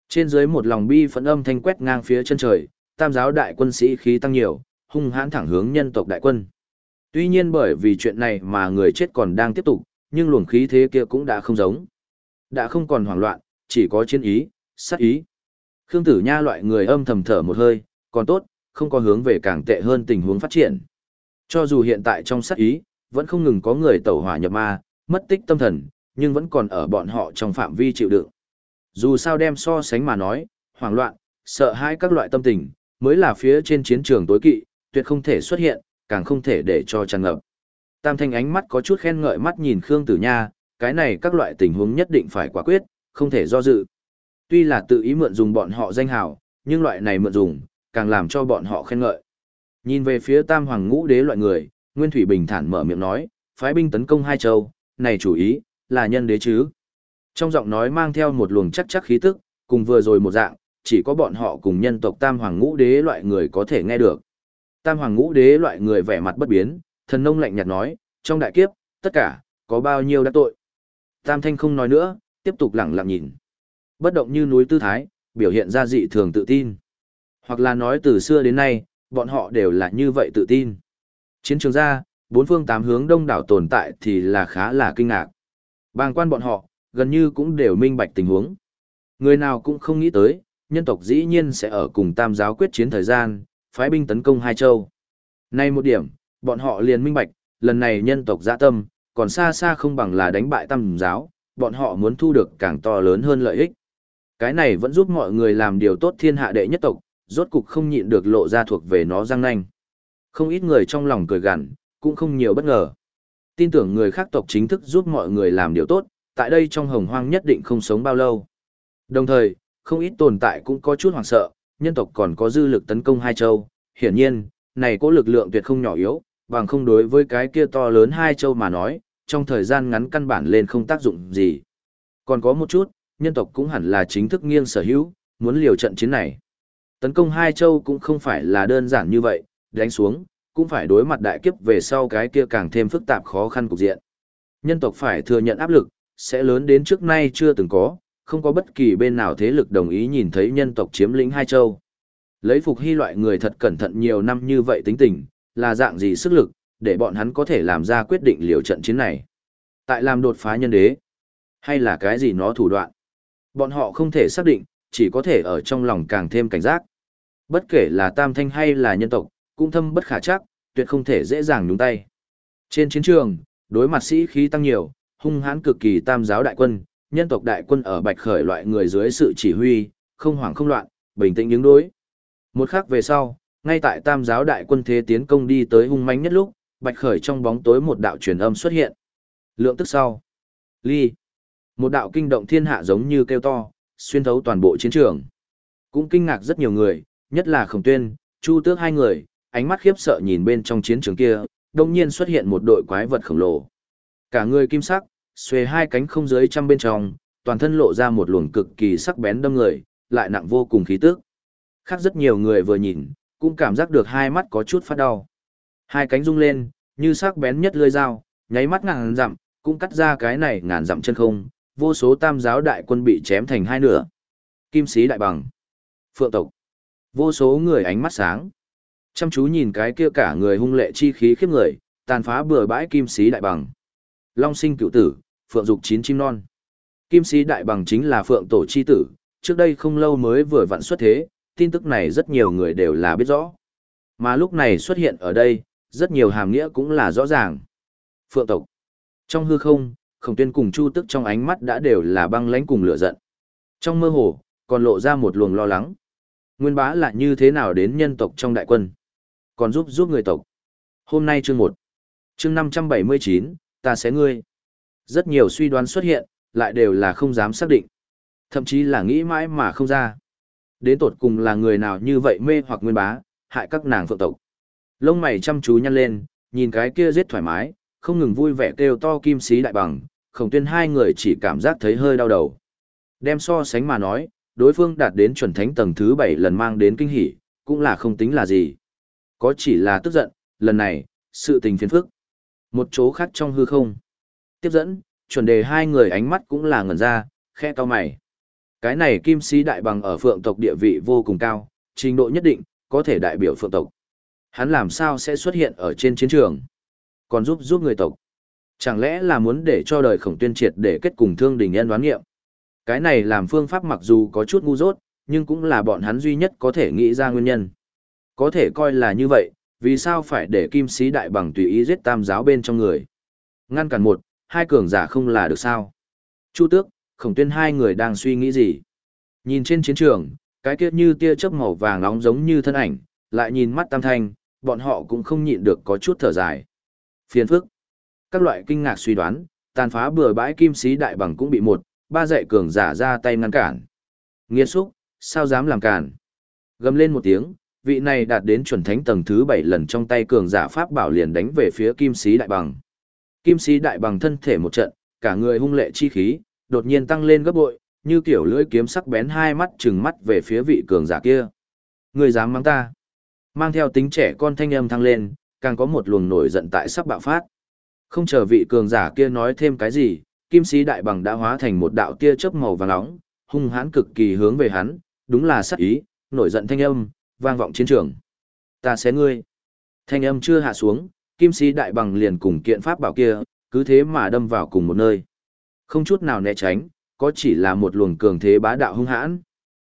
Speaker 1: Trên dưới một lòng bi phẫn âm thanh quét ngang phía chân trời, tam giáo đại quân sĩ khí tăng nhiều, hung hãn thẳng hướng nhân tộc đại quân. Tuy nhiên bởi vì chuyện này mà người chết còn đang tiếp tục, nhưng luồng khí thế kia cũng đã không giống. Đã không còn hoảng loạn, chỉ có chiến ý, sát ý. Khương Tử Nha loại người âm thầm thở một hơi, còn tốt, không có hướng về càng tệ hơn tình huống phát triển. Cho dù hiện tại trong sát ý, vẫn không ngừng có người tẩu hỏa nhập ma, mất tích tâm thần, nhưng vẫn còn ở bọn họ trong phạm vi chịu đựng. Dù sao đem so sánh mà nói, hoảng loạn, sợ hãi các loại tâm tình, mới là phía trên chiến trường tối kỵ, tuyệt không thể xuất hiện, càng không thể để cho tràn ngập. Tam thanh ánh mắt có chút khen ngợi mắt nhìn Khương Tử Nha, cái này các loại tình huống nhất định phải quả quyết, không thể do dự. Tuy là tự ý mượn dùng bọn họ danh hào, nhưng loại này mượn dùng, càng làm cho bọn họ khen ngợi. Nhìn về phía Tam Hoàng Ngũ Đế loại người, Nguyên Thủy bình thản mở miệng nói, phái binh tấn công hai châu, này chủ ý, là nhân đế chứ. Trong giọng nói mang theo một luồng chắc chắc khí tức, cùng vừa rồi một dạng, chỉ có bọn họ cùng nhân tộc Tam Hoàng Ngũ Đế loại người có thể nghe được. Tam Hoàng Ngũ Đế loại người vẻ mặt bất biến, thần nông lạnh nhạt nói, trong đại kiếp, tất cả, có bao nhiêu đã tội. Tam Thanh không nói nữa, tiếp tục lặng lặng nhìn. Bất động như núi tư thái, biểu hiện ra dị thường tự tin. Hoặc là nói từ xưa đến nay, bọn họ đều là như vậy tự tin. Chiến trường ra, bốn phương tám hướng đông đảo tồn tại thì là khá là kinh ngạc. Bàng quan bọn họ, gần như cũng đều minh bạch tình huống. Người nào cũng không nghĩ tới, nhân tộc dĩ nhiên sẽ ở cùng tam giáo quyết chiến thời gian, phái binh tấn công hai châu. Nay một điểm, bọn họ liền minh bạch, lần này nhân tộc dạ tâm, còn xa xa không bằng là đánh bại tam giáo, bọn họ muốn thu được càng to lớn hơn lợi ích. Cái này vẫn giúp mọi người làm điều tốt thiên hạ đệ nhất tộc, rốt cục không nhịn được lộ ra thuộc về nó răng nanh. Không ít người trong lòng cười gằn, cũng không nhiều bất ngờ. Tin tưởng người khác tộc chính thức giúp mọi người làm điều tốt, tại đây trong hồng hoang nhất định không sống bao lâu. Đồng thời, không ít tồn tại cũng có chút hoảng sợ, nhân tộc còn có dư lực tấn công hai châu. Hiển nhiên, này có lực lượng tuyệt không nhỏ yếu, bằng không đối với cái kia to lớn hai châu mà nói, trong thời gian ngắn căn bản lên không tác dụng gì. Còn có một chút, nhân tộc cũng hẳn là chính thức nghiêng sở hữu, muốn liều trận chiến này. Tấn công hai châu cũng không phải là đơn giản như vậy, đánh xuống, cũng phải đối mặt đại kiếp về sau cái kia càng thêm phức tạp khó khăn cục diện. Nhân tộc phải thừa nhận áp lực, sẽ lớn đến trước nay chưa từng có, không có bất kỳ bên nào thế lực đồng ý nhìn thấy nhân tộc chiếm lĩnh hai châu. Lấy phục hy loại người thật cẩn thận nhiều năm như vậy tính tình, là dạng gì sức lực, để bọn hắn có thể làm ra quyết định liều trận chiến này. Tại làm đột phá nhân đế, hay là cái gì nó thủ đoạn. Bọn họ không thể xác định, chỉ có thể ở trong lòng càng thêm cảnh giác. Bất kể là tam thanh hay là nhân tộc, cũng thâm bất khả chắc, tuyệt không thể dễ dàng nhúng tay. Trên chiến trường, đối mặt sĩ khí tăng nhiều, hung hãn cực kỳ tam giáo đại quân, nhân tộc đại quân ở bạch khởi loại người dưới sự chỉ huy, không hoảng không loạn, bình tĩnh ứng đối. Một khắc về sau, ngay tại tam giáo đại quân thế tiến công đi tới hung mãnh nhất lúc, bạch khởi trong bóng tối một đạo truyền âm xuất hiện. Lượng tức sau. Ly. Một đạo kinh động thiên hạ giống như kêu to, xuyên thấu toàn bộ chiến trường. Cũng kinh ngạc rất nhiều người, nhất là khổng tuyên, chu tước hai người, ánh mắt khiếp sợ nhìn bên trong chiến trường kia, đồng nhiên xuất hiện một đội quái vật khổng lồ. Cả người kim sắc, xuề hai cánh không dưới trăm bên trong, toàn thân lộ ra một luồng cực kỳ sắc bén đâm người, lại nặng vô cùng khí tức. Khác rất nhiều người vừa nhìn, cũng cảm giác được hai mắt có chút phát đau. Hai cánh rung lên, như sắc bén nhất lưỡi dao, nháy mắt ngàn dặm, cũng cắt ra cái này ngàn dặm chân không, vô số tam giáo đại quân bị chém thành hai nửa. Kim sĩ đại bằng, phượng tộc, vô số người ánh mắt sáng. Chăm chú nhìn cái kia cả người hung lệ chi khí khiếp người, tàn phá bừa bãi kim sĩ đại bằng. Long sinh cựu tử, phượng dục chín chim non. Kim sĩ đại bằng chính là phượng tổ chi tử, trước đây không lâu mới vừa vặn xuất thế, tin tức này rất nhiều người đều là biết rõ. Mà lúc này xuất hiện ở đây, rất nhiều hàm nghĩa cũng là rõ ràng. Phượng tộc. Trong hư không, khổng tuyên cùng chu tức trong ánh mắt đã đều là băng lãnh cùng lửa giận. Trong mơ hồ, còn lộ ra một luồng lo lắng. Nguyên bá là như thế nào đến nhân tộc trong đại quân? Còn giúp giúp người tộc. Hôm nay chương một Chương 579, ta sẽ ngươi. Rất nhiều suy đoán xuất hiện, lại đều là không dám xác định. Thậm chí là nghĩ mãi mà không ra. Đến tột cùng là người nào như vậy mê hoặc nguyên bá, hại các nàng phượng tộc. Lông mày chăm chú nhăn lên, nhìn cái kia giết thoải mái, không ngừng vui vẻ kêu to kim sĩ đại bằng, khổng tuyên hai người chỉ cảm giác thấy hơi đau đầu. Đem so sánh mà nói, đối phương đạt đến chuẩn thánh tầng thứ 7 lần mang đến kinh hỉ, cũng là không tính là gì. Có chỉ là tức giận, lần này, sự tình phiền phức. Một chỗ khác trong hư không. Tiếp dẫn, chuẩn đề hai người ánh mắt cũng là ngẩn ra, khe to mày. Cái này kim sĩ đại bằng ở phượng tộc địa vị vô cùng cao, trình độ nhất định, có thể đại biểu phượng tộc. Hắn làm sao sẽ xuất hiện ở trên chiến trường? Còn giúp giúp người tộc. Chẳng lẽ là muốn để cho đời khổng tuyên triệt để kết cùng thương đình nhân đoán nghiệm? Cái này làm phương pháp mặc dù có chút ngu dốt, nhưng cũng là bọn hắn duy nhất có thể nghĩ ra nguyên nhân. Có thể coi là như vậy, vì sao phải để kim sĩ đại bằng tùy ý giết tam giáo bên trong người? Ngăn cản một, hai cường giả không là được sao? Chu tước, khổng tuyên hai người đang suy nghĩ gì? Nhìn trên chiến trường, cái kiết như tia chớp màu vàng nóng giống như thân ảnh, lại nhìn mắt tam thanh, bọn họ cũng không nhịn được có chút thở dài. Phiền phức. Các loại kinh ngạc suy đoán, tàn phá bừa bãi kim sĩ đại bằng cũng bị một, ba dạy cường giả ra tay ngăn cản. Nghiên xúc, sao dám làm cản? Gầm lên một tiếng, vị này đạt đến chuẩn thánh tầng thứ bảy lần trong tay cường giả pháp bảo liền đánh về phía kim sĩ đại bằng. Kim sĩ đại bằng thân thể một trận, cả người hung lệ chi khí, đột nhiên tăng lên gấp bội, như kiểu lưỡi kiếm sắc bén hai mắt trừng mắt về phía vị cường giả kia. Người dám mắng ta? Mang theo tính trẻ con thanh âm thăng lên, càng có một luồng nổi giận tại sắp bạo phát. Không chờ vị cường giả kia nói thêm cái gì, kim sĩ đại bằng đã hóa thành một đạo tia chớp màu vàng nóng, hung hãn cực kỳ hướng về hắn, đúng là sát ý, nổi giận thanh âm, vang vọng chiến trường. Ta sẽ ngươi. Thanh âm chưa hạ xuống, kim sĩ đại bằng liền cùng kiện pháp bảo kia, cứ thế mà đâm vào cùng một nơi. Không chút nào né tránh, có chỉ là một luồng cường thế bá đạo hung hãn.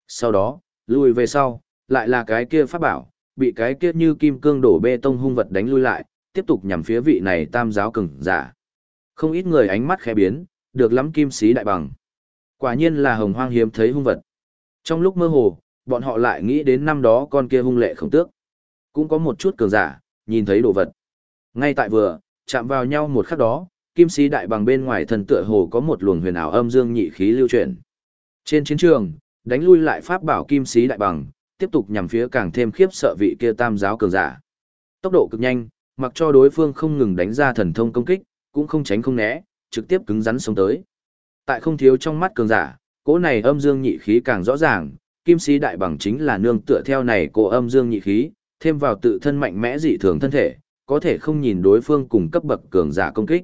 Speaker 1: Sau đó, lùi về sau, lại là cái kia pháp bảo, bị cái kia như kim cương đổ bê tông hung vật đánh lui lại, tiếp tục nhằm phía vị này tam giáo cường giả. Không ít người ánh mắt khẽ biến, được lắm kim sĩ đại bằng. Quả nhiên là hồng hoang hiếm thấy hung vật. Trong lúc mơ hồ, bọn họ lại nghĩ đến năm đó con kia hung lệ không tước. Cũng có một chút cường giả, nhìn thấy đồ vật. Ngay tại vừa, chạm vào nhau một khắc đó, kim sĩ đại bằng bên ngoài thần tựa hồ có một luồng huyền ảo âm dương nhị khí lưu chuyển. Trên chiến trường, đánh lui lại pháp bảo kim sĩ đại bằng, tiếp tục nhằm phía càng thêm khiếp sợ vị kia tam giáo cường giả. Tốc độ cực nhanh, mặc cho đối phương không ngừng đánh ra thần thông công kích, cũng không tránh không né, trực tiếp cứng rắn sống tới. Tại không thiếu trong mắt cường giả, cỗ này âm dương nhị khí càng rõ ràng, kim sĩ đại bằng chính là nương tựa theo này cỗ âm dương nhị khí, thêm vào tự thân mạnh mẽ dị thường thân thể, có thể không nhìn đối phương cùng cấp bậc cường giả công kích.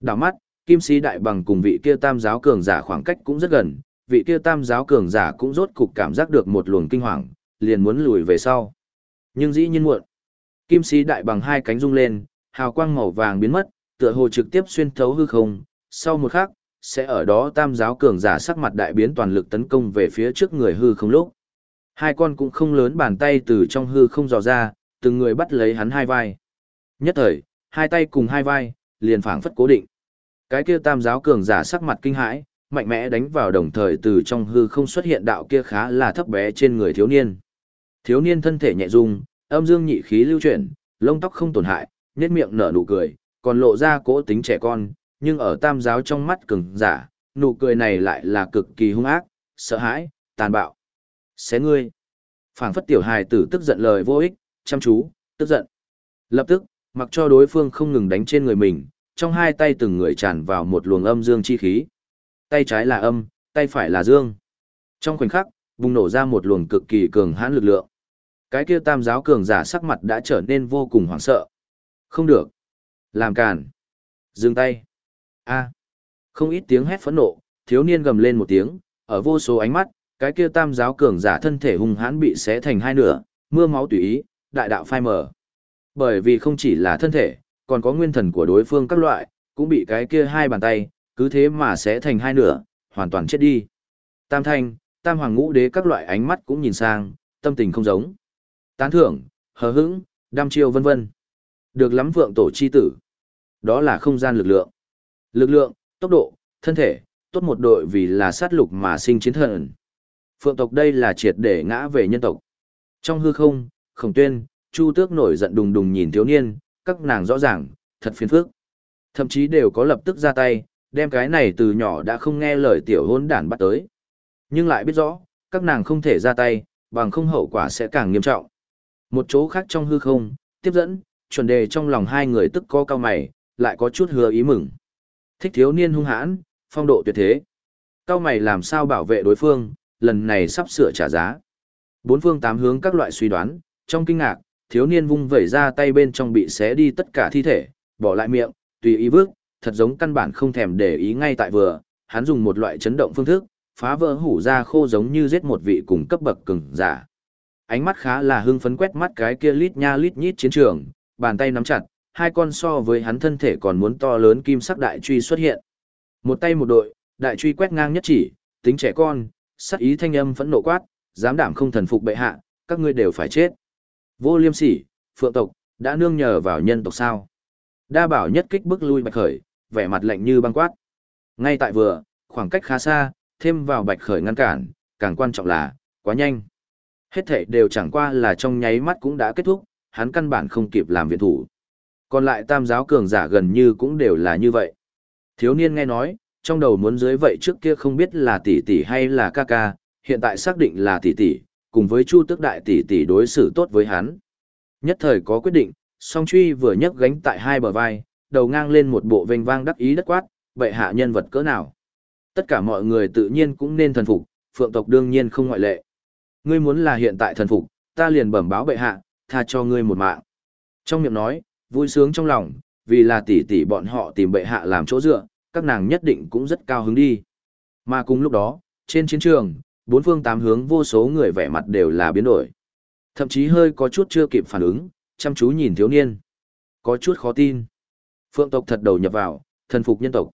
Speaker 1: Đảo mắt, kim sĩ đại bằng cùng vị kia tam giáo cường giả khoảng cách cũng rất gần, vị kia tam giáo cường giả cũng rốt cục cảm giác được một luồng kinh hoàng, liền muốn lùi về sau. Nhưng dĩ nhiên muộn. Kim sĩ đại bằng hai cánh rung lên, hào quang màu vàng biến mất, tựa hồ trực tiếp xuyên thấu hư không, sau một khắc, sẽ ở đó tam giáo cường giả sắc mặt đại biến toàn lực tấn công về phía trước người hư không lúc. Hai con cũng không lớn bàn tay từ trong hư không dò ra, từng người bắt lấy hắn hai vai. Nhất thời, hai tay cùng hai vai, liền phảng phất cố định. Cái kia tam giáo cường giả sắc mặt kinh hãi, mạnh mẽ đánh vào đồng thời từ trong hư không xuất hiện đạo kia khá là thấp bé trên người thiếu niên. Thiếu niên thân thể nhẹ rung, âm dương nhị khí lưu chuyển, lông tóc không tổn hại, nét miệng nở nụ cười, còn lộ ra cố tính trẻ con, nhưng ở tam giáo trong mắt cường giả, nụ cười này lại là cực kỳ hung ác, sợ hãi, tàn bạo. Xé ngươi. phảng phất tiểu hài tử tức giận lời vô ích, chăm chú, tức giận. Lập tức, mặc cho đối phương không ngừng đánh trên người mình, trong hai tay từng người tràn vào một luồng âm dương chi khí. Tay trái là âm, tay phải là dương. Trong khoảnh khắc, bùng nổ ra một luồng cực kỳ cường hãn lực lượng. Cái kia tam giáo cường giả sắc mặt đã trở nên vô cùng hoảng sợ. Không được. Làm cản. Dừng tay. A. Không ít tiếng hét phẫn nộ, thiếu niên gầm lên một tiếng, ở vô số ánh mắt, cái kia tam giáo cường giả thân thể hung hãn bị xé thành hai nửa, mưa máu tùy ý, đại đạo phai mở. Bởi vì không chỉ là thân thể, còn có nguyên thần của đối phương các loại, cũng bị cái kia hai bàn tay, cứ thế mà xé thành hai nửa, hoàn toàn chết đi. Tam thanh, tam hoàng ngũ đế các loại ánh mắt cũng nhìn sang, tâm tình không giống. Tán thưởng, hờ hững, đam chiêu vân vân. Được lắm vượng tổ chi tử. Đó là không gian lực lượng. Lực lượng, tốc độ, thân thể, tốt một đội vì là sát lục mà sinh chiến thần. Phượng tộc đây là triệt để ngã về nhân tộc. Trong hư không, khổng tuyên, chu tước nổi giận đùng đùng nhìn thiếu niên, các nàng rõ ràng, thật phiền phức. Thậm chí đều có lập tức ra tay, đem cái này từ nhỏ đã không nghe lời tiểu hôn đản bắt tới. Nhưng lại biết rõ, các nàng không thể ra tay, bằng không hậu quả sẽ càng nghiêm trọng. Một chỗ khác trong hư không, tiếp dẫn, chuẩn đề trong lòng hai người tức có cao mày, lại có chút hứa ý mừng. Thích thiếu niên hung hãn, phong độ tuyệt thế. Cao mày làm sao bảo vệ đối phương, lần này sắp sửa trả giá. Bốn phương tám hướng các loại suy đoán, trong kinh ngạc, thiếu niên vung vẩy ra tay bên trong bị xé đi tất cả thi thể, bỏ lại miệng, tùy ý vước, thật giống căn bản không thèm để ý ngay tại vừa, hắn dùng một loại chấn động phương thức, phá vỡ hủ ra khô giống như giết một vị cùng cấp bậc cường giả. Ánh mắt khá là hưng phấn quét mắt cái kia lít nha lít nhít chiến trường, bàn tay nắm chặt, hai con so với hắn thân thể còn muốn to lớn kim sắc đại truy xuất hiện. Một tay một đội, đại truy quét ngang nhất chỉ, tính trẻ con, sắc ý thanh âm phẫn nộ quát, dám đảm không thần phục bệ hạ, các ngươi đều phải chết. Vô liêm sỉ, phượng tộc, đã nương nhờ vào nhân tộc sao. Đa bảo nhất kích bước lui bạch khởi, vẻ mặt lạnh như băng quát. Ngay tại vừa, khoảng cách khá xa, thêm vào bạch khởi ngăn cản, càng quan trọng là, quá nhanh. Hết thể đều chẳng qua là trong nháy mắt cũng đã kết thúc, hắn căn bản không kịp làm viện thủ. Còn lại tam giáo cường giả gần như cũng đều là như vậy. Thiếu niên nghe nói, trong đầu muốn dưới vậy trước kia không biết là tỷ tỷ hay là ca ca, hiện tại xác định là tỷ tỷ, cùng với Chu Tước đại tỷ tỷ đối xử tốt với hắn. Nhất thời có quyết định, song truy vừa nhấc gánh tại hai bờ vai, đầu ngang lên một bộ vênh vang đắc ý đất quát, vậy hạ nhân vật cỡ nào. Tất cả mọi người tự nhiên cũng nên thần phục, phượng tộc đương nhiên không ngoại lệ. Ngươi muốn là hiện tại thần phục, ta liền bẩm báo bệ hạ, tha cho ngươi một mạng. Trong miệng nói, vui sướng trong lòng, vì là tỷ tỷ bọn họ tìm bệ hạ làm chỗ dựa, các nàng nhất định cũng rất cao hứng đi. Mà cùng lúc đó, trên chiến trường, bốn phương tám hướng vô số người vẻ mặt đều là biến đổi. Thậm chí hơi có chút chưa kịp phản ứng, chăm chú nhìn thiếu niên. Có chút khó tin. Phượng tộc thật đầu nhập vào, thần phục nhân tộc.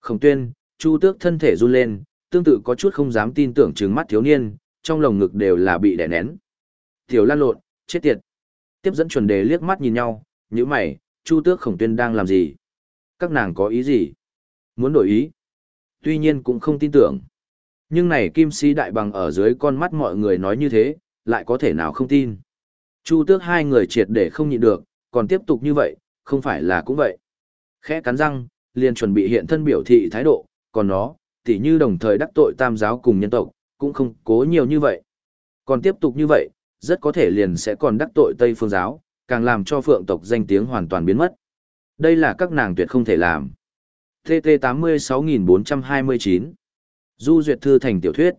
Speaker 1: Khổng tuyên, chu tước thân thể run lên, tương tự có chút không dám tin tưởng trừng mắt thiếu niên, trong lồng ngực đều là bị đè nén. Tiểu lan lộn, chết tiệt. Tiếp dẫn chuẩn đề liếc mắt nhìn nhau, như mày, chu tước khổng tuyên đang làm gì? Các nàng có ý gì? Muốn đổi ý? Tuy nhiên cũng không tin tưởng. Nhưng này kim sĩ đại bằng ở dưới con mắt mọi người nói như thế, lại có thể nào không tin. Chu tước hai người triệt để không nhịn được, còn tiếp tục như vậy, không phải là cũng vậy. Khẽ cắn răng, liền chuẩn bị hiện thân biểu thị thái độ, còn nó, tỉ như đồng thời đắc tội tam giáo cùng nhân tộc, cũng không cố nhiều như vậy. Còn tiếp tục như vậy, rất có thể liền sẽ còn đắc tội Tây Phương giáo, càng làm cho phượng tộc danh tiếng hoàn toàn biến mất. Đây là các nàng tuyệt không thể làm. TT 86429 Du duyệt thư thành tiểu thuyết.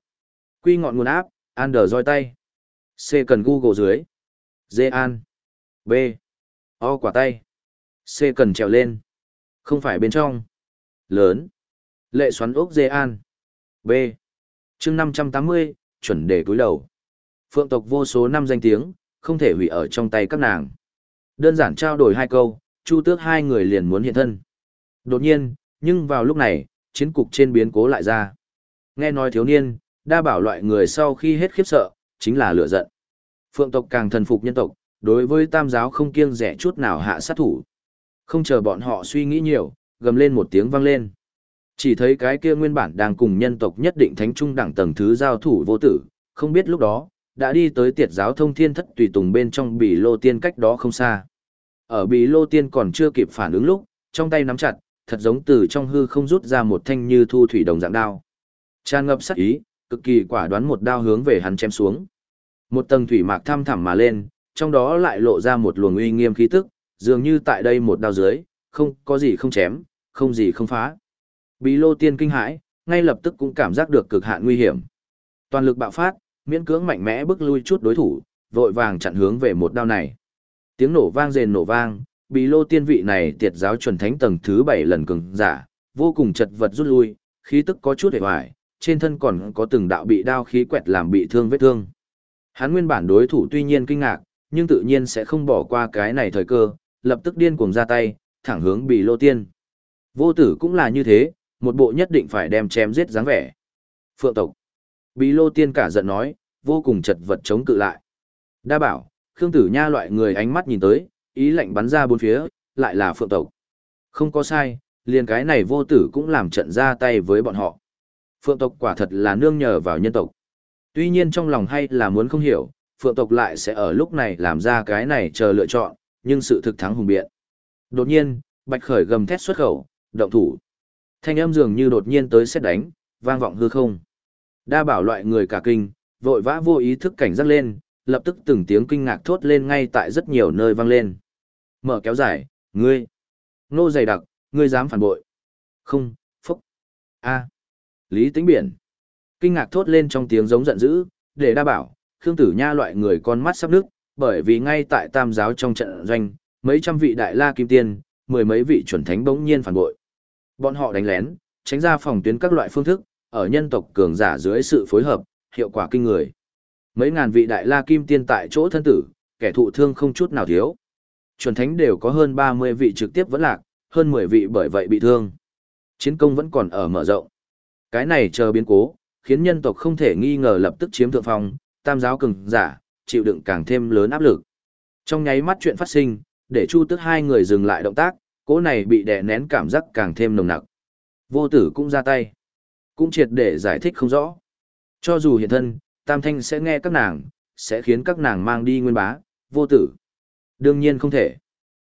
Speaker 1: Quy ngọn nguồn áp, Ander roi tay. C cần Google dưới. D an. B. O quả tay. C cần trèo lên. Không phải bên trong. Lớn. Lệ xoắn ốc Dê an. B. chương 580, chuẩn đề cúi đầu. Phượng tộc vô số năm danh tiếng, không thể hủy ở trong tay các nàng. Đơn giản trao đổi hai câu, chu tước hai người liền muốn hiện thân. Đột nhiên, nhưng vào lúc này, chiến cục trên biến cố lại ra. Nghe nói thiếu niên, đa bảo loại người sau khi hết khiếp sợ, chính là lửa giận. Phượng tộc càng thần phục nhân tộc, đối với tam giáo không kiêng rẻ chút nào hạ sát thủ. Không chờ bọn họ suy nghĩ nhiều, gầm lên một tiếng vang lên. Chỉ thấy cái kia nguyên bản đang cùng nhân tộc nhất định thánh trung đẳng tầng thứ giao thủ vô tử, không biết lúc đó, đã đi tới tiệt giáo thông thiên thất tùy tùng bên trong bì lô tiên cách đó không xa. Ở bì lô tiên còn chưa kịp phản ứng lúc, trong tay nắm chặt, thật giống từ trong hư không rút ra một thanh như thu thủy đồng dạng đao. Tràn ngập sắc ý, cực kỳ quả đoán một đao hướng về hắn chém xuống. Một tầng thủy mạc thăm thẳm mà lên, trong đó lại lộ ra một luồng uy nghiêm khí tức, dường như tại đây một đao dưới, không có gì không chém, không gì không phá. Bí lô tiên kinh hãi, ngay lập tức cũng cảm giác được cực hạn nguy hiểm. Toàn lực bạo phát, miễn cưỡng mạnh mẽ bước lui chút đối thủ, vội vàng chặn hướng về một đao này. Tiếng nổ vang rền nổ vang, bí lô tiên vị này tiệt giáo chuẩn thánh tầng thứ 7 lần cường giả, vô cùng chật vật rút lui, khí tức có chút hề hoài, trên thân còn có từng đạo bị đao khí quẹt làm bị thương vết thương. Hắn nguyên bản đối thủ tuy nhiên kinh ngạc, nhưng tự nhiên sẽ không bỏ qua cái này thời cơ, lập tức điên cuồng ra tay, thẳng hướng bị lô tiên. Vô tử cũng là như thế, một bộ nhất định phải đem chém giết dáng vẻ. Phượng tộc. Bí lô tiên cả giận nói, vô cùng chật vật chống cự lại. Đa bảo, Khương Tử Nha loại người ánh mắt nhìn tới, ý lệnh bắn ra bốn phía, lại là phượng tộc. Không có sai, liền cái này vô tử cũng làm trận ra tay với bọn họ. Phượng tộc quả thật là nương nhờ vào nhân tộc. Tuy nhiên trong lòng hay là muốn không hiểu, phượng tộc lại sẽ ở lúc này làm ra cái này chờ lựa chọn, nhưng sự thực thắng hùng biện. Đột nhiên, Bạch Khởi gầm thét xuất khẩu, động thủ. Thanh âm dường như đột nhiên tới xét đánh, vang vọng hư không. Đa bảo loại người cả kinh, vội vã vô ý thức cảnh giác lên, lập tức từng tiếng kinh ngạc thốt lên ngay tại rất nhiều nơi vang lên. Mở kéo dài, ngươi. Nô dày đặc, ngươi dám phản bội. Không, phúc. a Lý tính biển. Kinh ngạc thốt lên trong tiếng giống giận dữ, để đa bảo, Khương Tử Nha loại người con mắt sắp nước, bởi vì ngay tại tam giáo trong trận doanh, mấy trăm vị đại la kim tiên, mười mấy vị chuẩn thánh bỗng nhiên phản bội. Bọn họ đánh lén, tránh ra phòng tuyến các loại phương thức, ở nhân tộc cường giả dưới sự phối hợp, hiệu quả kinh người. Mấy ngàn vị đại la kim tiên tại chỗ thân tử, kẻ thụ thương không chút nào thiếu. Chuẩn thánh đều có hơn 30 vị trực tiếp vẫn lạc, hơn 10 vị bởi vậy bị thương. Chiến công vẫn còn ở mở rộng. Cái này chờ biến cố, khiến nhân tộc không thể nghi ngờ lập tức chiếm thượng phong, tam giáo cường giả, chịu đựng càng thêm lớn áp lực. Trong nháy mắt chuyện phát sinh, để Chu Tức hai người dừng lại động tác, cỗ này bị đè nén cảm giác càng thêm nồng nặc. Vô tử cũng ra tay, cũng triệt để giải thích không rõ. Cho dù hiện thân, Tam Thanh sẽ nghe các nàng, sẽ khiến các nàng mang đi nguyên bá, vô tử. Đương nhiên không thể.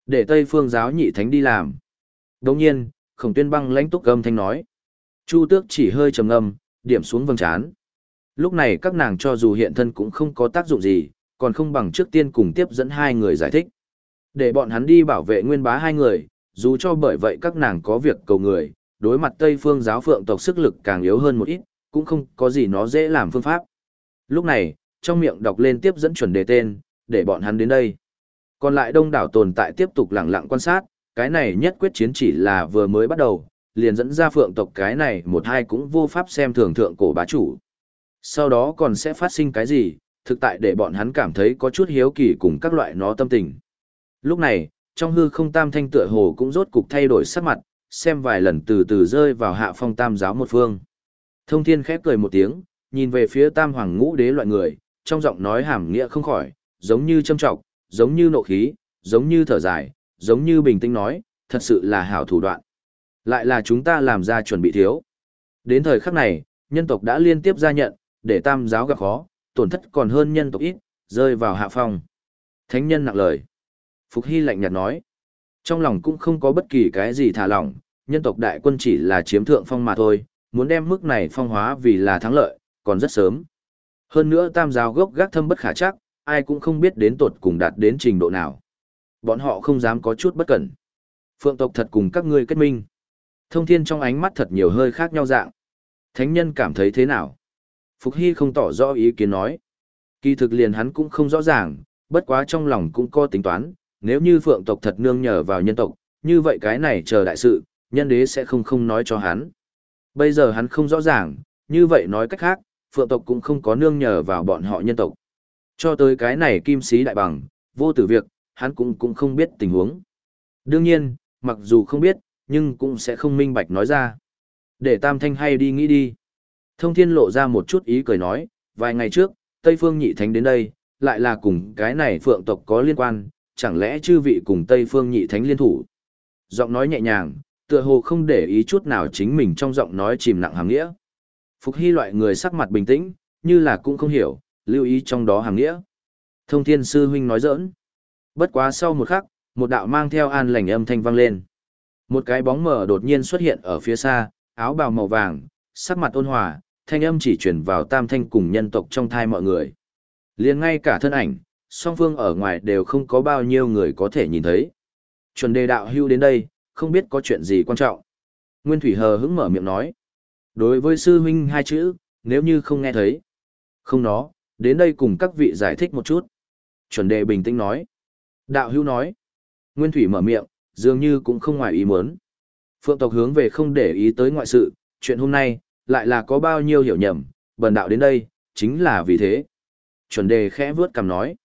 Speaker 1: Để Tây Phương giáo nhị thánh đi làm. Đồng nhiên, khổng tuyên băng lãnh túc gầm thanh nói. Chu tước chỉ hơi trầm ngâm, điểm xuống vầng trán. Lúc này các nàng cho dù hiện thân cũng không có tác dụng gì, còn không bằng trước tiên cùng tiếp dẫn hai người giải thích. Để bọn hắn đi bảo vệ nguyên bá hai người, dù cho bởi vậy các nàng có việc cầu người, đối mặt Tây phương giáo phượng tộc sức lực càng yếu hơn một ít, cũng không có gì nó dễ làm phương pháp. Lúc này, trong miệng đọc lên tiếp dẫn chuẩn đề tên, để bọn hắn đến đây. Còn lại đông đảo tồn tại tiếp tục lặng lặng quan sát, cái này nhất quyết chiến chỉ là vừa mới bắt đầu, liền dẫn ra phượng tộc cái này một hai cũng vô pháp xem thường thượng cổ bá chủ. Sau đó còn sẽ phát sinh cái gì, thực tại để bọn hắn cảm thấy có chút hiếu kỳ cùng các loại nó tâm tình. Lúc này, trong hư không tam thanh tựa hồ cũng rốt cục thay đổi sắc mặt, xem vài lần từ từ rơi vào hạ phong tam giáo một phương. Thông thiên khép cười một tiếng, nhìn về phía tam hoàng ngũ đế loại người, trong giọng nói hàm nghĩa không khỏi, giống như châm trọng, giống như nộ khí, giống như thở dài, giống như bình tĩnh nói, thật sự là hảo thủ đoạn. Lại là chúng ta làm ra chuẩn bị thiếu. Đến thời khắc này, nhân tộc đã liên tiếp ra nhận, để tam giáo gặp khó, tổn thất còn hơn nhân tộc ít, rơi vào hạ phong. Thánh nhân nặng lời. Phục Hy lạnh nhạt nói. Trong lòng cũng không có bất kỳ cái gì thả lỏng, nhân tộc đại quân chỉ là chiếm thượng phong mà thôi, muốn đem mức này phong hóa vì là thắng lợi, còn rất sớm. Hơn nữa tam giáo gốc gác thâm bất khả chắc, ai cũng không biết đến tột cùng đạt đến trình độ nào. Bọn họ không dám có chút bất cẩn. Phượng tộc thật cùng các ngươi kết minh. Thông thiên trong ánh mắt thật nhiều hơi khác nhau dạng. Thánh nhân cảm thấy thế nào? Phục Hy không tỏ rõ ý kiến nói. Kỳ thực liền hắn cũng không rõ ràng, bất quá trong lòng cũng có tính toán, nếu như phượng tộc thật nương nhờ vào nhân tộc, như vậy cái này chờ đại sự, nhân đế sẽ không không nói cho hắn. Bây giờ hắn không rõ ràng, như vậy nói cách khác, phượng tộc cũng không có nương nhờ vào bọn họ nhân tộc. Cho tới cái này kim sĩ đại bằng, vô tử việc, hắn cũng cũng không biết tình huống. Đương nhiên, mặc dù không biết, nhưng cũng sẽ không minh bạch nói ra. Để tam thanh hay đi nghĩ đi. Thông thiên lộ ra một chút ý cười nói, vài ngày trước, Tây Phương Nhị Thánh đến đây, lại là cùng cái này phượng tộc có liên quan, chẳng lẽ chư vị cùng Tây Phương Nhị Thánh liên thủ. Giọng nói nhẹ nhàng, tựa hồ không để ý chút nào chính mình trong giọng nói chìm nặng hàng nghĩa. Phục hy loại người sắc mặt bình tĩnh, như là cũng không hiểu, lưu ý trong đó hàng nghĩa. Thông thiên sư huynh nói giỡn. Bất quá sau một khắc, một đạo mang theo an lành âm thanh vang lên. Một cái bóng mờ đột nhiên xuất hiện ở phía xa, áo bào màu vàng, sắc mặt ôn hòa, thanh âm chỉ truyền vào tam thanh cùng nhân tộc trong thai mọi người. liền ngay cả thân ảnh, song phương ở ngoài đều không có bao nhiêu người có thể nhìn thấy. Chuẩn đề đạo hưu đến đây, không biết có chuyện gì quan trọng. Nguyên Thủy hờ hững mở miệng nói. Đối với sư huynh hai chữ, nếu như không nghe thấy. Không nó, đến đây cùng các vị giải thích một chút. Chuẩn đề bình tĩnh nói. Đạo hưu nói. Nguyên Thủy mở miệng, dường như cũng không ngoài ý muốn. Phượng tộc hướng về không để ý tới ngoại sự, chuyện hôm nay, lại là có bao nhiêu hiểu nhầm, bần đạo đến đây, chính là vì thế. Chuẩn đề khẽ vướt cầm nói.